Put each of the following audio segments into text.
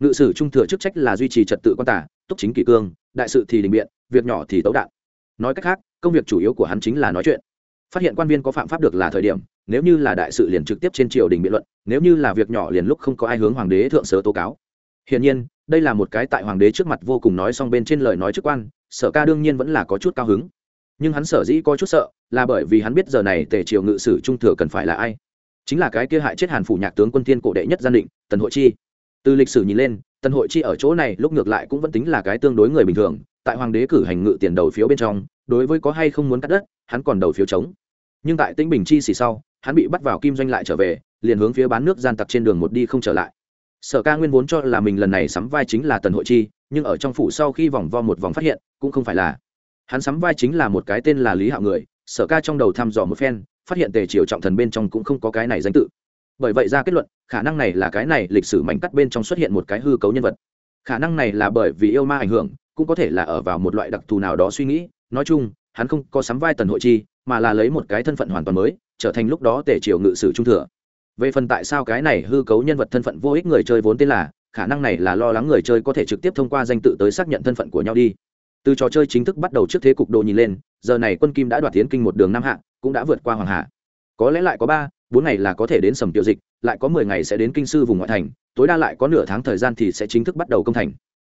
ngự sử trung thừa chức trách là duy trì trật tự quan tả, túc chính kỷ cương, đại sự thì đình biện, việc nhỏ thì tấu đạn. Nói cách khác, công việc chủ yếu của hắn chính là nói chuyện. Phát hiện quan viên có phạm pháp được là thời điểm, nếu như là đại sự liền trực tiếp trên triều đình biện luận, nếu như là việc nhỏ liền lúc không có ai hướng hoàng đế thượng sớ tố cáo. Hiển nhiên, đây là một cái tại hoàng đế trước mặt vô cùng nói xong bên trên lời nói chức quan, sở ca đương nhiên vẫn là có chút cao hứng. Nhưng hắn sở dĩ có chút sợ, là bởi vì hắn biết giờ này tề triều ngự sử trung thừa cần phải là ai. Chính là cái kia hại chết hàn phủ nhạc tướng quân tiên cổ đệ nhất gian định, tần hội chi từ lịch sử nhìn lên tần hội chi ở chỗ này lúc ngược lại cũng vẫn tính là cái tương đối người bình thường, tại hoàng đế cử hành ngự tiền đầu phiếu bên trong, đối với có hay không muốn cắt đất, hắn còn đầu phiếu chống. Nhưng tại tĩnh bình chi xì sau, hắn bị bắt vào kim doanh lại trở về, liền hướng phía bán nước gian tặc trên đường một đi không trở lại. Sở ca nguyên vốn cho là mình lần này sắm vai chính là tần hội chi, nhưng ở trong phủ sau khi vòng vo một vòng phát hiện, cũng không phải là. Hắn sắm vai chính là một cái tên là lý hạo người, sở ca trong đầu thăm dò một phen, phát hiện tề triều trọng thần bên trong cũng không có cái này danh tự bởi vậy ra kết luận, khả năng này là cái này lịch sử mảnh cắt bên trong xuất hiện một cái hư cấu nhân vật. Khả năng này là bởi vì yêu ma ảnh hưởng, cũng có thể là ở vào một loại đặc thù nào đó suy nghĩ. Nói chung, hắn không có sắm vai tần hội chi, mà là lấy một cái thân phận hoàn toàn mới, trở thành lúc đó tề triều ngự sử trung thừa. Về phần tại sao cái này hư cấu nhân vật thân phận vô ích người chơi vốn tên là, khả năng này là lo lắng người chơi có thể trực tiếp thông qua danh tự tới xác nhận thân phận của nhau đi. Từ trò chơi chính thức bắt đầu trước thế cục đồ nhìn lên, giờ này quân kim đã đoạt tiến kinh một đường nam hạ, cũng đã vượt qua hoàng hạ. Có lẽ lại có ba bốn ngày là có thể đến sầm tiểu dịch, lại có mười ngày sẽ đến kinh sư vùng ngoại thành, tối đa lại có nửa tháng thời gian thì sẽ chính thức bắt đầu công thành.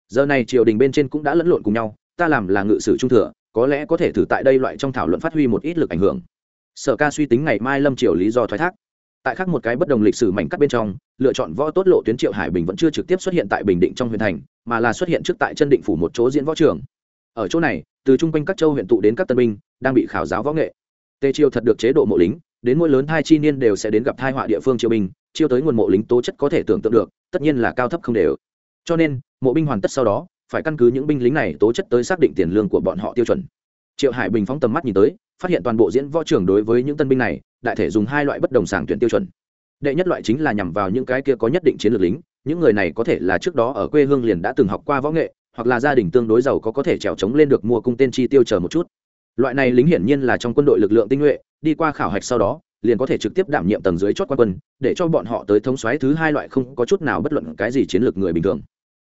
Giờ này triều đình bên trên cũng đã lẫn lộn cùng nhau, ta làm là ngự sử trung thừa, có lẽ có thể thử tại đây loại trong thảo luận phát huy một ít lực ảnh hưởng. Sở ca suy tính ngày mai lâm triều lý do thoái thác. Tại khác một cái bất đồng lịch sử mảnh cắt bên trong, lựa chọn võ tốt lộ tuyến triệu hải bình vẫn chưa trực tiếp xuất hiện tại bình định trong huyện thành, mà là xuất hiện trước tại chân định phủ một chỗ diễn võ trường. Ở chỗ này, từ chung quanh các châu huyện tụ đến các tân binh, đang bị khảo giáo võ nghệ. Tề triều thật được chế độ mộ lính đến mỗi lớn thai chi niên đều sẽ đến gặp thai họa địa phương triều binh, chiêu tới nguồn mộ lính tố chất có thể tưởng tượng được, tất nhiên là cao thấp không đều. Cho nên, mộ binh hoàn tất sau đó, phải căn cứ những binh lính này tố chất tới xác định tiền lương của bọn họ tiêu chuẩn. Triệu hải bình phóng tầm mắt nhìn tới, phát hiện toàn bộ diễn võ trưởng đối với những tân binh này, đại thể dùng hai loại bất đồng sàng tuyển tiêu chuẩn. Đệ nhất loại chính là nhằm vào những cái kia có nhất định chiến lược lính, những người này có thể là trước đó ở quê hương liền đã từng học qua võ nghệ, hoặc là gia đình tương đối giàu có có thể trèo trống lên được mua cung tên chi tiêu chờ một chút. Loại này lính hiển nhiên là trong quân đội lực lượng tinh nhuệ đi qua khảo hạch sau đó, liền có thể trực tiếp đảm nhiệm tầng dưới chót quan quân, để cho bọn họ tới thống xoáy thứ hai loại không có chút nào bất luận cái gì chiến lược người bình thường.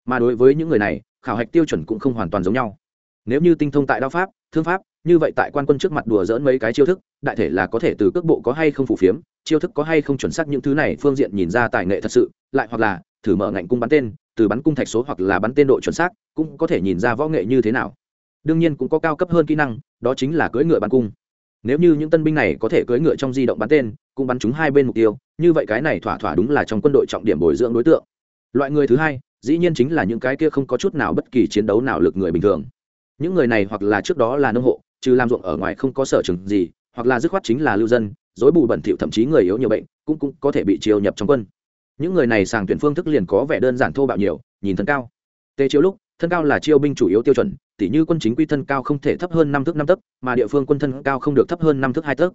Mà đối với những người này, khảo hạch tiêu chuẩn cũng không hoàn toàn giống nhau. Nếu như tinh thông tại đao pháp, thương pháp, như vậy tại quan quân trước mặt đùa dỡn mấy cái chiêu thức, đại thể là có thể từ cước bộ có hay không phủ phiếm, chiêu thức có hay không chuẩn xác những thứ này phương diện nhìn ra tài nghệ thật sự, lại hoặc là thử mở ngạnh cung bắn tên, từ bắn cung thạch số hoặc là bắn tên độ chuẩn xác, cũng có thể nhìn ra võ nghệ như thế nào. Đương nhiên cũng có cao cấp hơn kỹ năng, đó chính là cưỡi ngựa bắn cung nếu như những tân binh này có thể cưỡi ngựa trong di động bắn tên, cũng bắn trúng hai bên mục tiêu, như vậy cái này thỏa thỏa đúng là trong quân đội trọng điểm bồi dưỡng đối tượng. Loại người thứ hai, dĩ nhiên chính là những cái kia không có chút nào bất kỳ chiến đấu nào lực người bình thường. Những người này hoặc là trước đó là nông hộ, trừ làm ruộng ở ngoài không có sở trường gì, hoặc là dứt khoát chính là lưu dân dối bù bẩn thỉu thậm chí người yếu nhiều bệnh, cũng cũng có thể bị chiêu nhập trong quân. Những người này sàng tuyển phương thức liền có vẻ đơn giản thô bạo nhiều, nhìn thân cao. Tê chiếu lúc, thân cao là chiêu binh chủ yếu tiêu chuẩn tỉ như quân chính quy thân cao không thể thấp hơn năm thước năm tấc, mà địa phương quân thân cao không được thấp hơn năm thước hai tấc.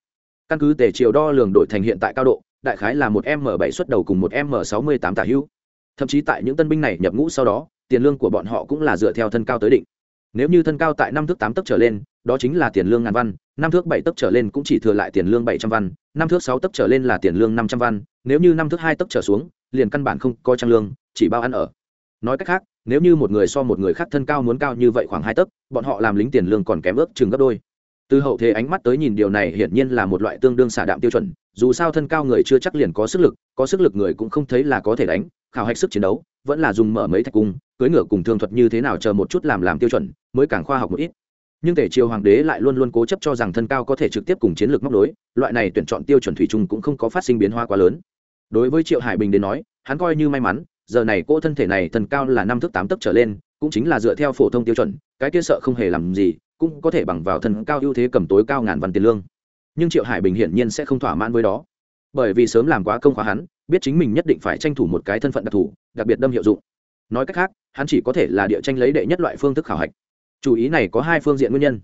Căn cứ tề chiều đo lường đổi thành hiện tại cao độ, đại khái là một m bảy xuất đầu cùng một m sáu mươi tám tả hữu. Thậm chí tại những tân binh này nhập ngũ sau đó, tiền lương của bọn họ cũng là dựa theo thân cao tới định. Nếu như thân cao tại năm thước tám tấc trở lên, đó chính là tiền lương ngàn văn, năm thước bảy tấc trở lên cũng chỉ thừa lại tiền lương bảy trăm văn, năm thước sáu tấc trở lên là tiền lương năm trăm văn, nếu như năm thước hai tấc trở xuống, liền căn bản không có trang lương, chỉ bao ăn ở. Nói cách khác nếu như một người so một người khác thân cao muốn cao như vậy khoảng hai tấc, bọn họ làm lính tiền lương còn kém ước chừng gấp đôi. Từ hậu thế ánh mắt tới nhìn điều này hiển nhiên là một loại tương đương xả đạm tiêu chuẩn, dù sao thân cao người chưa chắc liền có sức lực, có sức lực người cũng không thấy là có thể đánh, khảo hạch sức chiến đấu, vẫn là dùng mở mấy thạch cung cưới ngựa cùng thương thuật như thế nào chờ một chút làm làm tiêu chuẩn, mới càng khoa học một ít. Nhưng tể triều hoàng đế lại luôn luôn cố chấp cho rằng thân cao có thể trực tiếp cùng chiến lược móc đối loại này tuyển chọn tiêu chuẩn thủy chung cũng không có phát sinh biến hóa quá lớn. Đối với triệu hải bình đến nói, hắn coi như may mắn giờ này cô thân thể này thần cao là năm thước tám tấc trở lên, cũng chính là dựa theo phổ thông tiêu chuẩn, cái kia sợ không hề làm gì, cũng có thể bằng vào thân cao ưu thế cầm tối cao ngàn văn tiền lương. Nhưng triệu hải bình hiển nhiên sẽ không thỏa mãn với đó. Bởi vì sớm làm quá công khóa hắn, biết chính mình nhất định phải tranh thủ một cái thân phận đặc thù, đặc biệt đâm hiệu dụng. Nói cách khác, hắn chỉ có thể là địa tranh lấy đệ nhất loại phương thức khảo hạch. Chủ ý này có hai phương diện nguyên nhân.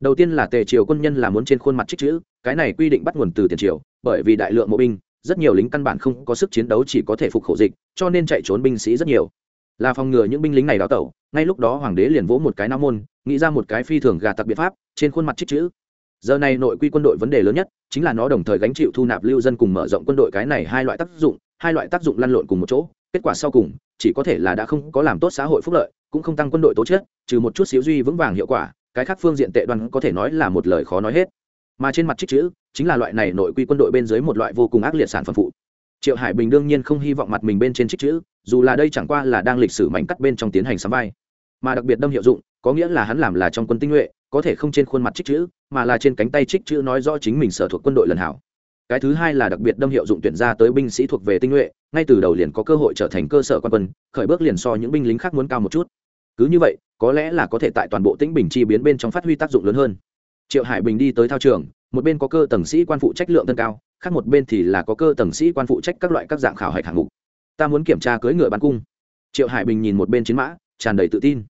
Đầu tiên là tề triều quân nhân là muốn trên khuôn mặt trích chữ, cái này quy định bắt nguồn từ tiền triều, bởi vì đại lượng mộ binh rất nhiều lính căn bản không có sức chiến đấu chỉ có thể phục khổ dịch, cho nên chạy trốn binh sĩ rất nhiều. Là phòng ngừa những binh lính này đào tẩu, ngay lúc đó hoàng đế liền vỗ một cái nam môn, nghĩ ra một cái phi thường gà tặc biện pháp, trên khuôn mặt trích chữ. Giờ này nội quy quân đội vấn đề lớn nhất, chính là nó đồng thời gánh chịu thu nạp lưu dân cùng mở rộng quân đội cái này hai loại tác dụng, hai loại tác dụng lăn lộn cùng một chỗ, kết quả sau cùng, chỉ có thể là đã không có làm tốt xã hội phúc lợi, cũng không tăng quân đội tố chất, trừ một chút xíu duy vững vàng hiệu quả, cái khác phương diện tệ đoan có thể nói là một lời khó nói hết. Mà trên mặt trích chữ chính là loại này nội quy quân đội bên dưới một loại vô cùng ác liệt sản phẩm phụ. Triệu hải bình đương nhiên không hy vọng mặt mình bên trên trích chữ, dù là đây chẳng qua là đang lịch sử mảnh cắt bên trong tiến hành sắm vai. Mà đặc biệt đâm hiệu dụng, có nghĩa là hắn làm là trong quân tinh nhuệ, có thể không trên khuôn mặt trích chữ, mà là trên cánh tay trích chữ nói rõ chính mình sở thuộc quân đội lần hảo. Cái thứ hai là đặc biệt đâm hiệu dụng tuyển ra tới binh sĩ thuộc về tinh nhuệ, ngay từ đầu liền có cơ hội trở thành cơ sở quan quân, khởi bước liền so những binh lính khác muốn cao một chút. Cứ như vậy, có lẽ là có thể tại toàn bộ tĩnh bình chi biến bên trong phát huy tác dụng lớn hơn. Triệu hải bình đi tới thao trường một bên có cơ tầng sĩ quan phụ trách lượng thân cao, khác một bên thì là có cơ tầng sĩ quan phụ trách các loại các dạng khảo hạch hạng mục. Ta muốn kiểm tra cưỡi ngựa bắn cung. Triệu hải bình nhìn một bên chiến mã, tràn đầy tự tin.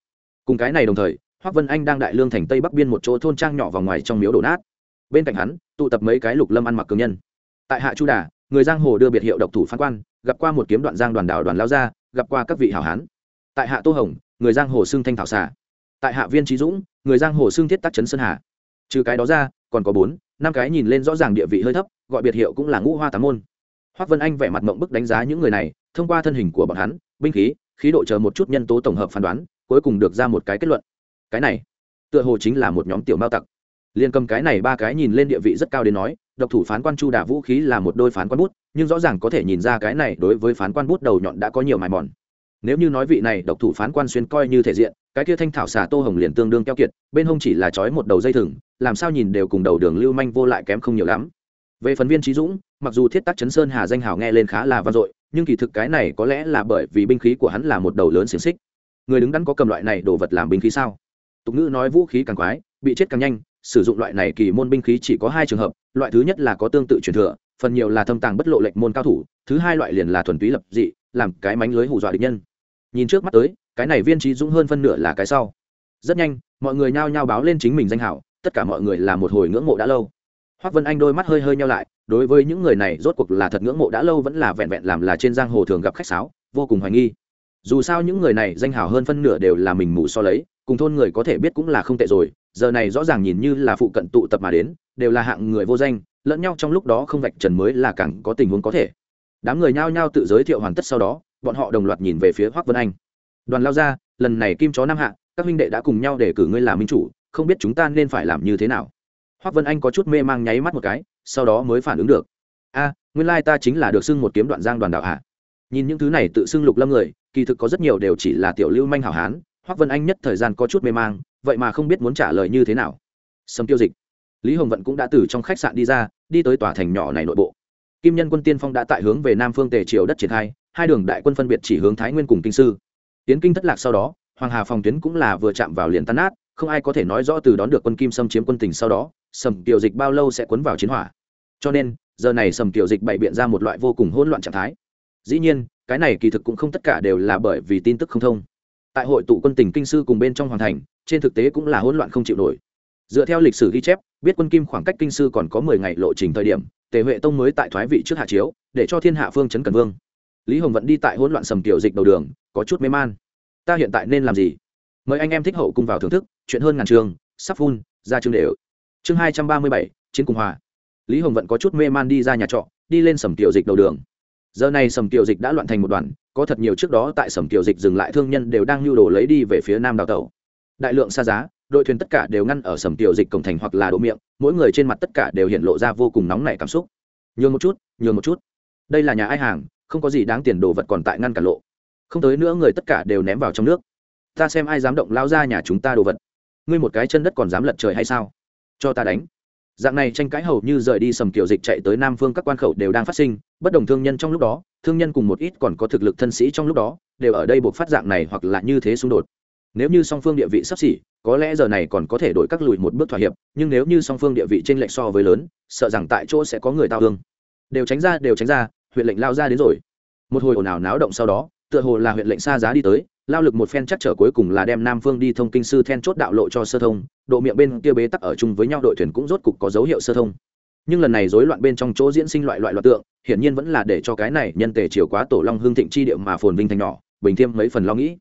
Cùng cái này đồng thời, hoác vân anh đang đại lương thành tây bắc biên một chỗ thôn trang nhỏ vào ngoài trong miếu đổ nát. Bên cạnh hắn, tụ tập mấy cái lục lâm ăn mặc cường nhân. Tại hạ chu đà, người giang hồ đưa biệt hiệu độc thủ phán quan, gặp qua một kiếm đoạn giang đoàn đảo đoàn lao gia gặp qua các vị hảo hán. Tại hạ tô hồng, người giang hồ xưng thanh thảo xà. Tại hạ viên trí dũng, người giang hồ xưng thiết tắc trấn sơn hà trừ cái đó ra, còn có bốn, năm cái nhìn lên rõ ràng địa vị hơi thấp, gọi biệt hiệu cũng là ngũ hoa tám môn. Hoác vân anh vẻ mặt mộng bức đánh giá những người này, thông qua thân hình của bọn hắn, binh khí khí độ chờ một chút nhân tố tổng hợp phán đoán, cuối cùng được ra một cái kết luận. Cái này, tựa hồ chính là một nhóm tiểu mao tặc. Liên cầm cái này ba cái nhìn lên địa vị rất cao đến nói, độc thủ phán quan chu đà vũ khí là một đôi phán quan bút, nhưng rõ ràng có thể nhìn ra cái này đối với phán quan bút đầu nhọn đã có nhiều mài mòn. Nếu như nói vị này độc thủ phán quan xuyên coi như thể diện cái kia thanh thảo xà tô hồng liền tương đương keo kiệt, bên hông chỉ là trói một đầu dây thừng, làm sao nhìn đều cùng đầu đường lưu manh vô lại kém không nhiều lắm. Về phần viên trí dũng, mặc dù thiết tác chấn sơn hà danh hào nghe lên khá là vang dội, nhưng kỳ thực cái này có lẽ là bởi vì binh khí của hắn là một đầu lớn xiềng xích. Người đứng đắn có cầm loại này đồ vật làm binh khí sao? Tục ngữ nói vũ khí càng quái, bị chết càng nhanh, sử dụng loại này kỳ môn binh khí chỉ có hai trường hợp, loại thứ nhất là có tương tự truyền thừa, phần nhiều là thâm tàng bất lộ lệnh môn cao thủ, thứ hai loại liền là thuần túy lập dị, làm cái mánh lưới hù dọa địch nhân. Nhìn trước mắt tới cái này viên trí dũng hơn phân nửa là cái sau. Rất nhanh, mọi người nhao nhao báo lên chính mình danh hảo, tất cả mọi người là một hồi ngưỡng mộ đã lâu. Hoác vân anh đôi mắt hơi hơi nhau lại, đối với những người này rốt cuộc là thật ngưỡng mộ đã lâu vẫn là vẹn vẹn làm là trên giang hồ thường gặp khách sáo, vô cùng hoài nghi. Dù sao những người này danh hào hơn phân nửa đều là mình mù so lấy, cùng thôn người có thể biết cũng là không tệ rồi, giờ này rõ ràng nhìn như là phụ cận tụ tập mà đến, đều là hạng người vô danh, lẫn nhau trong lúc đó không vạch trần mới là càng có tình huống có thể. Đám người nhao nhao tự giới thiệu hoàn tất sau đó, bọn họ đồng loạt nhìn về phía hoác vân anh đoàn lao ra, lần này kim chó nam hạ, các huynh đệ đã cùng nhau để cử ngươi làm minh chủ, không biết chúng ta nên phải làm như thế nào? Hoác vân anh có chút mê mang nháy mắt một cái, sau đó mới phản ứng được. A, nguyên lai ta chính là được xưng một kiếm đoạn giang đoàn đạo hạ. Nhìn những thứ này tự xưng lục lâm người, kỳ thực có rất nhiều đều chỉ là tiểu lưu manh hảo hán hoác vân anh nhất thời gian có chút mê mang, vậy mà không biết muốn trả lời như thế nào. Sâm tiêu dịch. Lý hồng vận cũng đã từ trong khách sạn đi ra, đi tới tòa thành nhỏ này nội bộ. Kim nhân quân tiên phong đã tại hướng về nam phương tề triều đất triển khai, hai đường đại quân phân biệt chỉ hướng thái nguyên cùng kinh sư tiến kinh thất lạc sau đó, hoàng hà phòng tuyến cũng là vừa chạm vào liền tan nát, không ai có thể nói rõ từ đón được quân kim xâm chiếm quân tỉnh sau đó, sầm tiểu dịch bao lâu sẽ cuốn vào chiến hỏa. Cho nên, giờ này sầm tiểu dịch bày biện ra một loại vô cùng hỗn loạn trạng thái. Dĩ nhiên, cái này kỳ thực cũng không tất cả đều là bởi vì tin tức không thông. Tại hội tụ quân tỉnh kinh sư cùng bên trong hoàng thành, trên thực tế cũng là hỗn loạn không chịu nổi. Dựa theo lịch sử ghi chép, biết quân kim khoảng cách kinh sư còn có mười ngày lộ trình thời điểm, tề huệ tông mới tại thoái vị trước hạ chiếu, để cho thiên hạ phương chấn cần vương lý hồng vẫn đi tại hỗn loạn sầm tiểu dịch đầu đường, có chút mê man. Ta hiện tại nên làm gì? Mời anh em thích hậu cùng vào thưởng thức, chuyện hơn ngàn trường, sắp phun ra chương đều. Chương hai trăm ba mươi bảy, chiến cùng hòa. Lý hồng vẫn có chút mê man đi ra nhà trọ, đi lên sầm tiểu dịch đầu đường. Giờ này sầm tiểu dịch đã loạn thành một đoàn, có thật nhiều trước đó tại sầm tiểu dịch dừng lại thương nhân đều đang lưu đồ lấy đi về phía nam đào tàu đại lượng xa giá, đội thuyền tất cả đều ngăn ở sầm tiểu dịch cổng thành hoặc là đỗ miệng, mỗi người trên mặt tất cả đều hiện lộ ra vô cùng nóng nảy cảm xúc. Nhường một chút, nhường một chút. Đây là nhà ai hàng không có gì đáng tiền đồ vật còn tại ngăn cả lộ. Không tới nữa người tất cả đều ném vào trong nước. Ta xem ai dám động lao ra nhà chúng ta đồ vật. Ngươi một cái chân đất còn dám lật trời hay sao? Cho ta đánh. Dạng này tranh cãi hầu như rời đi sầm kiểu dịch chạy tới nam phương các quan khẩu đều đang phát sinh, bất đồng thương nhân trong lúc đó, thương nhân cùng một ít còn có thực lực thân sĩ trong lúc đó, đều ở đây buộc phát dạng này hoặc là như thế xung đột. Nếu như song phương địa vị sắp xỉ, có lẽ giờ này còn có thể đổi các lùi một bước thỏa hiệp, nhưng nếu như song phương địa vị t r ê n lệch so với lớn, sợ rằng tại chỗ sẽ có người tao thương. Đều tránh ra, đều tránh ra huyện lệnh lao ra đến rồi. Một hồi ồn ào náo động sau đó, tựa hồ là huyện lệnh xa giá đi tới, lao lực một phen chắc trở cuối cùng là đem nam phương đi thông kinh sư then chốt đạo lộ cho sơ thông, độ miệng bên kia bế tắc ở chung với nhau đội thuyền cũng rốt cục có dấu hiệu sơ thông. Nhưng lần này rối loạn bên trong chỗ diễn sinh loại loại loạt tượng, hiển nhiên vẫn là để cho cái này nhân tề chiều quá tổ long hương thịnh chi điệu mà phồn vinh thành nhỏ, bình thêm mấy phần lo nghĩ.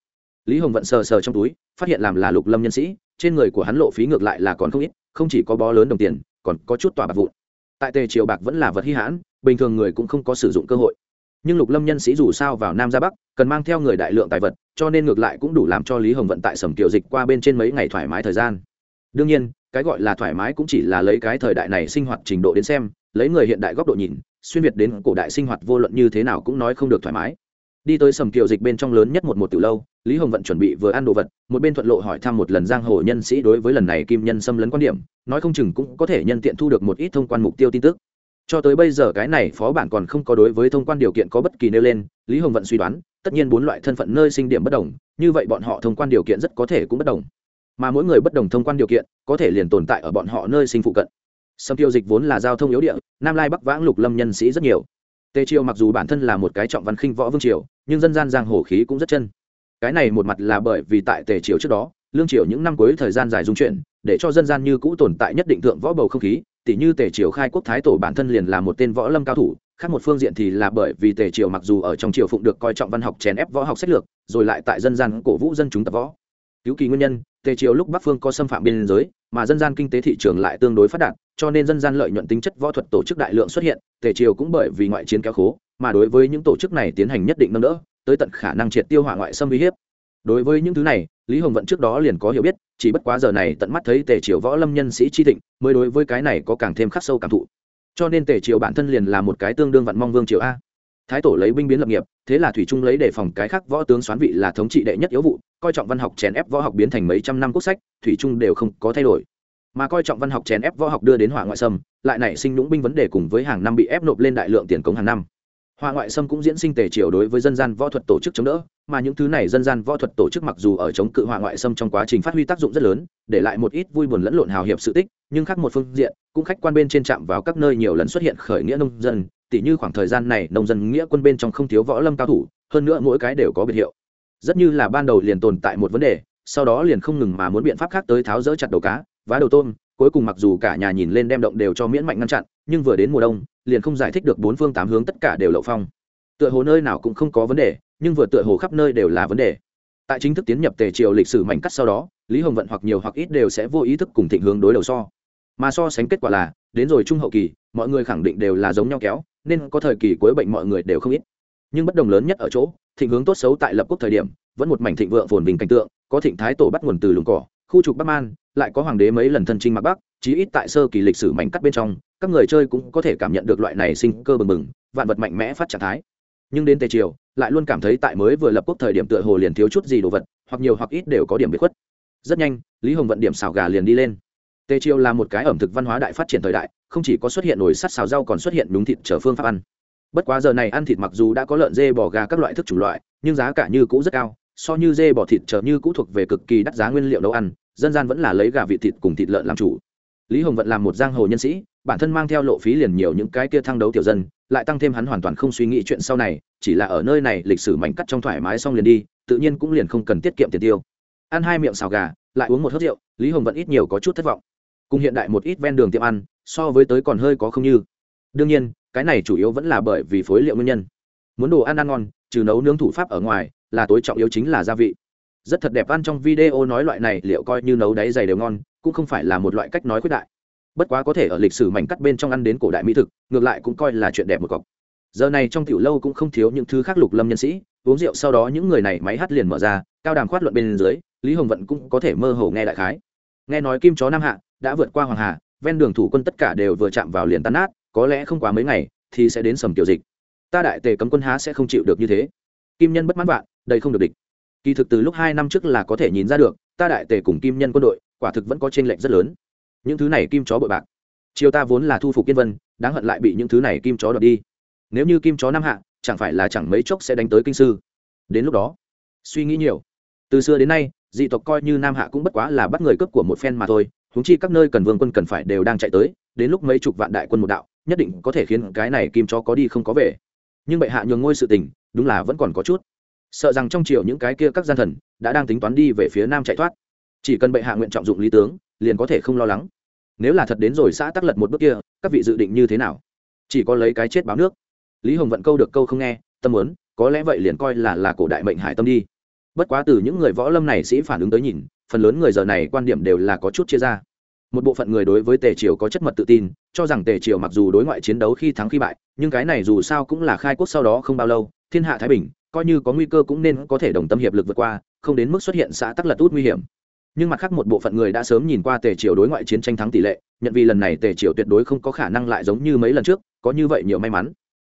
Lý hồng vận sờ sờ trong túi, phát hiện làm là lục lâm nhân sĩ, trên người của hắn lộ phí ngược lại là còn không ít, không chỉ có bó lớn đồng tiền, còn có chút tòa bạc vụn. Tại tề triều bạc vẫn là vật hy hãn bình thường người cũng không có sử dụng cơ hội. Nhưng lục lâm nhân sĩ dù sao vào nam ra bắc, cần mang theo người đại lượng tài vật, cho nên ngược lại cũng đủ làm cho lý hồng vận tại sầm kiều dịch qua bên trên mấy ngày thoải mái thời gian. Đương nhiên, cái gọi là thoải mái cũng chỉ là lấy cái thời đại này sinh hoạt trình độ đến xem, lấy người hiện đại góc độ nhìn, xuyên việt đến cổ đại sinh hoạt vô luận như thế nào cũng nói không được thoải mái. Đi tới sầm kiều dịch bên trong lớn nhất một một từ lâu, lý hồng vận chuẩn bị vừa ăn đồ vật, một bên thuận lộ hỏi thăm một lần giang hồ nhân sĩ đối với lần này kim nhân xâm lấn quan điểm, nói không chừng cũng có thể nhân tiện thu được một ít thông quan mục tiêu tin tức cho tới bây giờ cái này phó bản còn không có đối với thông quan điều kiện có bất kỳ nêu lên, lý hồng vận suy đoán, tất nhiên bốn loại thân phận nơi sinh điểm bất đồng, như vậy bọn họ thông quan điều kiện rất có thể cũng bất đồng. Mà mỗi người bất đồng thông quan điều kiện, có thể liền tồn tại ở bọn họ nơi sinh phụ cận. Sâm tiêu dịch vốn là giao thông yếu địa, nam lai bắc vãng lục lâm nhân sĩ rất nhiều. Tề triều mặc dù bản thân là một cái trọng văn khinh võ vương triều, nhưng dân gian giang hồ khí cũng rất chân. Cái này một mặt là bởi vì tại tề triều trước đó, lương triều những năm cuối thời gian dài dung chuyển, để cho dân gian như cũ tồn tại nhất định thượng võ bầu không khí tỉ như tề triều khai quốc thái tổ bản thân liền là một tên võ lâm cao thủ, khác một phương diện thì là bởi vì tề triều mặc dù ở trong triều phụng được coi trọng văn học chèn ép võ học sách lược, rồi lại tại dân gian cổ vũ dân chúng tập võ. Cứu kỳ nguyên nhân, tề triều lúc bắc phương có xâm phạm biên giới, mà dân gian kinh tế thị trường lại tương đối phát đạt, cho nên dân gian lợi nhuận tính chất võ thuật tổ chức đại lượng xuất hiện, tề triều cũng bởi vì ngoại chiến kéo khố, mà đối với những tổ chức này tiến hành nhất định nâng đỡ, tới tận khả năng triệt tiêu hỏa ngoại xâm uy hiếp đối với những thứ này lý hồng vận trước đó liền có hiểu biết chỉ bất quá giờ này tận mắt thấy tề triều võ lâm nhân sĩ chi thịnh mới đối với cái này có càng thêm khắc sâu cảm thụ. Cho nên tề triều bản thân liền là một cái tương đương vạn mong vương triều a. Thái tổ lấy binh biến lập nghiệp thế là thủy trung lấy đề phòng cái khác võ tướng xoán vị là thống trị đệ nhất yếu vụ coi trọng văn học chèn ép võ học biến thành mấy trăm năm quốc sách thủy trung đều không có thay đổi. Mà coi trọng văn học chèn ép võ học đưa đến hỏa ngoại sâm, lại nảy sinh nhũng binh vấn đề cùng với hàng năm bị ép nộp lên đại lượng tiền cống hàng năm. Hỏa ngoại sâm cũng diễn sinh tề triều đối với dân gian võ thuật tổ chức chống đỡ mà những thứ này dân gian võ thuật tổ chức mặc dù ở chống cự hỏa ngoại xâm trong quá trình phát huy tác dụng rất lớn, để lại một ít vui buồn lẫn lộn hào hiệp sự tích, nhưng khác một phương diện, cũng khách quan bên trên chạm vào các nơi nhiều lần xuất hiện khởi nghĩa nông dân, tỉ như khoảng thời gian này nông dân nghĩa quân bên trong không thiếu võ lâm cao thủ, hơn nữa mỗi cái đều có biệt hiệu. Rất như là ban đầu liền tồn tại một vấn đề, sau đó liền không ngừng mà muốn biện pháp khác tới tháo rỡ chặt đầu cá, vá đầu tôm, cuối cùng mặc dù cả nhà nhìn lên đem động đều cho miễn mạnh ngăn chặn, nhưng vừa đến mùa đông, liền không giải thích được bốn phương tám hướng tất cả đều lậu phong. Tựa hồ nơi nào cũng không có vấn đề nhưng vừa tựa hồ khắp nơi đều là vấn đề. Tại chính thức tiến nhập tề triều lịch sử mảnh cắt sau đó, lý hồng vận hoặc nhiều hoặc ít đều sẽ vô ý thức cùng thịnh hướng đối đầu so. Mà so sánh kết quả là, đến rồi trung hậu kỳ, mọi người khẳng định đều là giống nhau kéo, nên có thời kỳ cuối bệnh mọi người đều không ít. Nhưng bất đồng lớn nhất ở chỗ, thịnh hướng tốt xấu tại lập quốc thời điểm, vẫn một mảnh thịnh vượng phồn bình cảnh tượng, có thịnh thái tổ bắt nguồn từ lùng cỏ, khu trục bắc man, lại có hoàng đế mấy lần thân trinh mặc bắc, chí ít tại sơ kỳ lịch sử mảnh cắt bên trong, các người chơi cũng có thể cảm nhận được loại này sinh cơ bừng bừng, vạn vật mạnh mẽ phát trạng thái. Nhưng đến tề triều lại luôn cảm thấy tại mới vừa lập quốc thời điểm tựa hồ liền thiếu chút gì đồ vật, hoặc nhiều hoặc ít đều có điểm bị khuất. Rất nhanh, lý hồng vận điểm xào gà liền đi lên. Tề triều là một cái ẩm thực văn hóa đại phát triển thời đại, không chỉ có xuất hiện nồi sắt xào rau còn xuất hiện đúng thịt trở phương pháp ăn. Bất quá giờ này ăn thịt mặc dù đã có lợn, dê, bò, gà các loại thức chủng loại, nhưng giá cả như cũ rất cao, so như dê, bò thịt trở như cũ thuộc về cực kỳ đắt giá nguyên liệu nấu ăn, dân gian vẫn là lấy gà vị thịt cùng thịt lợn làm chủ. Lý hồng vận làm một giang hồ nhân sĩ bản thân mang theo lộ phí liền nhiều những cái kia thăng đấu tiểu dân, lại tăng thêm hắn hoàn toàn không suy nghĩ chuyện sau này, chỉ là ở nơi này lịch sử mảnh cắt trong thoải mái xong liền đi, tự nhiên cũng liền không cần tiết kiệm tiền tiêu. Ăn hai miệng xào gà, lại uống một hớt rượu, lý hồng vẫn ít nhiều có chút thất vọng. Cùng hiện đại một ít ven đường tiệm ăn, so với tới còn hơi có không như. Đương nhiên, cái này chủ yếu vẫn là bởi vì phối liệu nguyên nhân. Muốn đồ ăn ăn ngon, trừ nấu nướng thủ pháp ở ngoài, là tối trọng yếu chính là gia vị. Rất thật đẹp ăn trong video nói loại này liệu coi như nấu đáy dày đều ngon, cũng không phải là một loại cách nói khuyết đại bất quá có thể ở lịch sử mảnh cắt bên trong ăn đến cổ đại mỹ thực, ngược lại cũng coi là chuyện đẹp một cọc. Giờ này trong tiểu lâu cũng không thiếu những thứ khác lục lâm nhân sĩ, uống rượu sau đó những người này máy hát liền mở ra, cao đàm khoát luận bên dưới, lý hồng vận cũng có thể mơ hồ nghe đại khái. Nghe nói kim chó nam hạ đã vượt qua hoàng hà, ven đường thủ quân tất cả đều vừa chạm vào liền tan nát, có lẽ không quá mấy ngày thì sẽ đến sầm tiểu dịch. Ta đại tề cấm quân há sẽ không chịu được như thế. Kim nhân bất mãn vạn, đây không được địch. Kỳ thực từ lúc hai năm trước là có thể nhìn ra được, ta đại tề cùng kim nhân quân đội quả thực vẫn có t r ê n lệch rất lớn những thứ này kim chó bội bạc. Chiều ta vốn là thu phục kiên vân, đáng hận lại bị những thứ này kim chó đọt đi. Nếu như kim chó nam hạ, chẳng phải là chẳng mấy chốc sẽ đánh tới kinh sư. Đến lúc đó, suy nghĩ nhiều. Từ xưa đến nay, dị tộc coi như nam hạ cũng bất quá là bắt người cướp của một phen mà thôi húng chi các nơi cần vương quân cần phải đều đang chạy tới, đến lúc mấy chục vạn đại quân một đạo, nhất định có thể khiến cái này kim chó có đi không có về. Nhưng bệ hạ nhường ngôi sự tình, đúng là vẫn còn có chút. Sợ rằng trong triều những cái kia các gian thần đã đang tính toán đi về phía nam chạy thoát. Chỉ cần bệ hạ nguyện trọng dụng lý tướng liền có thể không lo lắng. Nếu là thật đến rồi xã tắc lật một bước kia, các vị dự định như thế nào? Chỉ có lấy cái chết báo nước. Lý hồng vận câu được câu không nghe, tâm muốn, có lẽ vậy liền coi là là cổ đại mệnh hải tâm đi. Bất quá từ những người võ lâm này sĩ phản ứng tới nhìn, phần lớn người giờ này quan điểm đều là có chút chia ra. Một bộ phận người đối với tề triều có chất mật tự tin, cho rằng tề triều mặc dù đối ngoại chiến đấu khi thắng khi bại, nhưng cái này dù sao cũng là khai quốc sau đó không bao lâu, thiên hạ thái bình, coi như có nguy cơ cũng nên có thể đồng tâm hiệp lực vượt qua, không đến mức xuất hiện xã tắc lật út nguy hiểm nhưng mặt khác một bộ phận người đã sớm nhìn qua tề triều đối ngoại chiến tranh thắng tỷ lệ, nhận vì lần này tề triều tuyệt đối không có khả năng lại giống như mấy lần trước, có như vậy nhiều may mắn.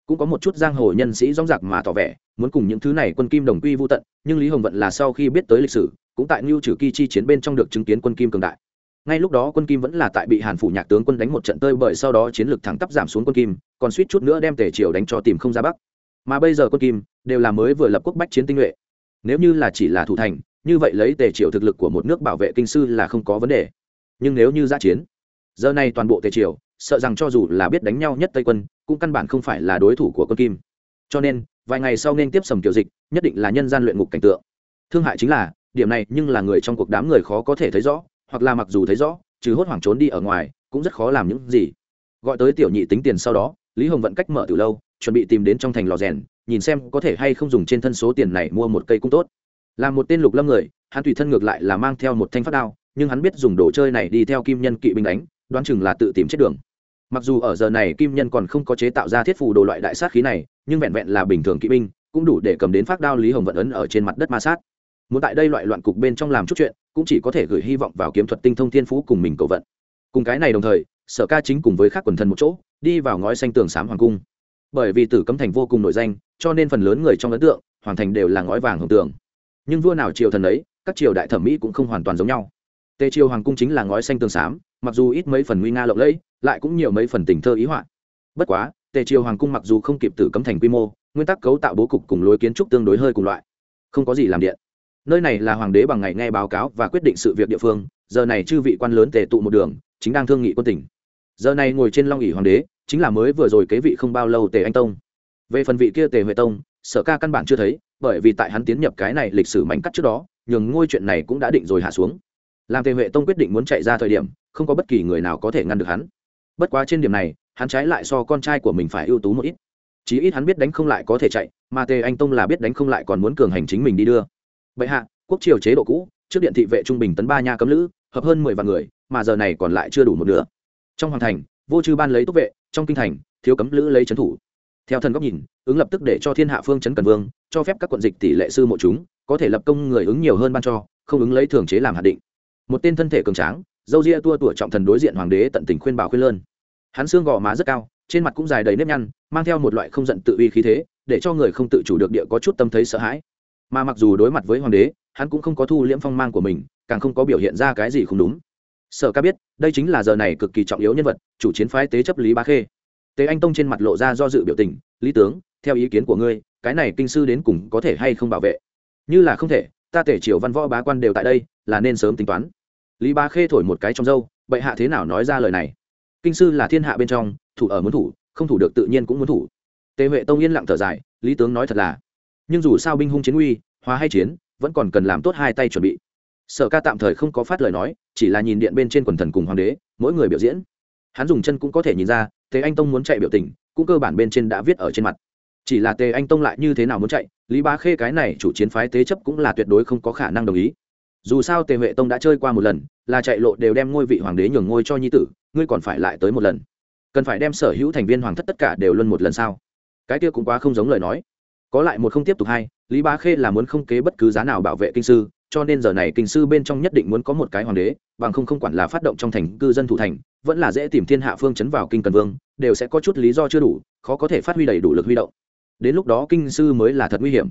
Cũng có một chút giang hồ nhân sĩ rong rạc mà tỏ vẻ, muốn cùng những thứ này quân kim đồng quy vô tận, nhưng lý hồng vận là sau khi biết tới lịch sử, cũng tại ngưu trừ kỳ chi chiến bên trong được chứng kiến quân kim cường đại. Ngay lúc đó quân kim vẫn là tại bị hàn phủ nhạc tướng quân đánh một trận tơi bởi sau đó chiến lược thẳng tắp giảm xuống quân kim, còn suýt chút nữa đem tề triều đánh cho tìm không ra bắc. Mà bây giờ quân kim đều là mới vừa lập quốc bách chiến tinh nhuệ. Nếu như là chỉ là thủ thành như vậy lấy tề triều thực lực của một nước bảo vệ kinh sư là không có vấn đề. Nhưng nếu như giã chiến, giờ này toàn bộ tề triều, sợ rằng cho dù là biết đánh nhau nhất tây quân, cũng căn bản không phải là đối thủ của quân kim. Cho nên, vài ngày sau nên tiếp sầm kiểu dịch, nhất định là nhân gian luyện ngục cảnh tượng. Thương hại chính là, điểm này nhưng là người trong cuộc đám người khó có thể thấy rõ, hoặc là mặc dù thấy rõ, trừ hốt hoảng trốn đi ở ngoài, cũng rất khó làm những gì. Gọi tới tiểu nhị tính tiền sau đó, lý hồng vận cách mở từ lâu, chuẩn bị tìm đến trong thành lò rèn, nhìn xem có thể hay không dùng trên thân số tiền này mua một cây cung tốt là một tên lục lâm người, hắn tùy thân ngược lại là mang theo một thanh phát đao, nhưng hắn biết dùng đồ chơi này đi theo kim nhân kỵ binh đánh, đoán chừng là tự tìm chết đường. Mặc dù ở giờ này kim nhân còn không có chế tạo ra thiết phù đồ loại đại sát khí này, nhưng vẹn vẹn là bình thường kỵ binh, cũng đủ để cầm đến phát đao lý hồng vận ấn ở trên mặt đất ma sát. Muốn tại đây loại loạn cục bên trong làm chút chuyện, cũng chỉ có thể gửi hy vọng vào kiếm thuật tinh thông thiên phú cùng mình cầu vận. Cùng cái này đồng thời, sở ca chính cùng với các quần thần một chỗ, đi vào ngói xanh tường sám hoàng cung. Bởi vì tử cấm thành vô cùng nổi danh, cho nên phần lớn người trong ấn tượng, hoàng thành đều là ngói vàng hồng tường nhưng vua nào triều thần ấy, các triều đại thẩm mỹ cũng không hoàn toàn giống nhau. Tề triều hoàng cung chính là ngói xanh tường xám, mặc dù ít mấy phần nguy nga lộng lẫy, lại cũng nhiều mấy phần tình thơ ý họa. Bất quá, tề triều hoàng cung mặc dù không kịp tử cấm thành quy mô, nguyên tắc cấu tạo bố cục cùng lối kiến trúc tương đối hơi cùng loại. Không có gì làm điện. Nơi này là hoàng đế bằng ngày nghe báo cáo và quyết định sự việc địa phương, giờ này chư vị quan lớn tề tụ một đường, chính đang thương nghị quân tỉnh giờ này ngồi trên long ỉ hoàng đế, chính là mới vừa rồi kế vị không bao lâu tề anh tông. Về phần vị kia tề huệ tông, sở ca căn bản chưa thấy bởi vì tại hắn tiến nhập cái này lịch sử mảnh cắt trước đó, nhường ngôi chuyện này cũng đã định rồi hạ xuống. Làm tề huệ tông quyết định muốn chạy ra thời điểm, không có bất kỳ người nào có thể ngăn được hắn. Bất quá trên điểm này, hắn trái lại so con trai của mình phải ưu tú một ít. Chí ít hắn biết đánh không lại có thể chạy, mà tề anh tông là biết đánh không lại còn muốn cường hành chính mình đi đưa. Bệ hạ, quốc triều chế độ cũ, trước điện thị vệ trung bình tấn ba nha cấm lữ, hợp hơn mười vạn người, mà giờ này còn lại chưa đủ một nửa. Trong hoàng thành, vô trừ ban lấy túc vệ, trong kinh thành, thiếu cấm lữ lấy trấn thủ theo thần góc nhìn, ứng lập tức để cho thiên hạ phương chấn cần vương, cho phép các quận dịch tỷ lệ sư mộ chúng, có thể lập công người ứng nhiều hơn ban cho, không ứng lấy thường chế làm hạt định. Một tên thân thể cường tráng, dâu ria tua tuổi trọng thần đối diện hoàng đế tận tình khuyên bảo khuyên lơn. Hắn xương gò má rất cao, trên mặt cũng dài đầy nếp nhăn, mang theo một loại không giận tự uy khí thế, để cho người không tự chủ được địa có chút tâm thấy sợ hãi. Mà mặc dù đối mặt với hoàng đế, hắn cũng không có thu liễm phong mang của mình, càng không có biểu hiện ra cái gì không đúng. Sở ca biết, đây chính là giờ này cực kỳ trọng yếu nhân vật, chủ chiến phái tế chấp lý ba khê tế anh tông trên mặt lộ ra do dự biểu tình, lý tướng, theo ý kiến của ngươi, cái này kinh sư đến cùng có thể hay không bảo vệ? Như là không thể, ta thể triều văn võ bá quan đều tại đây, là nên sớm tính toán. Lý bá khê thổi một cái trong dâu bệ hạ thế nào nói ra lời này? Kinh sư là thiên hạ bên trong, thủ ở muốn thủ, không thủ được tự nhiên cũng muốn thủ. Tề huệ tông yên lặng thở dài, lý tướng nói thật là, nhưng dù sao binh hung chiến uy, hóa hay chiến, vẫn còn cần làm tốt hai tay chuẩn bị. Sở ca tạm thời không có phát lời nói, chỉ là nhìn điện bên trên quần thần cùng hoàng đế, mỗi người biểu diễn. Hắn dùng chân cũng có thể nhìn ra tề anh tông muốn chạy biểu tình, cũng cơ bản bên trên đã viết ở trên mặt. Chỉ là tề anh tông lại như thế nào muốn chạy, lý bá khê cái này chủ chiến phái tế chấp cũng là tuyệt đối không có khả năng đồng ý. Dù sao tề huệ tông đã chơi qua một lần, là chạy lộ đều đem ngôi vị hoàng đế nhường ngôi cho nhi tử, ngươi còn phải lại tới một lần. Cần phải đem sở hữu thành viên hoàng thất tất cả đều luân một lần sao? Cái kia cũng quá không giống lời nói. Có lại một không tiếp tục hai lý bá khê là muốn không kế bất cứ giá nào bảo vệ kinh sư cho nên giờ này kinh sư bên trong nhất định muốn có một cái hoàng đế, bằng không không quản là phát động trong thành cư dân thủ thành, vẫn là dễ tìm thiên hạ phương chấn vào kinh cần vương, đều sẽ có chút lý do chưa đủ, khó có thể phát huy đầy đủ lực huy động. Đến lúc đó kinh sư mới là thật nguy hiểm.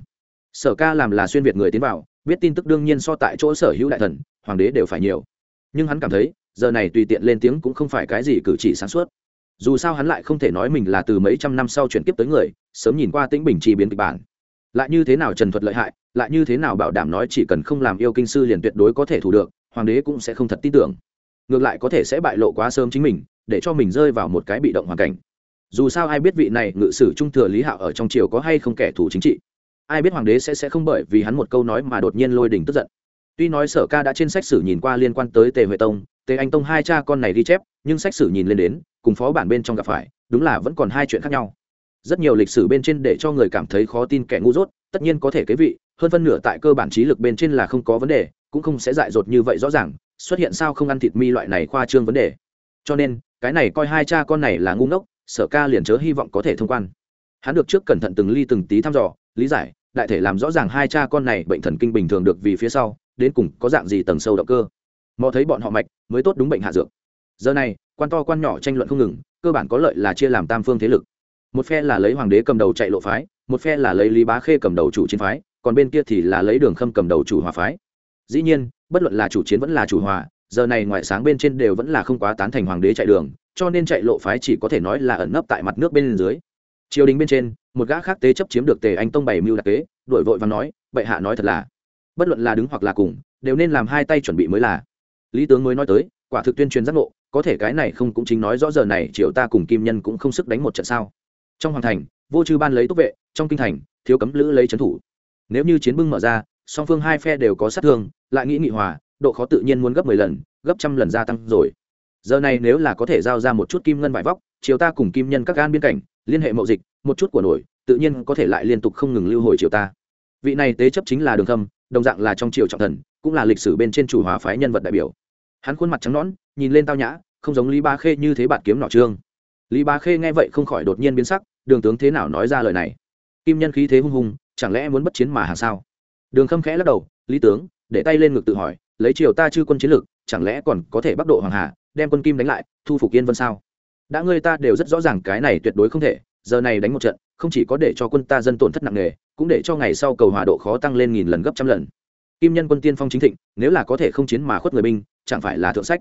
Sở ca làm là xuyên việt người tiến vào, biết tin tức đương nhiên so tại chỗ sở hữu đại thần, hoàng đế đều phải nhiều. Nhưng hắn cảm thấy, giờ này tùy tiện lên tiếng cũng không phải cái gì cử chỉ sáng suốt. Dù sao hắn lại không thể nói mình là từ mấy trăm năm sau chuyển kiếp tới người, sớm nhìn qua tĩnh bình chi biến kịch bản lại như thế nào trần thuật lợi hại, lại như thế nào bảo đảm nói chỉ cần không làm yêu kinh sư liền tuyệt đối có thể thủ được, hoàng đế cũng sẽ không thật tin tưởng. Ngược lại có thể sẽ bại lộ quá sớm chính mình, để cho mình rơi vào một cái bị động hoàn cảnh. Dù sao ai biết vị này ngự sử trung thừa lý hạo ở trong triều có hay không kẻ thù chính trị. Ai biết hoàng đế sẽ sẽ không bởi vì hắn một câu nói mà đột nhiên lôi đình tức giận. Tuy nói sở ca đã trên sách sử nhìn qua liên quan tới tề huệ tông, tề anh tông hai cha con này ghi chép, nhưng sách sử nhìn lên đến, cùng phó bản bên trong gặp phải, đúng là vẫn còn hai chuyện khác nhau rất nhiều lịch sử bên trên để cho người cảm thấy khó tin kẻ ngu dốt, tất nhiên có thể kế vị, hơn phân nửa tại cơ bản trí lực bên trên là không có vấn đề, cũng không sẽ dại dột như vậy rõ ràng, xuất hiện sao không ăn thịt mi loại này khoa trương vấn đề. Cho nên, cái này coi hai cha con này là ngu ngốc, sở ca liền chớ hy vọng có thể thông quan. Hắn được trước cẩn thận từng ly từng tí thăm dò, lý giải, đại thể làm rõ ràng hai cha con này bệnh thần kinh bình thường được vì phía sau, đến cùng có dạng gì tầng sâu động cơ. Mò thấy bọn họ mạch, mới tốt đúng bệnh hạ dược. Giờ này, quan to quan nhỏ tranh luận không ngừng, cơ bản có lợi là chia làm tam phương thế lực một phe là lấy hoàng đế cầm đầu chạy lộ phái, một phe là lấy lý bá khê cầm đầu chủ chiến phái, còn bên kia thì là lấy đường khâm cầm đầu chủ hòa phái. Dĩ nhiên, bất luận là chủ chiến vẫn là chủ hòa, giờ này ngoại sáng bên trên đều vẫn là không quá tán thành hoàng đế chạy đường, cho nên chạy lộ phái chỉ có thể nói là ẩn nấp tại mặt nước bên dưới. Triều đình bên trên, một gã khác tế chấp chiếm được tề anh tông bảy mưu đặc kế đổi vội và nói, bệ hạ nói thật là, bất luận là đứng hoặc là cùng, đều nên làm hai tay chuẩn bị mới là. Lý tướng mới nói tới, quả thực tuyên truyền giác ngộ, có thể cái này không cũng chính nói rõ giờ này triều ta cùng kim nhân cũng không sức đánh một trận sao trong hoàng thành, vô chư ban lấy túc vệ, trong kinh thành, thiếu cấm lữ lấy trấn thủ. Nếu như chiến bưng mở ra, song phương hai phe đều có sát thương, lại nghĩ nghị hòa, độ khó tự nhiên muốn gấp mười lần, gấp trăm lần gia tăng rồi. Giờ này nếu là có thể giao ra một chút kim ngân vải vóc chiều ta cùng kim nhân các gan biên cảnh, liên hệ mậu dịch, một chút của nổi, tự nhiên có thể lại liên tục không ngừng lưu hồi chiều ta. Vị này tế chấp chính là đường thâm, đồng dạng là trong triều trọng thần, cũng là lịch sử bên trên chủ hóa phái nhân vật đại biểu. Hắn khuôn mặt trắng nõn, nhìn lên tao nhã, không giống lý ba khê như thế bạn kiếm nọ trương lý Bá khê nghe vậy không khỏi đột nhiên biến sắc, đường tướng thế nào nói ra lời này? Kim nhân khí thế hung hùng, chẳng lẽ muốn bất chiến mà hàng sao? Đường khâm khẽ lắc đầu, lý tướng, để tay lên ngực tự hỏi, lấy triều ta chư quân chiến lược, chẳng lẽ còn có thể bắc độ hoàng hà, đem quân kim đánh lại, thu phục yên vân sao? Đã ngươi ta đều rất rõ ràng cái này tuyệt đối không thể, giờ này đánh một trận, không chỉ có để cho quân ta dân tổn thất nặng nề, cũng để cho ngày sau cầu hòa độ khó tăng lên nghìn lần gấp trăm lần. Kim nhân quân tiên phong chính thịnh, nếu là có thể không chiến mà khuất người binh, chẳng phải là thượng sách.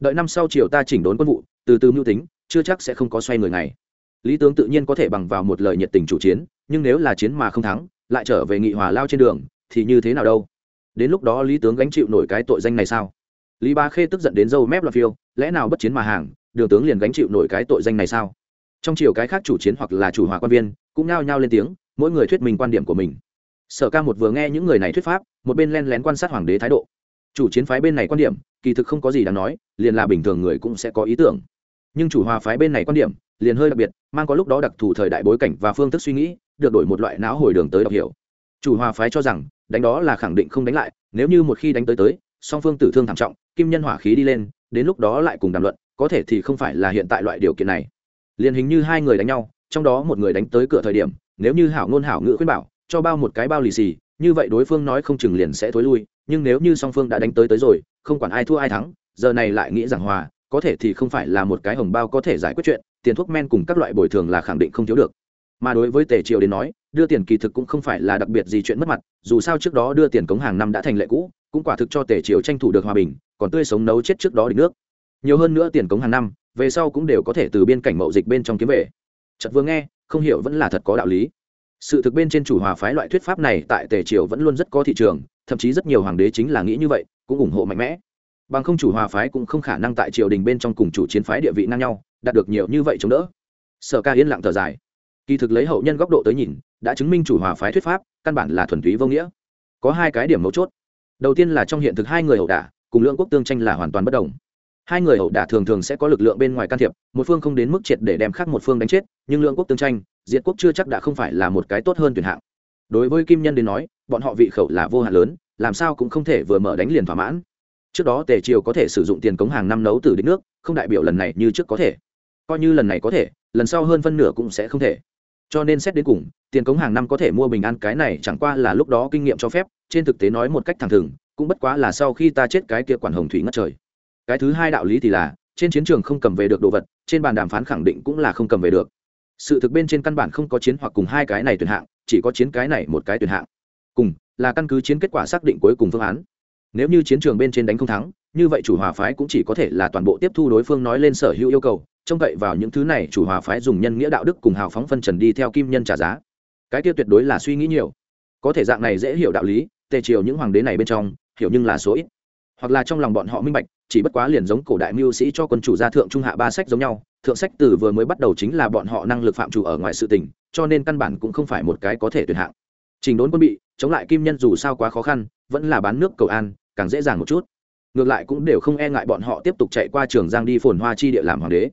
Đợi năm sau triều ta chỉnh đốn quân vụ, từ từ mưu tính chưa chắc sẽ không có xoay người này. Lý tướng tự nhiên có thể bằng vào một lời nhiệt tình chủ chiến, nhưng nếu là chiến mà không thắng, lại trở về nghị hòa lao trên đường, thì như thế nào đâu? Đến lúc đó lý tướng gánh chịu nổi cái tội danh này sao? Lý ba khê tức giận đến dâu mép loạt phiêu, lẽ nào bất chiến mà hàng, đường tướng liền gánh chịu nổi cái tội danh này sao? Trong chiều cái khác chủ chiến hoặc là chủ hòa quan viên, cũng nhao nhao lên tiếng, mỗi người thuyết mình quan điểm của mình. Sở ca một vừa nghe những người này thuyết pháp, một bên len lén quan sát hoàng đế thái độ. Chủ chiến phái bên này quan điểm, kỳ thực không có gì đáng nói, liền là bình thường người cũng sẽ có ý tưởng nhưng chủ hòa phái bên này quan điểm liền hơi đặc biệt, mang có lúc đó đặc thù thời đại bối cảnh và phương thức suy nghĩ, được đổi một loại não hồi đường tới đọc hiểu. Chủ hòa phái cho rằng, đánh đó là khẳng định không đánh lại, nếu như một khi đánh tới tới, song phương tử thương thảm trọng, kim nhân hỏa khí đi lên, đến lúc đó lại cùng đàm luận, có thể thì không phải là hiện tại loại điều kiện này. Liền hình như hai người đánh nhau, trong đó một người đánh tới cửa thời điểm, nếu như hảo ngôn hảo ngữ khuyên bảo, cho bao một cái bao lì xì, như vậy đối phương nói không chừng liền sẽ thối lui, nhưng nếu như song phương đã đánh tới tới rồi, không quản ai thua ai thắng, giờ này lại nghĩ rằng hòa có thể thì không phải là một cái hồng bao có thể giải quyết chuyện, tiền thuốc men cùng các loại bồi thường là khẳng định không thiếu được. Mà đối với tề triều đến nói, đưa tiền kỳ thực cũng không phải là đặc biệt gì chuyện mất mặt, dù sao trước đó đưa tiền cống hàng năm đã thành lệ cũ, cũng quả thực cho tề triều tranh thủ được hòa bình, còn tươi sống nấu chết trước đó địch nước. Nhiều hơn nữa tiền cống hàng năm, về sau cũng đều có thể từ biên cảnh mậu dịch bên trong kiếm về. Chật vừa nghe, không hiểu vẫn là thật có đạo lý. Sự thực bên trên chủ hòa phái loại thuyết pháp này tại tề triều vẫn luôn rất có thị trường, thậm chí rất nhiều hoàng đế chính là nghĩ như vậy, cũng ủng hộ mạnh mẽ bằng không chủ hòa phái cũng không khả năng tại triều đình bên trong cùng chủ chiến phái địa vị ngang nhau, đạt được nhiều như vậy chống đỡ. Sở ca yên lặng thở dài. Kỳ thực lấy hậu nhân góc độ tới nhìn, đã chứng minh chủ hòa phái thuyết pháp, căn bản là thuần túy vô nghĩa. Có hai cái điểm mấu chốt. Đầu tiên là trong hiện thực hai người hậu đả, cùng lượng quốc tương tranh là hoàn toàn bất đồng. Hai người hậu đả thường thường sẽ có lực lượng bên ngoài can thiệp, một phương không đến mức triệt để đem khác một phương đánh chết, nhưng lượng quốc tương tranh, diệt quốc chưa chắc đã không phải là một cái tốt hơn tuyển hạng. Đối với kim nhân đến nói, bọn họ vị khẩu là vô hạn lớn, làm sao cũng không thể vừa mở đánh liền thỏa mãn trước đó tề triều có thể sử dụng tiền cống hàng năm nấu từ đích nước, không đại biểu lần này như trước có thể. Coi như lần này có thể, lần sau hơn phân nửa cũng sẽ không thể. Cho nên xét đến cùng, tiền cống hàng năm có thể mua bình an cái này chẳng qua là lúc đó kinh nghiệm cho phép, trên thực tế nói một cách thẳng thừng, cũng bất quá là sau khi ta chết cái kia quản hồng thủy ngất trời. Cái thứ hai đạo lý thì là, trên chiến trường không cầm về được đồ vật, trên bàn đàm phán khẳng định cũng là không cầm về được. Sự thực bên trên căn bản không có chiến hoặc cùng hai cái này tuyển hạng, chỉ có chiến cái này một cái tuyển hạng. Cùng, là căn cứ chiến kết quả xác định cuối cùng phương án nếu như chiến trường bên trên đánh không thắng, như vậy chủ hòa phái cũng chỉ có thể là toàn bộ tiếp thu đối phương nói lên sở hữu yêu cầu, trông cậy vào những thứ này, chủ hòa phái dùng nhân nghĩa đạo đức cùng hào phóng phân trần đi theo kim nhân trả giá. Cái kia tuyệt đối là suy nghĩ nhiều. Có thể dạng này dễ hiểu đạo lý, tề triều những hoàng đế này bên trong, hiểu nhưng là số ít. Hoặc là trong lòng bọn họ minh bạch, chỉ bất quá liền giống cổ đại mưu sĩ cho quân chủ gia thượng trung hạ ba sách giống nhau, thượng sách từ vừa mới bắt đầu chính là bọn họ năng lực phạm chủ ở ngoài sự tình, cho nên căn bản cũng không phải một cái có thể tuyệt hạng. Trình đốn quân bị, chống lại kim nhân dù sao quá khó khăn, vẫn là bán nước cầu an càng dễ dàng một chút. Ngược lại cũng đều không e ngại bọn họ tiếp tục chạy qua trường giang đi phồn hoa chi địa làm hoàng đế.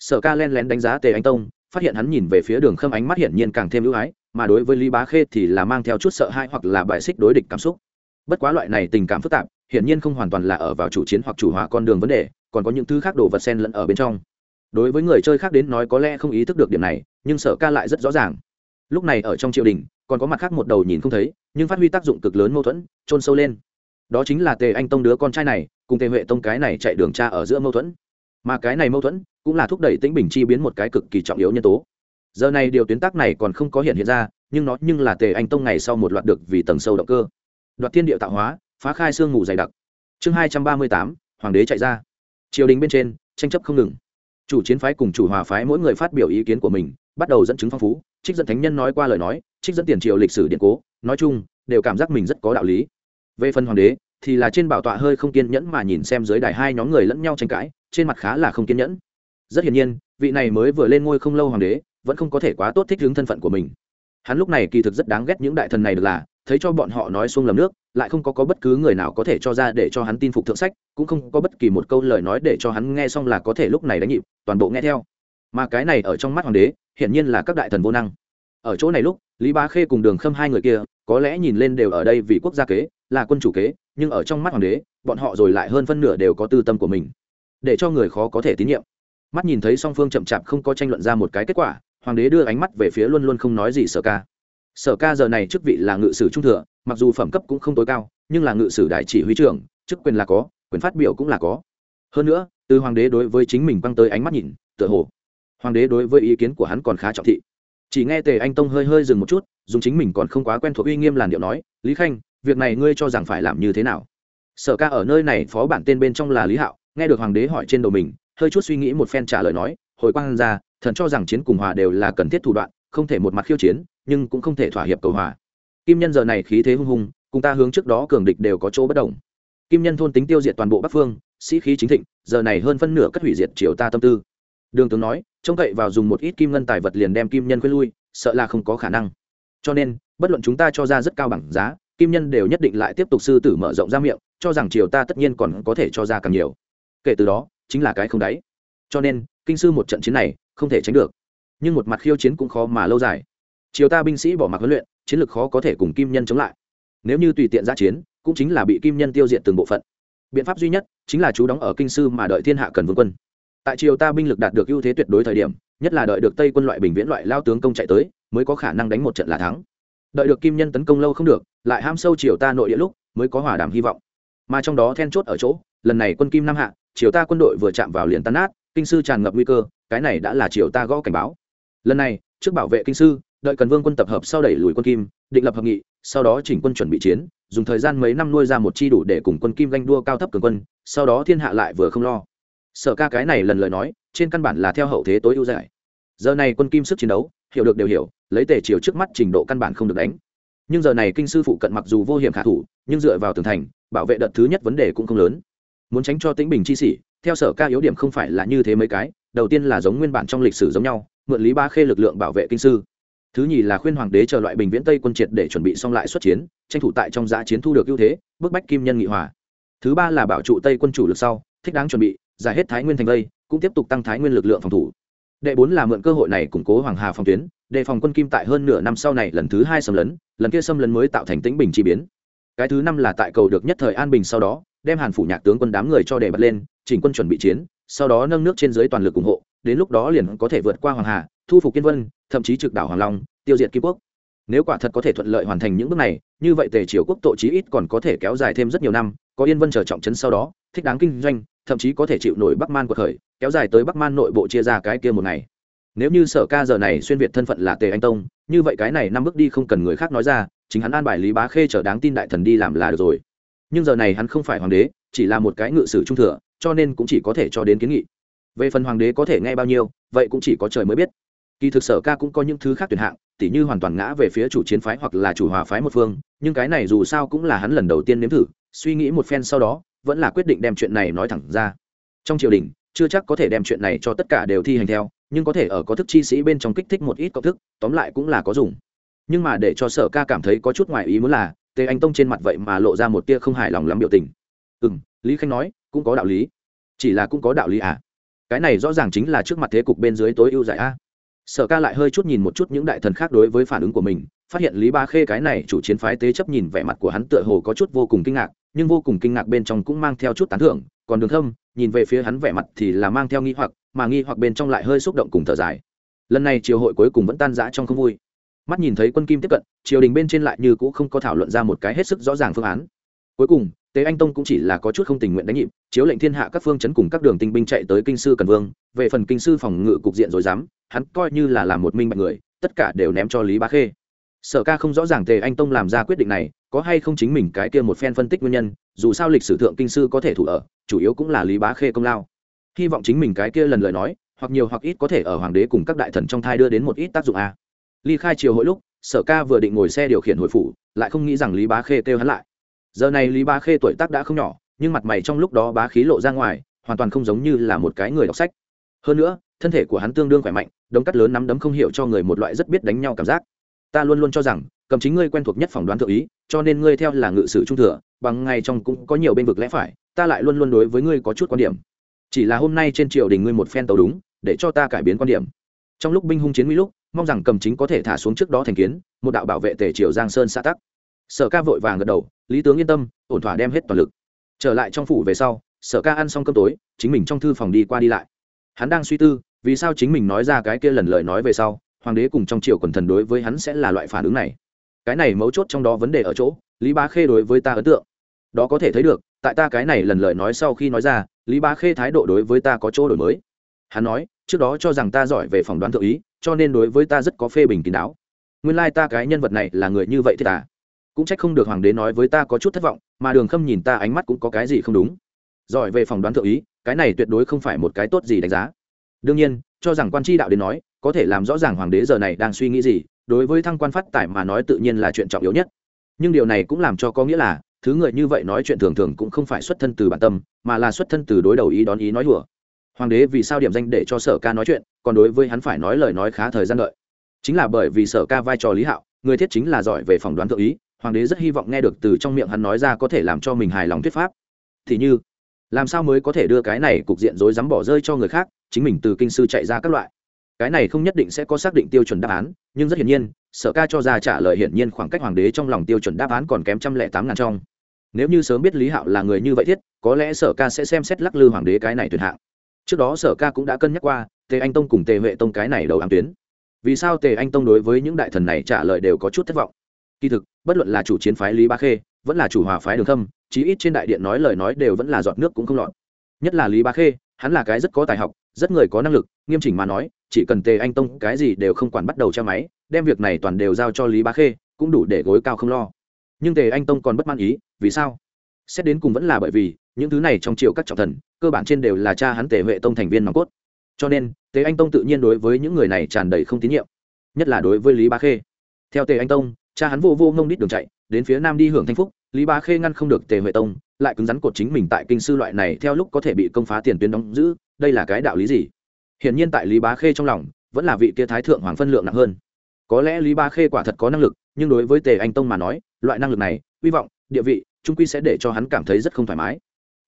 Sở ca len lén đánh giá tề anh tông, phát hiện hắn nhìn về phía đường khâm ánh mắt hiển nhiên càng thêm ưu ái, mà đối với lý bá khê thì là mang theo chút sợ hãi hoặc là bài xích đối địch cảm xúc. Bất quá loại này tình cảm phức tạp, hiển nhiên không hoàn toàn là ở vào chủ chiến hoặc chủ hòa con đường vấn đề, còn có những thứ khác đồ vật sen lẫn ở bên trong. Đối với người chơi khác đến nói có lẽ không ý thức được điểm này, nhưng sở ca lại rất rõ ràng. Lúc này ở trong triều đình, còn có mặt khác một đầu nhìn không thấy, nhưng phát huy tác dụng cực lớn mâu thuẫn trôn sâu lên đó chính là tề anh tông đứa con trai này, cùng tề huệ tông cái này chạy đường cha ở giữa mâu thuẫn. Mà cái này mâu thuẫn cũng là thúc đẩy tĩnh bình chi biến một cái cực kỳ trọng yếu nhân tố. Giờ này điều tuyến tác này còn không có hiện hiện ra, nhưng nó nhưng là tề anh tông ngày sau một loạt được vì tầng sâu động cơ. Đoạt thiên địa tạo hóa, phá khai sương ngủ dày đặc. Chương hai trăm ba mươi tám, hoàng đế chạy ra. Triều đình bên trên, tranh chấp không ngừng. Chủ chiến phái cùng chủ hòa phái mỗi người phát biểu ý kiến của mình, bắt đầu dẫn chứng phong phú, trích dẫn thánh nhân nói qua lời nói, trích dẫn tiền triều lịch sử điện cố. Nói chung, đều cảm giác mình rất có đạo lý về phần hoàng đế thì là trên bảo tọa hơi không kiên nhẫn mà nhìn xem dưới đài hai nhóm người lẫn nhau tranh cãi trên mặt khá là không kiên nhẫn. Rất hiển nhiên vị này mới vừa lên ngôi không lâu hoàng đế vẫn không có thể quá tốt thích hướng thân phận của mình. Hắn lúc này kỳ thực rất đáng ghét những đại thần này được là thấy cho bọn họ nói xuông lầm nước lại không có, có bất cứ người nào có thể cho ra để cho hắn tin phục thượng sách cũng không có bất kỳ một câu lời nói để cho hắn nghe xong là có thể lúc này đánh nhịp toàn bộ nghe theo. Mà cái này ở trong mắt hoàng đế hiển nhiên là các đại thần vô năng. Ở chỗ này lúc lý bá khê cùng đường khâm hai người kia có lẽ nhìn lên đều ở đây vì quốc gia kế, là quân chủ kế, nhưng ở trong mắt hoàng đế, bọn họ rồi lại hơn phân nửa đều có tư tâm của mình. Để cho người khó có thể tín nhiệm. Mắt nhìn thấy song phương chậm chạp không có tranh luận ra một cái kết quả, hoàng đế đưa ánh mắt về phía luôn luôn không nói gì sở ca. Sở ca giờ này chức vị là ngự sử trung thừa, mặc dù phẩm cấp cũng không tối cao, nhưng là ngự sử đại chỉ huy trưởng, chức quyền là có, quyền phát biểu cũng là có. Hơn nữa, từ hoàng đế đối với chính mình băng tới ánh mắt nhìn, tựa hồ, hoàng đế đối với ý kiến của hắn còn khá trọng thị chỉ nghe tề anh tông hơi hơi dừng một chút, dùng chính mình còn không quá quen thuộc uy nghiêm làn điệu nói, lý khanh, việc này ngươi cho rằng phải làm như thế nào? Sở ca ở nơi này phó bản tên bên trong là lý hạo, nghe được hoàng đế hỏi trên đầu mình, hơi chút suy nghĩ một phen trả lời nói, hồi quang ra, thần cho rằng chiến cùng hòa đều là cần thiết thủ đoạn, không thể một mặt khiêu chiến, nhưng cũng không thể thỏa hiệp cầu hòa. Kim nhân giờ này khí thế hung hùng, cùng ta hướng trước đó cường địch đều có chỗ bất đồng. Kim nhân thôn tính tiêu diệt toàn bộ bắc phương, sĩ khí chính thịnh, giờ này hơn phân nửa cất hủy diệt triều ta tâm tư đường tướng nói, trông cậy vào dùng một ít kim ngân tài vật liền đem kim nhân quên lui, sợ là không có khả năng. Cho nên, bất luận chúng ta cho ra rất cao bằng giá, kim nhân đều nhất định lại tiếp tục sư tử mở rộng ra miệng, cho rằng triều ta tất nhiên còn có thể cho ra càng nhiều. Kể từ đó, chính là cái không đáy. Cho nên, kinh sư một trận chiến này, không thể tránh được. Nhưng một mặt khiêu chiến cũng khó mà lâu dài. Triều ta binh sĩ bỏ mặc huấn luyện, chiến lược khó có thể cùng kim nhân chống lại. Nếu như tùy tiện ra chiến, cũng chính là bị kim nhân tiêu diệt từng bộ phận. Biện pháp duy nhất, chính là chú đóng ở kinh sư mà đợi thiên hạ cần vương quân tại triều ta binh lực đạt được ưu thế tuyệt đối thời điểm, nhất là đợi được tây quân loại bình viễn loại lao tướng công chạy tới, mới có khả năng đánh một trận là thắng. Đợi được kim nhân tấn công lâu không được, lại ham sâu triều ta nội địa lúc, mới có hòa đàm hy vọng. Mà trong đó then chốt ở chỗ, lần này quân kim nam hạ, triều ta quân đội vừa chạm vào liền tan nát, kinh sư tràn ngập nguy cơ, cái này đã là triều ta gõ cảnh báo. Lần này, trước bảo vệ kinh sư, đợi cần vương quân tập hợp sau đẩy lùi quân kim, định lập hợp nghị, sau đó chỉnh quân chuẩn bị chiến, dùng thời gian mấy năm nuôi ra một chi đủ để cùng quân kim ganh đua cao thấp cường quân, sau đó thiên hạ lại vừa không lo sở ca cái này lần lời nói, trên căn bản là theo hậu thế tối ưu giải. Giờ này quân kim sức chiến đấu, hiểu được đều hiểu, lấy tề chiều trước mắt trình độ căn bản không được đánh. Nhưng giờ này kinh sư phụ cận mặc dù vô hiểm khả thủ, nhưng dựa vào tường thành, bảo vệ đợt thứ nhất vấn đề cũng không lớn. Muốn tránh cho tĩnh bình chi sĩ theo sở ca yếu điểm không phải là như thế mấy cái, đầu tiên là giống nguyên bản trong lịch sử giống nhau, mượn lý ba khê lực lượng bảo vệ kinh sư. Thứ nhì là khuyên hoàng đế chờ loại bình viễn tây quân triệt để chuẩn bị xong lại xuất chiến, tranh thủ tại trong giã chiến thu được ưu thế, bức bách kim nhân nghị hòa. Thứ ba là bảo trụ tây quân chủ lực sau, thích đáng chuẩn bị giải hết thái nguyên thành vây, cũng tiếp tục tăng thái nguyên lực lượng phòng thủ. Đệ bốn là mượn cơ hội này củng cố hoàng hà phòng tuyến, đề phòng quân kim tại hơn nửa năm sau này lần thứ hai xâm lấn, lần kia xâm lấn mới tạo thành tĩnh bình chi biến. Cái thứ năm là tại cầu được nhất thời an bình sau đó, đem hàn phủ nhạc tướng quân đám người cho đề bật lên, chỉnh quân chuẩn bị chiến, sau đó nâng nước trên dưới toàn lực ủng hộ, đến lúc đó liền có thể vượt qua hoàng hà, thu phục kiên vân, thậm chí trực đảo hoàng long, tiêu diệt kim quốc. Nếu quả thật có thể thuận lợi hoàn thành những bước này, như vậy tề triều quốc tổ chí ít còn có thể kéo dài thêm rất nhiều năm, có yên vân chờ trọng trấn sau đó, thích đáng kinh doanh thậm chí có thể chịu nổi bắc man của khởi, kéo dài tới bắc man nội bộ chia ra cái kia một ngày. Nếu như sở ca giờ này xuyên việt thân phận là tề anh tông, như vậy cái này năm bước đi không cần người khác nói ra, chính hắn an bài lý bá khê trở đáng tin đại thần đi làm là được rồi. Nhưng giờ này hắn không phải hoàng đế, chỉ là một cái ngự sử trung thừa, cho nên cũng chỉ có thể cho đến kiến nghị. Về phần hoàng đế có thể nghe bao nhiêu, vậy cũng chỉ có trời mới biết. Kỳ thực sở ca cũng có những thứ khác tuyển hạng, tỉ như hoàn toàn ngã về phía chủ chiến phái hoặc là chủ hòa phái một phương, nhưng cái này dù sao cũng là hắn lần đầu tiên nếm thử, suy nghĩ một phen sau đó vẫn là quyết định đem chuyện này nói thẳng ra. Trong triều đình, chưa chắc có thể đem chuyện này cho tất cả đều thi hành theo, nhưng có thể ở có thức chi sĩ bên trong kích thích một ít cộng thức, tóm lại cũng là có dùng. Nhưng mà để cho sở ca cảm thấy có chút ngoài ý muốn là, tề anh tông trên mặt vậy mà lộ ra một tia không hài lòng lắm biểu tình. Ừ m lý khanh nói, cũng có đạo lý. Chỉ là cũng có đạo lý à? Cái này rõ ràng chính là trước mặt thế cục bên dưới tối ưu giải a. Sở ca lại hơi chút nhìn một chút những đại thần khác đối với phản ứng của mình phát hiện lý ba khê cái này chủ chiến phái tế chấp nhìn vẻ mặt của hắn tựa hồ có chút vô cùng kinh ngạc, nhưng vô cùng kinh ngạc bên trong cũng mang theo chút tán thưởng, còn đường thâm, nhìn về phía hắn vẻ mặt thì là mang theo nghi hoặc, mà nghi hoặc bên trong lại hơi xúc động cùng thở dài. Lần này triều hội cuối cùng vẫn tan rã trong không vui. Mắt nhìn thấy quân kim tiếp cận, triều đình bên trên lại như cũng không có thảo luận ra một cái hết sức rõ ràng phương án. Cuối cùng, tế anh tông cũng chỉ là có chút không tình nguyện đánh nhịp, chiếu lệnh thiên hạ các phương chấn cùng các đường tinh binh chạy tới kinh sư cần vương, về phần kinh sư phòng ngự cục diện rồi dám, hắn coi như là làm một minh bạch người, tất cả đều ném cho lý bá khê sở ca không rõ ràng tề anh tông làm ra quyết định này, có hay không chính mình cái kia một phen phân tích nguyên nhân, dù sao lịch sử thượng kinh sư có thể thủ ở, chủ yếu cũng là lý bá khê công lao. Hy vọng chính mình cái kia lần lời nói, hoặc nhiều hoặc ít có thể ở hoàng đế cùng các đại thần trong thai đưa đến một ít tác dụng a. Ly khai chiều hội lúc, sở ca vừa định ngồi xe điều khiển hội phủ, lại không nghĩ rằng lý bá khê kêu hắn lại. Giờ này lý bá khê tuổi tác đã không nhỏ, nhưng mặt mày trong lúc đó bá khí lộ ra ngoài, hoàn toàn không giống như là một cái người đọc sách. Hơn nữa, thân thể của hắn tương đương khỏe mạnh, đống cắt lớn nắm đấm không hiểu cho người một loại rất biết đánh nhau cảm giác ta luôn luôn cho rằng, cầm chính ngươi quen thuộc nhất phỏng đoán thượng ý, cho nên ngươi theo là ngự sử trung thừa, bằng ngày trong cũng có nhiều bên vực lẽ phải, ta lại luôn luôn đối với ngươi có chút quan điểm. Chỉ là hôm nay trên triều đình ngươi một phen tàu đúng, để cho ta cải biến quan điểm. Trong lúc binh hung chiến nguy lúc, mong rằng cầm chính có thể thả xuống trước đó thành kiến, một đạo bảo vệ tề triều giang sơn xã tắc. Sở ca vội vàng gật đầu, lý tướng yên tâm, ổn thỏa đem hết toàn lực. Trở lại trong phủ về sau, sở ca ăn xong cơm tối, chính mình trong thư phòng đi qua đi lại. Hắn đang suy tư, vì sao chính mình nói ra cái kia lần lời nói về sau hoàng đế cùng trong triều quần thần đối với hắn sẽ là loại phản ứng này. Cái này mấu chốt trong đó vấn đề ở chỗ, lý bá khê đối với ta ấn tượng. Đó có thể thấy được, tại ta cái này lần lời nói sau khi nói ra, lý bá khê thái độ đối với ta có chỗ đổi mới. Hắn nói, trước đó cho rằng ta giỏi về phỏng đoán thượng ý, cho nên đối với ta rất có phê bình kín đáo. Nguyên lai、like、ta cái nhân vật này là người như vậy thì à cũng trách không được hoàng đế nói với ta có chút thất vọng, mà đường khâm nhìn ta ánh mắt cũng có cái gì không đúng. Giỏi về phỏng đoán thượng ý, cái này tuyệt đối không phải một cái tốt gì đánh giá. Đương nhiên, cho rằng quan tri đạo đến nói có thể làm rõ ràng hoàng đế giờ này đang suy nghĩ gì, đối với thăng quan phát tài mà nói tự nhiên là chuyện trọng yếu nhất. Nhưng điều này cũng làm cho có nghĩa là, thứ người như vậy nói chuyện thường thường cũng không phải xuất thân từ bản tâm, mà là xuất thân từ đối đầu ý đón ý nói đùa. Hoàng đế vì sao điểm danh để cho sở ca nói chuyện, còn đối với hắn phải nói lời nói khá thời gian đợi. Chính là bởi vì sở ca vai trò lý hạo, người thiết chính là giỏi về phỏng đoán tự ý, hoàng đế rất hy vọng nghe được từ trong miệng hắn nói ra có thể làm cho mình hài lòng thuyết pháp. Thì như, làm sao mới có thể đưa cái này cục diện rối rắm bỏ rơi cho người khác, chính mình từ kinh sư chạy ra các loại cái này không nhất định sẽ có xác định tiêu chuẩn đáp án, nhưng rất hiển nhiên, sở ca cho ra trả lời hiển nhiên khoảng cách hoàng đế trong lòng tiêu chuẩn đáp án còn kém trăm lẻ tám ngàn trong. Nếu như sớm biết lý hạo là người như vậy thiết, có lẽ sở ca sẽ xem xét lắc lư hoàng đế cái này tuyệt hạng. Trước đó sở ca cũng đã cân nhắc qua, tề anh tông cùng tề huệ tông cái này đầu ám tuyến. Vì sao tề anh tông đối với những đại thần này trả lời đều có chút thất vọng? Kỳ thực, bất luận là chủ chiến phái lý ba khê, vẫn là chủ hòa phái đường khâm chí ít trên đại điện nói lời nói đều vẫn là giọt nước cũng không lọt. Nhất là lý ba khê, hắn là cái rất có tài học rất người có năng lực, nghiêm chỉnh mà nói, chỉ cần tề anh tông cái gì đều không quản bắt đầu che máy, đem việc này toàn đều giao cho lý Bá khê, cũng đủ để gối cao không lo. Nhưng tề anh tông còn bất mãn ý, vì sao? Xét đến cùng vẫn là bởi vì, những thứ này trong triều các trọng thần, cơ bản trên đều là cha hắn tề huệ tông thành viên nòng cốt. Cho nên, tề anh tông tự nhiên đối với những người này tràn đầy không tín nhiệm, nhất là đối với lý Bá khê. Theo tề anh tông, cha hắn vô vô ngông đít đường chạy, đến phía nam đi hưởng thanh phúc, lý Bá khê ngăn không được tề huệ tông lại cứng rắn cột chính mình tại kinh sư loại này theo lúc có thể bị công phá tiền tuyến đóng giữ, đây là cái đạo lý gì? Hiển nhiên tại lý bá khê trong lòng, vẫn là vị kia thái thượng hoàng phân lượng nặng hơn. Có lẽ lý Bá khê quả thật có năng lực, nhưng đối với tề anh tông mà nói, loại năng lực này, hy vọng, địa vị, trung quy sẽ để cho hắn cảm thấy rất không thoải mái.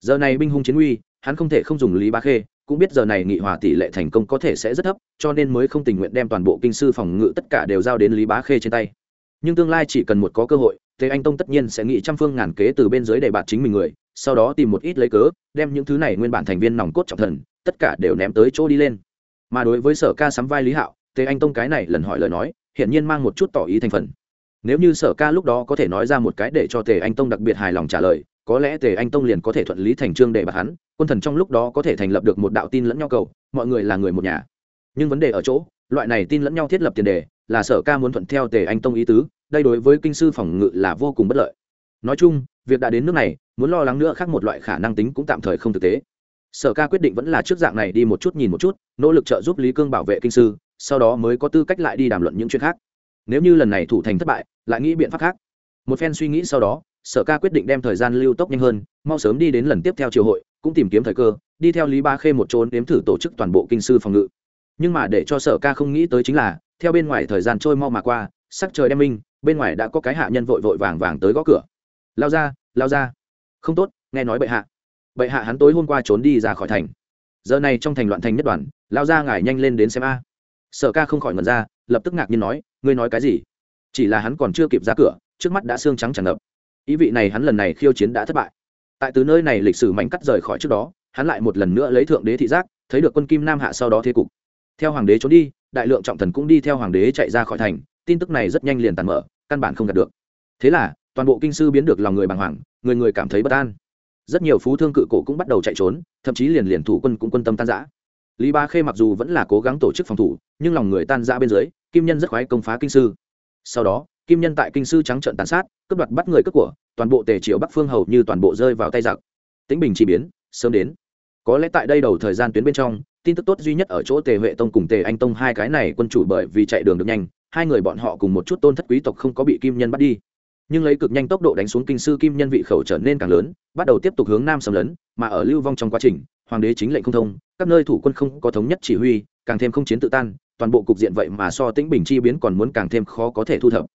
Giờ này binh hung chiến uy, hắn không thể không dùng lý Bá khê, cũng biết giờ này nghị hòa tỷ lệ thành công có thể sẽ rất thấp, cho nên mới không tình nguyện đem toàn bộ kinh sư phòng ngự tất cả đều giao đến lý bá khê trên tay. Nhưng tương lai chỉ cần một có cơ hội thế anh tông tất nhiên sẽ nghĩ trăm phương ngàn kế từ bên dưới để bạt chính mình người, sau đó tìm một ít lấy cớ, đem những thứ này nguyên bản thành viên nòng cốt trọng thần, tất cả đều ném tới chỗ đi lên. Mà đối với sở ca sắm vai lý hạo, thế anh tông cái này lần hỏi lời nói, hiển nhiên mang một chút tỏ ý thành phần. Nếu như sở ca lúc đó có thể nói ra một cái để cho tề anh tông đặc biệt hài lòng trả lời, có lẽ tề anh tông liền có thể thuận lý thành trương để bạt hắn, quân thần trong lúc đó có thể thành lập được một đạo tin lẫn nhau cầu, mọi người là người một nhà. Nhưng vấn đề ở chỗ, loại này tin lẫn nhau thiết lập tiền đề, là sở ca muốn thuận theo tề anh tông ý tứ đây đối với kinh sư phòng ngự là vô cùng bất lợi. Nói chung, việc đã đến nước này, muốn lo lắng nữa khác một loại khả năng tính cũng tạm thời không thực tế. Sở ca quyết định vẫn là trước dạng này đi một chút nhìn một chút, nỗ lực trợ giúp lý cương bảo vệ kinh sư, sau đó mới có tư cách lại đi đàm luận những chuyện khác. Nếu như lần này thủ thành thất bại, lại nghĩ biện pháp khác. Một phen suy nghĩ sau đó, sở ca quyết định đem thời gian lưu tốc nhanh hơn, mau sớm đi đến lần tiếp theo triều hội, cũng tìm kiếm thời cơ, đi theo lý ba khê một trốn đếm thử tổ chức toàn bộ kinh sư phòng ngự. Nhưng mà để cho sở ca không nghĩ tới chính là, theo bên ngoài thời gian trôi mau mà qua, sắc trời đem minh bên ngoài đã có cái hạ nhân vội vội vàng vàng tới gõ cửa. Lao ra lao ra. Không tốt, nghe nói bệ hạ. Bệ hạ hắn tối hôm qua trốn đi ra khỏi thành. Giờ này trong thành loạn thành nhất đoàn, lao ra ngài nhanh lên đến xem a. Sở ca không khỏi ngần ra, lập tức ngạc nhiên nói, ngươi nói cái gì? Chỉ là hắn còn chưa kịp ra cửa, trước mắt đã xương trắng tràn ngập. Ý vị này hắn lần này khiêu chiến đã thất bại. Tại từ nơi này lịch sử mảnh cắt rời khỏi trước đó, hắn lại một lần nữa lấy thượng đế thị giác, thấy được quân kim nam hạ sau đó thế cục. Theo hoàng đế trốn đi, đại lượng trọng thần cũng đi theo hoàng đế chạy ra khỏi thành tin tức này rất nhanh liền tàn mở, căn bản không đạt được. Thế là, toàn bộ kinh sư biến được lòng người bàng hoàng, người người cảm thấy bất an. Rất nhiều phú thương cự cổ cũng bắt đầu chạy trốn, thậm chí liền liền thủ quân cũng quân tâm tan giã lý ba khê mặc dù vẫn là cố gắng tổ chức phòng thủ, nhưng lòng người tan giã bên dưới, kim nhân rất khoái công phá kinh sư. Sau đó, kim nhân tại kinh sư trắng trợn tàn sát, cướp đoạt bắt người cướp của, toàn bộ tề triệu bắc phương hầu như toàn bộ rơi vào tay giặc. Tính bình chỉ biến, sớm đến. Có lẽ tại đây đầu thời gian tuyến bên trong, tin tức tốt duy nhất ở chỗ tề huệ tông cùng tề anh tông hai cái này quân chủ bởi vì chạy đường được nhanh hai người bọn họ cùng một chút tôn thất quý tộc không có bị kim nhân bắt đi. Nhưng lấy cực nhanh tốc độ đánh xuống kinh sư kim nhân vị khẩu trở nên càng lớn, bắt đầu tiếp tục hướng nam xâm lấn, mà ở lưu vong trong quá trình, hoàng đế chính lệnh không thông, các nơi thủ quân không có thống nhất chỉ huy, càng thêm không chiến tự tan, toàn bộ cục diện vậy mà so tĩnh bình chi biến còn muốn càng thêm khó có thể thu thập.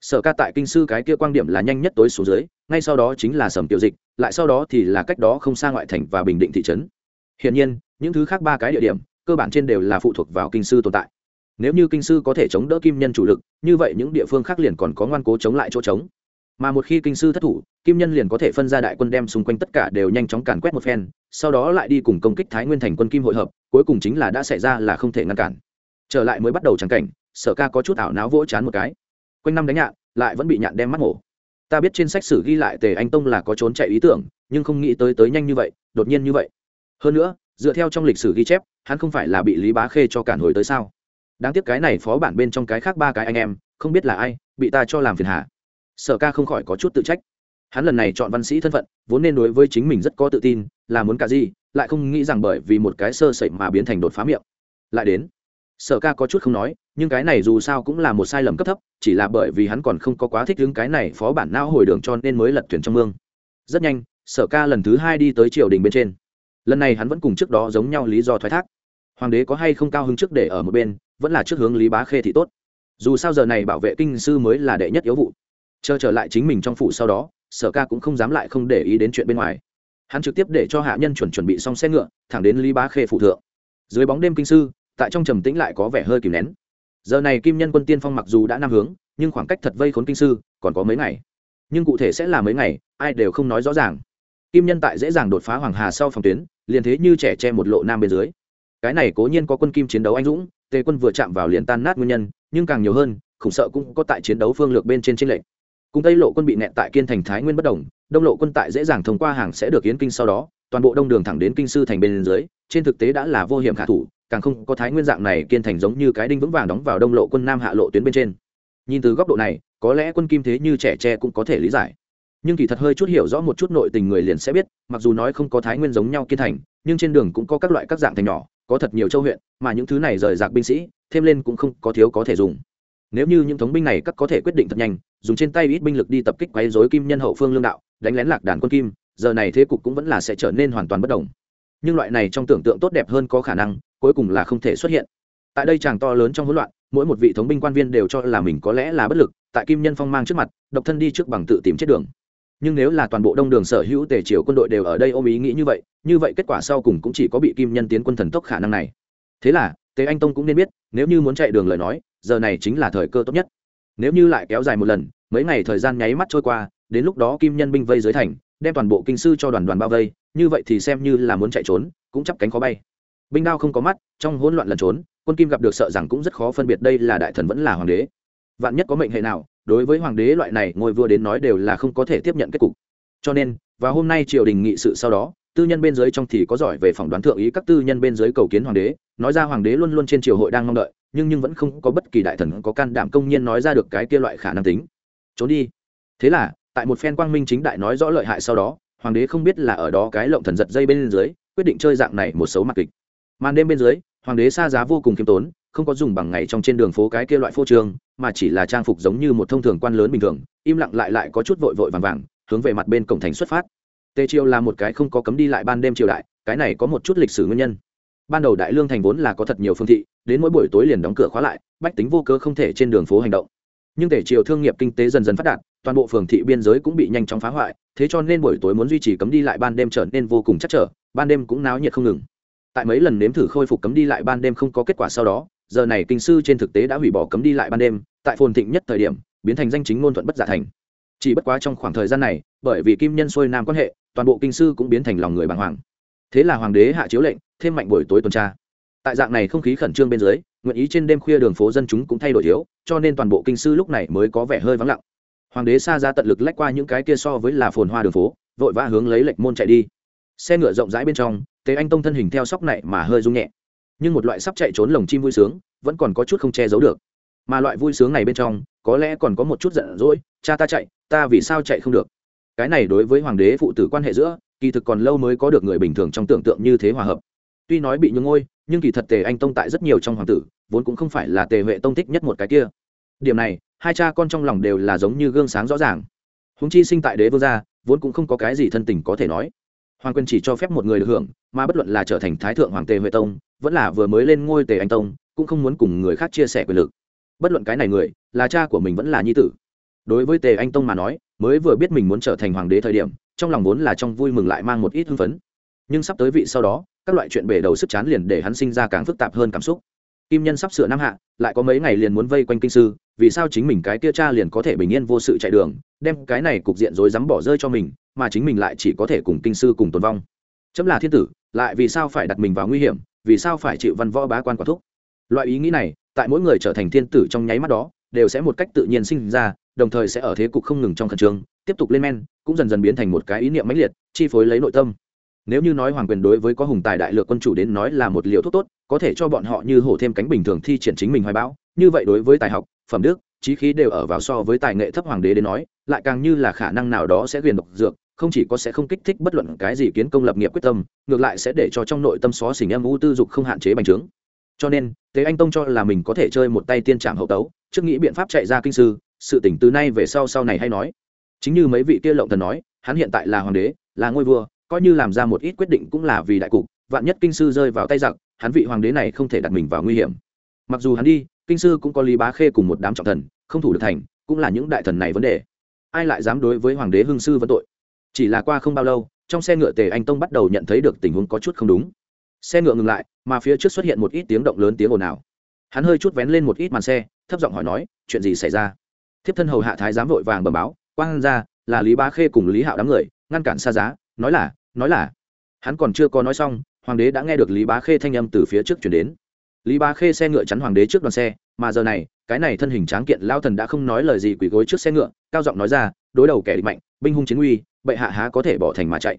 Sở ca tại kinh sư cái kia quan điểm là nhanh nhất tối số dưới, ngay sau đó chính là sầm tiểu dịch, lại sau đó thì là cách đó không xa ngoại thành và bình định thị trấn. Hiển nhiên, những thứ khác ba cái địa điểm, cơ bản trên đều là phụ thuộc vào kinh sư tồn tại nếu như kinh sư có thể chống đỡ kim nhân chủ lực, như vậy những địa phương khác liền còn có ngoan cố chống lại chỗ trống. Mà một khi kinh sư thất thủ, kim nhân liền có thể phân ra đại quân đem xung quanh tất cả đều nhanh chóng càn quét một phen, sau đó lại đi cùng công kích thái nguyên thành quân kim hội hợp, cuối cùng chính là đã xảy ra là không thể ngăn cản. Trở lại mới bắt đầu trắng cảnh, sở ca có chút ảo náo vỗ chán một cái. Quanh năm đánh nhạn, lại vẫn bị nhạn đem mắt mổ. Ta biết trên sách sử ghi lại tề anh tông là có trốn chạy ý tưởng, nhưng không nghĩ tới tới nhanh như vậy, đột nhiên như vậy. Hơn nữa, dựa theo trong lịch sử ghi chép, hắn không phải là bị lý bá khê cho cản hồi tới sao? Đáng tiếc cái này phó bản bên trong cái khác ba cái anh em, không biết là ai, bị ta cho làm phiền hà. Sở ca không khỏi có chút tự trách. Hắn lần này chọn văn sĩ thân phận, vốn nên đối với chính mình rất có tự tin, là muốn cả gì, lại không nghĩ rằng bởi vì một cái sơ sẩy mà biến thành đột phá miệng. Lại đến, sở ca có chút không nói, nhưng cái này dù sao cũng là một sai lầm cấp thấp, chỉ là bởi vì hắn còn không có quá thích những cái này phó bản não hồi đường cho nên mới lật thuyền trong mương. Rất nhanh, sở ca lần thứ hai đi tới triều đình bên trên. Lần này hắn vẫn cùng trước đó giống nhau lý do thoái thác. Hoàng đế có hay không cao hứng trước để ở một bên vẫn là trước hướng lý bá khê thì tốt. Dù sao giờ này bảo vệ kinh sư mới là đệ nhất yếu vụ. Chờ trở lại chính mình trong phủ sau đó, sở ca cũng không dám lại không để ý đến chuyện bên ngoài. Hắn trực tiếp để cho hạ nhân chuẩn chuẩn bị xong xe ngựa, thẳng đến lý bá khê phụ thượng. Dưới bóng đêm kinh sư, tại trong trầm tĩnh lại có vẻ hơi kìm nén. Giờ này kim nhân quân tiên phong mặc dù đã nam hướng, nhưng khoảng cách thật vây khốn kinh sư, còn có mấy ngày. Nhưng cụ thể sẽ là mấy ngày, ai đều không nói rõ ràng. Kim nhân tại dễ dàng đột phá hoàng hà sau phòng tuyến, liền thế như trẻ che một lộ nam bên dưới. Cái này cố nhiên có quân kim chiến đấu anh dũng tề quân vừa chạm vào liền tan nát nguyên nhân, nhưng càng nhiều hơn, khủng sợ cũng có tại chiến đấu phương lược bên trên tranh lệch. Cùng tây lộ quân bị nẹt tại kiên thành thái nguyên bất đồng, đông lộ quân tại dễ dàng thông qua hàng sẽ được yến kinh sau đó, toàn bộ đông đường thẳng đến kinh sư thành bên dưới, trên thực tế đã là vô hiểm khả thủ, càng không có thái nguyên dạng này kiên thành giống như cái đinh vững vàng đóng vào đông lộ quân nam hạ lộ tuyến bên trên. Nhìn từ góc độ này, có lẽ quân kim thế như trẻ tre cũng có thể lý giải. Nhưng kỳ thật hơi chút hiểu rõ một chút nội tình người liền sẽ biết, mặc dù nói không có thái nguyên giống nhau kiên thành, nhưng trên đường cũng có các loại các dạng thành nhỏ có thật nhiều châu huyện, mà những thứ này rời rạc binh sĩ, thêm lên cũng không có thiếu có thể dùng. Nếu như những thống binh này các có thể quyết định thật nhanh, dùng trên tay ít binh lực đi tập kích quấy dối kim nhân hậu phương lương đạo, đánh lén lạc đàn quân kim, giờ này thế cục cũng vẫn là sẽ trở nên hoàn toàn bất đồng. Nhưng loại này trong tưởng tượng tốt đẹp hơn có khả năng, cuối cùng là không thể xuất hiện. Tại đây chàng to lớn trong hỗn loạn, mỗi một vị thống binh quan viên đều cho là mình có lẽ là bất lực, tại kim nhân phong mang trước mặt, độc thân đi trước bằng tự tìm chết đường nhưng nếu là toàn bộ đông đường sở hữu tề triều quân đội đều ở đây ôm ý nghĩ như vậy như vậy kết quả sau cùng cũng chỉ có bị kim nhân tiến quân thần tốc khả năng này. Thế là, tề anh tông cũng nên biết, nếu như muốn chạy đường lời nói, giờ này chính là thời cơ tốt nhất. Nếu như lại kéo dài một lần, mấy ngày thời gian nháy mắt trôi qua, đến lúc đó kim nhân binh vây dưới thành, đem toàn bộ kinh sư cho đoàn đoàn bao vây, như vậy thì xem như là muốn chạy trốn, cũng chắp cánh khó bay. Binh đao không có mắt, trong hỗn loạn lẩn trốn, quân kim gặp được sợ rằng cũng rất khó phân biệt đây là đại thần vẫn là hoàng đế. Vạn nhất có mệnh hệ nào đối với hoàng đế loại này ngôi vua đến nói đều là không có thể tiếp nhận kết cục. Cho nên và hôm nay triều đình nghị sự sau đó, tư nhân bên dưới trong thì có giỏi về phỏng đoán thượng ý các tư nhân bên dưới cầu kiến hoàng đế, nói ra hoàng đế luôn luôn trên triều hội đang mong đợi, nhưng nhưng vẫn không có bất kỳ đại thần có can đảm công nhiên nói ra được cái kia loại khả năng tính. Trốn đi. Thế là, tại một phen quang minh chính đại nói rõ lợi hại sau đó, hoàng đế không biết là ở đó cái lộng thần giật dây bên dưới, quyết định chơi dạng này một số mặt kịch. Màn đêm bên dưới, hoàng đế xa giá vô cùng khiêm tốn, không có dùng bằng ngày trong trên đường phố cái kia loại phô trương mà chỉ là trang phục giống như một thông thường quan lớn bình thường, im lặng lại lại có chút vội vội vàng vàng, hướng về mặt bên cổng thành xuất phát. Tề triều là một cái không có cấm đi lại ban đêm triều đại, cái này có một chút lịch sử nguyên nhân. Ban đầu đại lương thành vốn là có thật nhiều phương thị, đến mỗi buổi tối liền đóng cửa khóa lại, bách tính vô cơ không thể trên đường phố hành động. Nhưng tề triều thương nghiệp kinh tế dần dần phát đạt, toàn bộ phường thị biên giới cũng bị nhanh chóng phá hoại, thế cho nên buổi tối muốn duy trì cấm đi lại ban đêm trở nên vô cùng chắc trở, ban đêm cũng náo nhiệt không ngừng. Tại mấy lần nếm thử khôi phục cấm đi lại ban đêm không có kết quả sau đó, giờ này kinh sư trên thực tế đã hủy bỏ cấm đi lại ban đêm tại phồn thịnh nhất thời điểm, biến thành danh chính ngôn thuận bất giả thành. Chỉ bất quá trong khoảng thời gian này, bởi vì kim nhân xuôi nam quan hệ, toàn bộ kinh sư cũng biến thành lòng người bàng hoàng. Thế là hoàng đế hạ chiếu lệnh, thêm mạnh buổi tối tuần tra. Tại dạng này không khí khẩn trương bên dưới, nguyện ý trên đêm khuya đường phố dân chúng cũng thay đổi thiếu, cho nên toàn bộ kinh sư lúc này mới có vẻ hơi vắng lặng. Hoàng đế xa ra tận lực lách qua những cái kia so với là phồn hoa đường phố, vội vã hướng lấy lệch môn chạy đi. Xe ngựa rộng rãi bên trong, tế anh tông thân hình theo sóc này mà hơi rung nhẹ. Nhưng một loại sắp chạy trốn lồng chim vui sướng, vẫn còn có chút không che giấu được mà loại vui sướng này bên trong, có lẽ còn có một chút giận dỗi, cha ta chạy, ta vì sao chạy không được? Cái này đối với hoàng đế phụ tử quan hệ giữa, kỳ thực còn lâu mới có được người bình thường trong tưởng tượng như thế hòa hợp. Tuy nói bị nhường ngôi, nhưng kỳ thật tề anh tông tại rất nhiều trong hoàng tử, vốn cũng không phải là tề huệ tông thích nhất một cái kia. Điểm này, hai cha con trong lòng đều là giống như gương sáng rõ ràng. Húng chi sinh tại đế vương gia, vốn cũng không có cái gì thân tình có thể nói. Hoàng quyền chỉ cho phép một người được hưởng, mà bất luận là trở thành thái thượng hoàng tề huệ tông, vẫn là vừa mới lên ngôi tề anh tông, cũng không muốn cùng người khác chia sẻ quyền lực bất luận cái này người, là cha của mình vẫn là nhi tử. Đối với tề anh tông mà nói, mới vừa biết mình muốn trở thành hoàng đế thời điểm, trong lòng vốn là trong vui mừng lại mang một ít hưng phấn. Nhưng sắp tới vị sau đó, các loại chuyện bể đầu sức chán liền để hắn sinh ra càng phức tạp hơn cảm xúc. Kim nhân sắp sửa năm hạ, lại có mấy ngày liền muốn vây quanh kinh sư, vì sao chính mình cái kia cha liền có thể bình yên vô sự chạy đường, đem cái này cục diện rối rắm bỏ rơi cho mình, mà chính mình lại chỉ có thể cùng kinh sư cùng tồn vong. Chấm là thiên tử, lại vì sao phải đặt mình vào nguy hiểm, vì sao phải chịu văn võ bá quan quả thúc? Loại ý nghĩ này tại mỗi người trở thành thiên tử trong nháy mắt đó, đều sẽ một cách tự nhiên sinh ra, đồng thời sẽ ở thế cục không ngừng trong khẩn trương, tiếp tục lên men, cũng dần dần biến thành một cái ý niệm mãnh liệt, chi phối lấy nội tâm. Nếu như nói hoàng quyền đối với có hùng tài đại lược quân chủ đến nói là một liều thuốc tốt, có thể cho bọn họ như hổ thêm cánh bình thường thi triển chính mình hoài bão, như vậy đối với tài học, phẩm đức, trí khí đều ở vào so với tài nghệ thấp hoàng đế đến nói, lại càng như là khả năng nào đó sẽ quyền độc dược, không chỉ có sẽ không kích thích bất luận cái gì kiến công lập nghiệp quyết tâm, ngược lại sẽ để cho trong nội tâm xó xỉnh âm u tư dục không hạn chế bành trướng cho nên, tế anh tông cho là mình có thể chơi một tay tiên trạm hậu tấu, trước nghĩ biện pháp chạy ra kinh sư, sự tỉnh từ nay về sau sau này hay nói. Chính như mấy vị kia lộng thần nói, hắn hiện tại là hoàng đế, là ngôi vua, coi như làm ra một ít quyết định cũng là vì đại cục, vạn nhất kinh sư rơi vào tay giặc, hắn vị hoàng đế này không thể đặt mình vào nguy hiểm. Mặc dù hắn đi, kinh sư cũng có lý bá khê cùng một đám trọng thần, không thủ được thành, cũng là những đại thần này vấn đề. Ai lại dám đối với hoàng đế hưng sư vấn tội? Chỉ là qua không bao lâu, trong xe ngựa tề anh tông bắt đầu nhận thấy được tình huống có chút không đúng. Xe ngựa ngừng lại mà phía trước xuất hiện một ít tiếng động lớn tiếng ồn ào. Hắn hơi chút vén lên một ít màn xe, thấp giọng hỏi nói, chuyện gì xảy ra? Thiếp thân hầu hạ thái giám vội vàng bẩm báo, quang ra, là lý bá khê cùng lý hạo đám người, ngăn cản xa giá, nói là nói là. Hắn còn chưa có nói xong, hoàng đế đã nghe được lý bá khê thanh âm từ phía trước chuyển đến. Lý bá khê xe ngựa chắn hoàng đế trước đoàn xe, mà giờ này, cái này thân hình tráng kiện lao thần đã không nói lời gì quỳ gối trước xe ngựa, cao giọng nói ra, đối đầu kẻ địch mạnh, binh hung chiến uy bệ hạ há có thể bỏ thành mà chạy.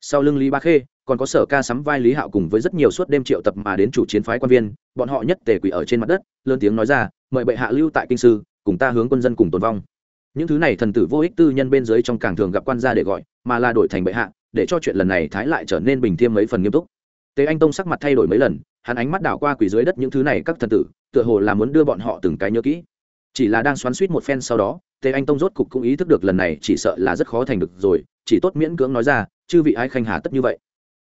Sau lưng lý bá khê còn có sở ca sắm vai lý hạo cùng với rất nhiều suốt đêm triệu tập mà đến chủ chiến phái quan viên, bọn họ nhất tề quỷ ở trên mặt đất, lớn tiếng nói ra, mời bệ hạ lưu tại kinh sư, cùng ta hướng quân dân cùng tồn vong. Những thứ này thần tử vô ích tư nhân bên dưới trong càng thường gặp quan gia để gọi, mà là đổi thành bệ hạ, để cho chuyện lần này thái lại trở nên bình thiêm mấy phần nghiêm túc. Tế anh tông sắc mặt thay đổi mấy lần, hắn ánh mắt đảo qua quỷ dưới đất những thứ này các thần tử, tựa hồ là muốn đưa bọn họ từng cái nhớ kỹ. Chỉ là đang xoắn suýt một phen sau đó, tế anh tông rốt cục cũng ý thức được lần này chỉ sợ là rất khó thành được rồi, chỉ tốt miễn cưỡng nói ra, chư vị ai khanh hà tất như vậy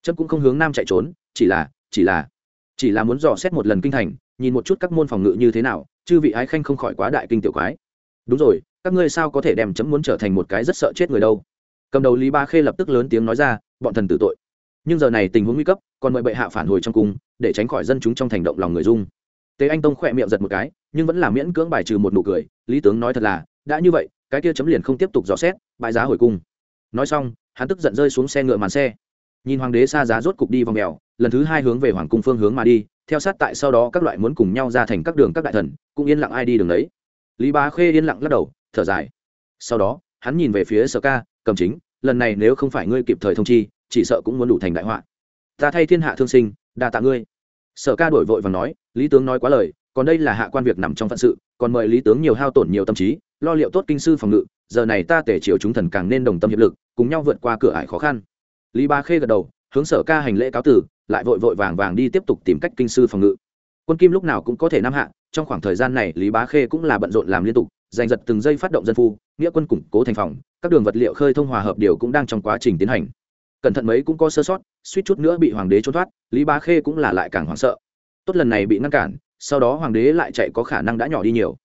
trâm cũng không hướng nam chạy trốn, chỉ là chỉ là chỉ là muốn dò xét một lần kinh thành, nhìn một chút các môn phòng ngự như thế nào, chư vị ái khanh không khỏi quá đại kinh tiểu quái. Đúng rồi, các ngươi sao có thể đem chấm muốn trở thành một cái rất sợ chết người đâu? Cầm đầu lý ba khê lập tức lớn tiếng nói ra, bọn thần tử tội. Nhưng giờ này tình huống nguy cấp, còn mời bệ hạ phản hồi trong cung, để tránh khỏi dân chúng trong thành động lòng người dung tế anh tông khỏe miệng giật một cái, nhưng vẫn là miễn cưỡng bài trừ một nụ cười, lý tướng nói thật là, đã như vậy, cái kia chấm liền không tiếp tục dò xét, bãi giá hồi cung. Nói xong, hắn tức giận rơi xuống xe ngựa màn xe nhìn hoàng đế xa giá rốt cục đi vòng mèo, lần thứ hai hướng về hoàng cung phương hướng mà đi, theo sát tại sau đó các loại muốn cùng nhau ra thành các đường các đại thần, cũng yên lặng ai đi đường đấy. Lý bá khê yên lặng lắc đầu, thở dài. Sau đó, hắn nhìn về phía sở ca, cầm chính, lần này nếu không phải ngươi kịp thời thông chi, chỉ sợ cũng muốn đủ thành đại họa. Ta thay thiên hạ thương sinh, đa tạ ngươi. Sở ca đổi vội và nói, lý tướng nói quá lời, còn đây là hạ quan việc nằm trong phận sự, còn mời lý tướng nhiều hao tổn nhiều tâm trí, lo liệu tốt kinh sư phòng ngự, giờ này ta tể chiều chúng thần càng nên đồng tâm hiệp lực, cùng nhau vượt qua cửa ải khó khăn lý ba khê gật đầu, hướng sở ca hành lễ cáo tử lại vội vội vàng vàng đi tiếp tục tìm cách kinh sư phòng ngự. Quân kim lúc nào cũng có thể nam hạ, trong khoảng thời gian này lý bá khê cũng là bận rộn làm liên tục, giành giật từng giây phát động dân phu, nghĩa quân củng cố thành phòng, các đường vật liệu khơi thông hòa hợp điều cũng đang trong quá trình tiến hành. Cẩn thận mấy cũng có sơ sót, suýt chút nữa bị hoàng đế trốn thoát, lý bá khê cũng là lại càng hoảng sợ. Tốt lần này bị ngăn cản, sau đó hoàng đế lại chạy có khả năng đã nhỏ đi nhiều.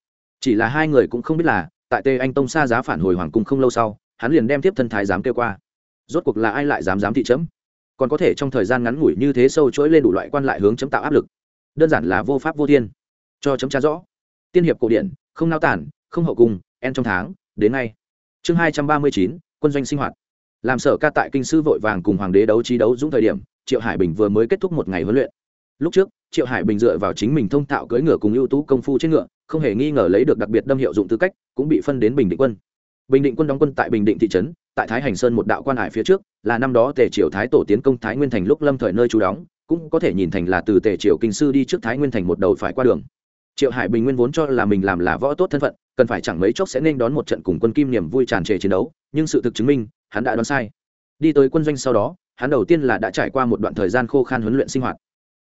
Chỉ là hai người cũng không biết là, tại tê anh tông xa giá phản hồi hoàng cung không lâu sau, hắn liền đem tiếp thân thái giám kêu qua rốt cuộc là ai lại dám dám thị chấm? Còn có thể trong thời gian ngắn ngủi như thế sâu chuỗi lên đủ loại quan lại hướng chấm tạo áp lực. Đơn giản là vô pháp vô thiên. Cho chấm tra rõ. Tiên hiệp cổ điển, không nao tản, không hậu cung, en trong tháng, đến ngay. Chương hai trăm ba mươi chín, quân doanh sinh hoạt. Làm sở ca tại kinh sư vội vàng cùng hoàng đế đấu trí đấu dũng thời điểm, triệu hải bình vừa mới kết thúc một ngày huấn luyện. Lúc trước, triệu hải bình dựa vào chính mình thông thạo cưỡi ngựa cùng ưu tú công phu trên ngựa, không hề nghi ngờ lấy được đặc biệt đâm hiệu dụng tư cách, cũng bị phân đến bình định quân bình định quân đóng quân tại bình định thị trấn, tại thái hành sơn một đạo quan hải phía trước, là năm đó tề triều thái tổ tiến công thái nguyên thành lúc lâm thời nơi trú đóng, cũng có thể nhìn thành là từ tề triều kinh sư đi trước thái nguyên thành một đầu phải qua đường. Triệu hải bình nguyên vốn cho là mình làm là võ tốt thân phận, cần phải chẳng mấy chốc sẽ nên đón một trận cùng quân kim niềm vui tràn trề chiến đấu, nhưng sự thực chứng minh, hắn đã đoán sai. Đi tới quân doanh sau đó, hắn đầu tiên là đã trải qua một đoạn thời gian khô khan huấn luyện sinh hoạt.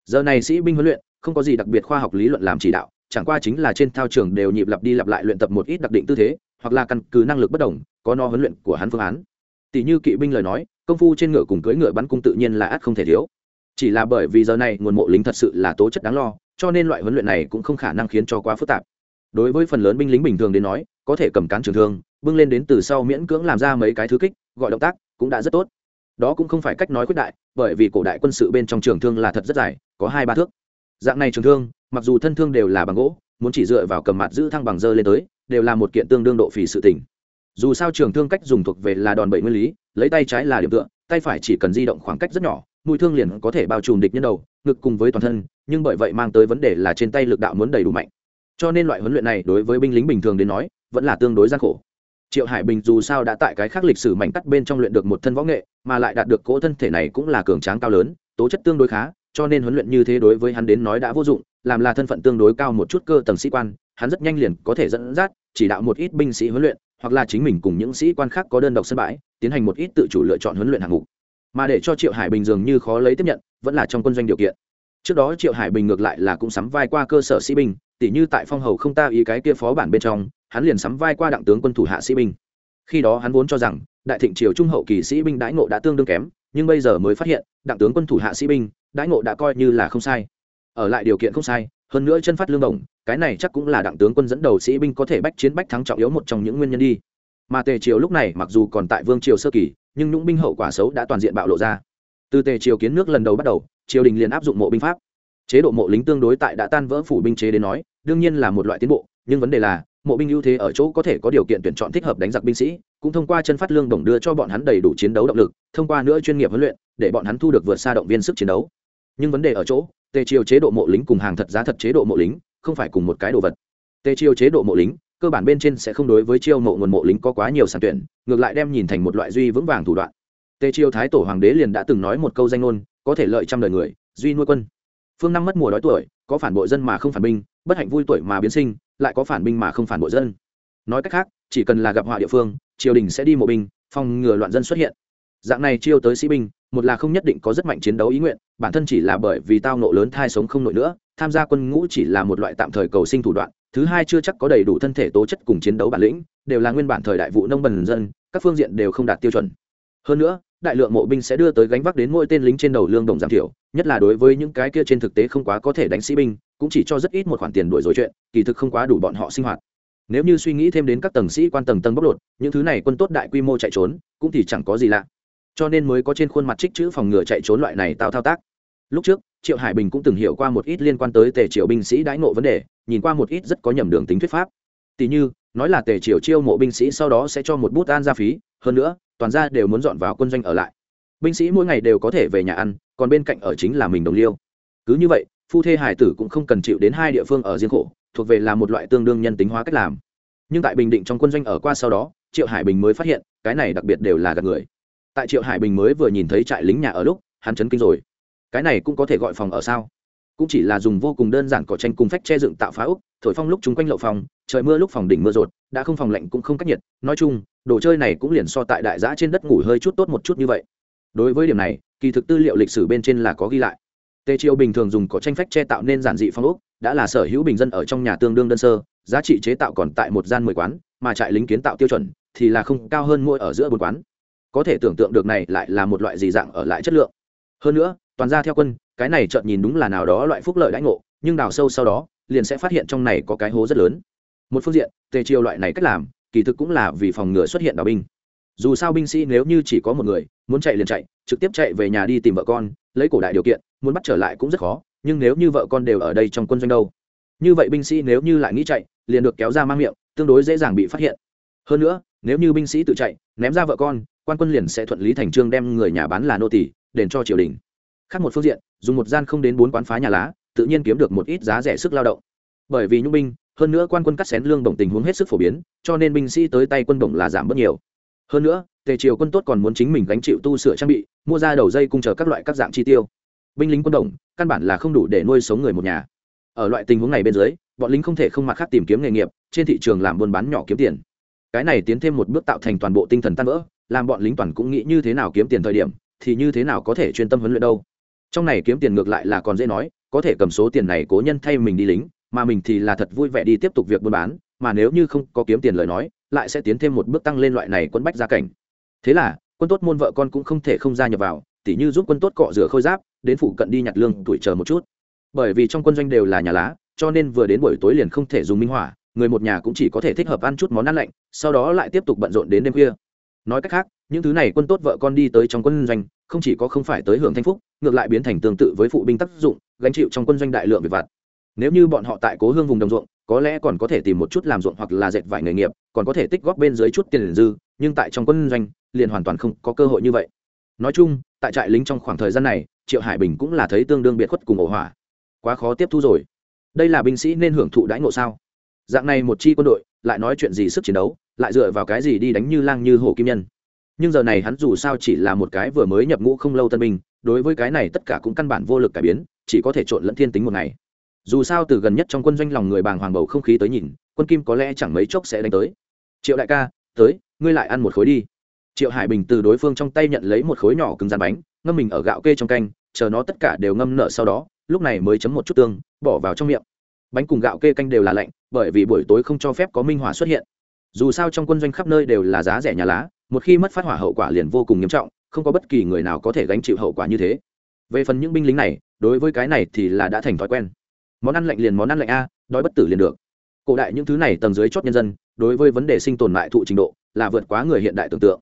Giờ này sĩ binh huấn luyện, không có gì đặc biệt khoa học lý luận làm chỉ đạo, chẳng qua chính là trên thao trường đều nhịp lặp đi lặp lại luyện tập một ít đặc định tư thế hoặc là căn cứ năng lực bất đồng, có no huấn luyện của hắn phương án. Tỷ như kỵ binh lời nói, công phu trên ngựa cùng cưỡi ngựa bắn cung tự nhiên là ắt không thể thiếu. Chỉ là bởi vì giờ này nguồn mộ lính thật sự là tố chất đáng lo, cho nên loại huấn luyện này cũng không khả năng khiến cho quá phức tạp. Đối với phần lớn binh lính bình thường đến nói, có thể cầm cán trường thương, bưng lên đến từ sau miễn cưỡng làm ra mấy cái thứ kích, gọi động tác cũng đã rất tốt. Đó cũng không phải cách nói quyết đại, bởi vì cổ đại quân sự bên trong trường thương là thật rất dài, có hai ba thước. Dạng này trường thương, mặc dù thân thương đều là bằng gỗ, muốn chỉ dựa vào cầm mặt giữ thăng bằng dơ lên tới đều là một kiện tương đương độ phì sự tỉnh dù sao trường thương cách dùng thuộc về là đòn bẩy nguyên lý, lấy tay trái là điểm tựa, tay phải chỉ cần di động khoảng cách rất nhỏ, mũi thương liền có thể bao trùm địch nhân đầu, ngực cùng với toàn thân, nhưng bởi vậy mang tới vấn đề là trên tay lực đạo muốn đầy đủ mạnh. Cho nên loại huấn luyện này đối với binh lính bình thường đến nói, vẫn là tương đối gian khổ. Triệu hải bình dù sao đã tại cái khác lịch sử mảnh cắt bên trong luyện được một thân võ nghệ, mà lại đạt được cỗ thân thể này cũng là cường tráng cao lớn, tố chất tương đối khá, cho nên huấn luyện như thế đối với hắn đến nói đã vô dụng, làm là thân phận tương đối cao một chút cơ tầng sĩ quan, hắn rất nhanh liền có thể dẫn dắt chỉ đạo một ít binh sĩ huấn luyện, hoặc là chính mình cùng những sĩ quan khác có đơn độc sân bãi, tiến hành một ít tự chủ lựa chọn huấn luyện hạng mục. Mà để cho triệu hải bình dường như khó lấy tiếp nhận, vẫn là trong quân doanh điều kiện. Trước đó triệu hải bình ngược lại là cũng sắm vai qua cơ sở sĩ binh, tỉ như tại phong hầu không ta ý cái kia phó bản bên trong, hắn liền sắm vai qua đặng tướng quân thủ hạ sĩ binh. Khi đó hắn vốn cho rằng, đại thịnh triều trung hậu kỳ sĩ binh đãi ngộ đã tương đương kém, nhưng bây giờ mới phát hiện, đặng tướng quân thủ hạ sĩ binh, đãi ngộ đã coi như là không sai. Ở lại điều kiện không sai hơn nữa chân phát lương đồng, cái này chắc cũng là đặng tướng quân dẫn đầu sĩ binh có thể bách chiến bách thắng trọng yếu một trong những nguyên nhân đi. Mà tề triều lúc này mặc dù còn tại vương triều sơ kỳ, nhưng nhũng binh hậu quả xấu đã toàn diện bạo lộ ra. Từ tề triều kiến nước lần đầu bắt đầu, triều đình liền áp dụng mộ binh pháp. Chế độ mộ lính tương đối tại đã tan vỡ phủ binh chế đến nói, đương nhiên là một loại tiến bộ, nhưng vấn đề là, mộ binh ưu thế ở chỗ có thể có điều kiện tuyển chọn thích hợp đánh giặc binh sĩ, cũng thông qua chân phát lương đồng đưa cho bọn hắn đầy đủ chiến đấu động lực, thông qua nữa chuyên nghiệp huấn luyện, để bọn hắn thu được vượt xa động viên sức chiến đấu. Nhưng vấn đề ở chỗ tề triều chế độ mộ lính cùng hàng thật giá thật chế độ mộ lính, không phải cùng một cái đồ vật. Tề triều chế độ mộ lính, cơ bản bên trên sẽ không đối với chiêu mộ nguồn mộ lính có quá nhiều sản tuyển, ngược lại đem nhìn thành một loại duy vững vàng thủ đoạn. Tề triều thái tổ hoàng đế liền đã từng nói một câu danh ngôn, có thể lợi trăm đời người, duy nuôi quân. Phương năm mất mùa đói tuổi, có phản bội dân mà không phản binh, bất hạnh vui tuổi mà biến sinh, lại có phản binh mà không phản bội dân. Nói cách khác, chỉ cần là gặp họa địa phương, triều đình sẽ đi mộ binh, phòng ngừa loạn dân xuất hiện. Dạng này chiêu tới sĩ binh một là không nhất định có rất mạnh chiến đấu ý nguyện, bản thân chỉ là bởi vì tao nộ lớn thai sống không nổi nữa, tham gia quân ngũ chỉ là một loại tạm thời cầu sinh thủ đoạn, thứ hai chưa chắc có đầy đủ thân thể tố chất cùng chiến đấu bản lĩnh, đều là nguyên bản thời đại vụ nông bần dân, các phương diện đều không đạt tiêu chuẩn. Hơn nữa, đại lượng mộ binh sẽ đưa tới gánh vác đến mỗi tên lính trên đầu lương đồng giảm thiểu, nhất là đối với những cái kia trên thực tế không quá có thể đánh sĩ binh, cũng chỉ cho rất ít một khoản tiền đuổi dối chuyện, kỳ thực không quá đủ bọn họ sinh hoạt. Nếu như suy nghĩ thêm đến các tầng sĩ quan tầng tầng bóc lột, những thứ này quân tốt đại quy mô chạy trốn, cũng thì chẳng có gì lạ cho nên mới có trên khuôn mặt trích chữ phòng ngừa chạy trốn loại này tao thao tác. Lúc trước, triệu hải bình cũng từng hiểu qua một ít liên quan tới tề triệu binh sĩ đãi ngộ vấn đề, nhìn qua một ít rất có nhầm đường tính thuyết pháp. Tỷ như, nói là tề triệu chiêu mộ binh sĩ sau đó sẽ cho một bút an gia phí, hơn nữa, toàn ra đều muốn dọn vào quân doanh ở lại. Binh sĩ mỗi ngày đều có thể về nhà ăn, còn bên cạnh ở chính là mình đồng liêu. Cứ như vậy, phu thê hải tử cũng không cần chịu đến hai địa phương ở riêng khổ, thuộc về là một loại tương đương nhân tính hóa cách làm. Nhưng tại bình định trong quân doanh ở qua sau đó, triệu hải bình mới phát hiện, cái này đặc biệt đều là gạt người tại triệu hải bình mới vừa nhìn thấy trại lính nhà ở lúc, hắn chấn kinh rồi. Cái này cũng có thể gọi phòng ở sao? Cũng chỉ là dùng vô cùng đơn giản cỏ tranh cùng phách che dựng tạo phá úc thổi phong lúc chung quanh lậu phòng, trời mưa lúc phòng đỉnh mưa rột, đã không phòng lạnh cũng không cách nhiệt. Nói chung, đồ chơi này cũng liền so tại đại giã trên đất ngủ hơi chút tốt một chút như vậy. Đối với điểm này, kỳ thực tư liệu lịch sử bên trên là có ghi lại. Tề triều bình thường dùng cỏ tranh phách che tạo nên giản dị phong úc đã là sở hữu bình dân ở trong nhà tương đương đơn sơ, giá trị chế tạo còn tại một gian mười quán, mà trại lính kiến tạo tiêu chuẩn thì là không cao hơn mỗi ở giữa bốn quán có thể tưởng tượng được này lại là một loại gì dạng ở lại chất lượng. Hơn nữa, toàn ra theo quân, cái này chợt nhìn đúng là nào đó loại phúc lợi đãi ngộ, nhưng đào sâu sau đó, liền sẽ phát hiện trong này có cái hố rất lớn. Một phương diện, tề triều loại này cách làm, kỳ thực cũng là vì phòng ngừa xuất hiện đào binh. Dù sao binh sĩ nếu như chỉ có một người, muốn chạy liền chạy, trực tiếp chạy về nhà đi tìm vợ con, lấy cổ đại điều kiện, muốn bắt trở lại cũng rất khó, nhưng nếu như vợ con đều ở đây trong quân doanh đâu. Như vậy binh sĩ nếu như lại nghĩ chạy, liền được kéo ra mang miệng, tương đối dễ dàng bị phát hiện. Hơn nữa, nếu như binh sĩ tự chạy, ném ra vợ con quan quân liền sẽ thuận lý thành trương đem người nhà bán là nô tỷ đền cho triều đình. Khác một phương diện, dùng một gian không đến bốn quán phá nhà lá, tự nhiên kiếm được một ít giá rẻ sức lao động. Bởi vì nhung binh, hơn nữa quan quân cắt xén lương đồng tình huống hết sức phổ biến, cho nên binh sĩ tới tay quân đồng là giảm bớt nhiều. Hơn nữa, tề triều quân tốt còn muốn chính mình gánh chịu tu sửa trang bị, mua ra đầu dây cung chờ các loại các dạng chi tiêu. Binh lính quân đồng căn bản là không đủ để nuôi sống người một nhà. Ở loại tình huống này bên dưới, bọn lính không thể không mặc khác tìm kiếm nghề nghiệp, trên thị trường làm buôn bán nhỏ kiếm tiền. Cái này tiến thêm một bước tạo thành toàn bộ tinh thần tan vỡ làm bọn lính toàn cũng nghĩ như thế nào kiếm tiền thời điểm, thì như thế nào có thể chuyên tâm huấn luyện đâu. Trong này kiếm tiền ngược lại là còn dễ nói, có thể cầm số tiền này cố nhân thay mình đi lính, mà mình thì là thật vui vẻ đi tiếp tục việc buôn bán, mà nếu như không có kiếm tiền lời nói, lại sẽ tiến thêm một bước tăng lên loại này quân bách gia cảnh. Thế là, quân tốt môn vợ con cũng không thể không gia nhập vào, tỉ như giúp quân tốt cọ rửa khôi giáp, đến phụ cận đi nhặt lương, tuổi chờ một chút. Bởi vì trong quân doanh đều là nhà lá, cho nên vừa đến buổi tối liền không thể dùng minh hỏa người một nhà cũng chỉ có thể thích hợp ăn chút món ăn lạnh, sau đó lại tiếp tục bận rộn đến đêm khuya nói cách khác, những thứ này quân tốt vợ con đi tới trong quân doanh, không chỉ có không phải tới hưởng thanh phúc, ngược lại biến thành tương tự với phụ binh tác dụng, gánh chịu trong quân doanh đại lượng việc vặt. Nếu như bọn họ tại cố hương vùng đồng ruộng, có lẽ còn có thể tìm một chút làm ruộng hoặc là dệt vải nghề nghiệp, còn có thể tích góp bên dưới chút tiền dư, nhưng tại trong quân doanh, liền hoàn toàn không có cơ hội như vậy. Nói chung, tại trại lính trong khoảng thời gian này, triệu hải bình cũng là thấy tương đương biệt khuất cùng ổ hỏa. Quá khó tiếp thu rồi. Đây là binh sĩ nên hưởng thụ đãi ngộ sao? Dạng này một chi quân đội, lại nói chuyện gì sức chiến đấu? Lại dựa vào cái gì đi đánh như lang như hổ kim nhân. Nhưng giờ này hắn dù sao chỉ là một cái vừa mới nhập ngũ không lâu tân binh, đối với cái này tất cả cũng căn bản vô lực cải biến, chỉ có thể trộn lẫn thiên tính một ngày. Dù sao từ gần nhất trong quân doanh lòng người bàng hoàng bầu không khí tới nhìn, quân kim có lẽ chẳng mấy chốc sẽ đánh tới. Triệu đại ca, tới, ngươi lại ăn một khối đi. Triệu hải bình từ đối phương trong tay nhận lấy một khối nhỏ cứng rán bánh, ngâm mình ở gạo kê trong canh, chờ nó tất cả đều ngâm nở sau đó, lúc này mới chấm một chút tương, bỏ vào trong miệng. Bánh cùng gạo kê canh đều là lạnh, bởi vì buổi tối không cho phép có minh hỏa xuất hiện dù sao trong quân doanh khắp nơi đều là giá rẻ nhà lá, một khi mất phát hỏa hậu quả liền vô cùng nghiêm trọng, không có bất kỳ người nào có thể gánh chịu hậu quả như thế. Về phần những binh lính này, đối với cái này thì là đã thành thói quen. Món ăn lạnh liền món ăn lạnh a, đói bất tử liền được. Cổ đại những thứ này tầng dưới chót nhân dân, đối với vấn đề sinh tồn mại thụ trình độ, là vượt quá người hiện đại tưởng tượng.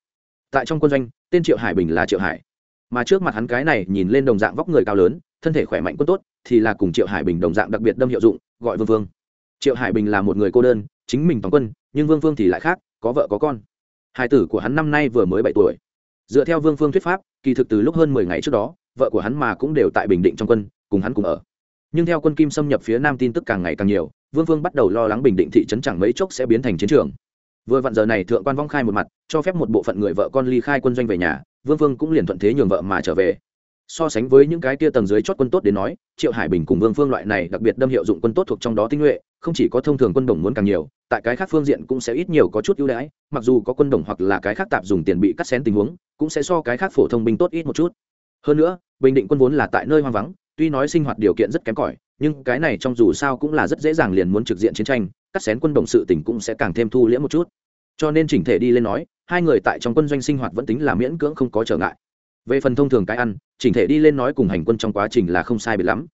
Tại trong quân doanh, tên triệu hải bình là triệu hải. Mà trước mặt hắn cái này nhìn lên đồng dạng vóc người cao lớn, thân thể khỏe mạnh quân tốt, thì là cùng triệu hải bình đồng dạng đặc biệt đâm hiệu dụng, gọi vương vương. Triệu hải bình là một người cô đơn chính mình toàn quân, nhưng vương vương thì lại khác, có vợ có con. Hai tử của hắn năm nay vừa mới bảy tuổi. Dựa theo vương phương thuyết pháp, kỳ thực từ lúc hơn mười ngày trước đó, vợ của hắn mà cũng đều tại bình định trong quân, cùng hắn cùng ở. Nhưng theo quân kim xâm nhập phía nam tin tức càng ngày càng nhiều, vương phương bắt đầu lo lắng bình định thị trấn chẳng mấy chốc sẽ biến thành chiến trường. Vừa vặn giờ này thượng quan vong khai một mặt, cho phép một bộ phận người vợ con ly khai quân doanh về nhà, vương phương cũng liền thuận thế nhường vợ mà trở về so sánh với những cái kia tầng dưới chót quân tốt đến nói, triệu hải bình cùng vương phương loại này đặc biệt đâm hiệu dụng quân tốt thuộc trong đó tinh nhuệ, không chỉ có thông thường quân đồng muốn càng nhiều, tại cái khác phương diện cũng sẽ ít nhiều có chút ưu đãi, mặc dù có quân đồng hoặc là cái khác tạp dùng tiền bị cắt xén tình huống, cũng sẽ so cái khác phổ thông binh tốt ít một chút. Hơn nữa, bình định quân vốn là tại nơi hoang vắng, tuy nói sinh hoạt điều kiện rất kém cỏi, nhưng cái này trong dù sao cũng là rất dễ dàng liền muốn trực diện chiến tranh, cắt xén quân đồng sự tỉnh cũng sẽ càng thêm thu liễm một chút. Cho nên chỉnh thể đi lên nói, hai người tại trong quân doanh sinh hoạt vẫn tính là miễn cưỡng không có trở ngại. Về phần thông thường cái ăn chỉnh thể đi lên nói cùng hành quân trong quá trình là không sai biệt lắm.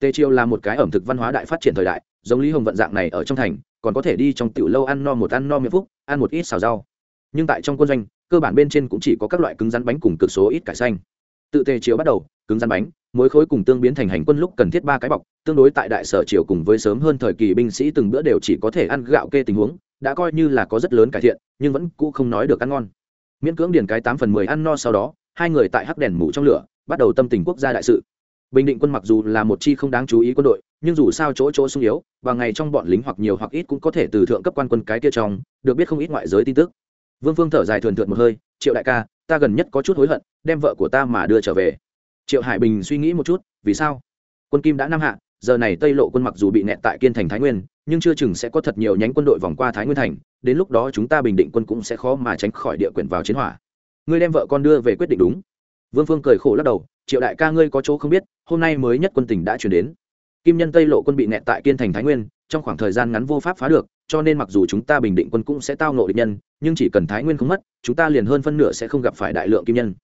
Tề triều là một cái ẩm thực văn hóa đại phát triển thời đại, giống lý hồng vận dạng này ở trong thành, còn có thể đi trong tiểu lâu ăn no một ăn no miệng phúc, ăn một ít xào rau. Nhưng tại trong quân doanh, cơ bản bên trên cũng chỉ có các loại cứng rắn bánh cùng cực số ít cải xanh. Tự tề triều bắt đầu, cứng rắn bánh, muối khối cùng tương biến thành hành quân lúc cần thiết ba cái bọc, tương đối tại đại sở triều cùng với sớm hơn thời kỳ binh sĩ từng bữa đều chỉ có thể ăn gạo kê tình huống, đã coi như là có rất lớn cải thiện, nhưng vẫn cũ không nói được ăn ngon. Miễn cưỡng điền cái tám phần mười ăn no sau đó, hai người tại hắc đèn mù trong lửa bắt đầu tâm tình quốc gia đại sự. Bình định quân mặc dù là một chi không đáng chú ý quân đội, nhưng dù sao chỗ chỗ sung yếu, và ngày trong bọn lính hoặc nhiều hoặc ít cũng có thể từ thượng cấp quan quân cái kia trong, được biết không ít ngoại giới tin tức. Vương phương thở dài thường thượt một hơi, triệu đại ca, ta gần nhất có chút hối hận, đem vợ của ta mà đưa trở về. Triệu hải bình suy nghĩ một chút, vì sao? Quân kim đã năm hạ, giờ này tây lộ quân mặc dù bị nẹt tại kiên thành thái nguyên, nhưng chưa chừng sẽ có thật nhiều nhánh quân đội vòng qua thái nguyên thành, đến lúc đó chúng ta bình định quân cũng sẽ khó mà tránh khỏi địa quyền vào chiến hỏa. Ngươi đem vợ con đưa về quyết định đúng vương phương cười khổ lắc đầu, triệu đại ca ngươi có chỗ không biết, hôm nay mới nhất quân tỉnh đã chuyển đến. Kim nhân tây lộ quân bị nẹt tại kiên thành thái nguyên, trong khoảng thời gian ngắn vô pháp phá được, cho nên mặc dù chúng ta bình định quân cũng sẽ tao nộ địch nhân, nhưng chỉ cần thái nguyên không mất, chúng ta liền hơn phân nửa sẽ không gặp phải đại lượng kim nhân.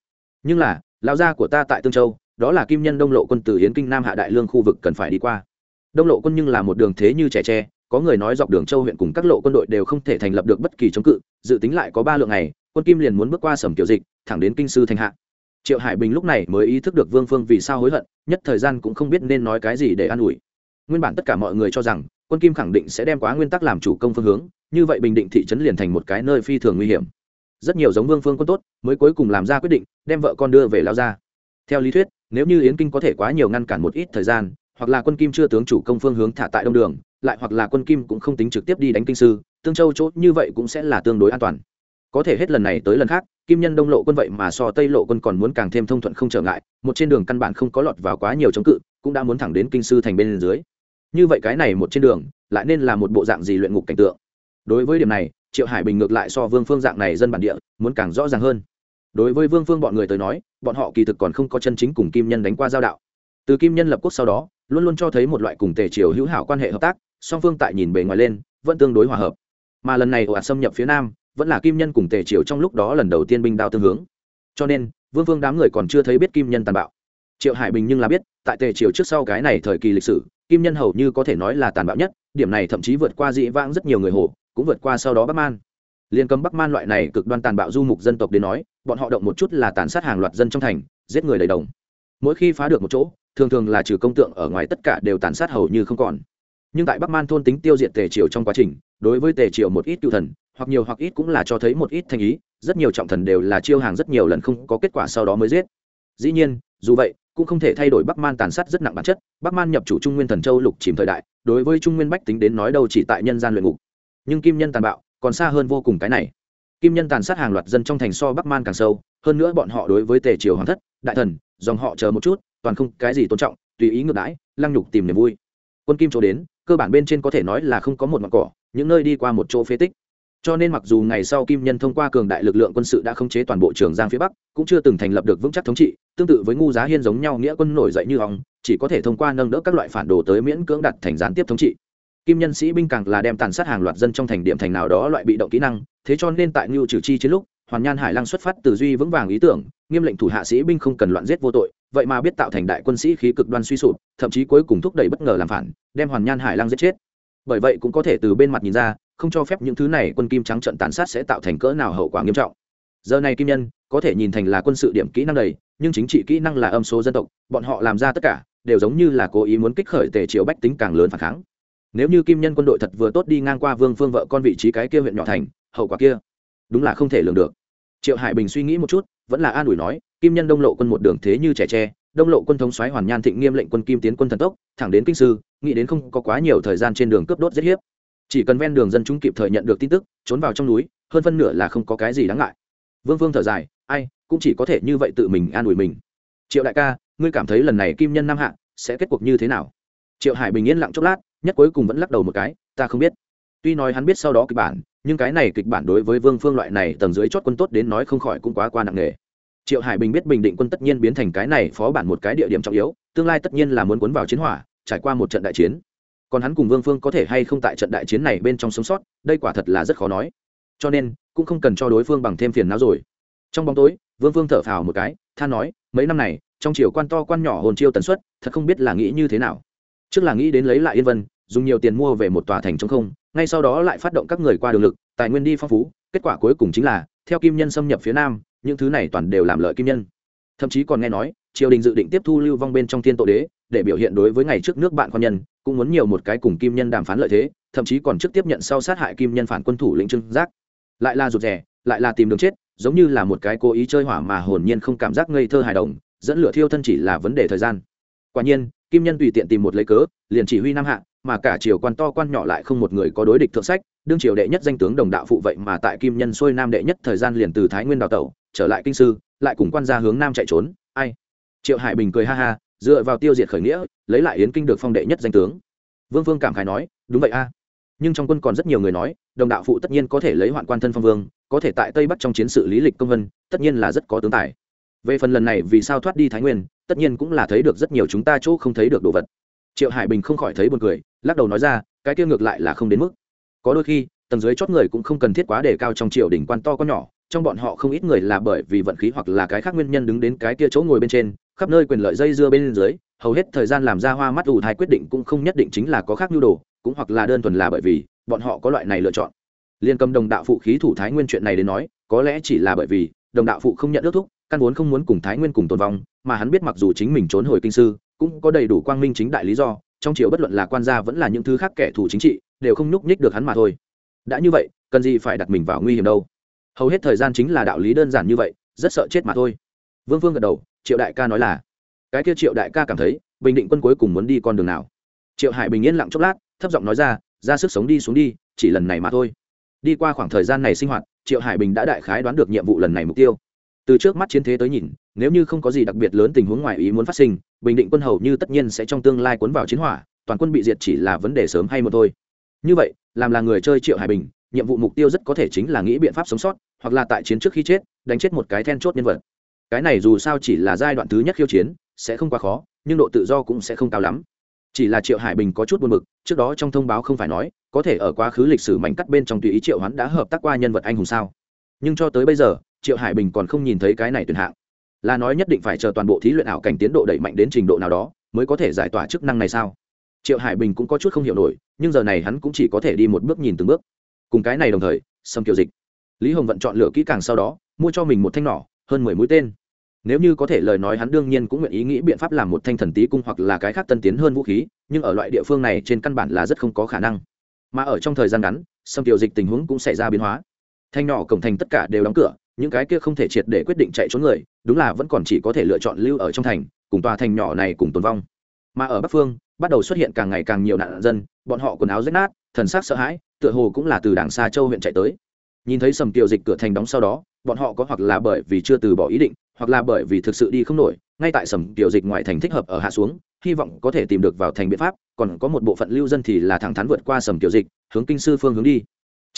Nhưng là lao gia của ta tại tương châu, đó là kim nhân đông lộ quân từ hiến kinh nam hạ đại lương khu vực cần phải đi qua. Đông lộ quân nhưng là một đường thế như trẻ tre, có người nói dọc đường châu huyện cùng các lộ quân đội đều không thể thành lập được bất kỳ chống cự, dự tính lại có ba lượng ngày, quân kim liền muốn bước qua sầm kiểu dịch, thẳng đến kinh sư thành hạ triệu hải bình lúc này mới ý thức được vương phương vì sao hối hận, nhất thời gian cũng không biết nên nói cái gì để an ủi. Nguyên bản tất cả mọi người cho rằng, quân kim khẳng định sẽ đem quá nguyên tắc làm chủ công phương hướng, như vậy bình định thị trấn liền thành một cái nơi phi thường nguy hiểm. Rất nhiều giống vương phương quân tốt, mới cuối cùng làm ra quyết định, đem vợ con đưa về lao ra theo lý thuyết, nếu như yến kinh có thể quá nhiều ngăn cản một ít thời gian, hoặc là quân kim chưa tướng chủ công phương hướng thả tại đông đường, lại hoặc là quân kim cũng không tính trực tiếp đi đánh kinh sư, tương châu chốt như vậy cũng sẽ là tương đối an toàn. Có thể hết lần này tới lần khác kim nhân đông lộ quân vậy mà so tây lộ quân còn muốn càng thêm thông thuận không trở ngại, một trên đường căn bản không có lọt vào quá nhiều chống cự, cũng đã muốn thẳng đến kinh sư thành bên dưới. Như vậy cái này một trên đường, lại nên là một bộ dạng gì luyện ngục cảnh tượng? Đối với điểm này, triệu hải bình ngược lại so vương phương dạng này dân bản địa, muốn càng rõ ràng hơn. Đối với vương phương bọn người tới nói, bọn họ kỳ thực còn không có chân chính cùng kim nhân đánh qua giao đạo. Từ kim nhân lập quốc sau đó, luôn luôn cho thấy một loại cùng tề triều hữu hảo quan hệ hợp tác, song phương tại nhìn bề ngoài lên, vẫn tương đối hòa hợp. Mà lần này ồ ạt xâm nhập phía nam vẫn là kim nhân cùng tề triều trong lúc đó lần đầu tiên binh đao tương hướng. Cho nên, vương vương đám người còn chưa thấy biết kim nhân tàn bạo. Triệu hải bình nhưng là biết, tại tề triều trước sau cái này thời kỳ lịch sử, kim nhân hầu như có thể nói là tàn bạo nhất, điểm này thậm chí vượt qua dĩ vãng rất nhiều người hồ, cũng vượt qua sau đó bắc man. Liên cấm bắc man loại này cực đoan tàn bạo du mục dân tộc đến nói, bọn họ động một chút là tàn sát hàng loạt dân trong thành, giết người đầy đồng. Mỗi khi phá được một chỗ, thường thường là trừ công tượng ở ngoài tất cả đều tàn sát hầu như không còn nhưng tại bắc man thôn tính tiêu diệt tề triều trong quá trình, đối với tề triều một ít cựu thần, hoặc nhiều hoặc ít cũng là cho thấy một ít thành ý, rất nhiều trọng thần đều là chiêu hàng rất nhiều lần không có kết quả sau đó mới giết. Dĩ nhiên, dù vậy, cũng không thể thay đổi bắc man tàn sát rất nặng bản chất, bắc man nhập chủ trung nguyên thần châu lục chìm thời đại, đối với trung nguyên bách tính đến nói đâu chỉ tại nhân gian luyện ngục. Nhưng kim nhân tàn bạo, còn xa hơn vô cùng cái này. Kim nhân tàn sát hàng loạt dân trong thành so bắc man càng sâu, hơn nữa bọn họ đối với tề triều hoàng thất, đại thần, dòng họ chờ một chút, toàn không cái gì tôn trọng, tùy ý ngược đãi, lăng nhục tìm niềm vui. Quân kim chỗ đến cơ bản bên trên có thể nói là không có một mặt cỏ, những nơi đi qua một chỗ phế tích. Cho nên mặc dù ngày sau kim nhân thông qua cường đại lực lượng quân sự đã khống chế toàn bộ trường giang phía bắc, cũng chưa từng thành lập được vững chắc thống trị, tương tự với ngu giá hiên giống nhau nghĩa quân nổi dậy như hòng chỉ có thể thông qua nâng đỡ các loại phản đồ tới miễn cưỡng đặt thành gián tiếp thống trị. Kim nhân sĩ binh càng là đem tàn sát hàng loạt dân trong thành điểm thành nào đó loại bị động kỹ năng, thế cho nên tại ngưu trừ chi chiến lúc, hoàn nhan hải lăng xuất phát từ duy vững vàng ý tưởng, nghiêm lệnh thủ hạ sĩ binh không cần loạn giết vô tội vậy mà biết tạo thành đại quân sĩ khí cực đoan suy sụp, thậm chí cuối cùng thúc đẩy bất ngờ làm phản, đem hoàn nhan hải lang giết chết. Bởi vậy cũng có thể từ bên mặt nhìn ra, không cho phép những thứ này quân kim trắng trận tàn sát sẽ tạo thành cỡ nào hậu quả nghiêm trọng. Giờ này kim nhân, có thể nhìn thành là quân sự điểm kỹ năng đầy, nhưng chính trị kỹ năng là âm số dân tộc, bọn họ làm ra tất cả, đều giống như là cố ý muốn kích khởi tề triều bách tính càng lớn phản kháng. Nếu như kim nhân quân đội thật vừa tốt đi ngang qua vương phương vợ con vị trí cái kia huyện nhỏ thành, hậu quả kia, đúng là không thể lường được. Triệu hải bình suy nghĩ một chút vẫn là an ủi nói, kim nhân đông lộ quân một đường thế như trẻ tre, đông lộ quân thống xoáy hoàn nhan thịnh nghiêm lệnh quân kim tiến quân thần tốc, thẳng đến kinh sư, nghĩ đến không có quá nhiều thời gian trên đường cướp đốt giết hiếp. Chỉ cần ven đường dân chúng kịp thời nhận được tin tức, trốn vào trong núi, hơn phân nửa là không có cái gì đáng ngại. Vương vương thở dài, ai, cũng chỉ có thể như vậy tự mình an ủi mình. Triệu đại ca, ngươi cảm thấy lần này kim nhân nam hạ sẽ kết cuộc như thế nào? Triệu hải bình yên lặng chốc lát, nhất cuối cùng vẫn lắc đầu một cái, ta không biết. Tuy nói hắn biết sau đó kịch bản nhưng cái này kịch bản đối với vương phương loại này tầng dưới chót quân tốt đến nói không khỏi cũng quá qua nặng nề. Triệu hải bình biết bình định quân tất nhiên biến thành cái này phó bản một cái địa điểm trọng yếu, tương lai tất nhiên là muốn cuốn vào chiến hỏa, trải qua một trận đại chiến. Còn hắn cùng vương phương có thể hay không tại trận đại chiến này bên trong sống sót, đây quả thật là rất khó nói. Cho nên, cũng không cần cho đối phương bằng thêm phiền não rồi. Trong bóng tối, vương phương thở phào một cái than nói, mấy năm này, trong chiều quan to quan nhỏ hồn chiêu tần suất, thật không biết là nghĩ như thế nào. Trước là nghĩ đến lấy lại yên vân, dùng nhiều tiền mua về một tòa thành trong không ngay sau đó lại phát động các người qua đường lực, tài nguyên đi phong phú, kết quả cuối cùng chính là, theo kim nhân xâm nhập phía nam, những thứ này toàn đều làm lợi kim nhân. Thậm chí còn nghe nói, triều đình dự định tiếp thu lưu vong bên trong thiên tổ đế, để biểu hiện đối với ngày trước nước bạn quan nhân, cũng muốn nhiều một cái cùng kim nhân đàm phán lợi thế, thậm chí còn trước tiếp nhận sau sát hại kim nhân phản quân thủ lĩnh trưng giác. Lại là rụt rè, lại là tìm đường chết, giống như là một cái cố ý chơi hỏa mà hồn nhiên không cảm giác ngây thơ hài đồng, dẫn lửa thiêu thân chỉ là vấn đề thời gian quả nhiên, kim nhân tùy tiện tìm một lấy cớ, liền chỉ huy nam hạ, mà cả triều quan to quan nhỏ lại không một người có đối địch thượng sách, đương triều đệ nhất danh tướng đồng đạo phụ vậy mà tại kim nhân xuôi nam đệ nhất thời gian liền từ thái nguyên đào tẩu, trở lại kinh sư, lại cùng quan gia hướng nam chạy trốn, ai? Triệu hải bình cười ha ha, dựa vào tiêu diệt khởi nghĩa, lấy lại yến kinh được phong đệ nhất danh tướng. Vương vương cảm khái nói, đúng vậy a. Nhưng trong quân còn rất nhiều người nói, đồng đạo phụ tất nhiên có thể lấy hoạn quan thân phong vương, có thể tại tây bắc trong chiến sự lý lịch công vân, tất nhiên là rất có tướng tài. Về phần lần này vì sao thoát đi thái nguyên tất nhiên cũng là thấy được rất nhiều chúng ta chỗ không thấy được đồ vật. Triệu hải bình không khỏi thấy buồn cười, lắc đầu nói ra, cái kia ngược lại là không đến mức. Có đôi khi, tầng dưới chót người cũng không cần thiết quá đề cao trong triều đỉnh quan to có nhỏ, trong bọn họ không ít người là bởi vì vận khí hoặc là cái khác nguyên nhân đứng đến cái kia chỗ ngồi bên trên, khắp nơi quyền lợi dây dưa bên dưới, hầu hết thời gian làm ra hoa mắt ủ thai quyết định cũng không nhất định chính là có khác nhu đồ, cũng hoặc là đơn thuần là bởi vì, bọn họ có loại này lựa chọn. Liên cầm đồng đạo phụ khí thủ thái nguyên chuyện này đến nói, có lẽ chỉ là bởi vì, đồng đạo phụ không nhận ước thúc căn vốn không muốn cùng thái nguyên cùng tồn vong, mà hắn biết mặc dù chính mình trốn hồi kinh sư, cũng có đầy đủ quang minh chính đại lý do, trong triều bất luận là quan gia vẫn là những thứ khác kẻ thù chính trị, đều không nhúc nhích được hắn mà thôi. Đã như vậy, cần gì phải đặt mình vào nguy hiểm đâu? Hầu hết thời gian chính là đạo lý đơn giản như vậy, rất sợ chết mà thôi. Vương vương gật đầu, triệu đại ca nói là, cái kia triệu đại ca cảm thấy, bình định quân cuối cùng muốn đi con đường nào? Triệu hải bình yên lặng chốc lát, thấp giọng nói ra ra sức sống đi xuống đi, chỉ lần này mà thôi. Đi qua khoảng thời gian này sinh hoạt, triệu hải bình đã đại khái đoán được nhiệm vụ lần này mục tiêu từ trước mắt chiến thế tới nhìn, nếu như không có gì đặc biệt lớn tình huống ngoài ý muốn phát sinh, bình định quân hầu như tất nhiên sẽ trong tương lai cuốn vào chiến hỏa, toàn quân bị diệt chỉ là vấn đề sớm hay một thôi. Như vậy, làm là người chơi triệu hải bình, nhiệm vụ mục tiêu rất có thể chính là nghĩ biện pháp sống sót, hoặc là tại chiến trước khi chết, đánh chết một cái then chốt nhân vật. Cái này dù sao chỉ là giai đoạn thứ nhất khiêu chiến, sẽ không quá khó, nhưng độ tự do cũng sẽ không cao lắm. Chỉ là triệu hải bình có chút buồn mực trước đó trong thông báo không phải nói, có thể ở quá khứ lịch sử mảnh cắt bên trong tùy ý triệu hắn đã hợp tác qua nhân vật anh hùng sao. Nhưng cho tới bây giờ triệu hải bình còn không nhìn thấy cái này tuyển hạng. Là nói nhất định phải chờ toàn bộ thí luyện ảo cảnh tiến độ đẩy mạnh đến trình độ nào đó, mới có thể giải tỏa chức năng này sao? Triệu hải bình cũng có chút không hiểu nổi, nhưng giờ này hắn cũng chỉ có thể đi một bước nhìn từng bước. Cùng cái này đồng thời, sâm kiều dịch. Lý hồng vận chọn lựa kỹ càng sau đó, mua cho mình một thanh nỏ, hơn mười mũi tên. Nếu như có thể lời nói hắn đương nhiên cũng nguyện ý nghĩ biện pháp làm một thanh thần tí cung hoặc là cái khác tân tiến hơn vũ khí, nhưng ở loại địa phương này trên căn bản là rất không có khả năng. Mà ở trong thời gian ngắn, sâm tiểu dịch tình huống cũng xảy ra biến hóa. Thanh nhỏ cổng thành tất cả đều đóng cửa những cái kia không thể triệt để quyết định chạy trốn người, đúng là vẫn còn chỉ có thể lựa chọn lưu ở trong thành, cùng tòa thành nhỏ này cùng tồn vong. Mà ở bắc phương, bắt đầu xuất hiện càng ngày càng nhiều nạn dân, bọn họ quần áo rách nát, thần sắc sợ hãi, tựa hồ cũng là từ đảng xa châu huyện chạy tới. Nhìn thấy sầm tiểu dịch cửa thành đóng sau đó, bọn họ có hoặc là bởi vì chưa từ bỏ ý định, hoặc là bởi vì thực sự đi không nổi, ngay tại sầm tiểu dịch ngoại thành thích hợp ở hạ xuống, hy vọng có thể tìm được vào thành biện pháp, còn có một bộ phận lưu dân thì là thẳng thắn vượt qua sầm tiểu dịch, hướng kinh sư phương hướng đi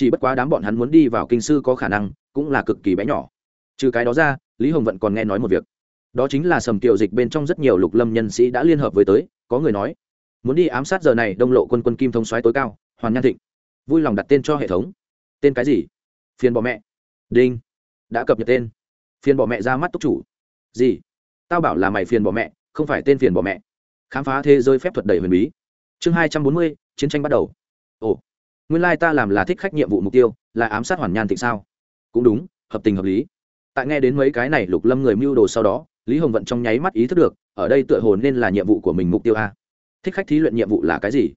chỉ bất quá đám bọn hắn muốn đi vào kinh sư có khả năng, cũng là cực kỳ bé nhỏ. Trừ cái đó ra, lý hồng vận còn nghe nói một việc. Đó chính là sầm tiểu dịch bên trong rất nhiều lục lâm nhân sĩ đã liên hợp với tới, có người nói, muốn đi ám sát giờ này đông lộ quân quân kim thông xoáy tối cao, hoàn nhan thịnh. Vui lòng đặt tên cho hệ thống. Tên cái gì? Phiền bỏ mẹ. Đinh. Đã cập nhật tên. Phiền bỏ mẹ ra mắt túc chủ. Gì? Tao bảo là mày phiền bỏ mẹ, không phải tên phiền bỏ mẹ. Khám phá thế giới phép thuật đầy huyền bí. Chương hai trăm bốn mươi, chiến tranh bắt đầu. Ồ nguyên lai ta làm là thích khách nhiệm vụ mục tiêu, là ám sát hoàn nhan thịnh sao? Cũng đúng, hợp tình hợp lý. Tại nghe đến mấy cái này lục lâm người mưu đồ sau đó, lý hồng vận trong nháy mắt ý thức được, ở đây tựa hồ nên là nhiệm vụ của mình mục tiêu a. Thích khách thí luyện nhiệm vụ là cái gì?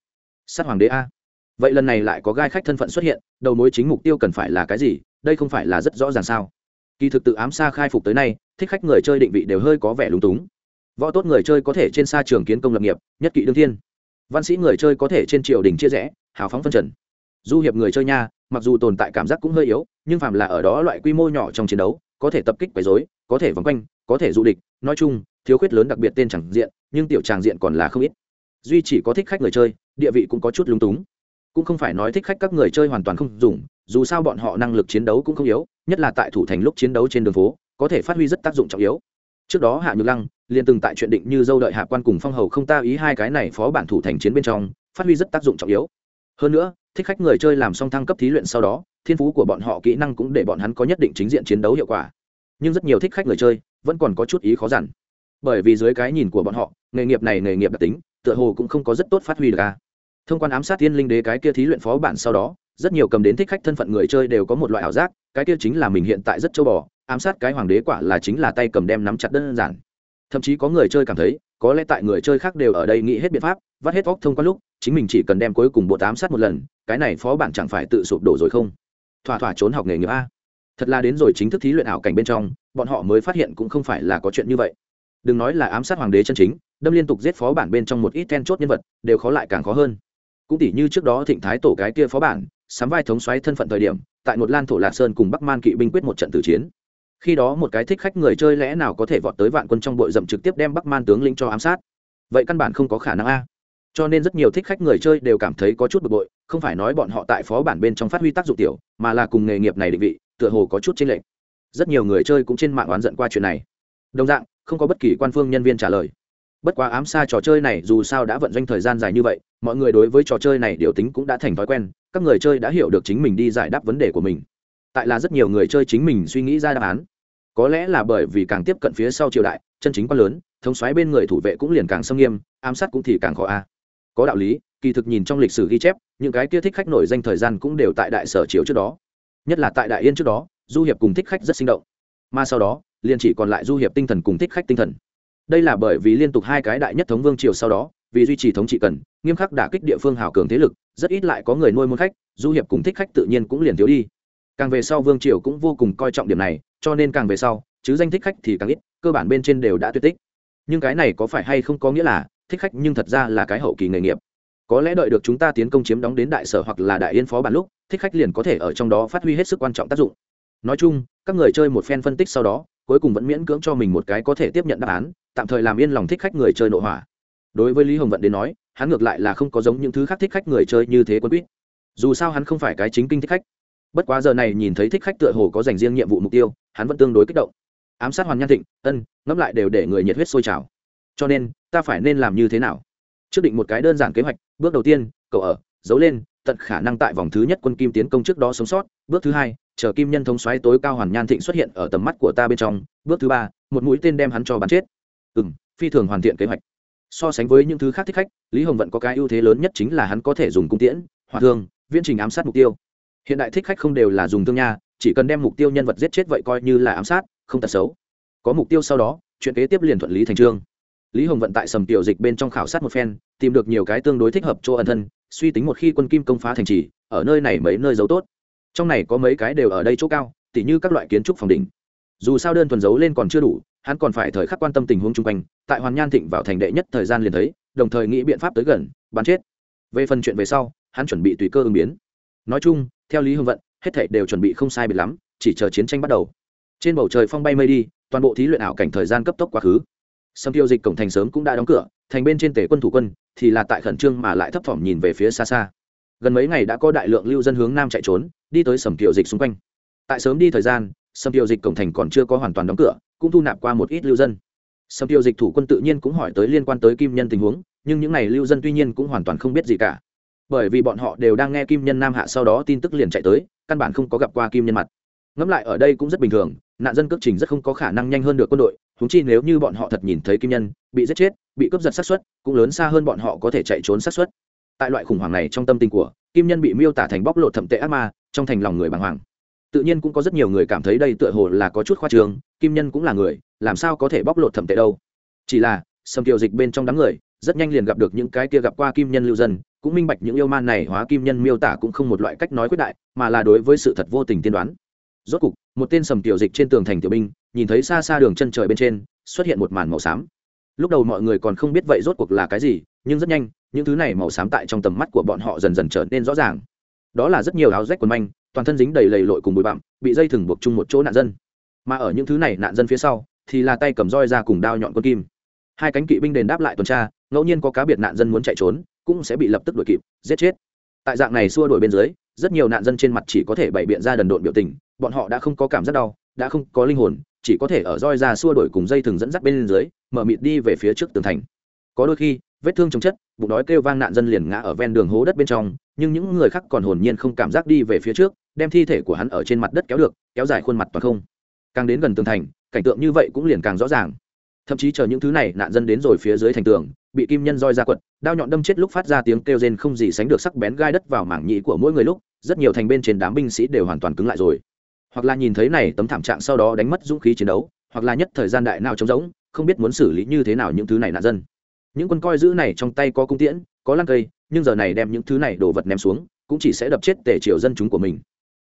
Sát hoàng đế a. Vậy lần này lại có gai khách thân phận xuất hiện, đầu mối chính mục tiêu cần phải là cái gì? Đây không phải là rất rõ ràng sao? Kỳ thực tự ám xa khai phục tới nay, thích khách người chơi định vị đều hơi có vẻ lúng túng. Võ tốt người chơi có thể trên xa trường kiến công lập nghiệp, nhất kỵ đương thiên. Văn sĩ người chơi có thể trên triều đình chia rẽ, hào phóng phân trần du hiệp người chơi nha, mặc dù tồn tại cảm giác cũng hơi yếu, nhưng Phạm là ở đó loại quy mô nhỏ trong chiến đấu, có thể tập kích quấy dối có thể vòng quanh, có thể du địch. Nói chung, thiếu khuyết lớn đặc biệt tên chẳng diện, nhưng tiểu tràng diện còn là không ít. Duy chỉ có thích khách người chơi, địa vị cũng có chút lúng túng. Cũng không phải nói thích khách các người chơi hoàn toàn không dùng, dù sao bọn họ năng lực chiến đấu cũng không yếu, nhất là tại thủ thành lúc chiến đấu trên đường phố, có thể phát huy rất tác dụng trọng yếu. Trước đó hạ nhược lăng liền từng tại chuyện định như dâu đợi hạ quan cùng phong hầu không ta ý hai cái này phó bản thủ thành chiến bên trong, phát huy rất tác dụng trọng yếu. Hơn nữa thích khách người chơi làm xong thăng cấp thí luyện sau đó, thiên phú của bọn họ kỹ năng cũng để bọn hắn có nhất định chính diện chiến đấu hiệu quả. Nhưng rất nhiều thích khách người chơi vẫn còn có chút ý khó dằn. Bởi vì dưới cái nhìn của bọn họ, nghề nghiệp này nghề nghiệp đặc tính, tựa hồ cũng không có rất tốt phát huy được ca thông quan ám sát thiên linh đế cái kia thí luyện phó bản sau đó, rất nhiều cầm đến thích khách thân phận người chơi đều có một loại ảo giác, cái kia chính là mình hiện tại rất châu bò, ám sát cái hoàng đế quả là chính là tay cầm đem nắm chặt đơn giản. Thậm chí có người chơi cảm thấy, có lẽ tại người chơi khác đều ở đây nghĩ hết biện pháp, vắt hết óc thông qua lúc, chính mình chỉ cần đem cuối cùng bộ ám sát một lần cái này phó bản chẳng phải tự sụp đổ rồi không? Thỏa thỏa trốn học nghề nghiệp a. Thật là đến rồi chính thức thí luyện ảo cảnh bên trong, bọn họ mới phát hiện cũng không phải là có chuyện như vậy. Đừng nói là ám sát hoàng đế chân chính, đâm liên tục giết phó bản bên trong một ít then chốt nhân vật, đều khó lại càng khó hơn. Cũng tỉ như trước đó thịnh thái tổ cái kia phó bản, sắm vai thống xoáy thân phận thời điểm, tại một lan thổ lạc sơn cùng bắc man kỵ binh quyết một trận tử chiến. Khi đó một cái thích khách người chơi lẽ nào có thể vọt tới vạn quân trong bội rậm trực tiếp đem bắc man tướng lĩnh cho ám sát? Vậy căn bản không có khả năng a cho nên rất nhiều thích khách người chơi đều cảm thấy có chút bực bội, không phải nói bọn họ tại phó bản bên trong phát huy tác dụng tiểu, mà là cùng nghề nghiệp này định vị, tựa hồ có chút trinh lệch. rất nhiều người chơi cũng trên mạng oán giận qua chuyện này. Đồng dạng, không có bất kỳ quan phương nhân viên trả lời. Bất quá ám xa trò chơi này dù sao đã vận doanh thời gian dài như vậy, mọi người đối với trò chơi này điều tính cũng đã thành thói quen, các người chơi đã hiểu được chính mình đi giải đáp vấn đề của mình. Tại là rất nhiều người chơi chính mình suy nghĩ ra đáp án. Có lẽ là bởi vì càng tiếp cận phía sau triều đại, chân chính quá lớn, thống xoáy bên người thủ vệ cũng liền càng xâm nghiêm, ám sát cũng thì càng khó a có đạo lý, kỳ thực nhìn trong lịch sử ghi chép, những cái kia thích khách nổi danh thời gian cũng đều tại đại sở triều trước đó. Nhất là tại đại yên trước đó, du hiệp cùng thích khách rất sinh động. Mà sau đó, liền chỉ còn lại du hiệp tinh thần cùng thích khách tinh thần. Đây là bởi vì liên tục hai cái đại nhất thống vương triều sau đó, vì duy trì thống trị cần, nghiêm khắc đả kích địa phương hào cường thế lực, rất ít lại có người nuôi môn khách, du hiệp cùng thích khách tự nhiên cũng liền thiếu đi. Càng về sau vương triều cũng vô cùng coi trọng điểm này, cho nên càng về sau, chứ danh thích khách thì càng ít, cơ bản bên trên đều đã tuyệt tích. Nhưng cái này có phải hay không có nghĩa là thích khách nhưng thật ra là cái hậu kỳ nghề nghiệp. Có lẽ đợi được chúng ta tiến công chiếm đóng đến đại sở hoặc là đại yên phó bản lúc, thích khách liền có thể ở trong đó phát huy hết sức quan trọng tác dụng. Nói chung, các người chơi một phen phân tích sau đó, cuối cùng vẫn miễn cưỡng cho mình một cái có thể tiếp nhận đáp án, tạm thời làm yên lòng thích khách người chơi nội hỏa. Đối với lý hồng vận đến nói, hắn ngược lại là không có giống những thứ khác thích khách người chơi như thế quân quýt. Dù sao hắn không phải cái chính kinh thích khách. Bất quá giờ này nhìn thấy thích khách tựa hồ có dành riêng nhiệm vụ mục tiêu, hắn vẫn tương đối kích động. Ám sát hoàn nhan thịnh, ân, ngẫm lại đều để người nhiệt huyết sôi trào. Cho nên ta phải nên làm như thế nào? Trước định một cái đơn giản kế hoạch, bước đầu tiên, cậu ở, giấu lên, tận khả năng tại vòng thứ nhất quân kim tiến công trước đó sống sót. Bước thứ hai, chờ kim nhân thống xoáy tối cao hoàn nhan thịnh xuất hiện ở tầm mắt của ta bên trong. Bước thứ ba, một mũi tên đem hắn cho bắn chết. Ừ m phi thường hoàn thiện kế hoạch. So sánh với những thứ khác thích khách, lý hồng vận có cái ưu thế lớn nhất chính là hắn có thể dùng cung tiễn, hỏa thương, viễn trình ám sát mục tiêu. Hiện đại thích khách không đều là dùng thương nha, chỉ cần đem mục tiêu nhân vật giết chết vậy coi như là ám sát, không tật xấu. Có mục tiêu sau đó, chuyện kế tiếp liền thuận lý thành trương lý hồng vận tại sầm tiểu dịch bên trong khảo sát một phen, tìm được nhiều cái tương đối thích hợp chỗ ẩn thân, suy tính một khi quân kim công phá thành trì, ở nơi này mấy nơi giấu tốt. Trong này có mấy cái đều ở đây chỗ cao, tỉ như các loại kiến trúc phòng đỉnh. Dù sao đơn thuần giấu lên còn chưa đủ, hắn còn phải thời khắc quan tâm tình huống chung quanh, tại hoàn nhan thịnh vào thành đệ nhất thời gian liền thấy, đồng thời nghĩ biện pháp tới gần, bắn chết. Về phần chuyện về sau, hắn chuẩn bị tùy cơ ứng biến. Nói chung, theo lý hưng vận, hết thảy đều chuẩn bị không sai biệt lắm, chỉ chờ chiến tranh bắt đầu. Trên bầu trời phong bay mây đi, toàn bộ thí luyện ảo cảnh thời gian cấp tốc quá khứ sâm tiêu dịch cổng thành sớm cũng đã đóng cửa, thành bên trên tể quân thủ quân, thì là tại khẩn trương mà lại thấp thỏm nhìn về phía xa xa. Gần mấy ngày đã có đại lượng lưu dân hướng nam chạy trốn, đi tới sầm kiều dịch xung quanh. Tại sớm đi thời gian, sầm kiều dịch cổng thành còn chưa có hoàn toàn đóng cửa, cũng thu nạp qua một ít lưu dân. Sầm kiều dịch thủ quân tự nhiên cũng hỏi tới liên quan tới kim nhân tình huống, nhưng những n à y lưu dân tuy nhiên cũng hoàn toàn không biết gì cả. Bởi vì bọn họ đều đang nghe kim nhân nam hạ sau đó tin tức liền chạy tới, căn bản không có gặp qua kim nhân mặt ngẫm lại ở đây cũng rất bình thường nạn dân cước trình rất không có khả năng nhanh hơn được quân đội húng chi nếu như bọn họ thật nhìn thấy kim nhân bị giết chết bị cướp giật sát suất, cũng lớn xa hơn bọn họ có thể chạy trốn sát suất. tại loại khủng hoảng này trong tâm tình của kim nhân bị miêu tả thành bóc lột thậm tệ ác ma trong thành lòng người bàng hoàng. Tự nhiên cũng có rất nhiều người cảm thấy đây tựa hồ là có chút khoa trường kim nhân cũng là người làm sao có thể bóc lột thậm tệ đâu? Chỉ là sầm kiều dịch bên trong đám người rất nhanh liền gặp được những cái kia gặp qua kim nhân lưu dân cũng minh bạch những yêu man này hóa kim nhân miêu tả cũng không một loại cách nói quyết đại mà là đối với sự thật vô tình tiên đoán rốt cục, một tên sầm tiểu dịch trên tường thành tiểu binh, nhìn thấy xa xa đường chân trời bên trên, xuất hiện một màn màu xám. Lúc đầu mọi người còn không biết vậy rốt cuộc là cái gì, nhưng rất nhanh, những thứ này màu xám tại trong tầm mắt của bọn họ dần dần trở nên rõ ràng. Đó là rất nhiều áo rách quần manh, toàn thân dính đầy lầy lội cùng bụi bặm, bị dây thừng buộc chung một chỗ nạn dân. Mà ở những thứ này nạn dân phía sau, thì là tay cầm roi ra cùng đao nhọn con kim. Hai cánh kỵ binh đền đáp lại tuần tra, ngẫu nhiên có cá biệt nạn dân muốn chạy trốn, cũng sẽ bị lập tức đuổi kịp, giết chết. Tại dạng này xua đuổi bên dưới, rất nhiều nạn dân trên mặt chỉ có thể bày biện ra đần độn biểu tình bọn họ đã không có cảm giác đau, đã không có linh hồn, chỉ có thể ở roi ra xua đuổi cùng dây thừng dẫn dắt bên dưới, mở mịt đi về phía trước tường thành. Có đôi khi, vết thương chống chất, bụng đói kêu vang nạn dân liền ngã ở ven đường hố đất bên trong, nhưng những người khác còn hồn nhiên không cảm giác đi về phía trước, đem thi thể của hắn ở trên mặt đất kéo được, kéo dài khuôn mặt toàn không. Càng đến gần tường thành, cảnh tượng như vậy cũng liền càng rõ ràng. Thậm chí chờ những thứ này, nạn dân đến rồi phía dưới thành tường, bị kim nhân roi ra quật, đao nhọn đâm chết lúc phát ra tiếng kêu rên không gì sánh được sắc bén gai đất vào mảng nhĩ của mỗi người lúc, rất nhiều thành bên trên đám binh sĩ đều hoàn toàn cứng lại rồi hoặc là nhìn thấy này tấm thảm trạng sau đó đánh mất dũng khí chiến đấu, hoặc là nhất thời gian đại nào trống rỗng, không biết muốn xử lý như thế nào những thứ này nạn dân. Những quân coi giữ này trong tay có cung tiễn, có lăng cây, nhưng giờ này đem những thứ này đồ vật ném xuống, cũng chỉ sẽ đập chết tể triều dân chúng của mình.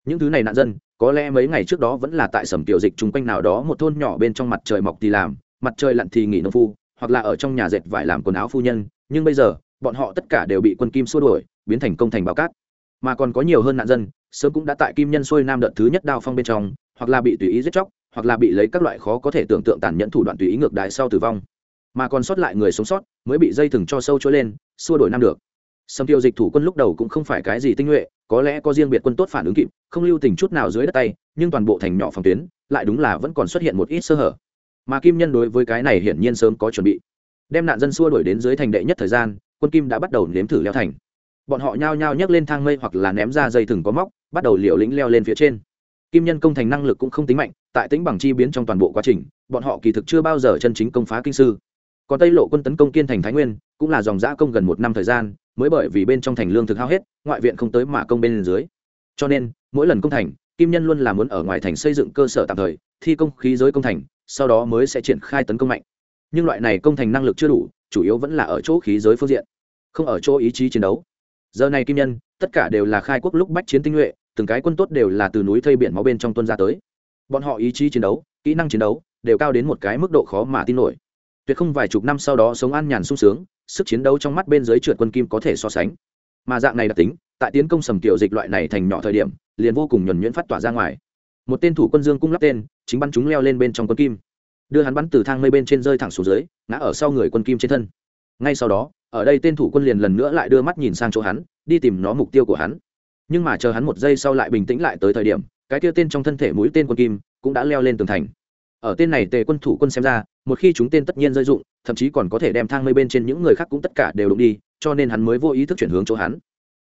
Những thứ này nạn dân, có lẽ mấy ngày trước đó vẫn là tại sầm tiểu dịch chung quanh nào đó một thôn nhỏ bên trong mặt trời mọc thì làm, mặt trời lặn thì nghỉ nông phu, hoặc là ở trong nhà dệt vải làm quần áo phu nhân, nhưng bây giờ, bọn họ tất cả đều bị quân kim xua đuổi, biến thành công thành bao cát mà còn có nhiều hơn nạn dân, sớm cũng đã tại kim nhân xuôi nam đợt thứ nhất đao phong bên trong, hoặc là bị tùy ý giết chóc, hoặc là bị lấy các loại khó có thể tưởng tượng tàn nhẫn thủ đoạn tùy ý ngược đại sau tử vong. Mà còn sót lại người sống sót, mới bị dây thừng cho sâu trôi lên, xua đổi năm được. Sâm tiêu dịch thủ quân lúc đầu cũng không phải cái gì tinh nhuệ, có lẽ có riêng biệt quân tốt phản ứng kịp, không lưu tình chút nào dưới đất tay, nhưng toàn bộ thành nhỏ phòng tuyến, lại đúng là vẫn còn xuất hiện một ít sơ hở. Mà kim nhân đối với cái này hiển nhiên sớm có chuẩn bị. Đem nạn dân xua đuổi đến dưới thành đệ nhất thời gian, quân kim đã bắt đầu nếm thử leo thành bọn họ nhao nhao nhấc lên thang mây hoặc là ném ra dây thừng có móc, bắt đầu liều lĩnh leo lên phía trên. Kim nhân công thành năng lực cũng không tính mạnh, tại tính bằng chi biến trong toàn bộ quá trình, bọn họ kỳ thực chưa bao giờ chân chính công phá kinh sư. Còn tây lộ quân tấn công kiên thành thái nguyên, cũng là dòng giã công gần một năm thời gian, mới bởi vì bên trong thành lương thực hao hết, ngoại viện không tới mà công bên dưới. Cho nên, mỗi lần công thành, kim nhân luôn là muốn ở ngoài thành xây dựng cơ sở tạm thời, thi công khí giới công thành, sau đó mới sẽ triển khai tấn công mạnh. Nhưng loại này công thành năng lực chưa đủ, chủ yếu vẫn là ở chỗ khí giới phương diện, không ở chỗ ý chí chiến đấu giờ này kim nhân, tất cả đều là khai quốc lúc bách chiến tinh nhuệ, từng cái quân tốt đều là từ núi thây biển máu bên trong tuân ra tới. Bọn họ ý chí chiến đấu, kỹ năng chiến đấu, đều cao đến một cái mức độ khó mà tin nổi. Tuyệt không vài chục năm sau đó sống an nhàn sung sướng, sức chiến đấu trong mắt bên dưới trượt quân kim có thể so sánh. Mà dạng này đặc tính, tại tiến công sầm kiểu dịch loại này thành nhỏ thời điểm, liền vô cùng nhuẩn nhuyễn phát tỏa ra ngoài. Một tên thủ quân dương cung lắp tên, chính bắn chúng leo lên bên trong quân kim. Đưa hắn bắn từ thang mây bên trên rơi thẳng xuống dưới, ngã ở sau người quân kim trên thân. Ngay sau đó ở đây tên thủ quân liền lần nữa lại đưa mắt nhìn sang chỗ hắn, đi tìm nó mục tiêu của hắn. Nhưng mà chờ hắn một giây sau lại bình tĩnh lại tới thời điểm, cái kia tên trong thân thể mũi tên quân kim cũng đã leo lên tường thành. Ở tên này tề quân thủ quân xem ra, một khi chúng tên tất nhiên rơi dụng, thậm chí còn có thể đem thang mây bên trên những người khác cũng tất cả đều đụng đi, cho nên hắn mới vô ý thức chuyển hướng chỗ hắn.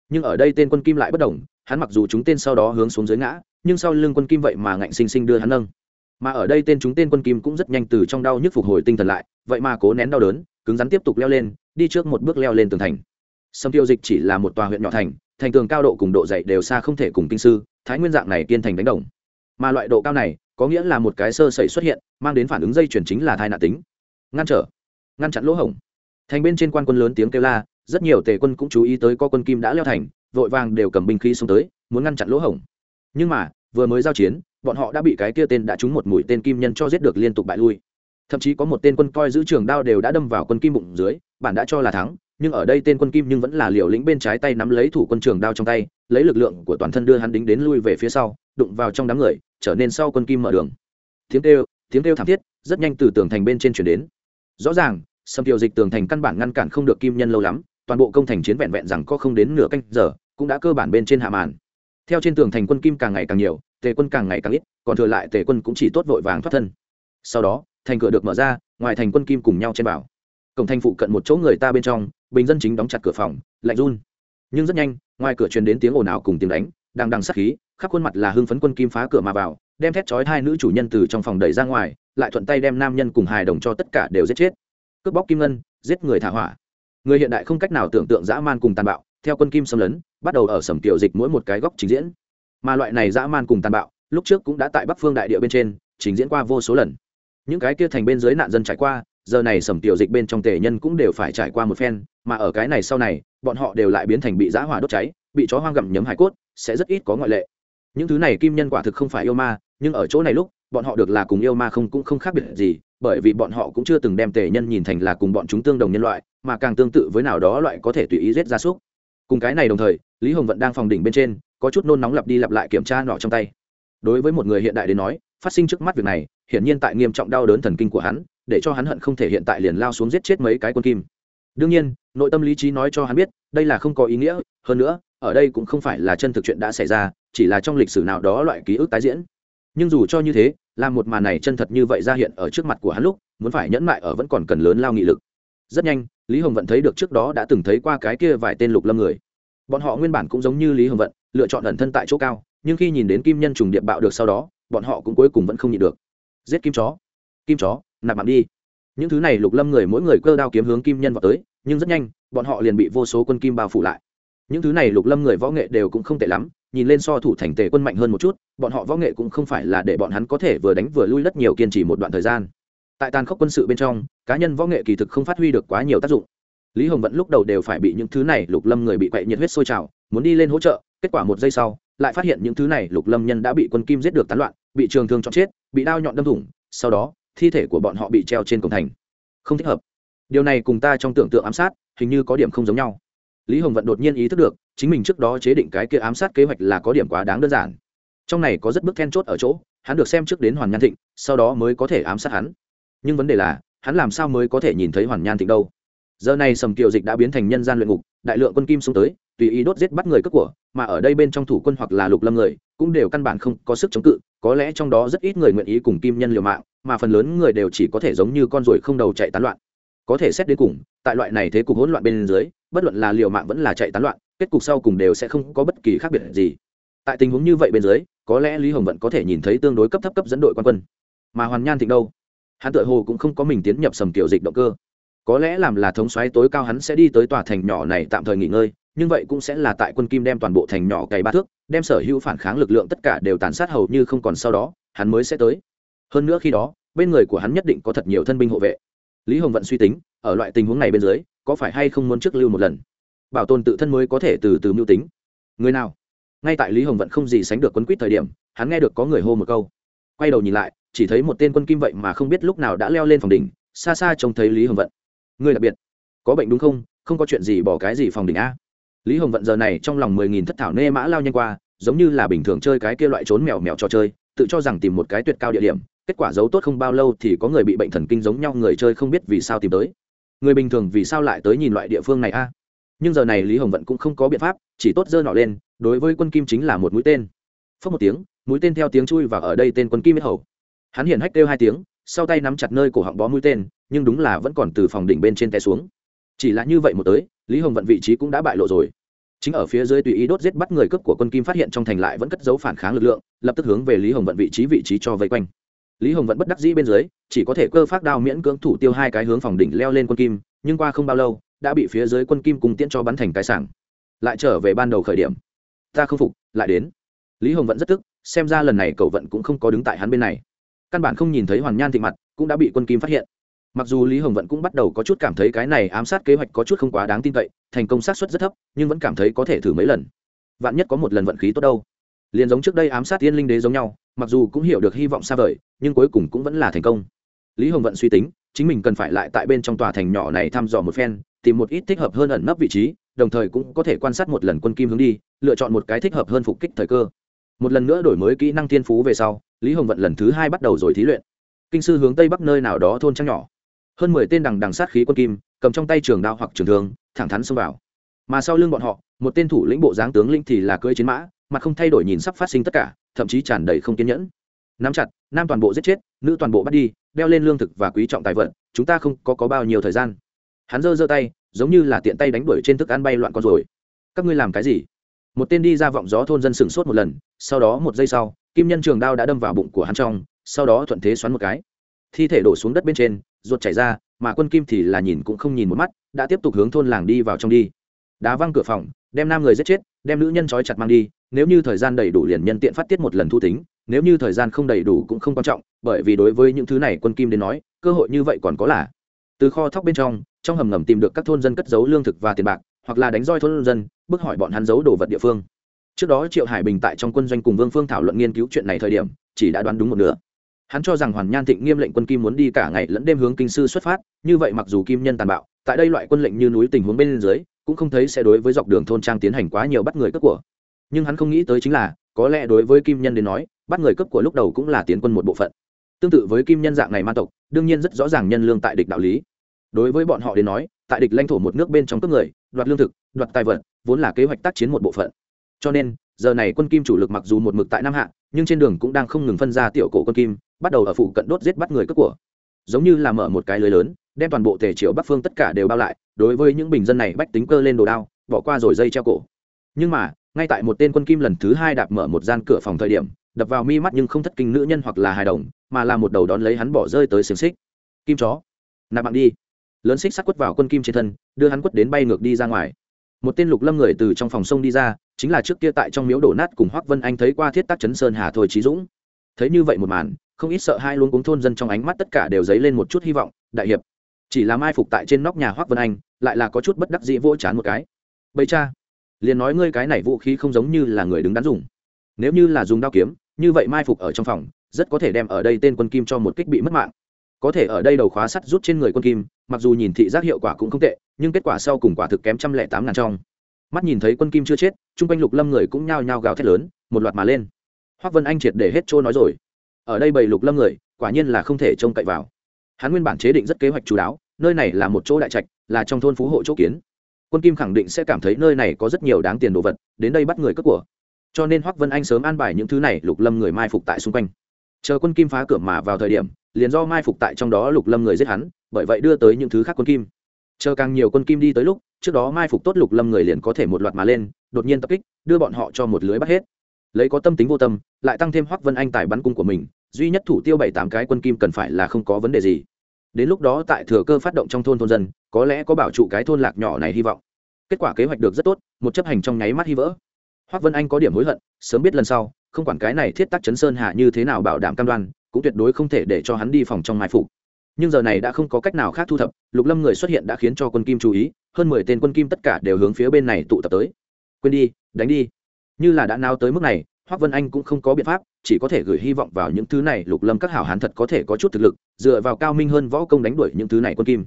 Nhưng ở đây tên quân kim lại bất đồng hắn mặc dù chúng tên sau đó hướng xuống dưới ngã, nhưng sau lưng quân kim vậy mà ngạnh sinh sinh đưa hắn nâng. Mà ở đây tên chúng tên quân kim cũng rất nhanh từ trong đau nhức phục hồi tinh thần lại, vậy mà cố nén đau đớn cứng rắn tiếp tục leo lên, đi trước một bước leo lên tường thành. Sâm tiêu dịch chỉ là một tòa huyện nhỏ thành thành tường cao độ cùng độ dày đều xa không thể cùng kinh sư, thái nguyên dạng này kiên thành đánh đồng. Mà loại độ cao này, có nghĩa là một cái sơ sẩy xuất hiện, mang đến phản ứng dây chuyển chính là thai nạn tính. Ngăn trở, ngăn chặn lỗ hổng. Thành bên trên quan quân lớn tiếng kêu la, rất nhiều tề quân cũng chú ý tới có quân kim đã leo thành, vội vàng đều cầm binh khí xuống tới, muốn ngăn chặn lỗ hổng. Nhưng mà, vừa mới giao chiến, bọn họ đã bị cái kia tên đã trúng một mũi tên kim nhân cho giết được liên tục bại lui thậm chí có một tên quân coi giữ trường đao đều đã đâm vào quân kim bụng dưới, bản đã cho là thắng, nhưng ở đây tên quân kim nhưng vẫn là liều lĩnh bên trái tay nắm lấy thủ quân trường đao trong tay, lấy lực lượng của toàn thân đưa hắn đính đến lui về phía sau, đụng vào trong đám người, trở nên sau quân kim mở đường. Tiếng kêu tiếng kêu thảm thiết, rất nhanh từ tường thành bên trên chuyển đến. Rõ ràng xâm tiểu dịch tường thành căn bản ngăn cản không được kim nhân lâu lắm, toàn bộ công thành chiến vẹn vẹn rằng có không đến nửa canh giờ, cũng đã cơ bản bên trên hạ màn. Theo trên tường thành quân kim càng ngày càng nhiều, tề quân càng ngày càng ít, còn thừa lại tề quân cũng chỉ tốt vội vàng thoát thân. Sau đó thành cửa được mở ra, ngoài thành quân kim cùng nhau trên bảo cổng thành phụ cận một chỗ người ta bên trong, bình dân chính đóng chặt cửa phòng, lạnh run. Nhưng rất nhanh, ngoài cửa truyền đến tiếng ồn ào cùng tiếng đánh đang đằng sắc khí, khắp khuôn mặt là hưng phấn quân kim phá cửa mà vào, đem thét chói hai nữ chủ nhân từ trong phòng đẩy ra ngoài, lại thuận tay đem nam nhân cùng hài đồng cho tất cả đều giết chết. Cướp bóc kim ngân, giết người thả hỏa. Người hiện đại không cách nào tưởng tượng dã man cùng tàn bạo, theo quân kim xâm lấn, bắt đầu ở sầm tiểu dịch mỗi một cái góc trình diễn. Mà loại này dã man cùng tàn bạo, lúc trước cũng đã tại bắc phương đại địa bên trên, trình diễn qua vô số lần những cái kia thành bên dưới nạn dân trải qua, giờ này sầm tiểu dịch bên trong tề nhân cũng đều phải trải qua một phen, mà ở cái này sau này, bọn họ đều lại biến thành bị giã hỏa đốt cháy, bị chó hoang gặm nhấm hải cốt, sẽ rất ít có ngoại lệ. Những thứ này kim nhân quả thực không phải yêu ma, nhưng ở chỗ này lúc, bọn họ được là cùng yêu ma không cũng không khác biệt gì, bởi vì bọn họ cũng chưa từng đem tề nhân nhìn thành là cùng bọn chúng tương đồng nhân loại, mà càng tương tự với nào đó loại có thể tùy ý giết gia súc. Cùng cái này đồng thời, lý hồng vẫn đang phòng đỉnh bên trên, có chút nôn nóng lặp đi lặp lại kiểm tra nọ trong tay. Đối với một người hiện đại đến nói phát sinh trước mắt việc này, hiển nhiên tại nghiêm trọng đau đớn thần kinh của hắn, để cho hắn hận không thể hiện tại liền lao xuống giết chết mấy cái quân kim. Đương nhiên, nội tâm lý trí nói cho hắn biết, đây là không có ý nghĩa, hơn nữa, ở đây cũng không phải là chân thực chuyện đã xảy ra, chỉ là trong lịch sử nào đó loại ký ức tái diễn. Nhưng dù cho như thế, làm một màn này chân thật như vậy ra hiện ở trước mặt của hắn lúc, muốn phải nhẫn mại ở vẫn còn cần lớn lao nghị lực. Rất nhanh, lý hồng vận thấy được trước đó đã từng thấy qua cái kia vài tên lục lâm người. Bọn họ nguyên bản cũng giống như lý hồng vận, lựa chọn ẩn thân tại chỗ cao, nhưng khi nhìn đến kim nhân trùng điệp bạo được sau đó bọn họ cũng cuối cùng vẫn không nhịn được. Giết kim chó. Kim chó, nạp mạng đi. Những thứ này lục lâm người mỗi người cơ đao kiếm hướng kim nhân vào tới, nhưng rất nhanh, bọn họ liền bị vô số quân kim bao phủ lại. Những thứ này lục lâm người võ nghệ đều cũng không tệ lắm, nhìn lên so thủ thành tề quân mạnh hơn một chút, bọn họ võ nghệ cũng không phải là để bọn hắn có thể vừa đánh vừa lui rất nhiều kiên trì một đoạn thời gian. Tại tàn khốc quân sự bên trong, cá nhân võ nghệ kỳ thực không phát huy được quá nhiều tác dụng. Lý hồng vẫn lúc đầu đều phải bị những thứ này lục lâm người bị quậy nhiệt huyết sôi trào, muốn đi lên hỗ trợ, kết quả một giây sau lại phát hiện những thứ này lục lâm nhân đã bị quân kim giết được tán loạn, bị trường thương chọn chết, bị đao nhọn đâm thủng, sau đó, thi thể của bọn họ bị treo trên cổng thành. Không thích hợp. Điều này cùng ta trong tưởng tượng ám sát, hình như có điểm không giống nhau. Lý hồng vận đột nhiên ý thức được, chính mình trước đó chế định cái kia ám sát kế hoạch là có điểm quá đáng đơn giản. Trong này có rất bước then chốt ở chỗ, hắn được xem trước đến hoàn nhan thịnh, sau đó mới có thể ám sát hắn. Nhưng vấn đề là, hắn làm sao mới có thể nhìn thấy hoàn nhan thịnh đâu? Giờ này sầm kiều dịch đã biến thành nhân gian luyện ngục, đại lượng quân kim xuống tới tùy ý đốt giết bắt người cướp của, mà ở đây bên trong thủ quân hoặc là lục lâm người, cũng đều căn bản không có sức chống cự, có lẽ trong đó rất ít người nguyện ý cùng kim nhân liều mạng, mà phần lớn người đều chỉ có thể giống như con ruồi không đầu chạy tán loạn. Có thể xét đến cùng, tại loại này thế cục hỗn loạn bên dưới, bất luận là liều mạng vẫn là chạy tán loạn, kết cục sau cùng đều sẽ không có bất kỳ khác biệt gì. Tại tình huống như vậy bên dưới, có lẽ lý hồng vận có thể nhìn thấy tương đối cấp thấp cấp dẫn đội quan quân. Mà hoàn nhan thịnh đâu? Hắn tự hồ cũng không có mình tiến nhập sầm tiểu dịch động cơ. Có lẽ làm là thống soái tối cao hắn sẽ đi tới tòa thành nhỏ này tạm thời nghỉ ngơi nhưng vậy cũng sẽ là tại quân kim đem toàn bộ thành nhỏ cày ba thước, đem sở hữu phản kháng lực lượng tất cả đều tàn sát hầu như không còn sau đó, hắn mới sẽ tới. Hơn nữa khi đó, bên người của hắn nhất định có thật nhiều thân binh hộ vệ. Lý hồng vận suy tính, ở loại tình huống này bên dưới, có phải hay không muốn trước lưu một lần? Bảo tồn tự thân mới có thể từ từ mưu tính. Người nào? Ngay tại lý hồng vận không gì sánh được quấn quýt thời điểm, hắn nghe được có người hô một câu. Quay đầu nhìn lại, chỉ thấy một tên quân kim vậy mà không biết lúc nào đã leo lên phòng đỉnh, xa xa trông thấy lý hồng vận. Người đặc biệt, có bệnh đúng không? Không có chuyện gì bỏ cái gì phòng đỉnh a lý hồng vận giờ này trong lòng mười nghìn thất thảo nê mã lao nhanh qua, giống như là bình thường chơi cái kia loại trốn mèo mèo trò chơi, tự cho rằng tìm một cái tuyệt cao địa điểm, kết quả giấu tốt không bao lâu thì có người bị bệnh thần kinh giống nhau, người chơi không biết vì sao tìm tới. Người bình thường vì sao lại tới nhìn loại địa phương này a? Nhưng giờ này lý hồng vận cũng không có biện pháp, chỉ tốt dơ nọ lên, đối với quân kim chính là một mũi tên. Phớt một tiếng, mũi tên theo tiếng chui và ở đây tên quân kim biết hầu. Hắn hiện hách kêu hai tiếng, sau tay nắm chặt nơi cổ họng bó mũi tên, nhưng đúng là vẫn còn từ phòng đỉnh bên trên té xuống chỉ là như vậy một tới, lý hồng vận vị trí cũng đã bại lộ rồi. Chính ở phía dưới tùy ý đốt giết bắt người cướp của quân kim phát hiện trong thành lại vẫn cất dấu phản kháng lực lượng, lập tức hướng về lý hồng vận vị trí vị trí cho vây quanh. Lý hồng vận bất đắc dĩ bên dưới, chỉ có thể cơ phát đao miễn cưỡng thủ tiêu hai cái hướng phòng đỉnh leo lên quân kim, nhưng qua không bao lâu, đã bị phía dưới quân kim cùng tiễn cho bắn thành cái sảng. Lại trở về ban đầu khởi điểm. Ta không phục, lại đến. Lý hồng vận rất tức, xem ra lần này cậu vận cũng không có đứng tại hắn bên này. Căn bản không nhìn thấy hoàn nhan thị mặt, cũng đã bị quân kim phát hiện mặc dù lý hồng vận cũng bắt đầu có chút cảm thấy cái này ám sát kế hoạch có chút không quá đáng tin cậy, thành công sát xuất rất thấp, nhưng vẫn cảm thấy có thể thử mấy lần. Vạn nhất có một lần vận khí tốt đâu. Liền giống trước đây ám sát tiên linh đế giống nhau, mặc dù cũng hiểu được hy vọng xa vời, nhưng cuối cùng cũng vẫn là thành công. Lý hồng vận suy tính, chính mình cần phải lại tại bên trong tòa thành nhỏ này thăm dò một phen, tìm một ít thích hợp hơn ẩn nấp vị trí, đồng thời cũng có thể quan sát một lần quân kim hướng đi, lựa chọn một cái thích hợp hơn phục kích thời cơ. Một lần nữa đổi mới kỹ năng thiên phú về sau, lý hồng vận lần thứ hai bắt đầu rồi thí luyện. Kinh sư hướng tây bắc nơi nào đó thôn trang nhỏ hơn mười tên đằng đằng sát khí quân kim cầm trong tay trường đao hoặc trường thương thẳng thắn xông vào. Mà sau lưng bọn họ một tên thủ lĩnh bộ dáng tướng lĩnh thì là cưỡi chiến mã mặt không thay đổi nhìn sắp phát sinh tất cả thậm chí tràn đầy không kiên nhẫn. Nắm chặt nam toàn bộ giết chết nữ toàn bộ bắt đi đeo lên lương thực và quý trọng tài vận chúng ta không có, có bao nhiêu thời gian. Hắn giơ giơ tay giống như là tiện tay đánh đuổi trên thức ăn bay loạn con rồi các ngươi làm cái gì? Một tên đi ra vọng gió thôn dân sửng sốt một lần sau đó một giây sau kim nhân trường đao đã đâm vào bụng của hắn trong sau đó thuận thế xoắn một cái. Thi thể đổ xuống đất bên trên ruột chảy ra, mà quân kim thì là nhìn cũng không nhìn một mắt, đã tiếp tục hướng thôn làng đi vào trong đi. Đá văng cửa phòng, đem nam người giết chết, đem nữ nhân trói chặt mang đi, nếu như thời gian đầy đủ liền nhân tiện phát tiết một lần thu tính, nếu như thời gian không đầy đủ cũng không quan trọng, bởi vì đối với những thứ này quân kim đến nói, cơ hội như vậy còn có là. Từ kho thóc bên trong trong hầm ngầm tìm được các thôn dân cất giấu lương thực và tiền bạc, hoặc là đánh roi thôn dân, bức hỏi bọn hắn giấu đồ vật địa phương. Trước đó triệu hải bình tại trong quân doanh cùng vương phương thảo luận nghiên cứu chuyện này thời điểm, chỉ đã đoán đúng một nửa hắn cho rằng hoàn nhan thịnh nghiêm lệnh quân kim muốn đi cả ngày lẫn đêm hướng kinh sư xuất phát, như vậy mặc dù kim nhân tàn bạo, tại đây loại quân lệnh như núi tình huống bên dưới, cũng không thấy sẽ đối với dọc đường thôn trang tiến hành quá nhiều bắt người cướp của. Nhưng hắn không nghĩ tới chính là, có lẽ đối với kim nhân đến nói, bắt người cướp của lúc đầu cũng là tiến quân một bộ phận. Tương tự với kim nhân dạng này ma tộc, đương nhiên rất rõ ràng nhân lương tại địch đạo lý. Đối với bọn họ đến nói, tại địch lãnh thổ một nước bên trong cướp người, đoạt lương thực, đoạt tài vật, vốn là kế hoạch tác chiến một bộ phận. Cho nên, giờ này quân kim chủ lực mặc dù một mực tại nam hạ, nhưng trên đường cũng đang không ngừng phân ra tiểu cổ quân kim bắt đầu ở phụ cận đốt giết bắt người cướp của. Giống như là mở một cái lưới lớn, đem toàn bộ tề triều bắc phương tất cả đều bao lại, đối với những bình dân này bách tính cơ lên đồ đao, bỏ qua rồi dây treo cổ. Nhưng mà, ngay tại một tên quân kim lần thứ hai đạp mở một gian cửa phòng thời điểm, đập vào mi mắt nhưng không thất kinh nữ nhân hoặc là hài đồng, mà là một đầu đón lấy hắn bỏ rơi tới xiềng xích. Kim chó, nạp mạng đi. Lớn xích sắt quất vào quân kim trên thân, đưa hắn quất đến bay ngược đi ra ngoài. Một tên lục lâm người từ trong phòng sông đi ra, chính là trước kia tại trong miếu đổ nát cùng hoác vân anh thấy qua thiết tác chấn sơn hà thôi trí dũng. Thấy như vậy một màn không ít sợ hai luôn cuống thôn dân trong ánh mắt tất cả đều dấy lên một chút hy vọng, đại hiệp, chỉ là mai phục tại trên nóc nhà hoác vân anh, lại là có chút bất đắc dĩ vỗ chán một cái. Bây cha, liền nói ngươi cái này vũ khí không giống như là người đứng đắn dùng. Nếu như là dùng đao kiếm, như vậy mai phục ở trong phòng, rất có thể đem ở đây tên quân kim cho một kích bị mất mạng. Có thể ở đây đầu khóa sắt rút trên người quân kim, mặc dù nhìn thị giác hiệu quả cũng không tệ, nhưng kết quả sau cùng quả thực kém trăm lẻ tám ngàn trong. Mắt nhìn thấy quân kim chưa chết, chung quanh lục lâm người cũng nhao nhao gào thét lớn, một loạt mà lên. Hoác vân anh triệt để hết trôi nói rồi ở đây bầy lục lâm người, quả nhiên là không thể trông cậy vào. Hắn nguyên bản chế định rất kế hoạch chú đáo, nơi này là một chỗ đại trạch, là trong thôn phú hộ chỗ kiến. Quân kim khẳng định sẽ cảm thấy nơi này có rất nhiều đáng tiền đồ vật, đến đây bắt người cướp của. Cho nên hoắc vân anh sớm an bài những thứ này lục lâm người mai phục tại xung quanh. Chờ quân kim phá cửa mà vào thời điểm, liền do mai phục tại trong đó lục lâm người giết hắn, bởi vậy đưa tới những thứ khác quân kim. Chờ càng nhiều quân kim đi tới lúc, trước đó mai phục tốt lục lâm người liền có thể một loạt mà lên, đột nhiên tập kích, đưa bọn họ cho một lưới bắt hết. Lấy có tâm tính vô tâm, lại tăng thêm hoắc vân anh tài bắn cung của mình duy nhất thủ tiêu bảy tám cái quân kim cần phải là không có vấn đề gì. Đến lúc đó tại thừa cơ phát động trong thôn thôn dân, có lẽ có bảo trụ cái thôn lạc nhỏ này hy vọng. Kết quả kế hoạch được rất tốt, một chấp hành trong nháy mắt hy vỡ. Hoắc vân anh có điểm hối hận, sớm biết lần sau, không quản cái này thiết tắc chấn sơn hạ như thế nào bảo đảm cam đoan, cũng tuyệt đối không thể để cho hắn đi phòng trong mai phục. Nhưng giờ này đã không có cách nào khác thu thập, lục lâm người xuất hiện đã khiến cho quân kim chú ý, hơn mười tên quân kim tất cả đều hướng phía bên này tụ tập tới. Quên đi, đánh đi. Như là đã nao tới mức này Hoắc vân anh cũng không có biện pháp, chỉ có thể gửi hy vọng vào những thứ này. Lục lâm các hảo hán thật có thể có chút thực lực, dựa vào cao minh hơn võ công đánh đuổi những thứ này quân kim.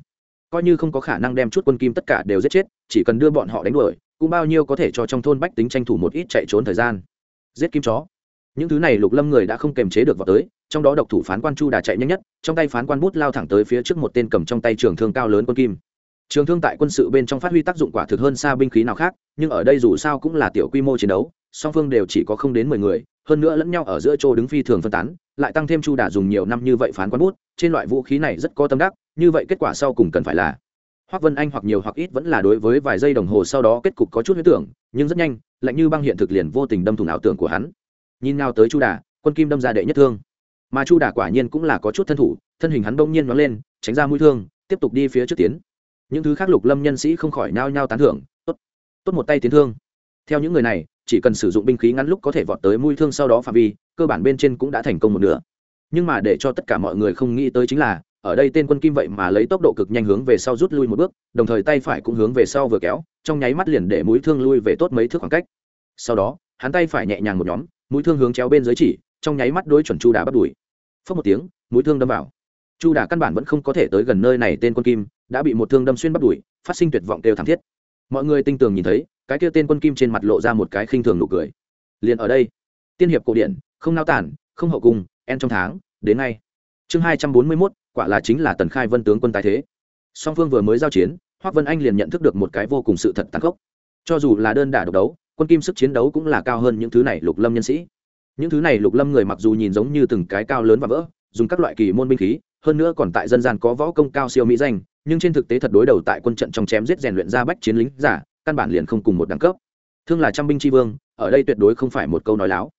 Coi như không có khả năng đem chút quân kim tất cả đều giết chết, chỉ cần đưa bọn họ đánh đuổi, cũng bao nhiêu có thể cho trong thôn bách tính tranh thủ một ít chạy trốn thời gian. Giết kim chó. Những thứ này lục lâm người đã không kềm chế được vào tới, trong đó độc thủ phán quan chu đà chạy nhanh nhất, trong tay phán quan bút lao thẳng tới phía trước một tên cầm trong tay trường thương cao lớn quân kim. Trường thương tại quân sự bên trong phát huy tác dụng quả thực hơn xa binh khí nào khác, nhưng ở đây dù sao cũng là tiểu quy mô chiến đấu song phương đều chỉ có không đến mười người hơn nữa lẫn nhau ở giữa chỗ đứng phi thường phân tán lại tăng thêm chu đà dùng nhiều năm như vậy phán quan bút trên loại vũ khí này rất có tâm đắc như vậy kết quả sau cùng cần phải là Hoắc Vân Anh hoặc nhiều hoặc ít vẫn là đối với vài giây đồng hồ sau đó kết cục có chút huyễn tưởng, nhưng rất nhanh, lạnh như băng hiện thực liền vô tình đâm thủng ảo tưởng của hắn. Nhìn nào tới Chu Đà, quân kim đâm ra đệ nhất thương. Mà Chu Đà quả nhiên cũng là có chút thân thủ, thân hình hắn đông nhiên nó lên, tránh ra mũi thương, tiếp tục đi phía trước tiến. Những thứ khác Lục Lâm nhân sĩ không khỏi nhao nhao tán thưởng, tốt, tốt một tay tiến thương. Theo những người này, chỉ cần sử dụng binh khí ngắn lúc có thể vọt tới mũi thương sau đó phạm vi, cơ bản bên trên cũng đã thành công một nửa. Nhưng mà để cho tất cả mọi người không nghĩ tới chính là, ở đây tên quân kim vậy mà lấy tốc độ cực nhanh hướng về sau rút lui một bước đồng thời tay phải cũng hướng về sau vừa kéo trong nháy mắt liền để mũi thương lui về tốt mấy thước khoảng cách. Sau đó hắn tay phải nhẹ nhàng một nhóm mũi thương hướng chéo bên dưới chỉ trong nháy mắt đối chuẩn chu đà bắt đuổi. Phớt một tiếng mũi thương đâm vào. Chu đà căn bản vẫn không có thể tới gần nơi này tên quân kim đã bị một thương đâm xuyên bắt đuổi phát sinh tuyệt vọng kêu thảm thiết. Mọi người tinh tường nhìn thấy cái kia tên quân kim trên mặt lộ ra một cái khinh thường nụ cười. Liền ở đây, tiên hiệp cổ điển, không nao tản, không hậu cung, en trong tháng, đến ngay. Chương hai trăm bốn mươi mốt, quả là chính là tần khai vân tướng quân tài thế. Song phương vừa mới giao chiến hoác vân anh liền nhận thức được một cái vô cùng sự thật tàn khốc. Cho dù là đơn đả độc đấu, quân kim sức chiến đấu cũng là cao hơn những thứ này lục lâm nhân sĩ. Những thứ này lục lâm người mặc dù nhìn giống như từng cái cao lớn và vỡ, dùng các loại kỳ môn binh khí, hơn nữa còn tại dân gian có võ công cao siêu mỹ danh, nhưng trên thực tế thật đối đầu tại quân trận trong chém giết rèn luyện ra bách chiến lính giả căn bản liền không cùng một đẳng cấp. Thương là trăm binh tri vương, ở đây tuyệt đối không phải một câu nói láo.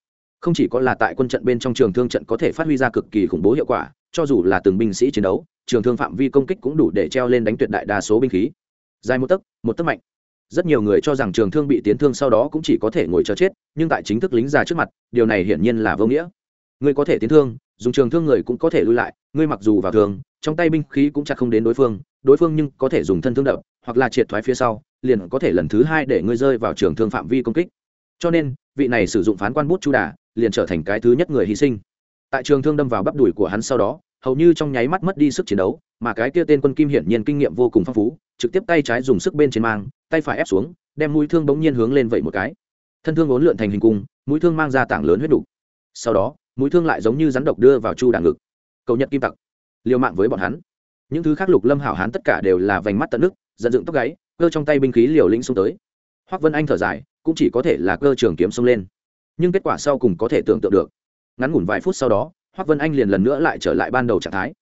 Không chỉ có là tại quân trận bên trong trường thương trận có thể phát huy ra cực kỳ khủng bố hiệu quả, cho dù là từng binh sĩ chiến đấu, trường thương phạm vi công kích cũng đủ để treo lên đánh tuyệt đại đa số binh khí. Dài một tấc một tấc mạnh. Rất nhiều người cho rằng trường thương bị tiến thương sau đó cũng chỉ có thể ngồi chờ chết, nhưng tại chính thức lính già trước mặt, điều này hiển nhiên là vô nghĩa. Người có thể tiến thương, dùng trường thương người cũng có thể lui lại ngươi mặc dù vào thường trong tay binh khí cũng chặt không đến đối phương đối phương nhưng có thể dùng thân thương đập, hoặc là triệt thoái phía sau liền có thể lần thứ hai để ngươi rơi vào trường thương phạm vi công kích. Cho nên, vị này sử dụng phán quan bút chu đà, liền trở thành cái thứ nhất người hy sinh. Tại trường thương đâm vào bắp đùi của hắn sau đó, hầu như trong nháy mắt mất đi sức chiến đấu, mà cái kia tên quân kim hiển nhiên kinh nghiệm vô cùng phong phú, trực tiếp tay trái dùng sức bên trên mang, tay phải ép xuống, đem mũi thương bỗng nhiên hướng lên vậy một cái. Thân thương ốn lượn thành hình cung, mũi thương mang ra tảng lớn huyết đủ. sau đó, mũi thương lại giống như rắn độc đưa vào chu đà ngực. Cầu nhật kim tặc, liều mạng với bọn hắn những thứ khác lục lâm hảo hán tất cả đều là vành mắt tận nước, giận dựng tóc gáy, cơ trong tay binh khí liều lĩnh xông tới. Hoắc vân anh thở dài, cũng chỉ có thể là cơ trường kiếm xông lên. Nhưng kết quả sau cùng có thể tưởng tượng được. Ngắn ngủn vài phút sau đó hoác vân anh liền lần nữa lại trở lại ban đầu trạng thái.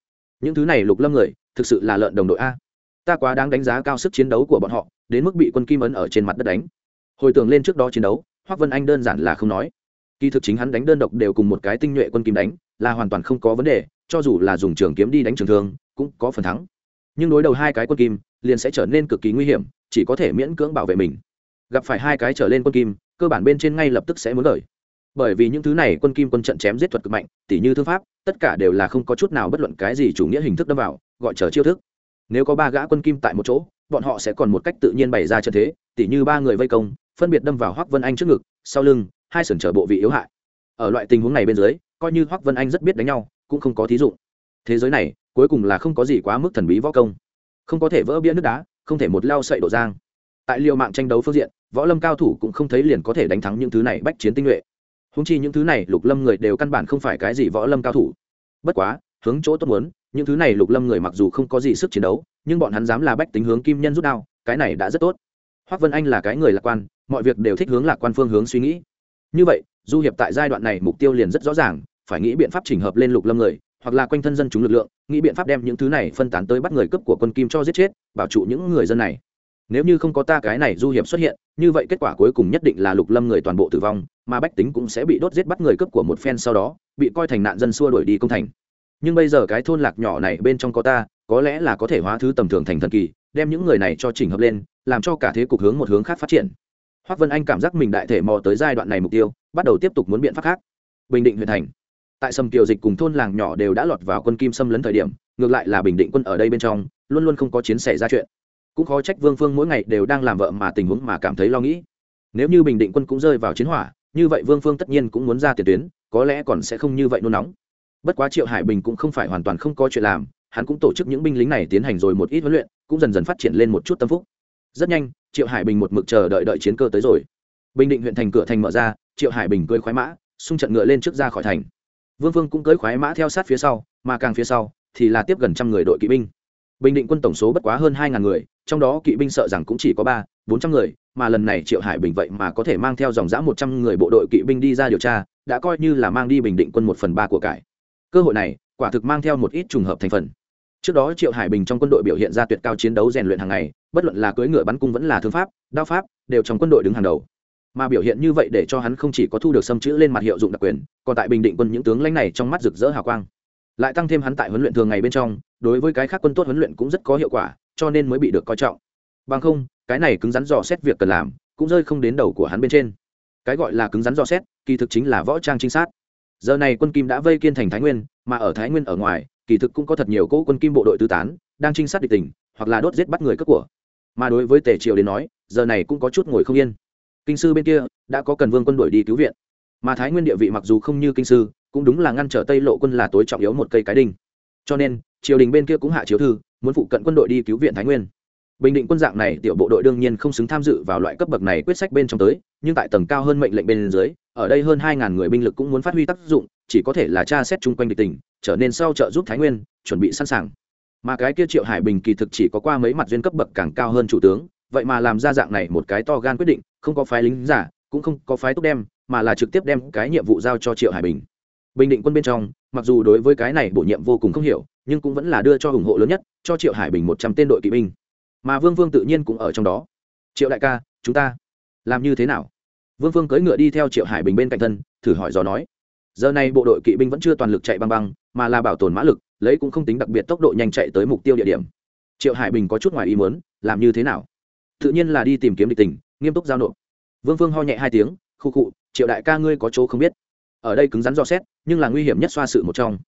Những thứ này lục lâm người, thực sự là lợn đồng đội a. Ta quá đáng đánh giá cao sức chiến đấu của bọn họ, đến mức bị quân kim ấn ở trên mặt đất đánh. Hồi tưởng lên trước đó chiến đấu hoác vân anh đơn giản là không nói. Kỳ thực chính hắn đánh đơn độc đều cùng một cái tinh nhuệ quân kim đánh, là hoàn toàn không có vấn đề, cho dù là dùng trường kiếm đi đánh trường thương cũng có phần thắng. Nhưng đối đầu hai cái quân kim, liền sẽ trở nên cực kỳ nguy hiểm, chỉ có thể miễn cưỡng bảo vệ mình. Gặp phải hai cái trở lên quân kim, cơ bản bên trên ngay lập tức sẽ muốn lời bởi vì những thứ này quân kim quân trận chém giết thuật cực mạnh, tỉ như thư pháp, tất cả đều là không có chút nào bất luận cái gì chủ nghĩa hình thức đâm vào, gọi chờ chiêu thức. Nếu có ba gã quân kim tại một chỗ, bọn họ sẽ còn một cách tự nhiên bày ra trận thế, tỉ như ba người vây công, phân biệt đâm vào hoác vân anh trước ngực, sau lưng, hai sườn trở bộ vị yếu hại. Ở loại tình huống này bên dưới, coi như hoắc vân anh rất biết đánh nhau, cũng không có thí dụ. Thế giới này cuối cùng là không có gì quá mức thần bí võ công. Không có thể vỡ bia nước đá, không thể một lao sậy đổ giang. Tại liều mạng tranh đấu phương diện, võ lâm cao thủ cũng không thấy liền có thể đánh thắng những thứ này bách chiến tinh nhuệ. Húng chi những thứ này lục lâm người đều căn bản không phải cái gì võ lâm cao thủ. Bất quá, hướng chỗ tốt muốn, những thứ này lục lâm người mặc dù không có gì sức chiến đấu, nhưng bọn hắn dám là bách tính hướng kim nhân rút đao, cái này đã rất tốt. Hoác vân anh là cái người lạc quan, mọi việc đều thích hướng lạc quan phương hướng suy nghĩ. Như vậy, du hiệp tại giai đoạn này mục tiêu liền rất rõ ràng, phải nghĩ biện pháp chỉnh hợp lên lục lâm người hoặc là quanh thân dân chúng lực lượng, nghĩ biện pháp đem những thứ này phân tán tới bắt người cướp của quân kim cho giết chết, bảo trụ những người dân này. Nếu như không có ta cái này du hiệp xuất hiện, như vậy kết quả cuối cùng nhất định là lục lâm người toàn bộ tử vong, mà bách tính cũng sẽ bị đốt giết bắt người cướp của một phen sau đó, bị coi thành nạn dân xua đuổi đi công thành. Nhưng bây giờ cái thôn lạc nhỏ này bên trong có ta, có lẽ là có thể hóa thứ tầm thường thành thần kỳ, đem những người này cho chỉnh hợp lên, làm cho cả thế cục hướng một hướng khác phát triển. Hoác vân anh cảm giác mình đại thể mò tới giai đoạn này mục tiêu, bắt đầu tiếp tục muốn biện pháp khác. Bình định huyện thành tại sầm kiều dịch cùng thôn làng nhỏ đều đã lọt vào quân kim xâm lấn thời điểm, ngược lại là bình định quân ở đây bên trong, luôn luôn không có chiến xảy ra chuyện. Cũng khó trách vương phương mỗi ngày đều đang làm vợ mà tình huống mà cảm thấy lo nghĩ. Nếu như bình định quân cũng rơi vào chiến hỏa, như vậy vương phương tất nhiên cũng muốn ra tiền tuyến, có lẽ còn sẽ không như vậy nôn nóng. Bất quá triệu hải bình cũng không phải hoàn toàn không có chuyện làm, hắn cũng tổ chức những binh lính này tiến hành rồi một ít huấn luyện, cũng dần dần phát triển lên một chút tâm phúc. Rất nhanh, triệu hải bình một mực chờ đợi đợi chiến cơ tới rồi. Bình định huyện thành cửa thành mở ra, triệu hải bình cưỡi khoái mã, xung trận ngựa lên trước ra khỏi thành vương phương cũng cưỡi khoái mã theo sát phía sau, mà càng phía sau thì là tiếp gần trăm người đội kỵ binh. Bình định quân tổng số bất quá hơn hai ngàn người, trong đó kỵ binh sợ rằng cũng chỉ có ba, bốn trăm người, mà lần này triệu hải bình vậy mà có thể mang theo dòng dã một trăm người bộ đội kỵ binh đi ra điều tra, đã coi như là mang đi bình định quân một phần ba của cải. Cơ hội này, quả thực mang theo một ít trùng hợp thành phần. Trước đó triệu hải bình trong quân đội biểu hiện ra tuyệt cao chiến đấu rèn luyện hàng ngày, bất luận là cưỡi ngựa bắn cung vẫn là thương pháp, đao pháp, đều trong quân đội đứng hàng đầu mà biểu hiện như vậy để cho hắn không chỉ có thu được xâm chữ lên mặt hiệu dụng đặc quyền, còn tại bình định quân những tướng lãnh này trong mắt rực rỡ hào quang. Lại tăng thêm hắn tại huấn luyện thường ngày bên trong, đối với cái khác quân tốt huấn luyện cũng rất có hiệu quả, cho nên mới bị được coi trọng. Bằng không, cái này cứng rắn dò xét việc cần làm, cũng rơi không đến đầu của hắn bên trên. Cái gọi là cứng rắn dò xét, kỳ thực chính là võ trang trinh sát. Giờ này quân kim đã vây kiên thành thái nguyên, mà ở thái nguyên ở ngoài, kỳ thực cũng có thật nhiều cỗ quân kim bộ đội tứ tán, đang trinh sát địch tình hoặc là đốt giết bắt người cướp của. Mà đối với tề triều đến nói, giờ này cũng có chút ngồi không yên kinh sư bên kia đã có cần vương quân đội đi cứu viện. Mà thái nguyên địa vị mặc dù không như kinh sư cũng đúng là ngăn trở tây lộ quân là tối trọng yếu một cây cái đinh. Cho nên triều đình bên kia cũng hạ chiếu thư muốn phụ cận quân đội đi cứu viện thái nguyên. Bình định quân dạng này tiểu bộ đội đương nhiên không xứng tham dự vào loại cấp bậc này quyết sách bên trong tới nhưng tại tầng cao hơn mệnh lệnh bên dưới ở đây hơn hai ngàn người binh lực cũng muốn phát huy tác dụng chỉ có thể là tra xét chung quanh địch tỉnh, trở nên sau trợ giúp thái nguyên chuẩn bị sẵn sàng. Mà cái kia triệu hải bình kỳ thực chỉ có qua mấy mặt duyên cấp bậc càng cao hơn chủ tướng vậy mà làm ra dạng này một cái to gan quyết định, không có phái lính giả, cũng không có phái túc đem, mà là trực tiếp đem cái nhiệm vụ giao cho triệu hải bình. Bình định quân bên trong, mặc dù đối với cái này bổ nhiệm vô cùng không hiểu, nhưng cũng vẫn là đưa cho ủng hộ lớn nhất, cho triệu hải bình một trăm tên đội kỵ binh. Mà vương vương tự nhiên cũng ở trong đó. Triệu đại ca, chúng ta làm như thế nào? Vương vương cưỡi ngựa đi theo triệu hải bình bên cạnh thân, thử hỏi dò nói. Giờ này bộ đội kỵ binh vẫn chưa toàn lực chạy băng băng, mà là bảo tồn mã lực, lấy cũng không tính đặc biệt tốc độ nhanh chạy tới mục tiêu địa điểm. Triệu hải bình có chút ngoài ý muốn, làm như thế nào? Tự nhiên là đi tìm kiếm địch tình, nghiêm túc giao nộp. Vương vương ho nhẹ hai tiếng, khu khụ triệu đại ca ngươi có chỗ không biết. Ở đây cứng rắn do xét, nhưng là nguy hiểm nhất xoa sự một trong.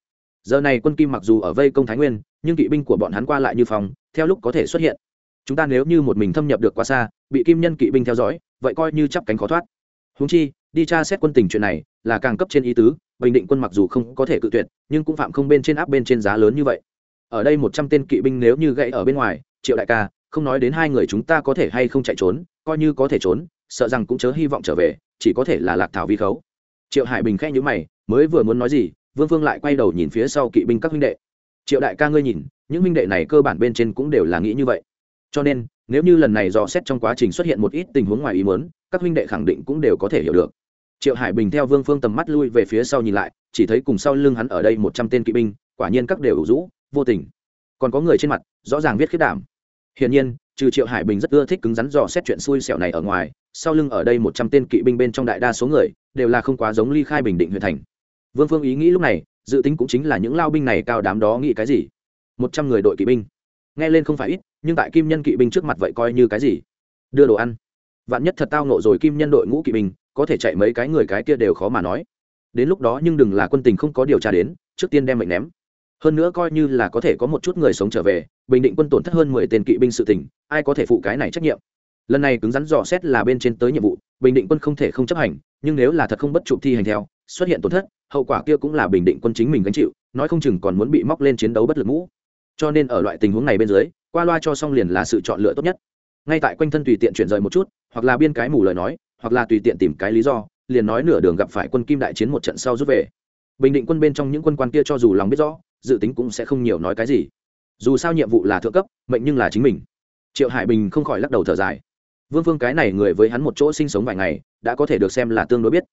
Giờ này quân kim mặc dù ở vây công thái nguyên, nhưng kỵ binh của bọn hắn qua lại như phòng, theo lúc có thể xuất hiện. Chúng ta nếu như một mình thâm nhập được quá xa, bị kim nhân kỵ binh theo dõi, vậy coi như chắp cánh khó thoát. Húng chi, đi tra xét quân tình chuyện này, là càng cấp trên ý tứ, bình định quân mặc dù không có thể cự tuyệt, nhưng cũng phạm không bên trên áp bên trên giá lớn như vậy. Ở đây một trăm tên kỵ binh nếu như gãy ở bên ngoài, triệu đại ca không nói đến hai người chúng ta có thể hay không chạy trốn, coi như có thể trốn, sợ rằng cũng chớ hy vọng trở về, chỉ có thể là lạc thảo vi khấu. Triệu hải bình khẽ nhữ mày, mới vừa muốn nói gì, vương vương lại quay đầu nhìn phía sau kỵ binh các huynh đệ. Triệu đại ca ngươi nhìn, những huynh đệ này cơ bản bên trên cũng đều là nghĩ như vậy. Cho nên, nếu như lần này dò xét trong quá trình xuất hiện một ít tình huống ngoài ý muốn, các huynh đệ khẳng định cũng đều có thể hiểu được. Triệu hải bình theo vương phương tầm mắt lui về phía sau nhìn lại, chỉ thấy cùng sau lưng hắn ở đây một trăm tên kỵ binh, quả nhiên các đều ủ rũ, vô tình. Còn có người trên mặt, rõ ràng viết khiết đảm hiển nhiên, trừ triệu hải bình rất ưa thích cứng rắn dò xét chuyện xui xẻo này ở ngoài, sau lưng ở đây một trăm tên kỵ binh bên trong đại đa số người, đều là không quá giống ly khai bình định huyện thành. Vương phương ý nghĩ lúc này, dự tính cũng chính là những lao binh này cao đám đó nghĩ cái gì? Một trăm người đội kỵ binh. Nghe lên không phải ít, nhưng tại kim nhân kỵ binh trước mặt vậy coi như cái gì? Đưa đồ ăn. Vạn nhất thật tao nộ rồi kim nhân đội ngũ kỵ binh, có thể chạy mấy cái người cái kia đều khó mà nói. Đến lúc đó nhưng đừng là quân tình không có điều tra đến, trước tiên đem mệnh ném hơn nữa coi như là có thể có một chút người sống trở về, bình định quân tổn thất hơn mười tên kỵ binh sự tình, ai có thể phụ cái này trách nhiệm? Lần này cứng rắn dò xét là bên trên tới nhiệm vụ, bình định quân không thể không chấp hành, nhưng nếu là thật không bất trụ thi hành theo, xuất hiện tổn thất, hậu quả kia cũng là bình định quân chính mình gánh chịu, nói không chừng còn muốn bị móc lên chiến đấu bất lực mũ cho nên ở loại tình huống này bên dưới, qua loa cho xong liền là sự chọn lựa tốt nhất. Ngay tại quanh thân tùy tiện chuyển rời một chút, hoặc là biên cái mù lời nói, hoặc là tùy tiện tìm cái lý do, liền nói nửa đường gặp phải quân kim đại chiến một trận sau rút về. Bình định quân bên trong những quân quan kia cho dù lòng biết rõ dự tính cũng sẽ không nhiều nói cái gì. Dù sao nhiệm vụ là thượng cấp, mệnh nhưng là chính mình. Triệu hải bình không khỏi lắc đầu thở dài. Vương phương cái này người với hắn một chỗ sinh sống vài ngày, đã có thể được xem là tương đối biết.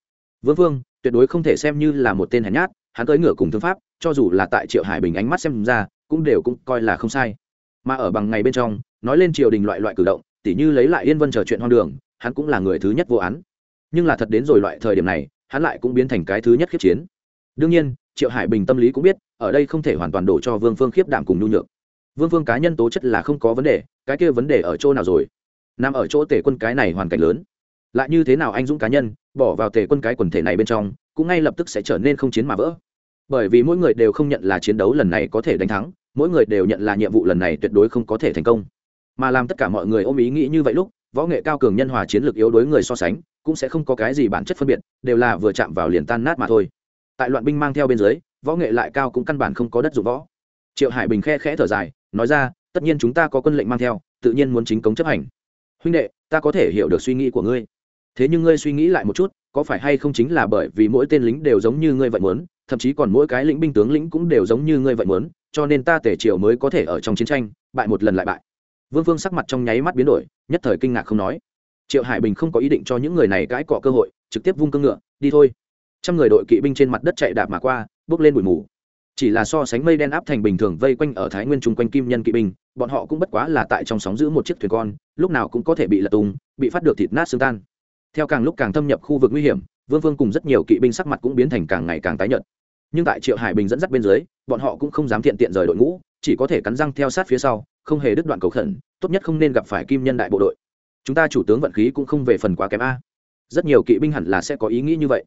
Vương phương tuyệt đối không thể xem như là một tên hèn nhát, hắn tới ngựa cùng thương pháp, cho dù là tại triệu hải bình ánh mắt xem ra, cũng đều cũng coi là không sai. Mà ở bằng ngày bên trong, nói lên triều đình loại loại cử động, tỉ như lấy lại yên vân trở chuyện hoang đường, hắn cũng là người thứ nhất vô án. Nhưng là thật đến rồi loại thời điểm này, hắn lại cũng biến thành cái thứ nhất khiếp chiến. Đương nhiên triệu hải bình tâm lý cũng biết, ở đây không thể hoàn toàn đổ cho vương phương khiếp đảm cùng nhu nhược. Vương phương cá nhân tố chất là không có vấn đề, cái kia vấn đề ở chỗ nào rồi? Nằm ở chỗ tể quân cái này hoàn cảnh lớn. Lại như thế nào anh dũng cá nhân, bỏ vào tể quân cái quần thể này bên trong, cũng ngay lập tức sẽ trở nên không chiến mà vỡ. Bởi vì mỗi người đều không nhận là chiến đấu lần này có thể đánh thắng, mỗi người đều nhận là nhiệm vụ lần này tuyệt đối không có thể thành công. Mà làm tất cả mọi người ôm ý nghĩ như vậy lúc, võ nghệ cao cường nhân hòa chiến lược yếu đối người so sánh, cũng sẽ không có cái gì bản chất phân biệt, đều là vừa chạm vào liền tan nát mà thôi tại loạn binh mang theo bên dưới, võ nghệ lại cao cũng căn bản không có đất dụng võ. Triệu hải bình khe khẽ thở dài, nói ra, tất nhiên chúng ta có quân lệnh mang theo, tự nhiên muốn chính cống chấp hành. Huynh đệ, ta có thể hiểu được suy nghĩ của ngươi. Thế nhưng ngươi suy nghĩ lại một chút, có phải hay không chính là bởi vì mỗi tên lính đều giống như ngươi vậy muốn, thậm chí còn mỗi cái lĩnh binh tướng lĩnh cũng đều giống như ngươi vậy muốn, cho nên ta tể triều mới có thể ở trong chiến tranh, bại một lần lại bại. Vương phương sắc mặt trong nháy mắt biến đổi, nhất thời kinh ngạc không nói. Triệu hải bình không có ý định cho những người này cãi cọ cơ hội, trực tiếp vung cương ngựa, đi thôi trăm người đội kỵ binh trên mặt đất chạy đạp mà qua, bước lên bụi mù. Chỉ là so sánh mây đen áp thành bình thường vây quanh ở thái nguyên chung quanh kim nhân kỵ binh, bọn họ cũng bất quá là tại trong sóng giữ một chiếc thuyền con, lúc nào cũng có thể bị lật tung, bị phát được thịt nát xương tan. Theo càng lúc càng thâm nhập khu vực nguy hiểm, vương vương cùng rất nhiều kỵ binh sắc mặt cũng biến thành càng ngày càng tái nhợt. Nhưng tại triệu hải bình dẫn dắt bên dưới, bọn họ cũng không dám thiện tiện rời đội ngũ, chỉ có thể cắn răng theo sát phía sau, không hề đứt đoạn cầu khẩn, tốt nhất không nên gặp phải kim nhân đại bộ đội. Chúng ta chủ tướng vận khí cũng không về phần quá kém a. Rất nhiều kỵ binh hẳn là sẽ có ý nghĩ như vậy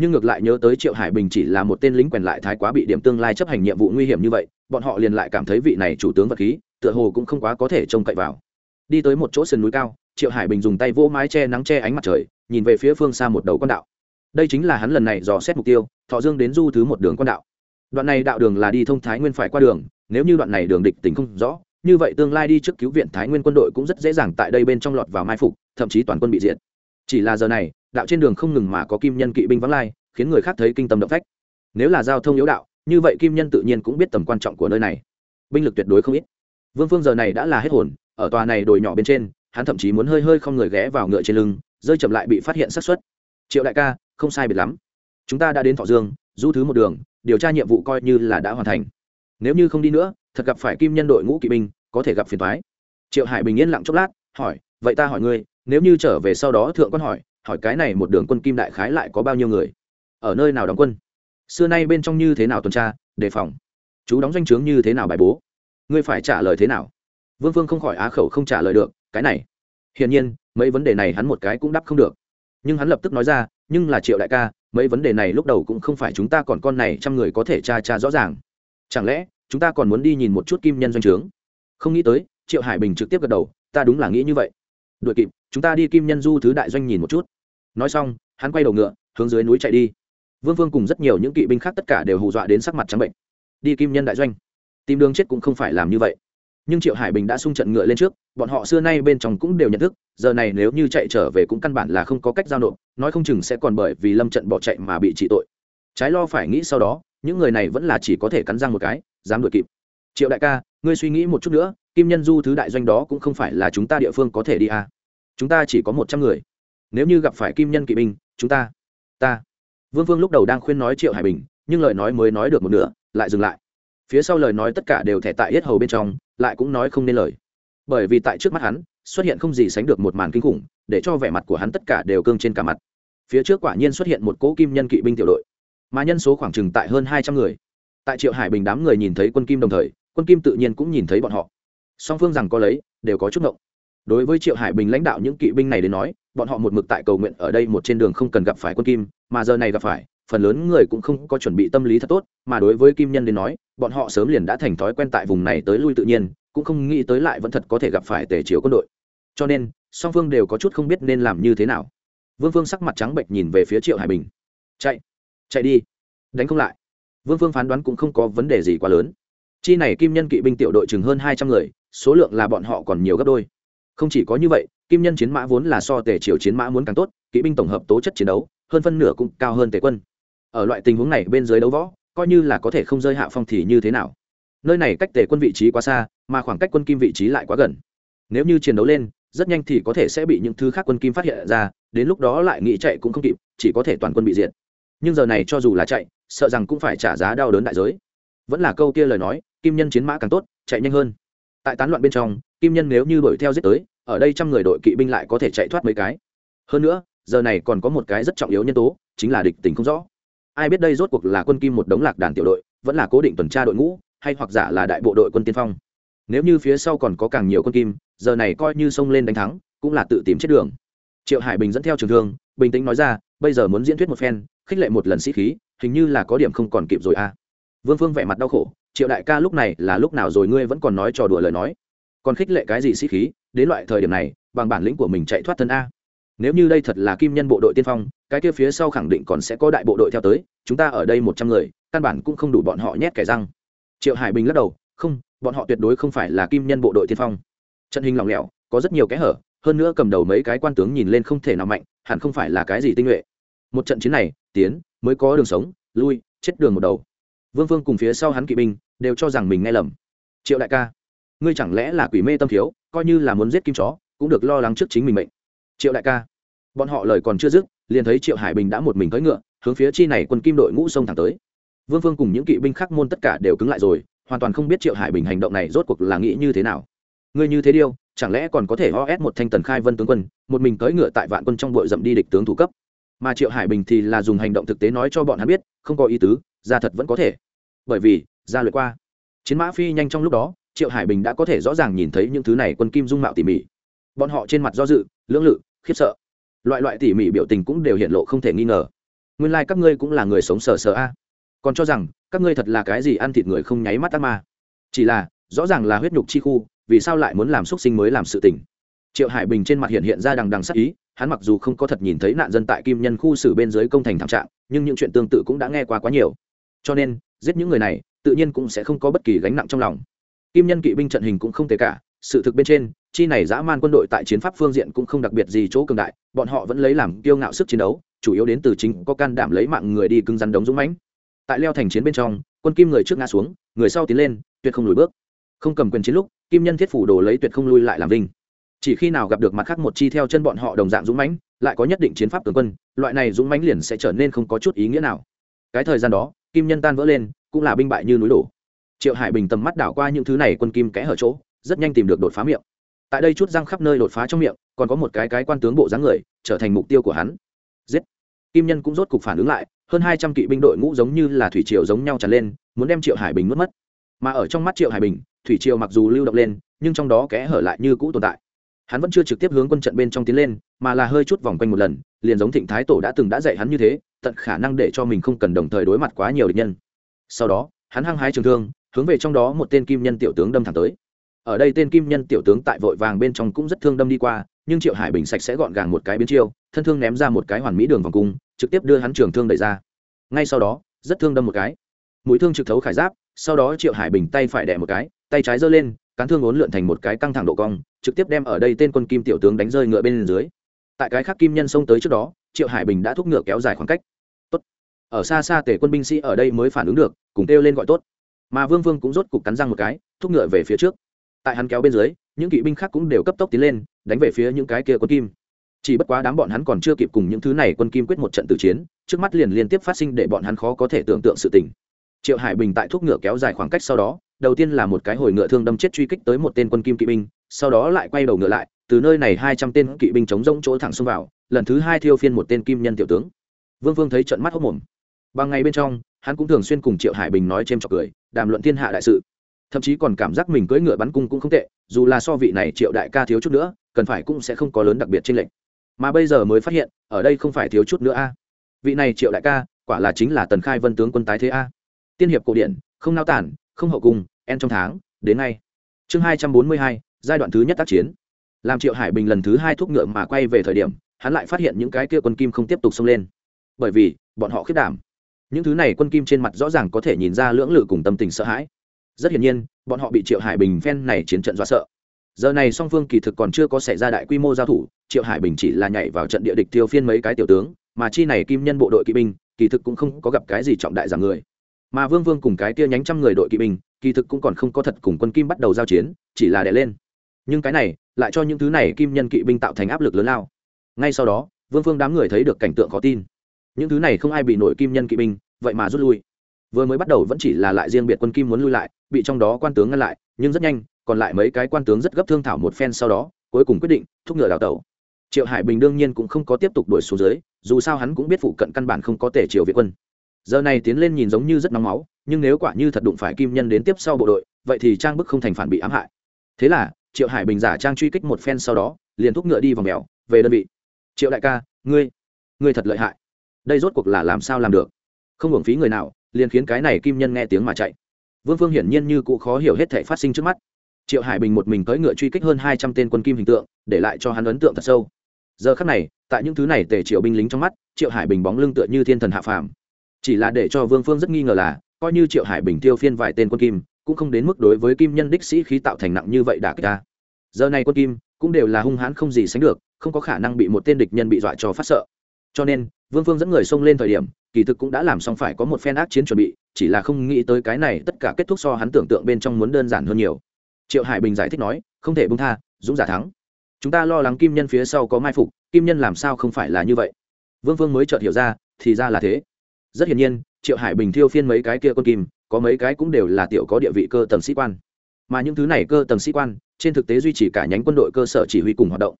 nhưng ngược lại nhớ tới triệu hải bình chỉ là một tên lính quèn lại thái quá bị điểm tương lai chấp hành nhiệm vụ nguy hiểm như vậy, bọn họ liền lại cảm thấy vị này chủ tướng vật khí, tựa hồ cũng không quá có thể trông cậy vào. Đi tới một chỗ sườn núi cao, triệu hải bình dùng tay vỗ mái che nắng che ánh mặt trời, nhìn về phía phương xa một đầu con đạo. Đây chính là hắn lần này dò xét mục tiêu, thọ dương đến du thứ một đường con đạo. Đoạn này đạo đường là đi thông thái nguyên phải qua đường, nếu như đoạn này đường địch tính không rõ, như vậy tương lai đi trước cứu viện thái nguyên quân đội cũng rất dễ dàng tại đây bên trong lọt vào mai phục, thậm chí toàn quân bị diệt. Chỉ là giờ này đạo trên đường không ngừng mà có kim nhân kỵ binh vắng lai, khiến người khác thấy kinh tâm động phách. Nếu là giao thông yếu đạo, như vậy kim nhân tự nhiên cũng biết tầm quan trọng của nơi này. Binh lực tuyệt đối không ít. Vương phương giờ này đã là hết hồn, ở tòa này đồi nhỏ bên trên, hắn thậm chí muốn hơi hơi không người ghé vào ngựa trên lưng, rơi chậm lại bị phát hiện sát xuất triệu đại ca, không sai biệt lắm. Chúng ta đã đến thọ dương, du thứ một đường, điều tra nhiệm vụ coi như là đã hoàn thành. Nếu như không đi nữa, thật gặp phải kim nhân đội ngũ kỵ binh, có thể gặp phiền thoái triệu hải bình yên lặng chốc lát, hỏi, vậy ta hỏi ngươi, nếu như trở về sau đó thượng quan hỏi hỏi cái này một đường quân kim đại khái lại có bao nhiêu người? Ở nơi nào đóng quân? Xưa nay bên trong như thế nào tuần tra, đề phòng? Chú đóng doanh trướng như thế nào bài bố? Ngươi phải trả lời thế nào? Vương vương không khỏi á khẩu không trả lời được, cái này. Hiển nhiên, mấy vấn đề này hắn một cái cũng đáp không được. Nhưng hắn lập tức nói ra, nhưng là triệu đại ca, mấy vấn đề này lúc đầu cũng không phải chúng ta còn con này trăm người có thể tra tra rõ ràng. Chẳng lẽ, chúng ta còn muốn đi nhìn một chút kim nhân doanh trướng? Không nghĩ tới, triệu hải bình trực tiếp gật đầu, ta đúng là nghĩ như vậy. Đội kịp chúng ta đi kim nhân du thứ đại doanh nhìn một chút. Nói xong, hắn quay đầu ngựa, hướng dưới núi chạy đi. Vương vương cùng rất nhiều những kỵ binh khác tất cả đều hù dọa đến sắc mặt trắng bệnh. Đi kim nhân đại doanh. Tìm đường chết cũng không phải làm như vậy. Nhưng triệu hải bình đã sung trận ngựa lên trước, bọn họ xưa nay bên trong cũng đều nhận thức, giờ này nếu như chạy trở về cũng căn bản là không có cách giao nộp, nói không chừng sẽ còn bởi vì lâm trận bỏ chạy mà bị trị tội. Trái lo phải nghĩ sau đó, những người này vẫn là chỉ có thể cắn răng một cái, dám đuổi kịp. Triệu đại ca, ngươi suy nghĩ một chút nữa, kim nhân du thứ đại doanh đó cũng không phải là chúng ta địa phương có thể đi à chúng ta chỉ có một trăm người. Nếu như gặp phải kim nhân kỵ binh, chúng ta ta. Vương vương lúc đầu đang khuyên nói triệu hải bình, nhưng lời nói mới nói được một nửa, lại dừng lại. Phía sau lời nói tất cả đều thẻ tại yết hầu bên trong, lại cũng nói không nên lời. Bởi vì tại trước mắt hắn, xuất hiện không gì sánh được một màn kinh khủng, để cho vẻ mặt của hắn tất cả đều cương trên cả mặt. Phía trước quả nhiên xuất hiện một cỗ kim nhân kỵ binh tiểu đội, mà nhân số khoảng chừng tại hơn hai trăm người. Tại triệu hải bình đám người nhìn thấy quân kim đồng thời, quân kim tự nhiên cũng nhìn thấy bọn họ. Song phương rằng có lấy, đều có chút ngộng đối với triệu hải bình lãnh đạo những kỵ binh này đến nói, bọn họ một mực tại cầu nguyện ở đây một trên đường không cần gặp phải quân kim, mà giờ này gặp phải, phần lớn người cũng không có chuẩn bị tâm lý thật tốt, mà đối với kim nhân đến nói, bọn họ sớm liền đã thành thói quen tại vùng này tới lui tự nhiên, cũng không nghĩ tới lại vẫn thật có thể gặp phải tề chiếu quân đội. Cho nên, song phương đều có chút không biết nên làm như thế nào. Vương phương sắc mặt trắng bệnh nhìn về phía triệu hải bình. Chạy chạy đi, đánh không lại. Vương phương phán đoán cũng không có vấn đề gì quá lớn. Chi này kim nhân kỵ binh tiểu đội chừng hơn hai trăm người, số lượng là bọn họ còn nhiều gấp đôi không chỉ có như vậy, kim nhân chiến mã vốn là so tề triều chiến mã muốn càng tốt, kỵ binh tổng hợp tố chất chiến đấu, hơn phân nửa cũng cao hơn tề quân. Ở loại tình huống này bên dưới đấu võ, coi như là có thể không rơi hạ phong thì như thế nào? Nơi này cách tề quân vị trí quá xa, mà khoảng cách quân kim vị trí lại quá gần. Nếu như chiến đấu lên, rất nhanh thì có thể sẽ bị những thứ khác quân kim phát hiện ra, đến lúc đó lại nghĩ chạy cũng không kịp, chỉ có thể toàn quân bị diệt. Nhưng giờ này cho dù là chạy, sợ rằng cũng phải trả giá đau đớn đại giới. Vẫn là câu kia lời nói, kim nhân chiến mã càng tốt, chạy nhanh hơn. Tại tán loạn bên trong, kim nhân nếu như đuổi theo giết tới ở đây trăm người đội kỵ binh lại có thể chạy thoát mấy cái. Hơn nữa, giờ này còn có một cái rất trọng yếu nhân tố, chính là địch tình không rõ. Ai biết đây rốt cuộc là quân kim một đống lạc đàn tiểu đội, vẫn là cố định tuần tra đội ngũ, hay hoặc giả là đại bộ đội quân tiên phong. Nếu như phía sau còn có càng nhiều quân kim, giờ này coi như xông lên đánh thắng, cũng là tự tìm chết đường. Triệu hải bình dẫn theo trường thương, bình tĩnh nói ra, bây giờ muốn diễn thuyết một phen, khích lệ một lần sĩ khí, hình như là có điểm không còn kịp rồi a à. vương phương vẻ mặt đau khổ, triệu đại ca lúc này là lúc nào rồi ngươi vẫn còn nói trò đùa lời nói còn khích lệ cái gì sĩ khí, đến loại thời điểm này, bằng bản lĩnh của mình chạy thoát thân a. Nếu như đây thật là kim nhân bộ đội tiên phong, cái kia phía sau khẳng định còn sẽ có đại bộ đội theo tới, chúng ta ở đây một trăm người, căn bản cũng không đủ bọn họ nhét kẻ răng. Triệu hải bình lắc đầu, không, bọn họ tuyệt đối không phải là kim nhân bộ đội tiên phong. Trận hình lỏng lẻo, có rất nhiều kẽ hở, hơn nữa cầm đầu mấy cái quan tướng nhìn lên không thể nào mạnh, hẳn không phải là cái gì tinh nhuệ. Một trận chiến này, tiến, mới có đường sống, lui, chết đường một đầu. Vương vương cùng phía sau hắn kỵ binh, đều cho rằng mình nghe lầm. Triệu đại ca ngươi chẳng lẽ là quỷ mê tâm thiếu, coi như là muốn giết kim chó, cũng được lo lắng trước chính mình mệnh. Triệu đại ca, bọn họ lời còn chưa dứt, liền thấy triệu hải bình đã một mình cưỡi ngựa, hướng phía chi này quân kim đội ngũ sông thẳng tới. Vương vương cùng những kỵ binh khác môn tất cả đều cứng lại rồi, hoàn toàn không biết triệu hải bình hành động này rốt cuộc là nghĩ như thế nào. Ngươi như thế điêu, chẳng lẽ còn có thể ho ép một thanh tần khai vân tướng quân, một mình cưỡi ngựa tại vạn quân trong bội dậm đi địch tướng thủ cấp. Mà triệu hải bình thì là dùng hành động thực tế nói cho bọn hắn biết, không có ý tứ, ra thật vẫn có thể. Bởi vì, ra lượt qua. Chiến mã phi nhanh trong lúc đó triệu hải bình đã có thể rõ ràng nhìn thấy những thứ này quân kim dung mạo tỉ mỉ. Bọn họ trên mặt do dự, lưỡng lự, khiếp sợ. Loại loại tỉ mỉ biểu tình cũng đều hiện lộ không thể nghi ngờ. Nguyên lai、like、các ngươi cũng là người sống sờ sờ a. Còn cho rằng, các ngươi thật là cái gì ăn thịt người không nháy mắt ác ma. Chỉ là, rõ ràng là huyết nhục chi khu, vì sao lại muốn làm x u ấ t sinh mới làm sự tình? Triệu hải bình trên mặt hiện hiện ra đằng đằng sắc ý, hắn mặc dù không có thật nhìn thấy nạn dân tại kim nhân khu xử bên dưới công thành thảm trạng, nhưng những chuyện tương tự cũng đã nghe qua quá nhiều. Cho nên, giết những người này, tự nhiên cũng sẽ không có bất kỳ gánh nặng trong lòng kim nhân kỵ binh trận hình cũng không tệ cả, sự thực bên trên, chi này dã man quân đội tại chiến pháp phương diện cũng không đặc biệt gì chỗ cường đại, bọn họ vẫn lấy làm kiêu ngạo sức chiến đấu, chủ yếu đến từ chính có can đảm lấy mạng người đi cứng rắn đống dũng mãnh. Tại leo thành chiến bên trong, quân kim người trước ngã xuống, người sau tiến lên, tuyệt không lùi bước. Không cầm quyền chiến lúc, kim nhân thiết phủ đồ lấy tuyệt không lui lại làm vinh. Chỉ khi nào gặp được mặt khác một chi theo chân bọn họ đồng dạng dũng mãnh, lại có nhất định chiến pháp tướng quân, loại này dũng mãnh liền sẽ trở nên không có chút ý nghĩa nào. Cái thời gian đó, kim nhân tan vỡ lên, cũng là binh bại như núi đổ triệu hải bình tầm mắt đảo qua những thứ này quân kim kẽ hở chỗ, rất nhanh tìm được đột phá miệng. Tại đây chút răng khắp nơi đột phá trong miệng, còn có một cái cái quan tướng bộ dáng người, trở thành mục tiêu của hắn. Giết! Kim nhân cũng rốt cục phản ứng lại, hơn hai trăm kỵ binh đội ngũ giống như là thủy triều giống nhau tràn lên, muốn đem triệu hải bình mất mất. Mà ở trong mắt triệu hải bình, thủy triều mặc dù lưu động lên, nhưng trong đó kẽ hở lại như cũ tồn tại. Hắn vẫn chưa trực tiếp hướng quân trận bên trong tiến lên, mà là hơi chút vòng quanh một lần, liền giống thịnh thái tổ đã từng đã dạy hắn như thế, tận khả năng để cho mình không cần đồng thời đối mặt quá nhiều địch nhân. Sau đó, hắn hăng hái trường thương hướng về trong đó một tên kim nhân tiểu tướng đâm thẳng tới. Ở đây tên kim nhân tiểu tướng tại vội vàng bên trong cũng rất thương đâm đi qua, nhưng triệu hải bình sạch sẽ gọn gàng một cái biến chiêu, thân thương ném ra một cái hoàn mỹ đường vòng cung, trực tiếp đưa hắn trường thương đẩy ra. Ngay sau đó, rất thương đâm một cái. Mũi thương trực thấu khải giáp, sau đó triệu hải bình tay phải đẻ một cái, tay trái giơ lên, cán thương ốn lượn thành một cái căng thẳng độ cong, trực tiếp đem ở đây tên quân kim tiểu tướng đánh rơi ngựa bên dưới. Tại cái khác kim nhân xông tới trước đó, triệu hải bình đã thúc ngựa kéo dài khoảng cách. Tốt. Ở xa xa tể quân binh sĩ ở đây mới phản ứng được, cùng kêu lên gọi tốt mà vương vương cũng rốt cục cắn răng một cái, thúc ngựa về phía trước. Tại hắn kéo bên dưới, những kỵ binh khác cũng đều cấp tốc tiến lên, đánh về phía những cái kia quân kim. Chỉ bất quá đám bọn hắn còn chưa kịp cùng những thứ này quân kim quyết một trận tử chiến, trước mắt liền liên tiếp phát sinh để bọn hắn khó có thể tưởng tượng sự tình. Triệu hải bình tại thúc ngựa kéo dài khoảng cách sau đó, đầu tiên là một cái hồi ngựa thương đâm chết truy kích tới một tên quân kim kỵ binh, sau đó lại quay đầu ngựa lại, từ nơi này hai trăm tên kỵ binh chống rỗng chỗ thẳng xông vào, lần thứ hai thiêu phiên một tên kim nhân tiểu tướng. Vương vương thấy trận mắt hốc mồm. Bằng ngày bên trong, hắn cũng thường xuyên cùng triệu hải bình nói c h trọc cười đàm luận thiên hạ đại sự. Thậm chí còn cảm giác mình cưỡi ngựa bắn cung cũng không tệ, dù là so vị này triệu đại ca thiếu chút nữa, cần phải cũng sẽ không có lớn đặc biệt trên lệnh mà bây giờ mới phát hiện, ở đây không phải thiếu chút nữa a. Vị này triệu đại ca, quả là chính là tần khai vân tướng quân tái thế a. Tiên hiệp cổ điển, không nao tản, không hậu cung, en trong tháng, đến nay chương hai trăm bốn mươi hai, giai đoạn thứ nhất tác chiến. Làm triệu hải bình lần thứ hai thúc ngựa mà quay về thời điểm, hắn lại phát hiện những cái kia quân kim không tiếp tục xông lên. Bởi vì, bọn họ khiết đảm những thứ này quân kim trên mặt rõ ràng có thể nhìn ra lưỡng lự cùng tâm tình sợ hãi. Rất hiển nhiên, bọn họ bị triệu hải bình phen này chiến trận dọa sợ. Giờ này song phương kỳ thực còn chưa có xảy ra đại quy mô giao thủ, triệu hải bình chỉ là nhảy vào trận địa địch tiêu phiên mấy cái tiểu tướng, mà chi này kim nhân bộ đội kỵ binh, kỳ thực cũng không có gặp cái gì trọng đại giảm người. Mà vương vương cùng cái tia nhánh trăm người đội kỵ binh, kỳ thực cũng còn không có thật cùng quân kim bắt đầu giao chiến, chỉ là đè lên. Nhưng cái này lại cho những thứ này kim nhân kỵ binh tạo thành áp lực lớn lao. Ngay sau đó, vương vương đám người thấy được cảnh tượng khó tin những thứ này không ai bị nổi kim nhân kỵ binh, vậy mà rút lui. Vừa mới bắt đầu vẫn chỉ là lại riêng biệt quân kim muốn lui lại, bị trong đó quan tướng ngăn lại, nhưng rất nhanh, còn lại mấy cái quan tướng rất gấp thương thảo một phen sau đó, cuối cùng quyết định thúc ngựa đào tẩu. Triệu hải bình đương nhiên cũng không có tiếp tục đuổi xuống dưới, dù sao hắn cũng biết phụ cận căn bản không có tể triều việt quân. Giờ này tiến lên nhìn giống như rất nóng máu, nhưng nếu quả như thật đụng phải kim nhân đến tiếp sau bộ đội, vậy thì trang bức không thành phản bị ám hại. Thế là, triệu hải bình giả trang truy kích một phen sau đó, liền thúc ngựa đi vào mèo, về đơn vị. Triệu đại ca, ngươi ngươi thật lợi hại đây rốt cuộc là làm sao làm được? Không hưởng phí người nào, liền khiến cái này kim nhân nghe tiếng mà chạy. Vương phương hiển nhiên như cụ khó hiểu hết thể phát sinh trước mắt. Triệu hải bình một mình cưỡi ngựa truy kích hơn hai trăm tên quân kim hình tượng, để lại cho hắn ấn tượng thật sâu. Giờ khắc này, tại những thứ này tề triệu binh lính trong mắt, triệu hải bình bóng lưng tựa như thiên thần hạ phàm. Chỉ là để cho vương phương rất nghi ngờ là, coi như triệu hải bình tiêu phiên vài tên quân kim, cũng không đến mức đối với kim nhân đích sĩ khí tạo thành nặng như vậy đả kích ta. Giờ này quân kim, cũng đều là hung hãn không gì sánh được, không có khả năng bị một tên địch nhân bị dọa cho phát sợ. Cho nên vương phương dẫn người xông lên thời điểm, kỳ thực cũng đã làm xong phải có một phen ác chiến chuẩn bị, chỉ là không nghĩ tới cái này tất cả kết thúc so hắn tưởng tượng bên trong muốn đơn giản hơn nhiều. Triệu hải bình giải thích nói, không thể bung tha, dũng giả thắng. Chúng ta lo lắng kim nhân phía sau có mai phục, kim nhân làm sao không phải là như vậy? Vương phương mới chợt hiểu ra, thì ra là thế. Rất hiển nhiên, triệu hải bình thiêu phiên mấy cái kia con kim, có mấy cái cũng đều là tiểu có địa vị cơ tầng sĩ quan. Mà những thứ này cơ tầng sĩ quan, trên thực tế duy trì cả nhánh quân đội cơ sở chỉ huy cùng hoạt động.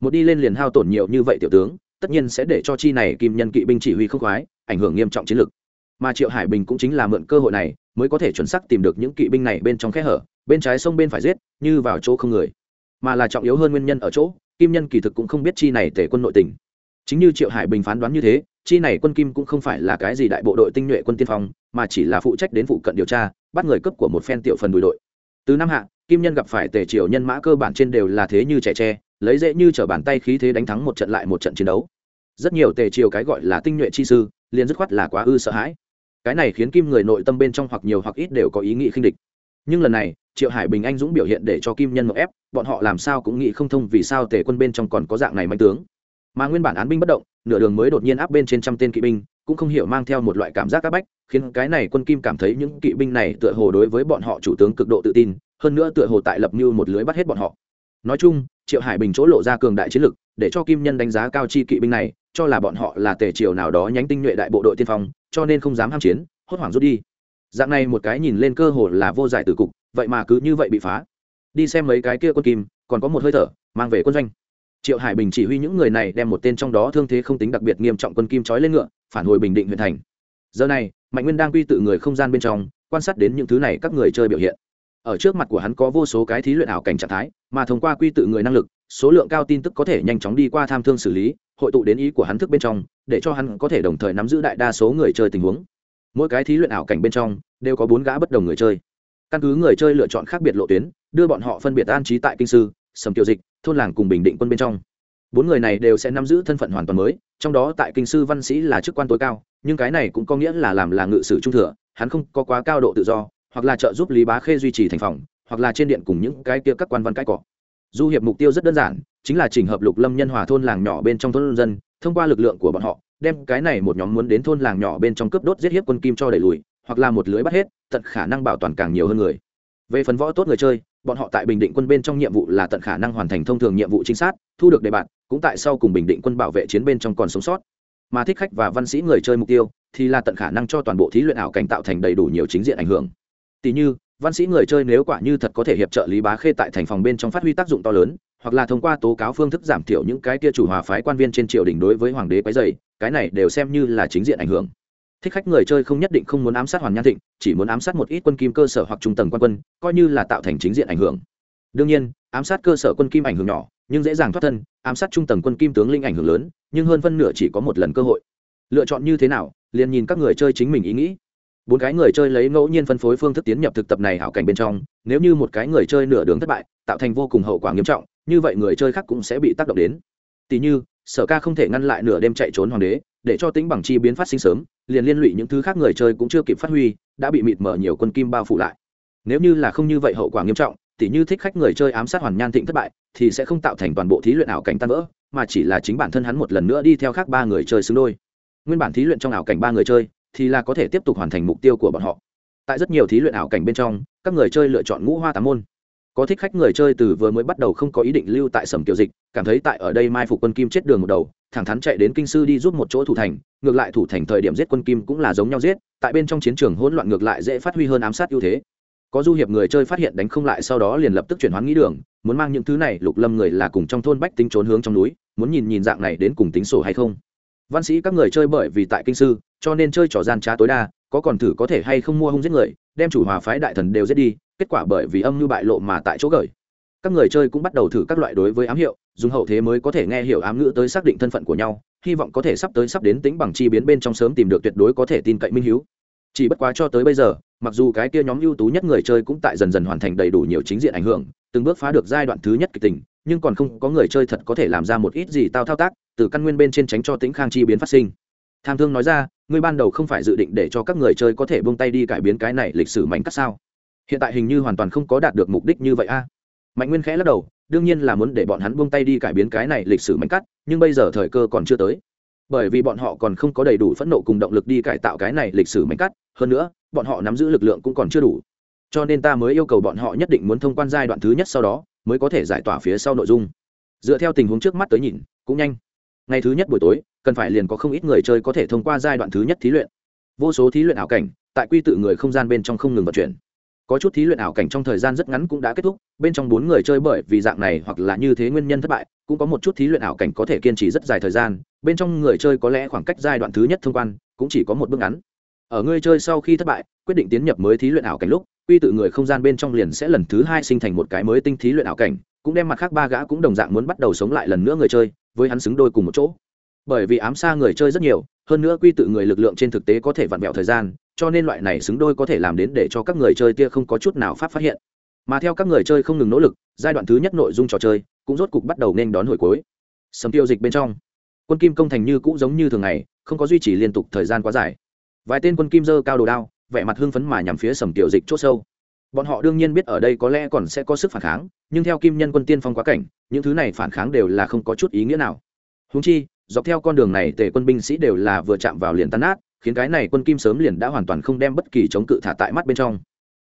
Một đi lên liền hao tổn nhiều như vậy tiểu tướng tất nhiên sẽ để cho chi này kim nhân kỵ binh chỉ huy không khoái, ảnh hưởng nghiêm trọng chiến lược. Mà triệu hải bình cũng chính là mượn cơ hội này mới có thể chuẩn xác tìm được những kỵ binh này bên trong khe hở, bên trái sông bên phải giết, như vào chỗ không người. Mà là trọng yếu hơn nguyên nhân ở chỗ, kim nhân kỳ thực cũng không biết chi này tể quân nội tình. Chính như triệu hải bình phán đoán như thế, chi này quân kim cũng không phải là cái gì đại bộ đội tinh nhuệ quân tiên phong, mà chỉ là phụ trách đến phụ cận điều tra, bắt người cấp của một phen tiểu phần đùi đội. Từ năm hạ, kim nhân gặp phải tề triều nhân mã cơ bản trên đều là thế như trẻ tre lấy dễ như t bàn tay khí thế đánh thắng một trận lại một trận chiến đấu. Rất nhiều tề triều cái gọi là tinh nhuệ chi sư, liền dứt khoát là quá ư sợ hãi. Cái này khiến kim người nội tâm bên trong hoặc nhiều hoặc ít đều có ý nghĩ khinh địch. Nhưng lần này, triệu hải bình anh dũng biểu hiện để cho kim nhân mậu ép, bọn họ làm sao cũng nghĩ không thông vì sao tề quân bên trong còn có dạng này mạnh tướng. Mà nguyên bản án binh bất động, nửa đường mới đột nhiên áp bên trên trăm tên kỵ binh, cũng không hiểu mang theo một loại cảm giác áp bách, khiến cái này quân kim cảm thấy những kỵ binh này tựa hồ đối với bọn họ chủ tướng cực độ tự tin, hơn nữa tựa hồ tại lập mưu một lưới bắt hết bọn họ. Nói chung triệu hải bình chỗ lộ ra cường đại chiến lực, để cho kim nhân đánh giá cao chi kỵ binh này, cho là bọn họ là tề triều nào đó nhánh tinh nhuệ đại bộ đội tiên phong, cho nên không dám ham chiến, hốt hoảng rút đi. Dạng này một cái nhìn lên cơ hồ là vô giải từ cục, vậy mà cứ như vậy bị phá. Đi xem mấy cái kia quân kim, còn có một hơi thở, mang về quân doanh. Triệu hải bình chỉ huy những người này đem một tên trong đó thương thế không tính đặc biệt nghiêm trọng quân kim trói lên ngựa, phản hồi bình định huyện thành. Giờ này, mạnh nguyên đang quy tự người không gian bên trong, quan sát đến những thứ này các người chơi biểu hiện. Ở trước mặt của hắn có vô số cái thí luyện ảo cảnh trạng thái mà thông qua quy tự người năng lực, số lượng cao tin tức có thể nhanh chóng đi qua tham thương xử lý, hội tụ đến ý của hắn thức bên trong, để cho hắn có thể đồng thời nắm giữ đại đa số người chơi tình huống. Mỗi cái thí luyện ảo cảnh bên trong, đều có bốn gã bất đồng người chơi. Căn cứ người chơi lựa chọn khác biệt lộ tuyến, đưa bọn họ phân biệt an trí tại kinh sư, sầm kiều dịch, thôn làng cùng bình định quân bên trong. Bốn người này đều sẽ nắm giữ thân phận hoàn toàn mới, trong đó tại kinh sư văn sĩ là chức quan tối cao, nhưng cái này cũng có nghĩa là làm là ngự sử trung thừa, hắn không có quá cao độ tự do, hoặc là trợ giúp lý bá khê duy trì thành phòng hoặc là trên điện cùng những cái kia các quan văn cái cọ du hiệp mục tiêu rất đơn giản, chính là chỉnh hợp lục lâm nhân hòa thôn làng nhỏ bên trong thôn dân, thông qua lực lượng của bọn họ, đem cái này một nhóm muốn đến thôn làng nhỏ bên trong cướp đốt giết hiếp quân kim cho đẩy lùi, hoặc là một lưới bắt hết, tận khả năng bảo toàn càng nhiều hơn người. Về phần võ tốt người chơi, bọn họ tại bình định quân bên trong nhiệm vụ là tận khả năng hoàn thành thông thường nhiệm vụ chính xác thu được đề bạn cũng tại sau cùng bình định quân bảo vệ chiến bên trong còn sống sót. Mà thích khách và văn sĩ người chơi mục tiêu, thì là tận khả năng cho toàn bộ thí luyện ảo cảnh tạo thành đầy đủ nhiều chính diện ảnh hưởng. Tỷ như văn sĩ người chơi nếu quả như thật có thể hiệp trợ lý bá khê tại thành phòng bên trong phát huy tác dụng to lớn, hoặc là thông qua tố cáo phương thức giảm thiểu những cái kia chủ hòa phái quan viên trên triều đình đối với hoàng đế quái dày cái này đều xem như là chính diện ảnh hưởng. Thích khách người chơi không nhất định không muốn ám sát hoàng nhan thịnh, chỉ muốn ám sát một ít quân kim cơ sở hoặc trung tầng quan quân, coi như là tạo thành chính diện ảnh hưởng. Đương nhiên, ám sát cơ sở quân kim ảnh hưởng nhỏ, nhưng dễ dàng thoát thân, ám sát trung tầng quân kim tướng linh ảnh hưởng lớn, nhưng hơn phân nửa chỉ có một lần cơ hội. Lựa chọn như thế nào, liền nhìn các người chơi chính mình ý nghĩ bốn cái người chơi lấy ngẫu nhiên phân phối phương thức tiến nhập thực tập này hảo cảnh bên trong, nếu như một cái người chơi nửa đường thất bại, tạo thành vô cùng hậu quả nghiêm trọng, như vậy người chơi khác cũng sẽ bị tác động đến. Tỷ như, sở ca không thể ngăn lại nửa đêm chạy trốn hoàng đế, để cho tính bằng chi biến phát sinh sớm, liền liên lụy những thứ khác người chơi cũng chưa kịp phát huy, đã bị mịt mở nhiều quân kim bao phủ lại. Nếu như là không như vậy hậu quả nghiêm trọng tỷ như thích khách người chơi ám sát hoàn nhan thịnh thất bại, thì sẽ không tạo thành toàn bộ thí luyện ảo cảnh tan vỡ, mà chỉ là chính bản thân hắn một lần nữa đi theo khác ba người chơi xứng đôi. Nguyên bản thí luyện trong ảo cảnh ba người chơi thì là có thể tiếp tục hoàn thành mục tiêu của bọn họ. Tại rất nhiều thí luyện ảo cảnh bên trong, các người chơi lựa chọn ngũ hoa tám môn. Có thích khách người chơi từ vừa mới bắt đầu không có ý định lưu tại sầm kiều dịch, cảm thấy tại ở đây mai phục quân kim chết đường một đầu, thẳng thắn chạy đến kinh sư đi giúp một chỗ thủ thành, ngược lại thủ thành thời điểm giết quân kim cũng là giống nhau giết, tại bên trong chiến trường hỗn loạn ngược lại dễ phát huy hơn ám sát ưu thế. Có du hiệp người chơi phát hiện đánh không lại sau đó liền lập tức chuyển hoán nghĩ đường, muốn mang những thứ này, lục lâm người là cùng trong thôn bách tính trốn hướng trong núi, muốn nhìn nhìn dạng này đến cùng tính sổ hay không văn sĩ các người chơi bởi vì tại kinh sư, cho nên chơi trò gian trá tối đa, có còn thử có thể hay không mua hung giết người, đem chủ hòa phái đại thần đều giết đi, kết quả bởi vì âm mưu bại lộ mà tại chỗ gởi các người chơi cũng bắt đầu thử các loại đối với ám hiệu, dùng hậu thế mới có thể nghe hiểu ám ngữ tới xác định thân phận của nhau, hy vọng có thể sắp tới sắp đến tính bằng chi biến bên trong sớm tìm được tuyệt đối có thể tin cậy minh hiếu. Chỉ bất quá cho tới bây giờ, mặc dù cái kia nhóm ưu tú nhất người chơi cũng tại dần dần hoàn thành đầy đủ nhiều chính diện ảnh hưởng, từng bước phá được giai đoạn thứ nhất kịch tình nhưng còn không có người chơi thật có thể làm ra một ít gì tao thao tác, từ căn nguyên bên trên tránh cho tính khang chi biến phát sinh. Tham thương nói ra, ngươi ban đầu không phải dự định để cho các người chơi có thể buông tay đi cải biến cái này lịch sử mảnh cắt sao? Hiện tại hình như hoàn toàn không có đạt được mục đích như vậy a. Mạnh nguyên khẽ lắc đầu, đương nhiên là muốn để bọn hắn buông tay đi cải biến cái này lịch sử mảnh cắt, nhưng bây giờ thời cơ còn chưa tới. Bởi vì bọn họ còn không có đầy đủ phẫn nộ cùng động lực đi cải tạo cái này lịch sử mảnh cắt, hơn nữa, bọn họ nắm giữ lực lượng cũng còn chưa đủ. Cho nên ta mới yêu cầu bọn họ nhất định muốn thông quan giai đoạn thứ nhất sau đó mới có thể giải tỏa phía sau nội dung. Dựa theo tình huống trước mắt tới nhìn, cũng nhanh. Ngày thứ nhất buổi tối, cần phải liền có không ít người chơi có thể thông qua giai đoạn thứ nhất thí luyện. Vô số thí luyện ảo cảnh, tại quy tự người không gian bên trong không ngừng vận chuyển. Có chút thí luyện ảo cảnh trong thời gian rất ngắn cũng đã kết thúc, bên trong bốn người chơi bởi vì dạng này hoặc là như thế nguyên nhân thất bại, cũng có một chút thí luyện ảo cảnh có thể kiên trì rất dài thời gian, bên trong người chơi có lẽ khoảng cách giai đoạn thứ nhất thông quan, cũng chỉ có một bước ngắn. Ở người chơi sau khi thất bại, quyết định tiến nhập mới thí luyện ảo cảnh lúc quy tự người không gian bên trong liền sẽ lần thứ hai sinh thành một cái mới tinh thí luyện ảo cảnh, cũng đem mặt khác ba gã cũng đồng dạng muốn bắt đầu sống lại lần nữa người chơi, với hắn xứng đôi cùng một chỗ. Bởi vì ám xa người chơi rất nhiều, hơn nữa quy tự người lực lượng trên thực tế có thể vặn vẹo thời gian, cho nên loại này xứng đôi có thể làm đến để cho các người chơi tia không có chút nào pháp phát hiện. Mà theo các người chơi không ngừng nỗ lực, giai đoạn thứ nhất nội dung trò chơi cũng rốt cục bắt đầu nên đón hồi cuối. Sầm tiêu dịch bên trong, quân kim công thành như cũ giống như thường ngày, không có duy trì liên tục thời gian quá dài. Vài tên quân kim dơ cao đồ đao vẻ mặt hưng phấn mà nhằm phía sầm tiểu dịch chốt sâu. Bọn họ đương nhiên biết ở đây có lẽ còn sẽ có sức phản kháng, nhưng theo kim nhân quân tiên phong quá cảnh, những thứ này phản kháng đều là không có chút ý nghĩa nào. Húng chi, dọc theo con đường này, tề quân binh sĩ đều là vừa chạm vào liền tan nát, khiến cái này quân kim sớm liền đã hoàn toàn không đem bất kỳ chống cự thả tại mắt bên trong.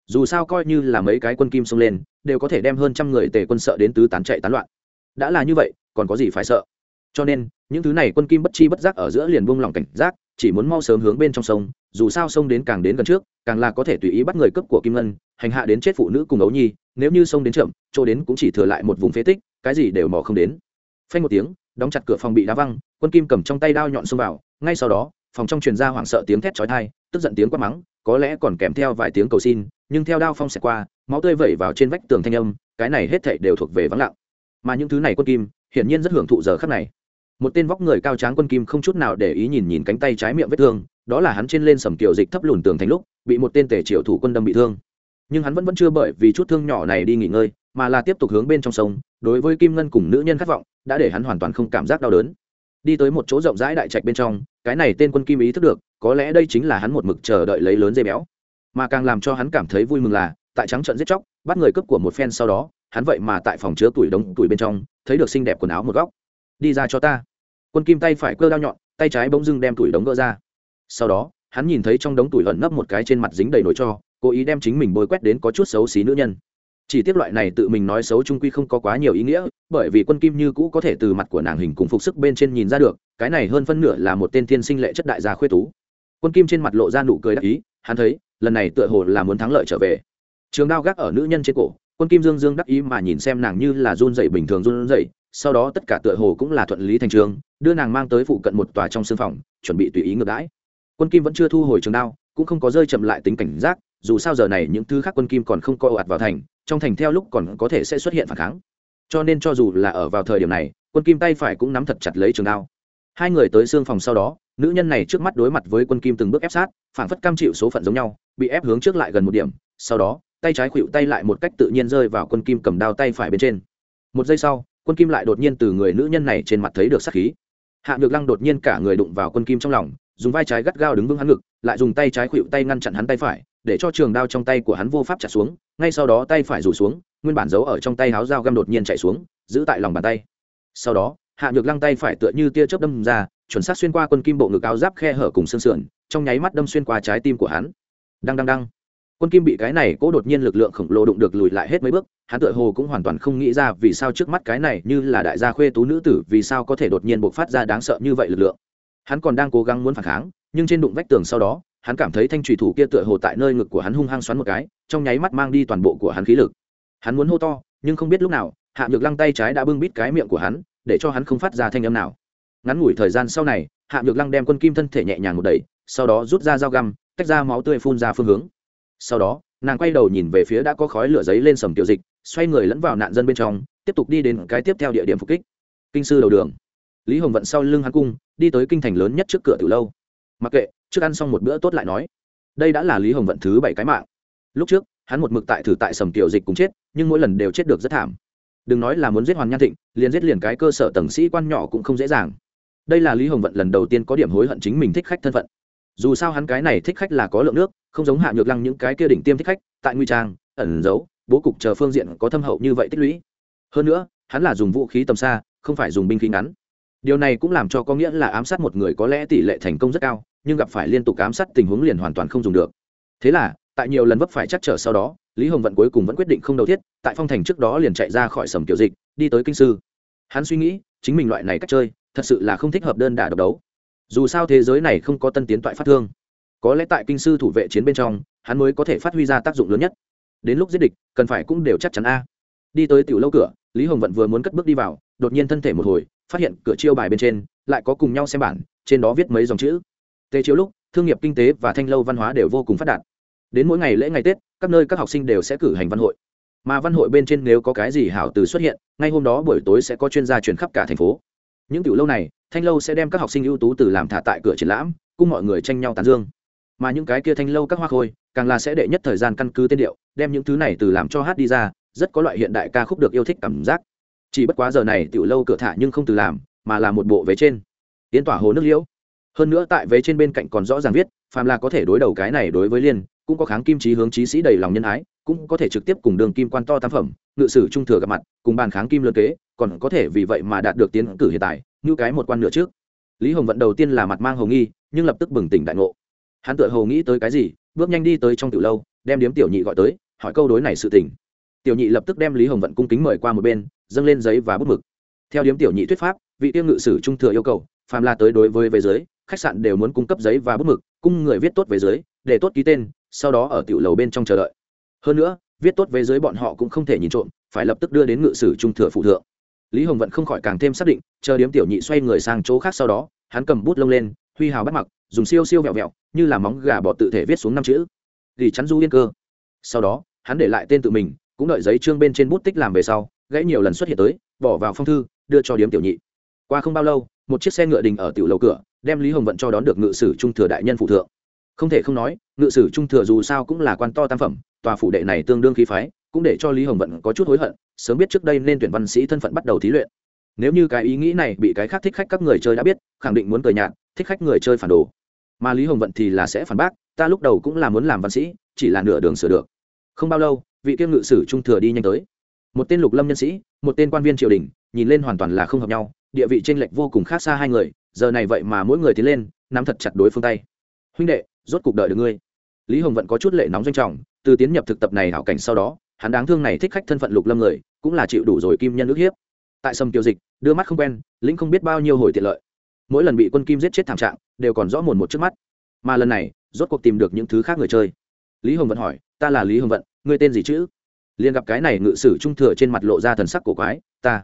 Dù sao coi như là mấy cái quân kim xông lên, đều có thể đem hơn trăm người tề quân sợ đến tứ tán chạy tán loạn. Đã là như vậy, còn có gì phải sợ? Cho nên, những thứ này quân kim bất chi bất giác ở giữa liền buông lỏng cảnh giác, chỉ muốn mau sớm hướng bên trong sông, dù sao sông đến càng đến gần trước, càng là có thể tùy ý bắt người cấp của kim ngân, hành hạ đến chết phụ nữ cùng ấu nhi, nếu như sông đến chậm, chỗ đến cũng chỉ thừa lại một vùng phế tích, cái gì đều mò không đến. Phanh một tiếng, đóng chặt cửa phòng bị đá văng, quân kim cầm trong tay đao nhọn xông vào, ngay sau đó, phòng trong truyền ra hoảng sợ tiếng thét chói tai, tức giận tiếng quát mắng, có lẽ còn kèm theo vài tiếng cầu xin, nhưng theo đao phong xẹt qua, máu tươi vẩy vào trên vách tường thanh âm, cái này hết thảy đều thuộc về vắng lặng. Mà những thứ này quân kim, hiển nhiên rất hưởng thụ giờ khắc này một tên vóc người cao tráng quân kim không chút nào để ý nhìn nhìn cánh tay trái miệng vết thương, đó là hắn trên lên sầm kiểu dịch thấp lùn tường thành lúc, bị một tên tể triệu thủ quân đâm bị thương. Nhưng hắn vẫn vẫn chưa bởi vì chút thương nhỏ này đi nghỉ ngơi, mà là tiếp tục hướng bên trong sông, đối với kim ngân cùng nữ nhân khát vọng, đã để hắn hoàn toàn không cảm giác đau đớn. Đi tới một chỗ rộng rãi đại trạch bên trong, cái này tên quân kim ý thức được, có lẽ đây chính là hắn một mực chờ đợi lấy lớn dây béo. Mà càng làm cho hắn cảm thấy vui mừng là, tại trắng trận giết chóc, bắt người cướp của một phen sau đó, hắn vậy mà tại phòng chứa tuổi đống tuổi bên trong, thấy được xinh đẹp quần áo một góc. Đi ra cho ta quân kim tay phải cơ đao nhọn, tay trái bỗng dưng đem tủi đống gỡ ra. Sau đó, hắn nhìn thấy trong đống tủi ẩn nấp một cái trên mặt dính đầy nổi cho, cố ý đem chính mình bôi quét đến có chút xấu xí nữ nhân. Chỉ tiếp loại này tự mình nói xấu trung quy không có quá nhiều ý nghĩa, bởi vì quân kim như cũ có thể từ mặt của nàng hình cùng phục sức bên trên nhìn ra được, cái này hơn phân nửa là một tên thiên sinh lệ chất đại gia khuyết tú. Quân kim trên mặt lộ ra nụ cười đắc ý, hắn thấy, lần này tựa hồ là muốn thắng lợi trở về. Trường đao gác ở nữ nhân trên cổ, quân kim dương dương đắc ý mà nhìn xem nàng như là run dậy bình thường run dậy sau đó tất cả tựa hồ cũng là thuận lý thành trường, đưa nàng mang tới phụ cận một tòa trong sương phòng, chuẩn bị tùy ý ngược đãi. Quân kim vẫn chưa thu hồi trường đao, cũng không có rơi chậm lại tính cảnh giác, dù sao giờ này những thứ khác quân kim còn không co ạt vào thành, trong thành theo lúc còn có thể sẽ xuất hiện phản kháng. Cho nên cho dù là ở vào thời điểm này, quân kim tay phải cũng nắm thật chặt lấy trường đao. Hai người tới xương phòng sau đó, nữ nhân này trước mắt đối mặt với quân kim từng bước ép sát, phản phất cam chịu số phận giống nhau, bị ép hướng trước lại gần một điểm, sau đó, tay trái khuỵu tay lại một cách tự nhiên rơi vào quân kim cầm đao tay phải bên trên. Một giây sau quân kim lại đột nhiên từ người nữ nhân này trên mặt thấy được sát khí. Hạ nhược lăng đột nhiên cả người đụng vào quân kim trong lòng, dùng vai trái gắt gao đứng vững hắn ngực, lại dùng tay trái khuỵu tay ngăn chặn hắn tay phải, để cho trường đao trong tay của hắn vô pháp trả xuống, ngay sau đó tay phải rủ xuống, nguyên bản giấu ở trong tay háo dao găm đột nhiên chạy xuống, giữ tại lòng bàn tay. Sau đó, hạ nhược lăng tay phải tựa như tia chớp đâm ra, chuẩn xác xuyên qua quân kim bộ ngực áo giáp khe hở cùng xương sườn, trong nháy mắt đâm xuyên qua trái tim của hắn. Đăng đăng đăng quân kim bị cái này cố đột nhiên lực lượng khổng lồ đụng được lùi lại hết mấy bước, hắn tựa hồ cũng hoàn toàn không nghĩ ra vì sao trước mắt cái này như là đại gia khuê tú nữ tử, vì sao có thể đột nhiên bộc phát ra đáng sợ như vậy lực lượng. Hắn còn đang cố gắng muốn phản kháng, nhưng trên đụng vách tường sau đó, hắn cảm thấy thanh trùy thủ kia tựa hồ tại nơi ngực của hắn hung hăng xoắn một cái, trong nháy mắt mang đi toàn bộ của hắn khí lực. Hắn muốn hô to, nhưng không biết lúc nào, hạ nhược lăng tay trái đã bưng bít cái miệng của hắn, để cho hắn không phát ra thanh âm nào. Ngắn ngủi thời gian sau này, hạ nhược lăng đem quân kim thân thể nhẹ nhàng một đẩy, sau đó rút ra dao găm, tách ra máu tươi phun ra phương hướng sau đó, nàng quay đầu nhìn về phía đã có khói lửa giấy lên sầm tiểu dịch, xoay người lẫn vào nạn dân bên trong, tiếp tục đi đến cái tiếp theo địa điểm phục kích. Kinh sư đầu đường. Lý hồng vận sau lưng hắn cung, đi tới kinh thành lớn nhất trước cửa từ lâu. Mặc kệ, trước ăn xong một bữa tốt lại nói. Đây đã là lý hồng vận thứ bảy cái mạng. Lúc trước, hắn một mực tại thử tại sầm tiểu dịch cũng chết, nhưng mỗi lần đều chết được rất thảm. Đừng nói là muốn giết hoàn nhan thịnh, liền giết liền cái cơ sở tầng sĩ quan nhỏ cũng không dễ dàng. Đây là lý hồng vận lần đầu tiên có điểm hối hận chính mình thích khách thân phận dù sao hắn cái này thích khách là có lượng nước, không giống hạ nhược lăng những cái kia đỉnh tiêm thích khách, tại nguy trang, ẩn giấu, bố cục chờ phương diện có thâm hậu như vậy tích lũy. Hơn nữa, hắn là dùng vũ khí tầm xa, không phải dùng binh khí ngắn. Điều này cũng làm cho có nghĩa là ám sát một người có lẽ tỷ lệ thành công rất cao, nhưng gặp phải liên tục ám sát tình huống liền hoàn toàn không dùng được. Thế là, tại nhiều lần vấp phải chắc trở sau đó, lý hồng vận cuối cùng vẫn quyết định không đầu thiết, tại phong thành trước đó liền chạy ra khỏi sầm kiểu dịch, đi tới kinh sư. Hắn suy nghĩ, chính mình loại này cách chơi, thật sự là không thích hợp đơn đả độc đấu dù sao thế giới này không có tân tiến toại phát thương. Có lẽ tại kinh sư thủ vệ chiến bên trong, hắn mới có thể phát huy ra tác dụng lớn nhất. Đến lúc giết địch, cần phải cũng đều chắc chắn a. Đi tới tiểu lâu cửa, lý hồng vận vừa muốn cất bước đi vào, đột nhiên thân thể một hồi, phát hiện cửa chiêu bài bên trên, lại có cùng nhau xem bản, trên đó viết mấy dòng chữ. Tê chiếu lúc, thương nghiệp kinh tế và thanh lâu văn hóa đều vô cùng phát đạt. Đến mỗi ngày lễ ngày tết, các nơi các học sinh đều sẽ cử hành văn hội. Mà văn hội bên trên nếu có cái gì hảo từ xuất hiện, ngay hôm đó buổi tối sẽ có chuyên gia truyền khắp cả thành phố. Những tiểu lâu này thanh lâu sẽ đem các học sinh ưu tú từ làm thả tại cửa triển lãm, cùng mọi người tranh nhau tán dương. Mà những cái kia thanh lâu các hoa khôi, càng là sẽ đệ nhất thời gian căn cứ tên điệu, đem những thứ này từ làm cho hát đi ra, rất có loại hiện đại ca khúc được yêu thích cảm giác. Chỉ bất quá giờ này tiểu lâu cửa thả nhưng không từ làm, mà là một bộ vế trên. Tiến tỏa hồ nước liễu. Hơn nữa tại vế trên bên cạnh còn rõ ràng viết, phàm là có thể đối đầu cái này đối với liên, cũng có kháng kim trí hướng trí sĩ đầy lòng nhân ái, cũng có thể trực tiếp cùng đường kim quan to tam phẩm, ngự sử trung thừa gặp mặt, cùng bàn kháng kim lân kế, còn có thể vì vậy mà đạt được tiến cử hiện tại như cái một quan nữa trước. Lý hồng vận đầu tiên là mặt mang hồng nghi, nhưng lập tức bừng tỉnh đại ngộ. Hắn tự hồ nghĩ tới cái gì, bước nhanh đi tới trong tiểu lâu, đem điếm tiểu nhị gọi tới, hỏi câu đối này sự tình. Tiểu nhị lập tức đem lý hồng vận cung kính mời qua một bên, dâng lên giấy và bút mực. Theo điếm tiểu nhị thuyết pháp, vị tiêu ngự sử trung thừa yêu cầu, phàm là tới đối với về dưới, khách sạn đều muốn cung cấp giấy và bút mực, cung người viết tốt về dưới, để tốt ký tên, sau đó ở tiểu lầu bên trong chờ đợi. Hơn nữa, viết tốt về dưới bọn họ cũng không thể nhìn trộm, phải lập tức đưa đến ngự sử trung thừa phụ thượng lý hồng vận không khỏi càng thêm xác định, chờ điếm tiểu nhị xoay người sang chỗ khác sau đó, hắn cầm bút lông lên, huy hào bắt mặc, dùng siêu siêu vẹo vẹo, như là móng gà bọt tự thể viết xuống năm chữ. Ghi chắn du yên cơ. Sau đó, hắn để lại tên tự mình, cũng đợi giấy trương bên trên bút tích làm về sau, gãy nhiều lần xuất hiện tới, bỏ vào phong thư, đưa cho điếm tiểu nhị. Qua không bao lâu, một chiếc xe ngựa đình ở tiểu lầu cửa, đem lý hồng vận cho đón được ngự sử trung thừa đại nhân phụ thượng. Không thể không nói, ngự sử trung thừa dù sao cũng là quan to tam phẩm, tòa phủ đệ này tương đương khí phái cũng để cho lý hồng vận có chút hối hận, sớm biết trước đây nên tuyển văn sĩ thân phận bắt đầu thí luyện. Nếu như cái ý nghĩ này bị cái khác thích khách các người chơi đã biết, khẳng định muốn cười nhạt, thích khách người chơi phản đồ. Mà lý hồng vận thì là sẽ phản bác, ta lúc đầu cũng là muốn làm văn sĩ, chỉ là nửa đường sửa được. Không bao lâu, vị kiêm ngự sử trung thừa đi nhanh tới. Một tên lục lâm nhân sĩ, một tên quan viên triều đình, nhìn lên hoàn toàn là không hợp nhau, địa vị tranh lệch vô cùng khác xa hai người, giờ này vậy mà mỗi người tiến lên, nắm thật chặt đối phương tay. Huynh đệ, rốt cuộc đợi được ngươi. Lý hồng vận có chút lệ nóng doanh trọng, từ tiến nhập thực tập này hảo cảnh sau đó hắn đáng thương này thích khách thân phận lục lâm người, cũng là chịu đủ rồi kim nhân ước hiếp. Tại sâm tiêu dịch, đưa mắt không quen, lĩnh không biết bao nhiêu hồi tiện lợi. Mỗi lần bị quân kim giết chết thảm trạng, đều còn rõ mồn một trước mắt. Mà lần này, rốt cuộc tìm được những thứ khác người chơi. Lý hồng vận hỏi, ta là lý hồng vận ngươi tên gì chứ? Liền gặp cái này ngự sử trung thừa trên mặt lộ ra thần sắc cổ quái, ta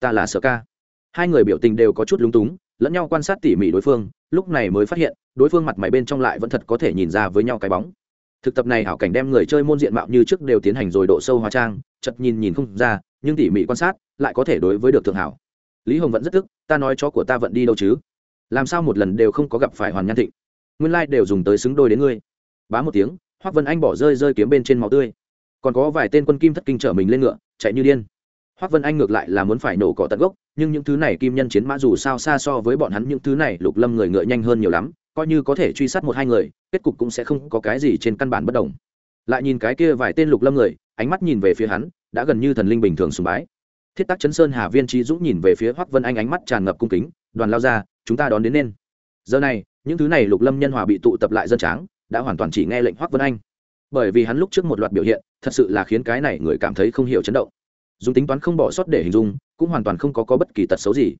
ta là sở ca. Hai người biểu tình đều có chút lúng túng, lẫn nhau quan sát tỉ mỉ đối phương, lúc này mới phát hiện, đối phương mặt mày bên trong lại vẫn thật có thể nhìn ra với nhau cái bóng thực tập này hảo cảnh đem người chơi môn diện mạo như trước đều tiến hành rồi độ sâu hóa trang, chật nhìn nhìn không ra, nhưng tỉ mỉ quan sát, lại có thể đối với được thượng hảo. Lý hồng vẫn rất tức, ta nói chó của ta vẫn đi đâu chứ? Làm sao một lần đều không có gặp phải hoàn nhan thịnh? Nguyên lai、like、đều dùng tới xứng đôi đến ngươi. Bá một tiếng hoác vân anh bỏ rơi rơi kiếm bên trên máu tươi. Còn có vài tên quân kim thất kinh trở mình lên ngựa, chạy như điên. Hoác vân anh ngược lại là muốn phải nổ cỏ tận gốc, nhưng những thứ này kim nhân chiến mã dù sao xa so với bọn hắn những thứ này, lục lâm người ngựa nhanh hơn nhiều lắm coi như có thể truy sát một hai người kết cục cũng sẽ không có cái gì trên căn bản bất đồng. Lại nhìn cái kia vài tên lục lâm người ánh mắt nhìn về phía hắn đã gần như thần linh bình thường sùng bái. Thiết tác chấn sơn hà viên trí dũng nhìn về phía Hoắc vân anh ánh mắt tràn ngập cung kính đoàn lao ra chúng ta đón đến nên. Giờ này những thứ này lục lâm nhân hòa bị tụ tập lại dân tráng đã hoàn toàn chỉ nghe lệnh Hoắc vân anh. Bởi vì hắn lúc trước một loạt biểu hiện thật sự là khiến cái này người cảm thấy không hiểu chấn động. Dùng tính toán không bỏ sót để hình dung cũng hoàn toàn không có, có bất kỳ tật xấu gì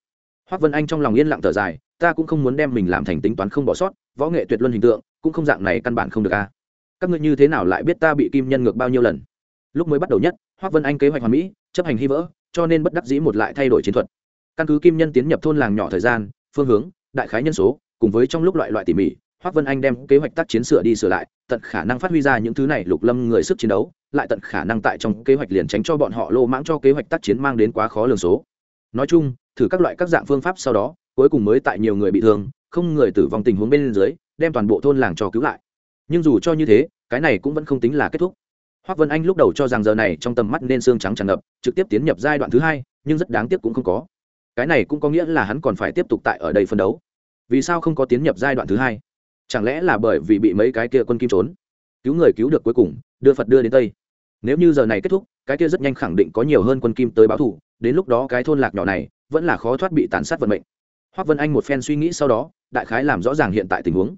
hoác vân anh trong lòng yên lặng thở dài, ta cũng không muốn đem mình làm thành tính toán không bỏ sót, võ nghệ tuyệt luân hình tượng, cũng không dạng này căn bản không được a các ngươi như thế nào lại biết ta bị kim nhân ngược bao nhiêu lần? Lúc mới bắt đầu nhất, hoác vân anh kế hoạch hoàn mỹ, chấp hành hy vỡ, cho nên bất đắc dĩ một lại thay đổi chiến thuật. Căn cứ kim nhân tiến nhập thôn làng nhỏ thời gian, phương hướng, đại khái nhân số, cùng với trong lúc loại loại tỉ mỉ, hoác vân anh đem kế hoạch tác chiến sửa đi sửa lại, tận khả năng phát huy ra những thứ này lục lâm người sức chiến đấu, lại tận khả năng tại trong kế hoạch liền tránh cho bọn họ lô mãng cho kế hoạch tác chiến mang đến quá khó lường số. Nói chung thử các loại các dạng phương pháp sau đó, cuối cùng mới tại nhiều người bị thương, không người tử vong tình huống bên dưới, đem toàn bộ thôn làng cho cứu lại. Nhưng dù cho như thế, cái này cũng vẫn không tính là kết thúc. Hoác vân anh lúc đầu cho rằng giờ này trong tầm mắt nên xương trắng tràn ngập, trực tiếp tiến nhập giai đoạn thứ hai, nhưng rất đáng tiếc cũng không có. Cái này cũng có nghĩa là hắn còn phải tiếp tục tại ở đây phân đấu. Vì sao không có tiến nhập giai đoạn thứ hai? Chẳng lẽ là bởi vì bị mấy cái kia quân kim trốn? Cứu người cứu được cuối cùng, đưa phật đưa đến tây. Nếu như giờ này kết thúc, cái kia rất nhanh khẳng định có nhiều hơn quân kim tới báo thù, đến lúc đó cái thôn lạc nhỏ này vẫn là khó thoát bị tàn sát vận mệnh. Hoác vân anh một phen suy nghĩ sau đó, đại khái làm rõ ràng hiện tại tình huống.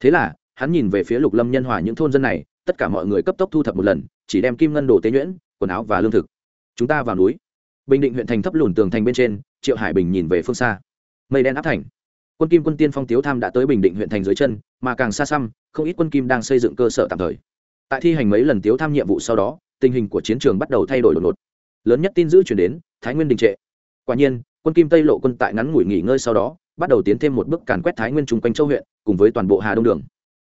Thế là, hắn nhìn về phía lục lâm nhân hòa những thôn dân này, tất cả mọi người cấp tốc thu thập một lần, chỉ đem kim ngân đồ tế nhuyễn, quần áo và lương thực. Chúng ta vào núi. Bình định huyện thành thấp lùn tường thành bên trên, triệu hải bình nhìn về phương xa. Mây đen áp thành. Quân kim quân tiên phong tiếu tham đã tới bình định huyện thành dưới chân, mà càng xa xăm, không ít quân kim đang xây dựng cơ sở tạm thời. Tại thi hành mấy lần tiếu tham nhiệm vụ sau đó, tình hình của chiến trường bắt đầu thay đổi đột ngột. Lớn nhất tin dữ chuyển đến, thái nguyên đình trệ. Quả nhiên quân kim tây lộ quân tại ngắn ngủi nghỉ ngơi sau đó, bắt đầu tiến thêm một bước càn quét thái nguyên chung quanh châu huyện, cùng với toàn bộ hà đông đường.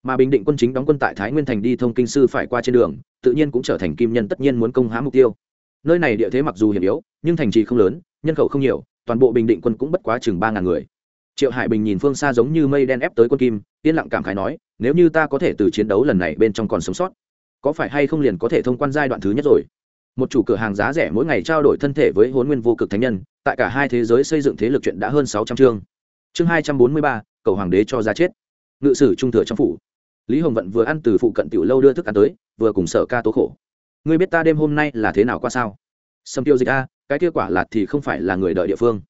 Mà bình định quân chính đóng quân tại thái nguyên thành đi thông kinh sư phải qua trên đường, tự nhiên cũng trở thành kim nhân tất nhiên muốn công há mục tiêu. Nơi này địa thế mặc dù hiểm yếu, nhưng thành trì không lớn, nhân khẩu không nhiều, toàn bộ bình định quân cũng bất quá chừng ba ngàn người. Triệu hải bình nhìn phương xa giống như mây đen ép tới quân kim, yên lặng cảm khái nói, nếu như ta có thể từ chiến đấu lần này bên trong còn sống sót, có phải hay không liền có thể thông quan giai đoạn thứ nhất rồi? Một chủ cửa hàng giá rẻ mỗi ngày trao đổi thân thể với hôn nguyên vô cực thánh nhân, tại cả hai thế giới xây dựng thế lực chuyện đã hơn sáu trăm chương. Chương hai trăm bốn mươi ba, cầu hoàng đế cho ra chết. Ngự sử trung thừa trong phủ. Lý hồng vận vừa ăn từ phụ cận tiểu lâu đưa thức ăn tới, vừa cùng sở ca tố khổ. Ngươi biết ta đêm hôm nay là thế nào qua sao? Sâm tiêu dịch a, cái kết quả là thì không phải là người đợi địa phương.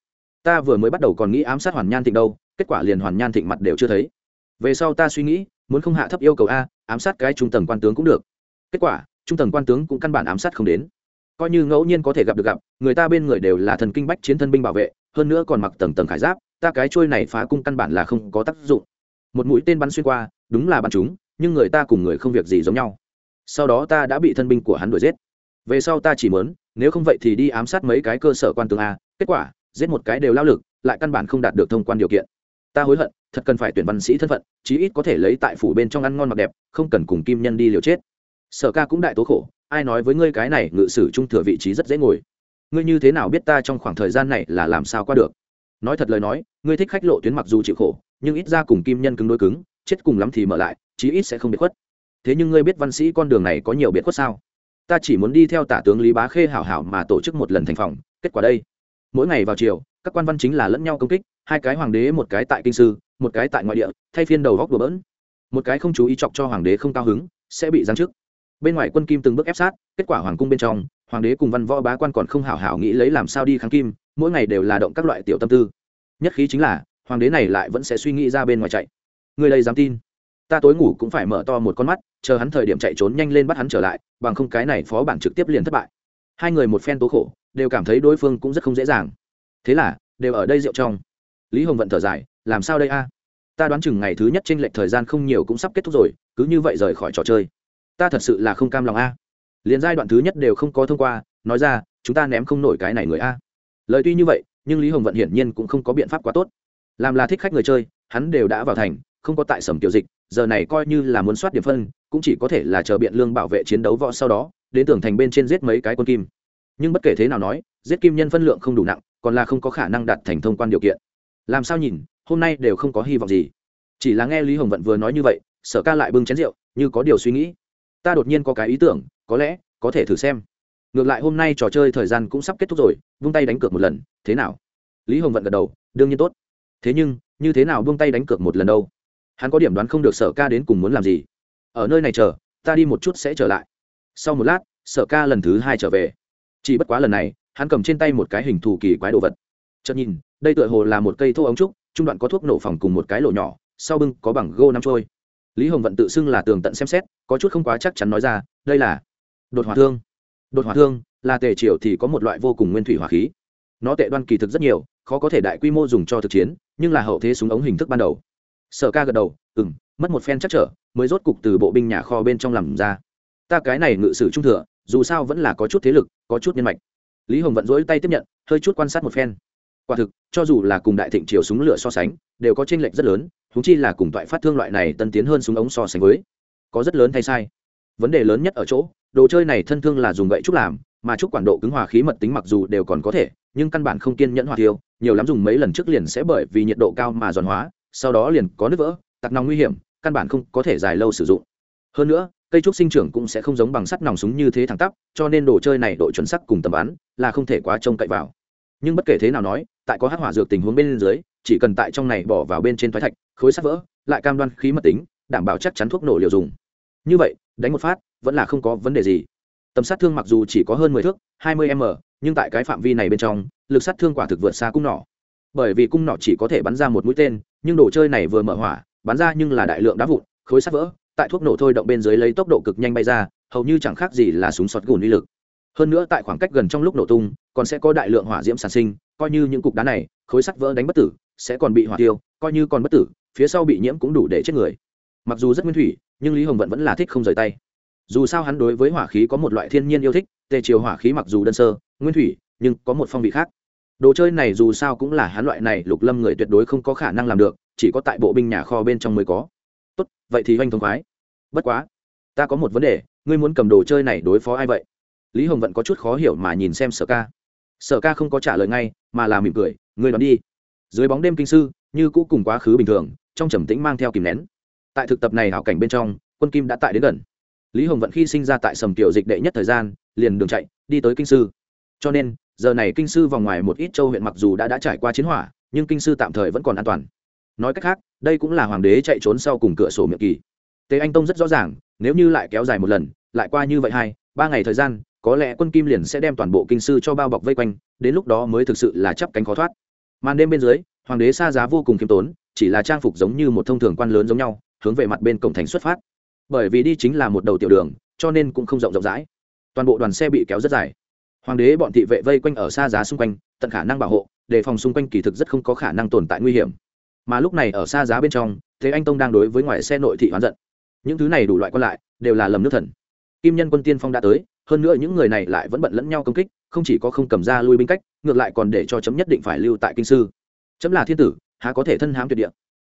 Ta vừa mới bắt đầu còn nghĩ ám sát hoàn nhan thịnh đâu, kết quả liền hoàn nhan thịnh mặt đều chưa thấy. Về sau ta suy nghĩ, muốn không hạ thấp yêu cầu a, ám sát cái trung tầng quan tướng cũng được. Kết quả, trung tầng quan tướng cũng căn bản ám sát không đến coi như ngẫu nhiên có thể gặp được gặp, người ta bên người đều là thần kinh bách chiến thân binh bảo vệ, hơn nữa còn mặc tầng tầng khải giáp, ta cái trôi này phá cung căn bản là không có tác dụng. Một mũi tên bắn xuyên qua, đúng là bắn chúng, nhưng người ta cùng người không việc gì giống nhau. Sau đó ta đã bị thân binh của hắn đuổi giết. Về sau ta chỉ mớn nếu không vậy thì đi ám sát mấy cái cơ sở quan tướng a, kết quả, giết một cái đều lao lực, lại căn bản không đạt được thông quan điều kiện. Ta hối hận, thật cần phải tuyển văn sĩ thân phận, chí ít có thể lấy tại phủ bên trong ăn ngon mặc đẹp, không cần cùng kim nhân đi liều chết. Sở ca cũng đại tố khổ ai nói với ngươi cái này ngự sử trung thừa vị trí rất dễ ngồi. Ngươi như thế nào biết ta trong khoảng thời gian này là làm sao qua được? Nói thật lời nói, ngươi thích khách lộ tuyến mặc dù chịu khổ, nhưng ít ra cùng kim nhân cứng đôi cứng, chết cùng lắm thì mở lại, chí ít sẽ không bị khuất. Thế nhưng ngươi biết văn sĩ con đường này có nhiều biệt khuất sao? Ta chỉ muốn đi theo tả tướng lý bá khê hảo hảo mà tổ chức một lần thành phòng, kết quả đây. Mỗi ngày vào chiều các quan văn chính là lẫn nhau công kích, hai cái hoàng đế một cái tại kinh sư, một cái tại ngoại địa, thay phiên đầu góc đùa bỡn. Một cái không chú ý chọc cho hoàng đế không cao hứng, sẽ bị giáng chức bên ngoài quân kim từng bước ép sát, kết quả hoàng cung bên trong, hoàng đế cùng văn võ bá quan còn không hảo hảo nghĩ lấy làm sao đi kháng kim, mỗi ngày đều là động các loại tiểu tâm tư. Nhất khí chính là, hoàng đế này lại vẫn sẽ suy nghĩ ra bên ngoài chạy. Người đây dám tin? Ta tối ngủ cũng phải mở to một con mắt, chờ hắn thời điểm chạy trốn nhanh lên bắt hắn trở lại, bằng không cái này phó bản trực tiếp liền thất bại. Hai người một phen tố khổ, đều cảm thấy đối phương cũng rất không dễ dàng. Thế là, đều ở đây rượu trong. Lý hồng vận thở dài, làm sao đây a? Ta đoán chừng ngày thứ nhất tranh lệch thời gian không nhiều cũng sắp kết thúc rồi, cứ như vậy rời khỏi trò chơi ta thật sự là không cam lòng a. Liền giai đoạn thứ nhất đều không có thông qua, nói ra, chúng ta ném không nổi cái này người a. Lời tuy như vậy, nhưng lý hồng vận hiển nhiên cũng không có biện pháp quá tốt. Làm là thích khách người chơi, hắn đều đã vào thành, không có tại sầm tiểu dịch, giờ này coi như là muốn soát điểm phân, cũng chỉ có thể là chờ biện lương bảo vệ chiến đấu võ sau đó, đến tưởng thành bên trên giết mấy cái con kim. Nhưng bất kể thế nào nói, giết kim nhân phân lượng không đủ nặng, còn là không có khả năng đạt thành thông quan điều kiện. Làm sao nhìn, hôm nay đều không có hy vọng gì. Chỉ là nghe lý hồng vận vừa nói như vậy, sở ca lại bưng chén rượu, như có điều suy nghĩ ta đột nhiên có cái ý tưởng, có lẽ, có thể thử xem. Ngược lại hôm nay trò chơi thời gian cũng sắp kết thúc rồi, vung tay đánh cược một lần, thế nào? Lý hồng vận gật đầu, đương nhiên tốt. Thế nhưng, như thế nào vung tay đánh cược một lần đâu? Hắn có điểm đoán không được sở ca đến cùng muốn làm gì. Ở nơi này chờ, ta đi một chút sẽ trở lại. Sau một lát, sở ca lần thứ hai trở về. Chỉ bất quá lần này, hắn cầm trên tay một cái hình thù kỳ quái đồ vật. Chợt nhìn, đây tựa hồ là một cây thô ống trúc, trung đoạn có thuốc nổ phòng cùng một cái lỗ nhỏ, sau bưng có bằng gô năm trôi lý hồng vận tự xưng là tường tận xem xét, có chút không quá chắc chắn nói ra, đây là đột hỏa thương. Đột hỏa thương, là tề triều thì có một loại vô cùng nguyên thủy hỏa khí. Nó tệ đoan kỳ thực rất nhiều, khó có thể đại quy mô dùng cho thực chiến, nhưng là hậu thế súng ống hình thức ban đầu. Sở ca gật đầu ừ m mất một phen chắc trở, mới rốt cục từ bộ binh nhà kho bên trong làm ra. Ta cái này ngự sử trung thừa, dù sao vẫn là có chút thế lực, có chút nhân mạch. Lý hồng vận dỗi tay tiếp nhận, hơi chút quan sát một phen. Quả thực, cho dù là cùng đại thịnh triều súng lửa so sánh, đều có tranh lệch rất lớn húng chi là cùng toại phát thương loại này tân tiến hơn súng ống so sánh với, có rất lớn thay sai. Vấn đề lớn nhất ở chỗ, đồ chơi này thân thương là dùng gậy trúc làm, mà trúc quản độ cứng hòa khí mật tính mặc dù đều còn có thể, nhưng căn bản không kiên nhẫn hòa tiêu nhiều lắm dùng mấy lần trước liền sẽ bởi vì nhiệt độ cao mà giòn hóa, sau đó liền có nước vỡ, tặc nòng nguy hiểm, căn bản không có thể dài lâu sử dụng. Hơn nữa, cây trúc sinh trưởng cũng sẽ không giống bằng sắt nòng súng như thế thẳng tắp, cho nên đồ chơi này độ chuẩn sắc cùng tầm bắn là không thể quá trông cậy vào. Nhưng bất kể thế nào nói tại có hắc hỏa dược tình huống bên dưới, chỉ cần tại trong này bỏ vào bên trên thoái thạch, khối sắt vỡ, lại cam đoan khí mật tính, đảm bảo chắc chắn thuốc nổ liều dùng. Như vậy, đánh một phát, vẫn là không có vấn đề gì. Tầm sát thương mặc dù chỉ có hơn mười thước, hai mươi m, nhưng tại cái phạm vi này bên trong, lực sát thương quả thực vượt xa cung nỏ. Bởi vì cung nỏ chỉ có thể bắn ra một mũi tên, nhưng đồ chơi này vừa mở hỏa, bắn ra nhưng là đại lượng đá vụn, khối sắt vỡ, tại thuốc nổ thôi động bên dưới lấy tốc độ cực nhanh bay ra, hầu như chẳng khác gì là súng sọt gùn uy lực. Hơn nữa tại khoảng cách gần trong lúc nổ tung, còn sẽ có đại lượng hỏa diễm sản sinh coi như những cục đá này, khối sắt vỡ đánh bất tử, sẽ còn bị hỏa tiêu, coi như còn bất tử, phía sau bị nhiễm cũng đủ để chết người. Mặc dù rất nguyên thủy, nhưng lý hồng vận vẫn là thích không rời tay. Dù sao hắn đối với hỏa khí có một loại thiên nhiên yêu thích, tề chiều hỏa khí mặc dù đơn sơ, nguyên thủy, nhưng có một phong vị khác. Đồ chơi này dù sao cũng là hắn loại này lục lâm người tuyệt đối không có khả năng làm được, chỉ có tại bộ binh nhà kho bên trong mới có. Tốt, vậy thì oanh thông khoái. Bất quá, ta có một vấn đề, ngươi muốn cầm đồ chơi này đối phó ai vậy? Lý hồng vận có chút khó hiểu mà nhìn xem sở ca. Sở ca không có trả lời ngay mà là mỉm cười, ngươi đón đi. Dưới bóng đêm kinh sư, như cũ cùng quá khứ bình thường, trong trầm tĩnh mang theo kìm nén. Tại thực tập này hảo cảnh bên trong, quân kim đã tại đến gần. Lý hồng vận khi sinh ra tại sầm tiểu dịch đệ nhất thời gian, liền đường chạy, đi tới kinh sư. Cho nên, giờ này kinh sư vòng ngoài một ít châu huyện mặc dù đã đã trải qua chiến hỏa, nhưng kinh sư tạm thời vẫn còn an toàn. Nói cách khác, đây cũng là hoàng đế chạy trốn sau cùng cửa sổ miệng kỳ. Tế anh tông rất rõ ràng, nếu như lại kéo dài một lần, lại qua như vậy hai, ba ngày thời gian có lẽ quân kim liền sẽ đem toàn bộ kinh sư cho bao bọc vây quanh, đến lúc đó mới thực sự là chắp cánh khó thoát. Màn đêm bên dưới, hoàng đế xa giá vô cùng khiêm tốn, chỉ là trang phục giống như một thông thường quan lớn giống nhau, hướng về mặt bên cổng thành xuất phát. Bởi vì đi chính là một đầu tiểu đường, cho nên cũng không rộng rộng rãi. Toàn bộ đoàn xe bị kéo rất dài. Hoàng đế bọn thị vệ vây quanh ở xa giá xung quanh, tận khả năng bảo hộ, đề phòng xung quanh kỳ thực rất không có khả năng tồn tại nguy hiểm. Mà lúc này ở xa giá bên trong, thế anh tông đang đối với ngoài xe nội thị hoán giận. Những thứ này đủ loại còn lại, đều là lầm nước thần kim nhân quân tiên phong đã tới, hơn nữa những người này lại vẫn bận lẫn nhau công kích, không chỉ có không cầm ra lui binh cách, ngược lại còn để cho chấm nhất định phải lưu tại kinh sư. Chấm là thiên tử, há có thể thân hám tuyệt địa?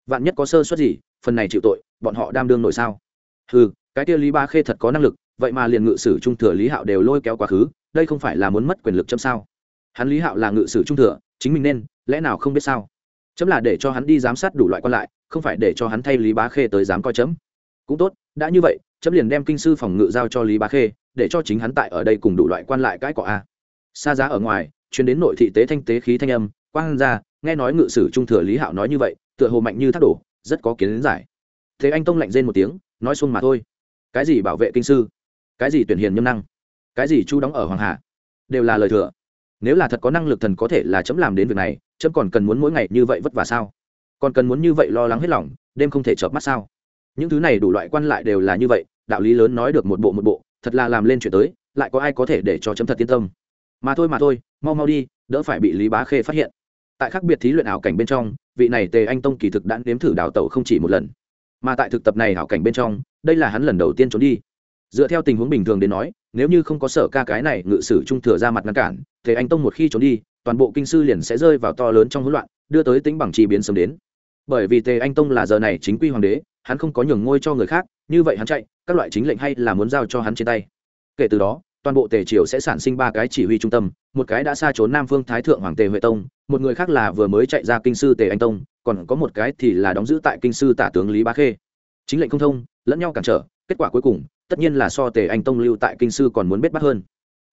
Vạn nhất có sơ suất gì, phần này chịu tội, bọn họ đam đương nội sao? Ừ cái kia lý ba khê thật có năng lực, vậy mà liền ngự sử trung thừa lý hạo đều lôi kéo quá khứ, đây không phải là muốn mất quyền lực chấm sao? Hắn lý hạo là ngự sử trung thừa, chính mình nên, lẽ nào không biết sao? Chấm là để cho hắn đi giám sát đủ loại quan lại, không phải để cho hắn thay lý bá khê tới dám coi chấm. Cũng tốt, đã như vậy chấm liền đem kinh sư phòng ngự giao cho lý bá khê, để cho chính hắn tại ở đây cùng đủ loại quan lại cãi cọ a. Xa giá ở ngoài chuyến đến nội thị tế thanh tế khí thanh âm, quang ra, nghe nói ngự sử trung thừa lý hạo nói như vậy, tựa hồ mạnh như thác đổ, rất có kiến giải. Thế anh tông lạnh rên một tiếng, nói xuông mà thôi. Cái gì bảo vệ kinh sư? Cái gì tuyển hiền nhâm năng? Cái gì chu đóng ở hoàng hà đều là lời thừa. Nếu là thật có năng lực thần có thể là chấm làm đến việc này, chấm còn cần muốn mỗi ngày như vậy vất vả sao? Còn cần muốn như vậy lo lắng hết lòng, đêm không thể chợp mắt sao? Những thứ này đủ loại quan lại đều là như vậy đạo lý lớn nói được một bộ một bộ, thật là làm lên chuyện tới, lại có ai có thể để cho chấm thật yên tâm. Mà thôi mà thôi, mau mau đi, đỡ phải bị lý bá khê phát hiện. Tại khác biệt thí luyện ảo cảnh bên trong, vị này tề anh tông kỳ thực đã nếm thử đào tẩu không chỉ một lần. Mà tại thực tập này ảo cảnh bên trong, đây là hắn lần đầu tiên trốn đi. Dựa theo tình huống bình thường đến nói, nếu như không có sở ca cái này ngự sử trung thừa ra mặt ngăn cản, tề anh tông một khi trốn đi, toàn bộ kinh sư liền sẽ rơi vào to lớn trong hỗn loạn, đưa tới tính bằng chi biến sớm đến. Bởi vì tề anh tông là giờ này chính quy hoàng đế hắn không có nhường ngôi cho người khác, như vậy hắn chạy, các loại chính lệnh hay là muốn giao cho hắn trên tay. Kể từ đó, toàn bộ tề triều sẽ sản sinh ba cái chỉ huy trung tâm, một cái đã xa trốn nam phương thái thượng hoàng tề huệ tông, một người khác là vừa mới chạy ra kinh sư tề anh tông, còn có một cái thì là đóng giữ tại kinh sư tả tướng lý bá khê. Chính lệnh không thông, lẫn nhau cản trở, kết quả cuối cùng, tất nhiên là so tề anh tông lưu tại kinh sư còn muốn bết bắt hơn.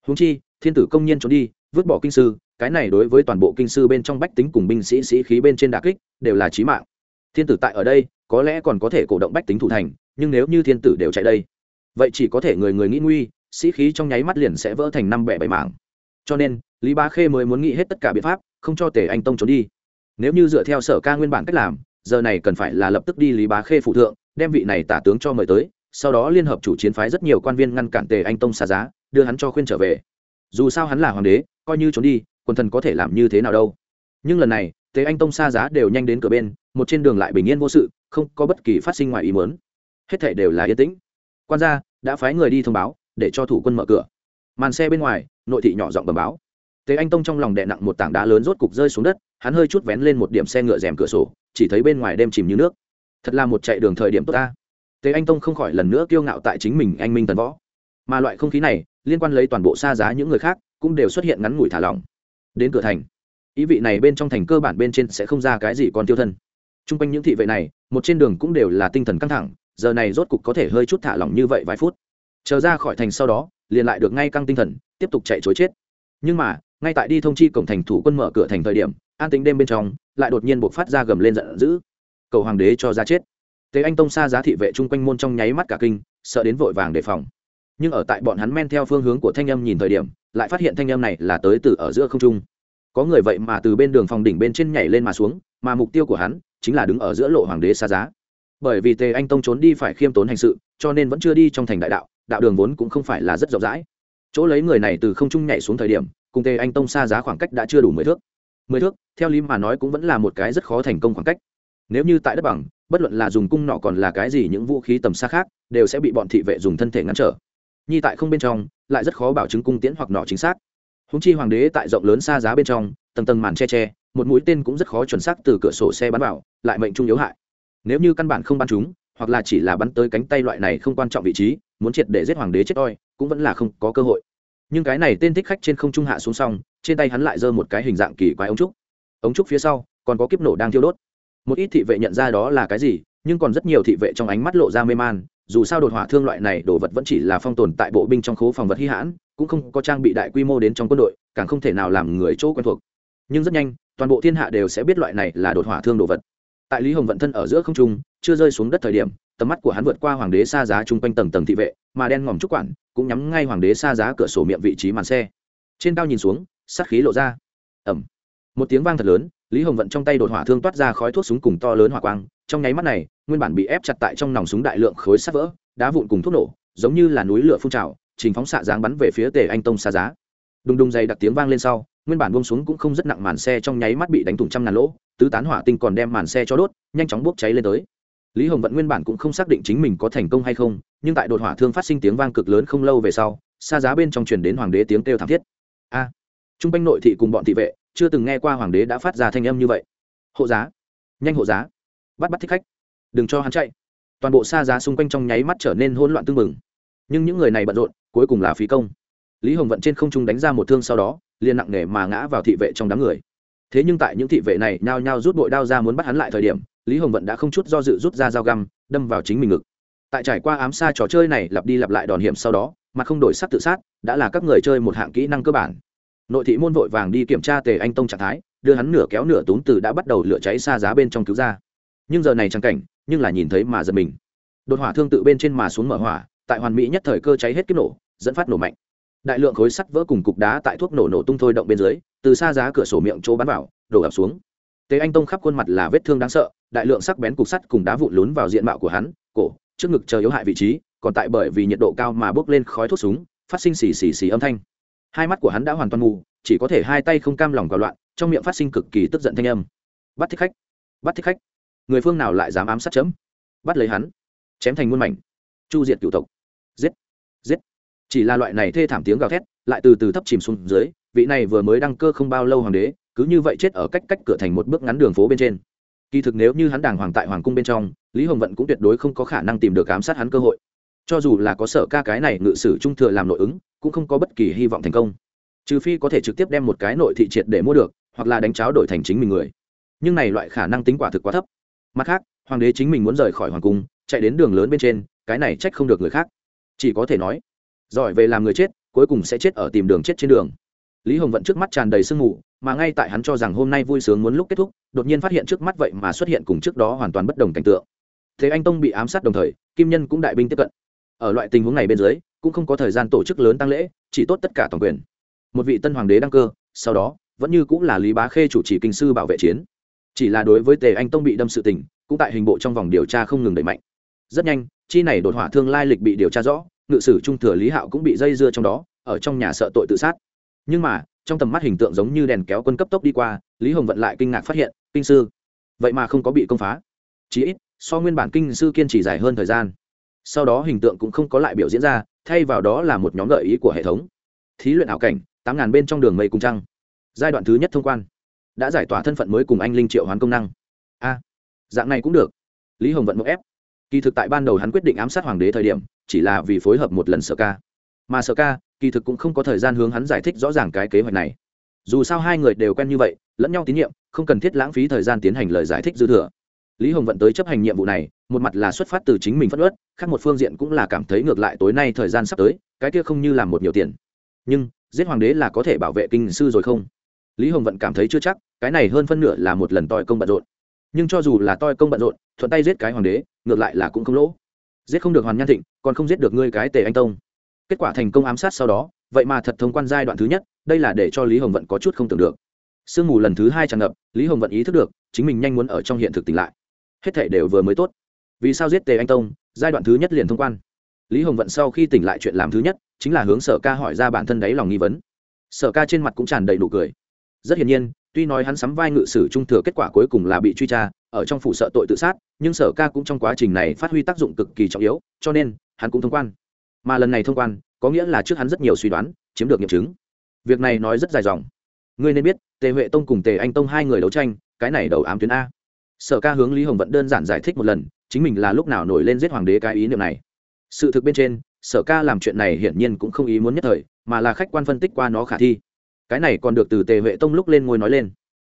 Húng chi, thiên tử công nhiên trốn đi, vứt bỏ kinh sư, cái này đối với toàn bộ kinh sư bên trong bách tính cùng binh sĩ sĩ khí bên trên đà kích, đều là trí mạng thiên tử tại ở đây, có lẽ còn có thể cổ động bách tính thủ thành, nhưng nếu như thiên tử đều chạy đây, vậy chỉ có thể người người nghĩ nguy, sĩ khí trong nháy mắt liền sẽ vỡ thành năm bẻ bảy mảng. Cho nên, lý ba khê mới muốn nghĩ hết tất cả biện pháp, không cho tề anh tông trốn đi. Nếu như dựa theo sở ca nguyên bản cách làm, giờ này cần phải là lập tức đi lý bá khê phụ thượng, đem vị này tả tướng cho mời tới, sau đó liên hợp chủ chiến phái rất nhiều quan viên ngăn cản tề anh tông xà giá, đưa hắn cho khuyên trở về. Dù sao hắn là hoàng đế, coi như trốn đi, quần thần có thể làm như thế nào đâu. Nhưng lần này Tế anh tông xa giá đều nhanh đến cửa bên, một trên đường lại bình yên vô sự, không có bất kỳ phát sinh ngoài ý muốn. Hết thể đều là yên tĩnh. Quan gia đã phái người đi thông báo, để cho thủ quân mở cửa. Màn xe bên ngoài, nội thị nhỏ giọng bầm báo. Tế anh tông trong lòng đè nặng một tảng đá lớn rốt cục rơi xuống đất, hắn hơi chút vén lên một điểm xe ngựa rèm cửa sổ, chỉ thấy bên ngoài đêm chìm như nước. Thật là một chạy đường thời điểm tốt ta. Tế anh tông không khỏi lần nữa kiêu ngạo tại chính mình, anh minh tần võ. Mà loại không khí này, liên quan lấy toàn bộ xa giá những người khác, cũng đều xuất hiện ngắn ngủi thả lỏng. Đến cửa thành ý vị này bên trong thành cơ bản bên trên sẽ không ra cái gì còn tiêu thân. T r u n g quanh những thị vệ này, một trên đường cũng đều là tinh thần căng thẳng, giờ này rốt cục có thể hơi chút thả lỏng như vậy vài phút. Chờ ra khỏi thành sau đó, liền lại được ngay căng tinh thần, tiếp tục chạy chối chết. Nhưng mà, ngay tại đi thông chi cổng thành thủ quân mở cửa thành thời điểm, an tính đêm bên trong, lại đột nhiên buộc phát ra gầm lên giận dữ. Cầu hoàng đế cho ra chết. Thế anh tông xa giá thị vệ chung quanh môn trong nháy mắt cả kinh, sợ đến vội vàng đề phòng. Nhưng ở tại bọn hắn men theo phương hướng của thanh âm nhìn thời điểm, lại phát hiện thanh âm này là tới từ ở giữa không trung có người vậy mà từ bên đường phòng đỉnh bên trên nhảy lên mà xuống, mà mục tiêu của hắn chính là đứng ở giữa lộ hoàng đế xa giá. Bởi vì tề anh tông trốn đi phải khiêm tốn hành sự, cho nên vẫn chưa đi trong thành đại đạo đạo đường vốn cũng không phải là rất rộng rãi. Chỗ lấy người này từ không trung nhảy xuống thời điểm, cùng tề anh tông xa giá khoảng cách đã chưa đủ mười thước. Mười thước, theo lý mà nói cũng vẫn là một cái rất khó thành công khoảng cách. Nếu như tại đất bằng, bất luận là dùng cung nọ còn là cái gì những vũ khí tầm xa khác, đều sẽ bị bọn thị vệ dùng thân thể ngăn trở. Nhi tại không bên trong, lại rất khó bảo chứng cung tiễn hoặc nọ chính xác húng chi hoàng đế tại rộng lớn xa giá bên trong, tầng tầng màn che che, một mũi tên cũng rất khó chuẩn xác từ cửa sổ xe bắn vào, lại mệnh trung yếu hại. Nếu như căn bản không bắn chúng, hoặc là chỉ là bắn tới cánh tay loại này không quan trọng vị trí, muốn triệt để giết hoàng đế chết oi cũng vẫn là không có cơ hội. Nhưng cái này tên thích khách trên không trung hạ xuống xong, trên tay hắn lại giơ một cái hình dạng kỳ quái ống trúc. Ống trúc phía sau, còn có kiếp nổ đang thiêu đốt. Một ít thị vệ nhận ra đó là cái gì nhưng còn rất nhiều thị vệ trong ánh mắt lộ ra mê man, dù sao đột hỏa thương loại này đồ vật vẫn chỉ là phong tồn tại bộ binh trong khố phòng vật hy hãn, cũng không có trang bị đại quy mô đến trong quân đội, càng không thể nào làm người chỗ quen thuộc. Nhưng rất nhanh, toàn bộ thiên hạ đều sẽ biết loại này là đột hỏa thương đồ vật. Tại lý hồng vận thân ở giữa không trung, chưa rơi xuống đất thời điểm, tầm mắt của hắn vượt qua hoàng đế xa giá chung quanh tầng tầng thị vệ, mà đen ngòm trúc quản cũng nhắm ngay hoàng đế xa giá cửa sổ miệng vị trí màn xe. Trên cao nhìn xuống, sát khí lộ ra. Ẩm một tiếng vang thật lớn, lý hồng vận trong tay đột hỏa thương toát ra khói thuốc súng cùng to lớn hỏa quang trong nháy mắt này nguyên bản bị ép chặt tại trong nòng súng đại lượng khối sắt vỡ đá vụn cùng thuốc nổ giống như là núi lửa phun trào trình phóng xạ dáng bắn về phía tề anh tông xa giá. Đùng đùng dày đặc tiếng vang lên sau nguyên bản buông xuống cũng không rất nặng màn xe trong nháy mắt bị đánh thủng trăm ngàn lỗ tứ tán hỏa tinh còn đem màn xe cho đốt nhanh chóng bốc cháy lên tới. Lý hồng vận nguyên bản cũng không xác định chính mình có thành công hay không nhưng tại đột hỏa thương phát sinh tiếng vang cực lớn không lâu về sau xa giá bên trong truyền đến hoàng đế tiếng kêu thảm thiết. A! À, trung quanh nội thị cùng bọn thị vệ chưa từng nghe qua hoàng đế đã phát ra thanh âm như vậy. Hộ giá! Nhanh hộ giá! Bắt bắt thích khách. Đừng cho hắn chạy. Toàn bộ xa giá xung quanh trong nháy mắt trở nên hỗn loạn tương mừng nhưng những người này bận rộn, cuối cùng là phí công. Lý hồng vận trên không trung đánh ra một thương sau đó, liền nặng nề mà ngã vào thị vệ trong đám người. Thế nhưng tại những thị vệ này nhao nhao rút bội đao ra muốn bắt hắn lại thời điểm, lý hồng vận đã không chút do dự rút ra dao găm, đâm vào chính mình ngực. Tại trải qua ám xa trò chơi này lặp đi lặp lại đòn hiểm sau đó, mà không đổi sắc tự sát, đã là các người chơi một hạng kỹ năng cơ bản. Nội thị môn vội vàng đi kiểm tra tề anh tông trạng thái, đưa hắn nửa kéo nửa túm từ đã bắt đầu lửa cháy xa giá bên trong cứu ra nhưng giờ này chẳng cảnh, nhưng là nhìn thấy mà giật mình. Đột hỏa thương tự bên trên mà xuống mở hỏa, tại hoàn mỹ nhất thời cơ cháy hết kiếp nổ, dẫn phát nổ mạnh. Đại lượng khối sắt vỡ cùng cục đá tại thuốc nổ nổ tung thôi động bên dưới, từ xa giá cửa sổ miệng chỗ bắn vào, đổ ập xuống. Tế anh tông khắp khuôn mặt là vết thương đáng sợ, đại lượng sắc bén cục sắt cùng đá vụn lún vào diện mạo của hắn, cổ, trước ngực chờ yếu hại vị trí, còn tại bởi vì nhiệt độ cao mà bốc lên khói thuốc súng, phát sinh xì xì xì âm thanh. Hai mắt của hắn đã hoàn toàn mù, chỉ có thể hai tay không cam lòng vào loạn, trong miệng phát sinh cực kỳ tức giận thanh âm. Bắt thích khách, bắt thích khách người phương nào lại dám ám sát chấm? Bắt lấy hắn, chém thành muôn mảnh. Chu diệt cựu tộc. Giết giết. Chỉ là loại này thê thảm tiếng gào thét, lại từ từ thấp chìm xuống dưới, vị này vừa mới đăng cơ không bao lâu hoàng đế, cứ như vậy chết ở cách cách cửa thành một bước ngắn đường phố bên trên. Kỳ thực nếu như hắn đàng hoàng tại hoàng cung bên trong, lý hồng vận cũng tuyệt đối không có khả năng tìm được ám sát hắn cơ hội. Cho dù là có sở ca cái này ngự sử trung thừa làm nội ứng, cũng không có bất kỳ hy vọng thành công. Trừ phi có thể trực tiếp đem một cái nội thị triệt để mua được, hoặc là đánh cháo đổi thành chính mình người. Nhưng này loại khả năng tính quả thực quá thấp mặt khác, hoàng đế chính mình muốn rời khỏi hoàng cung, chạy đến đường lớn bên trên, cái này trách không được người khác. Chỉ có thể nói, giỏi về làm người chết, cuối cùng sẽ chết ở tìm đường chết trên đường. Lý hồng vận trước mắt tràn đầy sương mù, mà ngay tại hắn cho rằng hôm nay vui sướng muốn lúc kết thúc, đột nhiên phát hiện trước mắt vậy mà xuất hiện cùng trước đó hoàn toàn bất đồng cảnh tượng. Thế anh tông bị ám sát đồng thời, kim nhân cũng đại binh tiếp cận. Ở loại tình huống này bên dưới, cũng không có thời gian tổ chức lớn tăng lễ, chỉ tốt tất cả toàn quyền. Một vị tân hoàng đế đăng cơ, sau đó, vẫn như cũng là lý bá khê chủ trì kinh sư bảo vệ chiến chỉ là đối với tề anh tông bị đâm sự tình, cũng tại hình bộ trong vòng điều tra không ngừng đẩy mạnh. Rất nhanh, chi này đột hỏa thương lai lịch bị điều tra rõ, ngự sử trung thừa lý hạo cũng bị dây dưa trong đó, ở trong nhà sợ tội tự sát. Nhưng mà, trong tầm mắt hình tượng giống như đèn kéo quân cấp tốc đi qua, lý hồng vận lại kinh ngạc phát hiện, kinh sư, vậy mà không có bị công phá. Chí ít, so nguyên bản kinh sư kiên trì dài hơn thời gian. Sau đó hình tượng cũng không có lại biểu diễn ra, thay vào đó là một nhóm gợi ý của hệ thống. Thí luyện ảo cảnh, tám ngàn bên trong đường mây cung trăng. Giai đoạn thứ nhất thông quan đã giải tỏa thân phận mới cùng anh linh triệu hoán công năng. A, dạng này cũng được. Lý hồng vận mộ ép. Kỳ thực tại ban đầu hắn quyết định ám sát hoàng đế thời điểm, chỉ là vì phối hợp một lần sở ca. Mà sở ca, kỳ thực cũng không có thời gian hướng hắn giải thích rõ ràng cái kế hoạch này. Dù sao hai người đều quen như vậy, lẫn nhau tín nhiệm, không cần thiết lãng phí thời gian tiến hành lời giải thích dư thừa. Lý hồng vận tới chấp hành nhiệm vụ này, một mặt là xuất phát từ chính mình phất ớt khác một phương diện cũng là cảm thấy ngược lại tối nay thời gian sắp tới, cái kia không như làm một nhiều tiền. Nhưng, giết hoàng đế là có thể bảo vệ kinh sư rồi không? Lý hồng vận cảm thấy chưa chắc, cái này hơn phân nửa là một lần toi công bận rộn. Nhưng cho dù là toi công bận rộn, thuận tay giết cái hoàng đế, ngược lại là cũng không lỗ. Giết không được hoàn nhan thịnh, còn không giết được ngươi cái tề anh tông. Kết quả thành công ám sát sau đó, vậy mà thật thông quan giai đoạn thứ nhất, đây là để cho lý hồng vận có chút không tưởng được. Sương mù lần thứ hai tràn ngập, lý hồng vận ý thức được, chính mình nhanh muốn ở trong hiện thực tỉnh lại. Hết thể đều vừa mới tốt. Vì sao giết tề anh tông, giai đoạn thứ nhất liền thông quan? Lý hồng vận sau khi tỉnh lại chuyện làm thứ nhất, chính là hướng sở ca hỏi ra bản thân đáy lòng nghi vấn. Sở ca trên mặt cũng tràn đầy nụ cười rất hiển nhiên, tuy nói hắn sắm vai ngự sử trung thừa kết quả cuối cùng là bị truy tra, ở trong phủ sợ tội tự sát, nhưng sở ca cũng trong quá trình này phát huy tác dụng cực kỳ trọng yếu, cho nên, hắn cũng thông quan. Mà lần này thông quan, có nghĩa là trước hắn rất nhiều suy đoán, chiếm được nghiệm chứng. Việc này nói rất dài dòng. Ngươi nên biết, tề huệ tông cùng tề anh tông hai người đấu tranh, cái này đầu ám tuyến a. Sở ca hướng lý hồng vận đơn giản giải thích một lần, chính mình là lúc nào nổi lên giết hoàng đế cái ý niệm này. Sự thực bên trên, sở ca làm chuyện này hiển nhiên cũng không ý muốn nhất thời, mà là khách quan phân tích qua nó khả thi cái này còn được từ tề huệ tông lúc lên ngôi nói lên.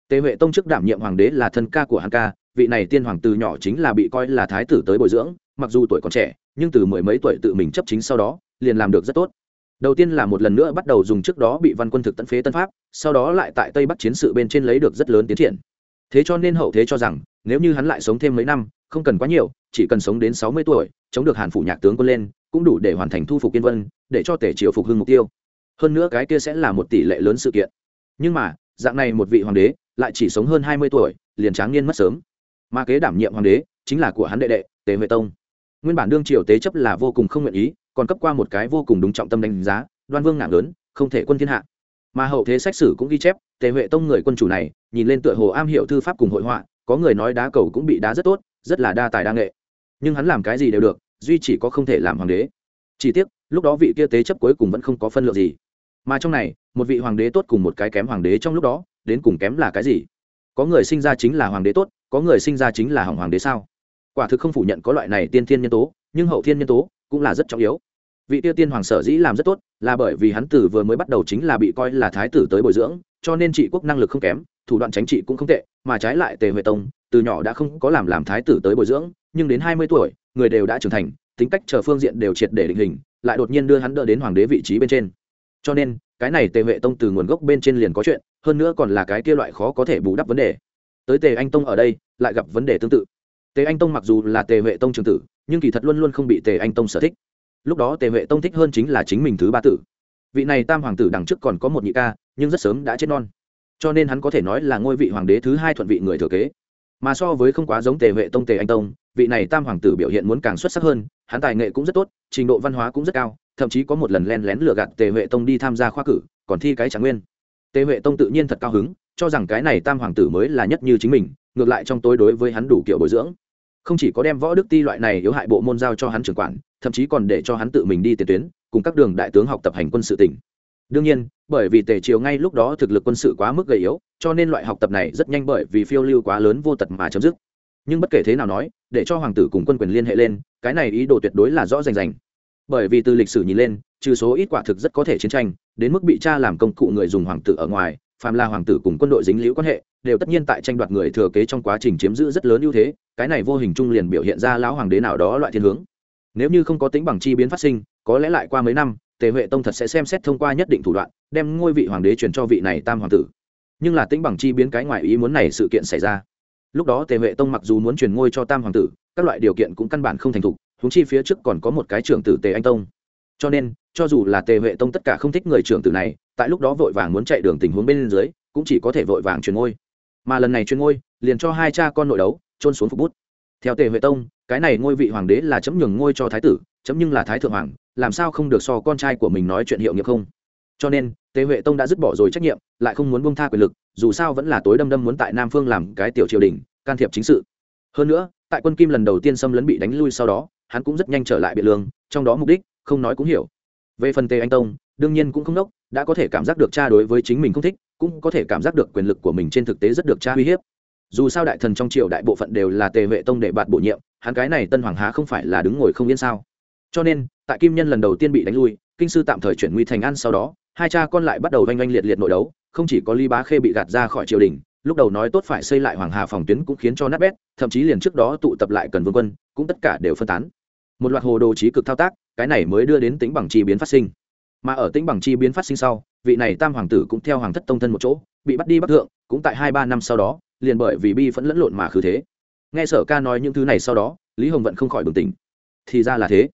Tề huệ tông trước đảm nhiệm hoàng đế là thân ca của hắn ca, vị này tiên hoàng từ nhỏ chính là bị coi là thái tử tới bồi dưỡng, mặc dù tuổi còn trẻ, nhưng từ mười mấy tuổi tự mình chấp chính sau đó, liền làm được rất tốt. Đầu tiên là một lần nữa bắt đầu dùng trước đó bị văn quân thực tận phế tân pháp, sau đó lại tại tây bắc chiến sự bên trên lấy được rất lớn tiến triển. Thế cho nên hậu thế cho rằng, nếu như hắn lại sống thêm mấy năm, không cần quá nhiều, chỉ cần sống đến sáu mươi tuổi, chống được hàn phủ nhạc tướng quân lên, cũng đủ để hoàn thành thu phục kiên vân, để cho tể triều phục hưng mục tiêu hơn nữa cái kia sẽ là một tỷ lệ lớn sự kiện. Nhưng mà, dạng này một vị hoàng đế lại chỉ sống hơn hai mươi tuổi, liền tráng niên mất sớm. Mà kế đảm nhiệm hoàng đế chính là của hắn đệ đệ tề huệ tông. Nguyên bản đương triều tế chấp là vô cùng không nguyện ý, còn cấp qua một cái vô cùng đúng trọng tâm đánh giá, đoan vương ngạn lớn, không thể quân thiên hạ. Mà hậu thế sách sử cũng ghi chép tề huệ tông người quân chủ này, nhìn lên tựa hồ am hiểu thư pháp cùng hội họa, có người nói đá cầu cũng bị đá rất tốt, rất là đa tài đa nghệ. Nhưng hắn làm cái gì đều được, duy chỉ có không thể làm hoàng đế. Chỉ tiếc, lúc đó vị kia tế chấp cuối cùng vẫn không có phân lượng gì mà trong này, một vị hoàng đế tốt cùng một cái kém hoàng đế trong lúc đó, đến cùng kém là cái gì? Có người sinh ra chính là hoàng đế tốt, có người sinh ra chính là hỏng hoàng đế sao? Quả thực không phủ nhận có loại này tiên thiên nhân tố, nhưng hậu thiên nhân tố cũng là rất trọng yếu. Vị tiêu tiên hoàng sở dĩ làm rất tốt là bởi vì hắn tử vừa mới bắt đầu chính là bị coi là thái tử tới bồi dưỡng, cho nên trị quốc năng lực không kém, thủ đoạn tránh trị cũng không tệ, mà trái lại tề huệ tông từ nhỏ đã không có làm làm thái tử tới bồi dưỡng, nhưng đến hai mươi tuổi, người đều đã trưởng thành, tính cách chờ phương diện đều triệt để định hình, lại đột nhiên đưa hắn đỡ đến hoàng đế vị trí bên trên cho nên, cái này tề huệ tông từ nguồn gốc bên trên liền có chuyện, hơn nữa còn là cái kia loại khó có thể bù đắp vấn đề. Tới tề anh tông ở đây, lại gặp vấn đề tương tự. Tề anh tông mặc dù là tề huệ tông trường tử, nhưng kỳ thật luôn luôn không bị tề anh tông sở thích. Lúc đó tề huệ tông thích hơn chính là chính mình thứ ba tử. Vị này tam hoàng tử đằng trước còn có một nhị ca, nhưng rất sớm đã chết non. Cho nên hắn có thể nói là ngôi vị hoàng đế thứ hai thuận vị người thừa kế mà so với không quá giống tề huệ tông tề anh tông, vị này tam hoàng tử biểu hiện muốn càng xuất sắc hơn, hắn tài nghệ cũng rất tốt, trình độ văn hóa cũng rất cao, thậm chí có một lần len lén lừa gạt tề huệ tông đi tham gia khoa cử, còn thi cái trạng nguyên. Tề huệ tông tự nhiên thật cao hứng, cho rằng cái này tam hoàng tử mới là nhất như chính mình, ngược lại trong tối đối với hắn đủ kiểu bồi dưỡng. Không chỉ có đem võ đức ti loại này yếu hại bộ môn giao cho hắn trưởng quản, thậm chí còn để cho hắn tự mình đi tiền tuyến, cùng các đường đại tướng học tập hành quân sự tỉnh đương nhiên, bởi vì tề triều ngay lúc đó thực lực quân sự quá mức gầy yếu, cho nên loại học tập này rất nhanh bởi vì phiêu lưu quá lớn vô tật mà chấm dứt. Nhưng bất kể thế nào nói, để cho hoàng tử cùng quân quyền liên hệ lên, cái này ý đồ tuyệt đối là rõ rành rành. Bởi vì từ lịch sử nhìn lên, trừ số ít quả thực rất có thể chiến tranh, đến mức bị cha làm công cụ người dùng hoàng tử ở ngoài, phàm là hoàng tử cùng quân đội dính liễu quan hệ, đều tất nhiên tại tranh đoạt người thừa kế trong quá trình chiếm giữ rất lớn ưu thế, cái này vô hình chung liền biểu hiện ra lão hoàng đế nào đó loại thiên hướng. Nếu như không có tính bằng chi biến phát sinh, có lẽ lại qua mấy năm tề huệ tông thật sẽ xem xét thông qua nhất định thủ đoạn, đem ngôi vị hoàng đế truyền cho vị này tam hoàng tử. Nhưng là tính bằng chi biến cái ngoài ý muốn này sự kiện xảy ra. Lúc đó tề huệ tông mặc dù muốn truyền ngôi cho tam hoàng tử, các loại điều kiện cũng căn bản không thành thục húng chi phía trước còn có một cái trưởng tử tề anh tông. Cho nên, cho dù là tề huệ tông tất cả không thích người trưởng tử này, tại lúc đó vội vàng muốn chạy đường tình huống bên dưới, cũng chỉ có thể vội vàng truyền ngôi. Mà lần này truyền ngôi, liền cho hai cha con nội đấu trôn xuống phục bút. Theo tề huệ tông, cái này ngôi vị hoàng đế là chấm nhường ngôi cho thái tử, chấm nhưng là thái thượng hoàng làm sao không được so con trai của mình nói chuyện hiệu nghiệp không? Cho nên tề huệ tông đã dứt bỏ rồi trách nhiệm, lại không muốn bông tha quyền lực, dù sao vẫn là tối đâm đâm muốn tại nam phương làm cái tiểu triều đình, can thiệp chính sự. Hơn nữa, tại quân kim lần đầu tiên xâm lấn bị đánh lui sau đó, hắn cũng rất nhanh trở lại biện lương, trong đó mục đích, không nói cũng hiểu. Về phần tề anh tông, đương nhiên cũng không đốc, đã có thể cảm giác được cha đối với chính mình không thích, cũng có thể cảm giác được quyền lực của mình trên thực tế rất được cha uy hiếp. Dù sao đại thần trong triều đại bộ phận đều là tề huệ tông để bạt bổ nhiệm, hắn cái này tân hoàng há không phải là đứng ngồi không yên sao? Cho nên, tại kim nhân lần đầu tiên bị đánh lui, kinh sư tạm thời chuyển nguy thành an sau đó, hai cha con lại bắt đầu oanh oanh liệt liệt nội đấu, không chỉ có ly bá khê bị gạt ra khỏi triều đình, lúc đầu nói tốt phải xây lại hoàng hà phòng tuyến cũng khiến cho nát bét, thậm chí liền trước đó tụ tập lại cần vương quân, cũng tất cả đều phân tán. Một loạt hồ đồ trí cực thao tác, cái này mới đưa đến tính bằng chi biến phát sinh. Mà ở tính bằng chi biến phát sinh sau, vị này tam hoàng tử cũng theo hoàng thất tông thân một chỗ, bị bắt đi bắc thượng, cũng tại hai ba năm sau đó, liền bởi vì bi vẫn lẫn lộn mà khứ thế. Nghe sở ca nói những thứ này sau đó, lý hồng vẫn không khỏi bừng tỉnh. Thì ra là thế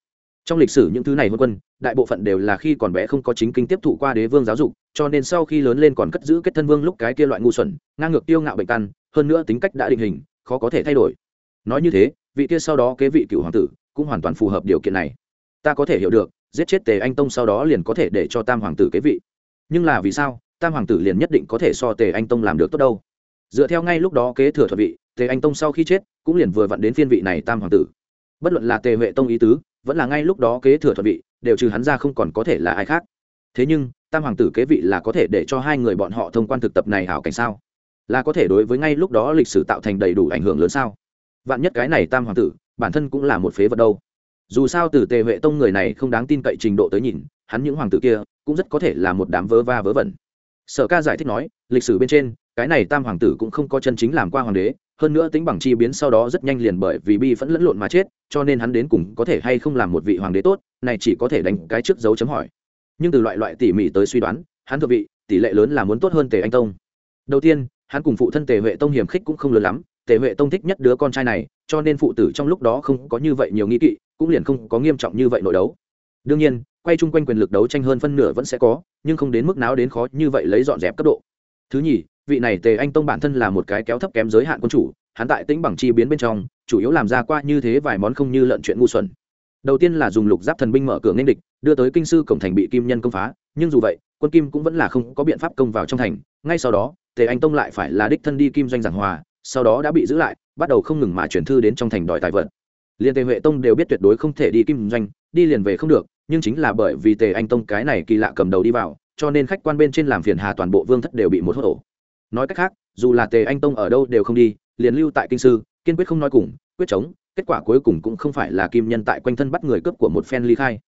trong lịch sử những thứ này hôn quân, đại bộ phận đều là khi còn bé không có chính kinh tiếp thụ qua đế vương giáo dục, cho nên sau khi lớn lên còn cất giữ kết thân vương lúc cái kia loại ngu xuẩn, ngang ngược tiêu ngạo bệnh căn, hơn nữa tính cách đã định hình, khó có thể thay đổi. Nói như thế, vị kia sau đó kế vị cựu hoàng tử cũng hoàn toàn phù hợp điều kiện này. Ta có thể hiểu được, giết chết tề anh tông sau đó liền có thể để cho tam hoàng tử kế vị. Nhưng là vì sao, tam hoàng tử liền nhất định có thể so tề anh tông làm được tốt đâu? Dựa theo ngay lúc đó kế thừa thuật vị, tề anh tông sau khi chết cũng liền vừa vặn đến phiên vị này tam hoàng tử. Bất luận là tề huệ tông ý tứ vẫn là ngay lúc đó kế thừa thuận vị, đều trừ hắn ra không còn có thể là ai khác. Thế nhưng, tam hoàng tử kế vị là có thể để cho hai người bọn họ thông quan thực tập này hảo cảnh sao? Là có thể đối với ngay lúc đó lịch sử tạo thành đầy đủ ảnh hưởng lớn sao? Vạn nhất cái này tam hoàng tử, bản thân cũng là một phế vật đâu. Dù sao từ tề huệ tông người này không đáng tin cậy trình độ tới nhìn, hắn những hoàng tử kia, cũng rất có thể là một đám vớ va vớ vẩn. Sở ca giải thích nói, lịch sử bên trên, cái này tam hoàng tử cũng không có chân chính làm qua hoàng đế hơn nữa tính bằng chi biến sau đó rất nhanh liền bởi vì bi phẫn lẫn lộn mà chết, cho nên hắn đến cùng có thể hay không làm một vị hoàng đế tốt, này chỉ có thể đánh cái trước dấu chấm hỏi. Nhưng từ loại loại tỉ mỉ tới suy đoán, hắn thượng vị, tỷ lệ lớn là muốn tốt hơn tề anh tông. Đầu tiên, hắn cùng phụ thân tề huệ tông hiểm khích cũng không lớn lắm, tề huệ tông thích nhất đứa con trai này, cho nên phụ tử trong lúc đó không có như vậy nhiều nghi kỵ, cũng liền không có nghiêm trọng như vậy nội đấu. Đương nhiên, quay chung quanh quyền lực đấu tranh hơn phân nửa vẫn sẽ có, nhưng không đến mức nào đến khó như vậy lấy dọn dẹp cấp độ. Thứ nhì vị này tề anh tông bản thân là một cái kéo thấp kém giới hạn quân chủ, hắn tại tĩnh bằng chi biến bên trong, chủ yếu làm ra qua như thế vài món không như lợn chuyện ngu xuẩn. Đầu tiên là dùng lục giáp thần binh mở cửa nên địch, đưa tới kinh sư cổng thành bị kim nhân công phá, nhưng dù vậy, quân kim cũng vẫn là không có biện pháp công vào trong thành. Ngay sau đó, tề anh tông lại phải là đích thân đi kim doanh giảng hòa, sau đó đã bị giữ lại, bắt đầu không ngừng mà chuyển thư đến trong thành đòi tài vật. Liền tề huệ tông đều biết tuyệt đối không thể đi kim doanh, đi liền về không được, nhưng chính là bởi vì tề anh tông cái này kỳ lạ cầm đầu đi vào, cho nên khách quan bên trên làm phiền hà toàn bộ vương thất đều bị một hốt ổ nói cách khác dù là tề anh tông ở đâu đều không đi liền lưu tại kinh sư kiên quyết không nói cùng quyết chống kết quả cuối cùng cũng không phải là kim nhân tại quanh thân bắt người cướp của một phen ly khai.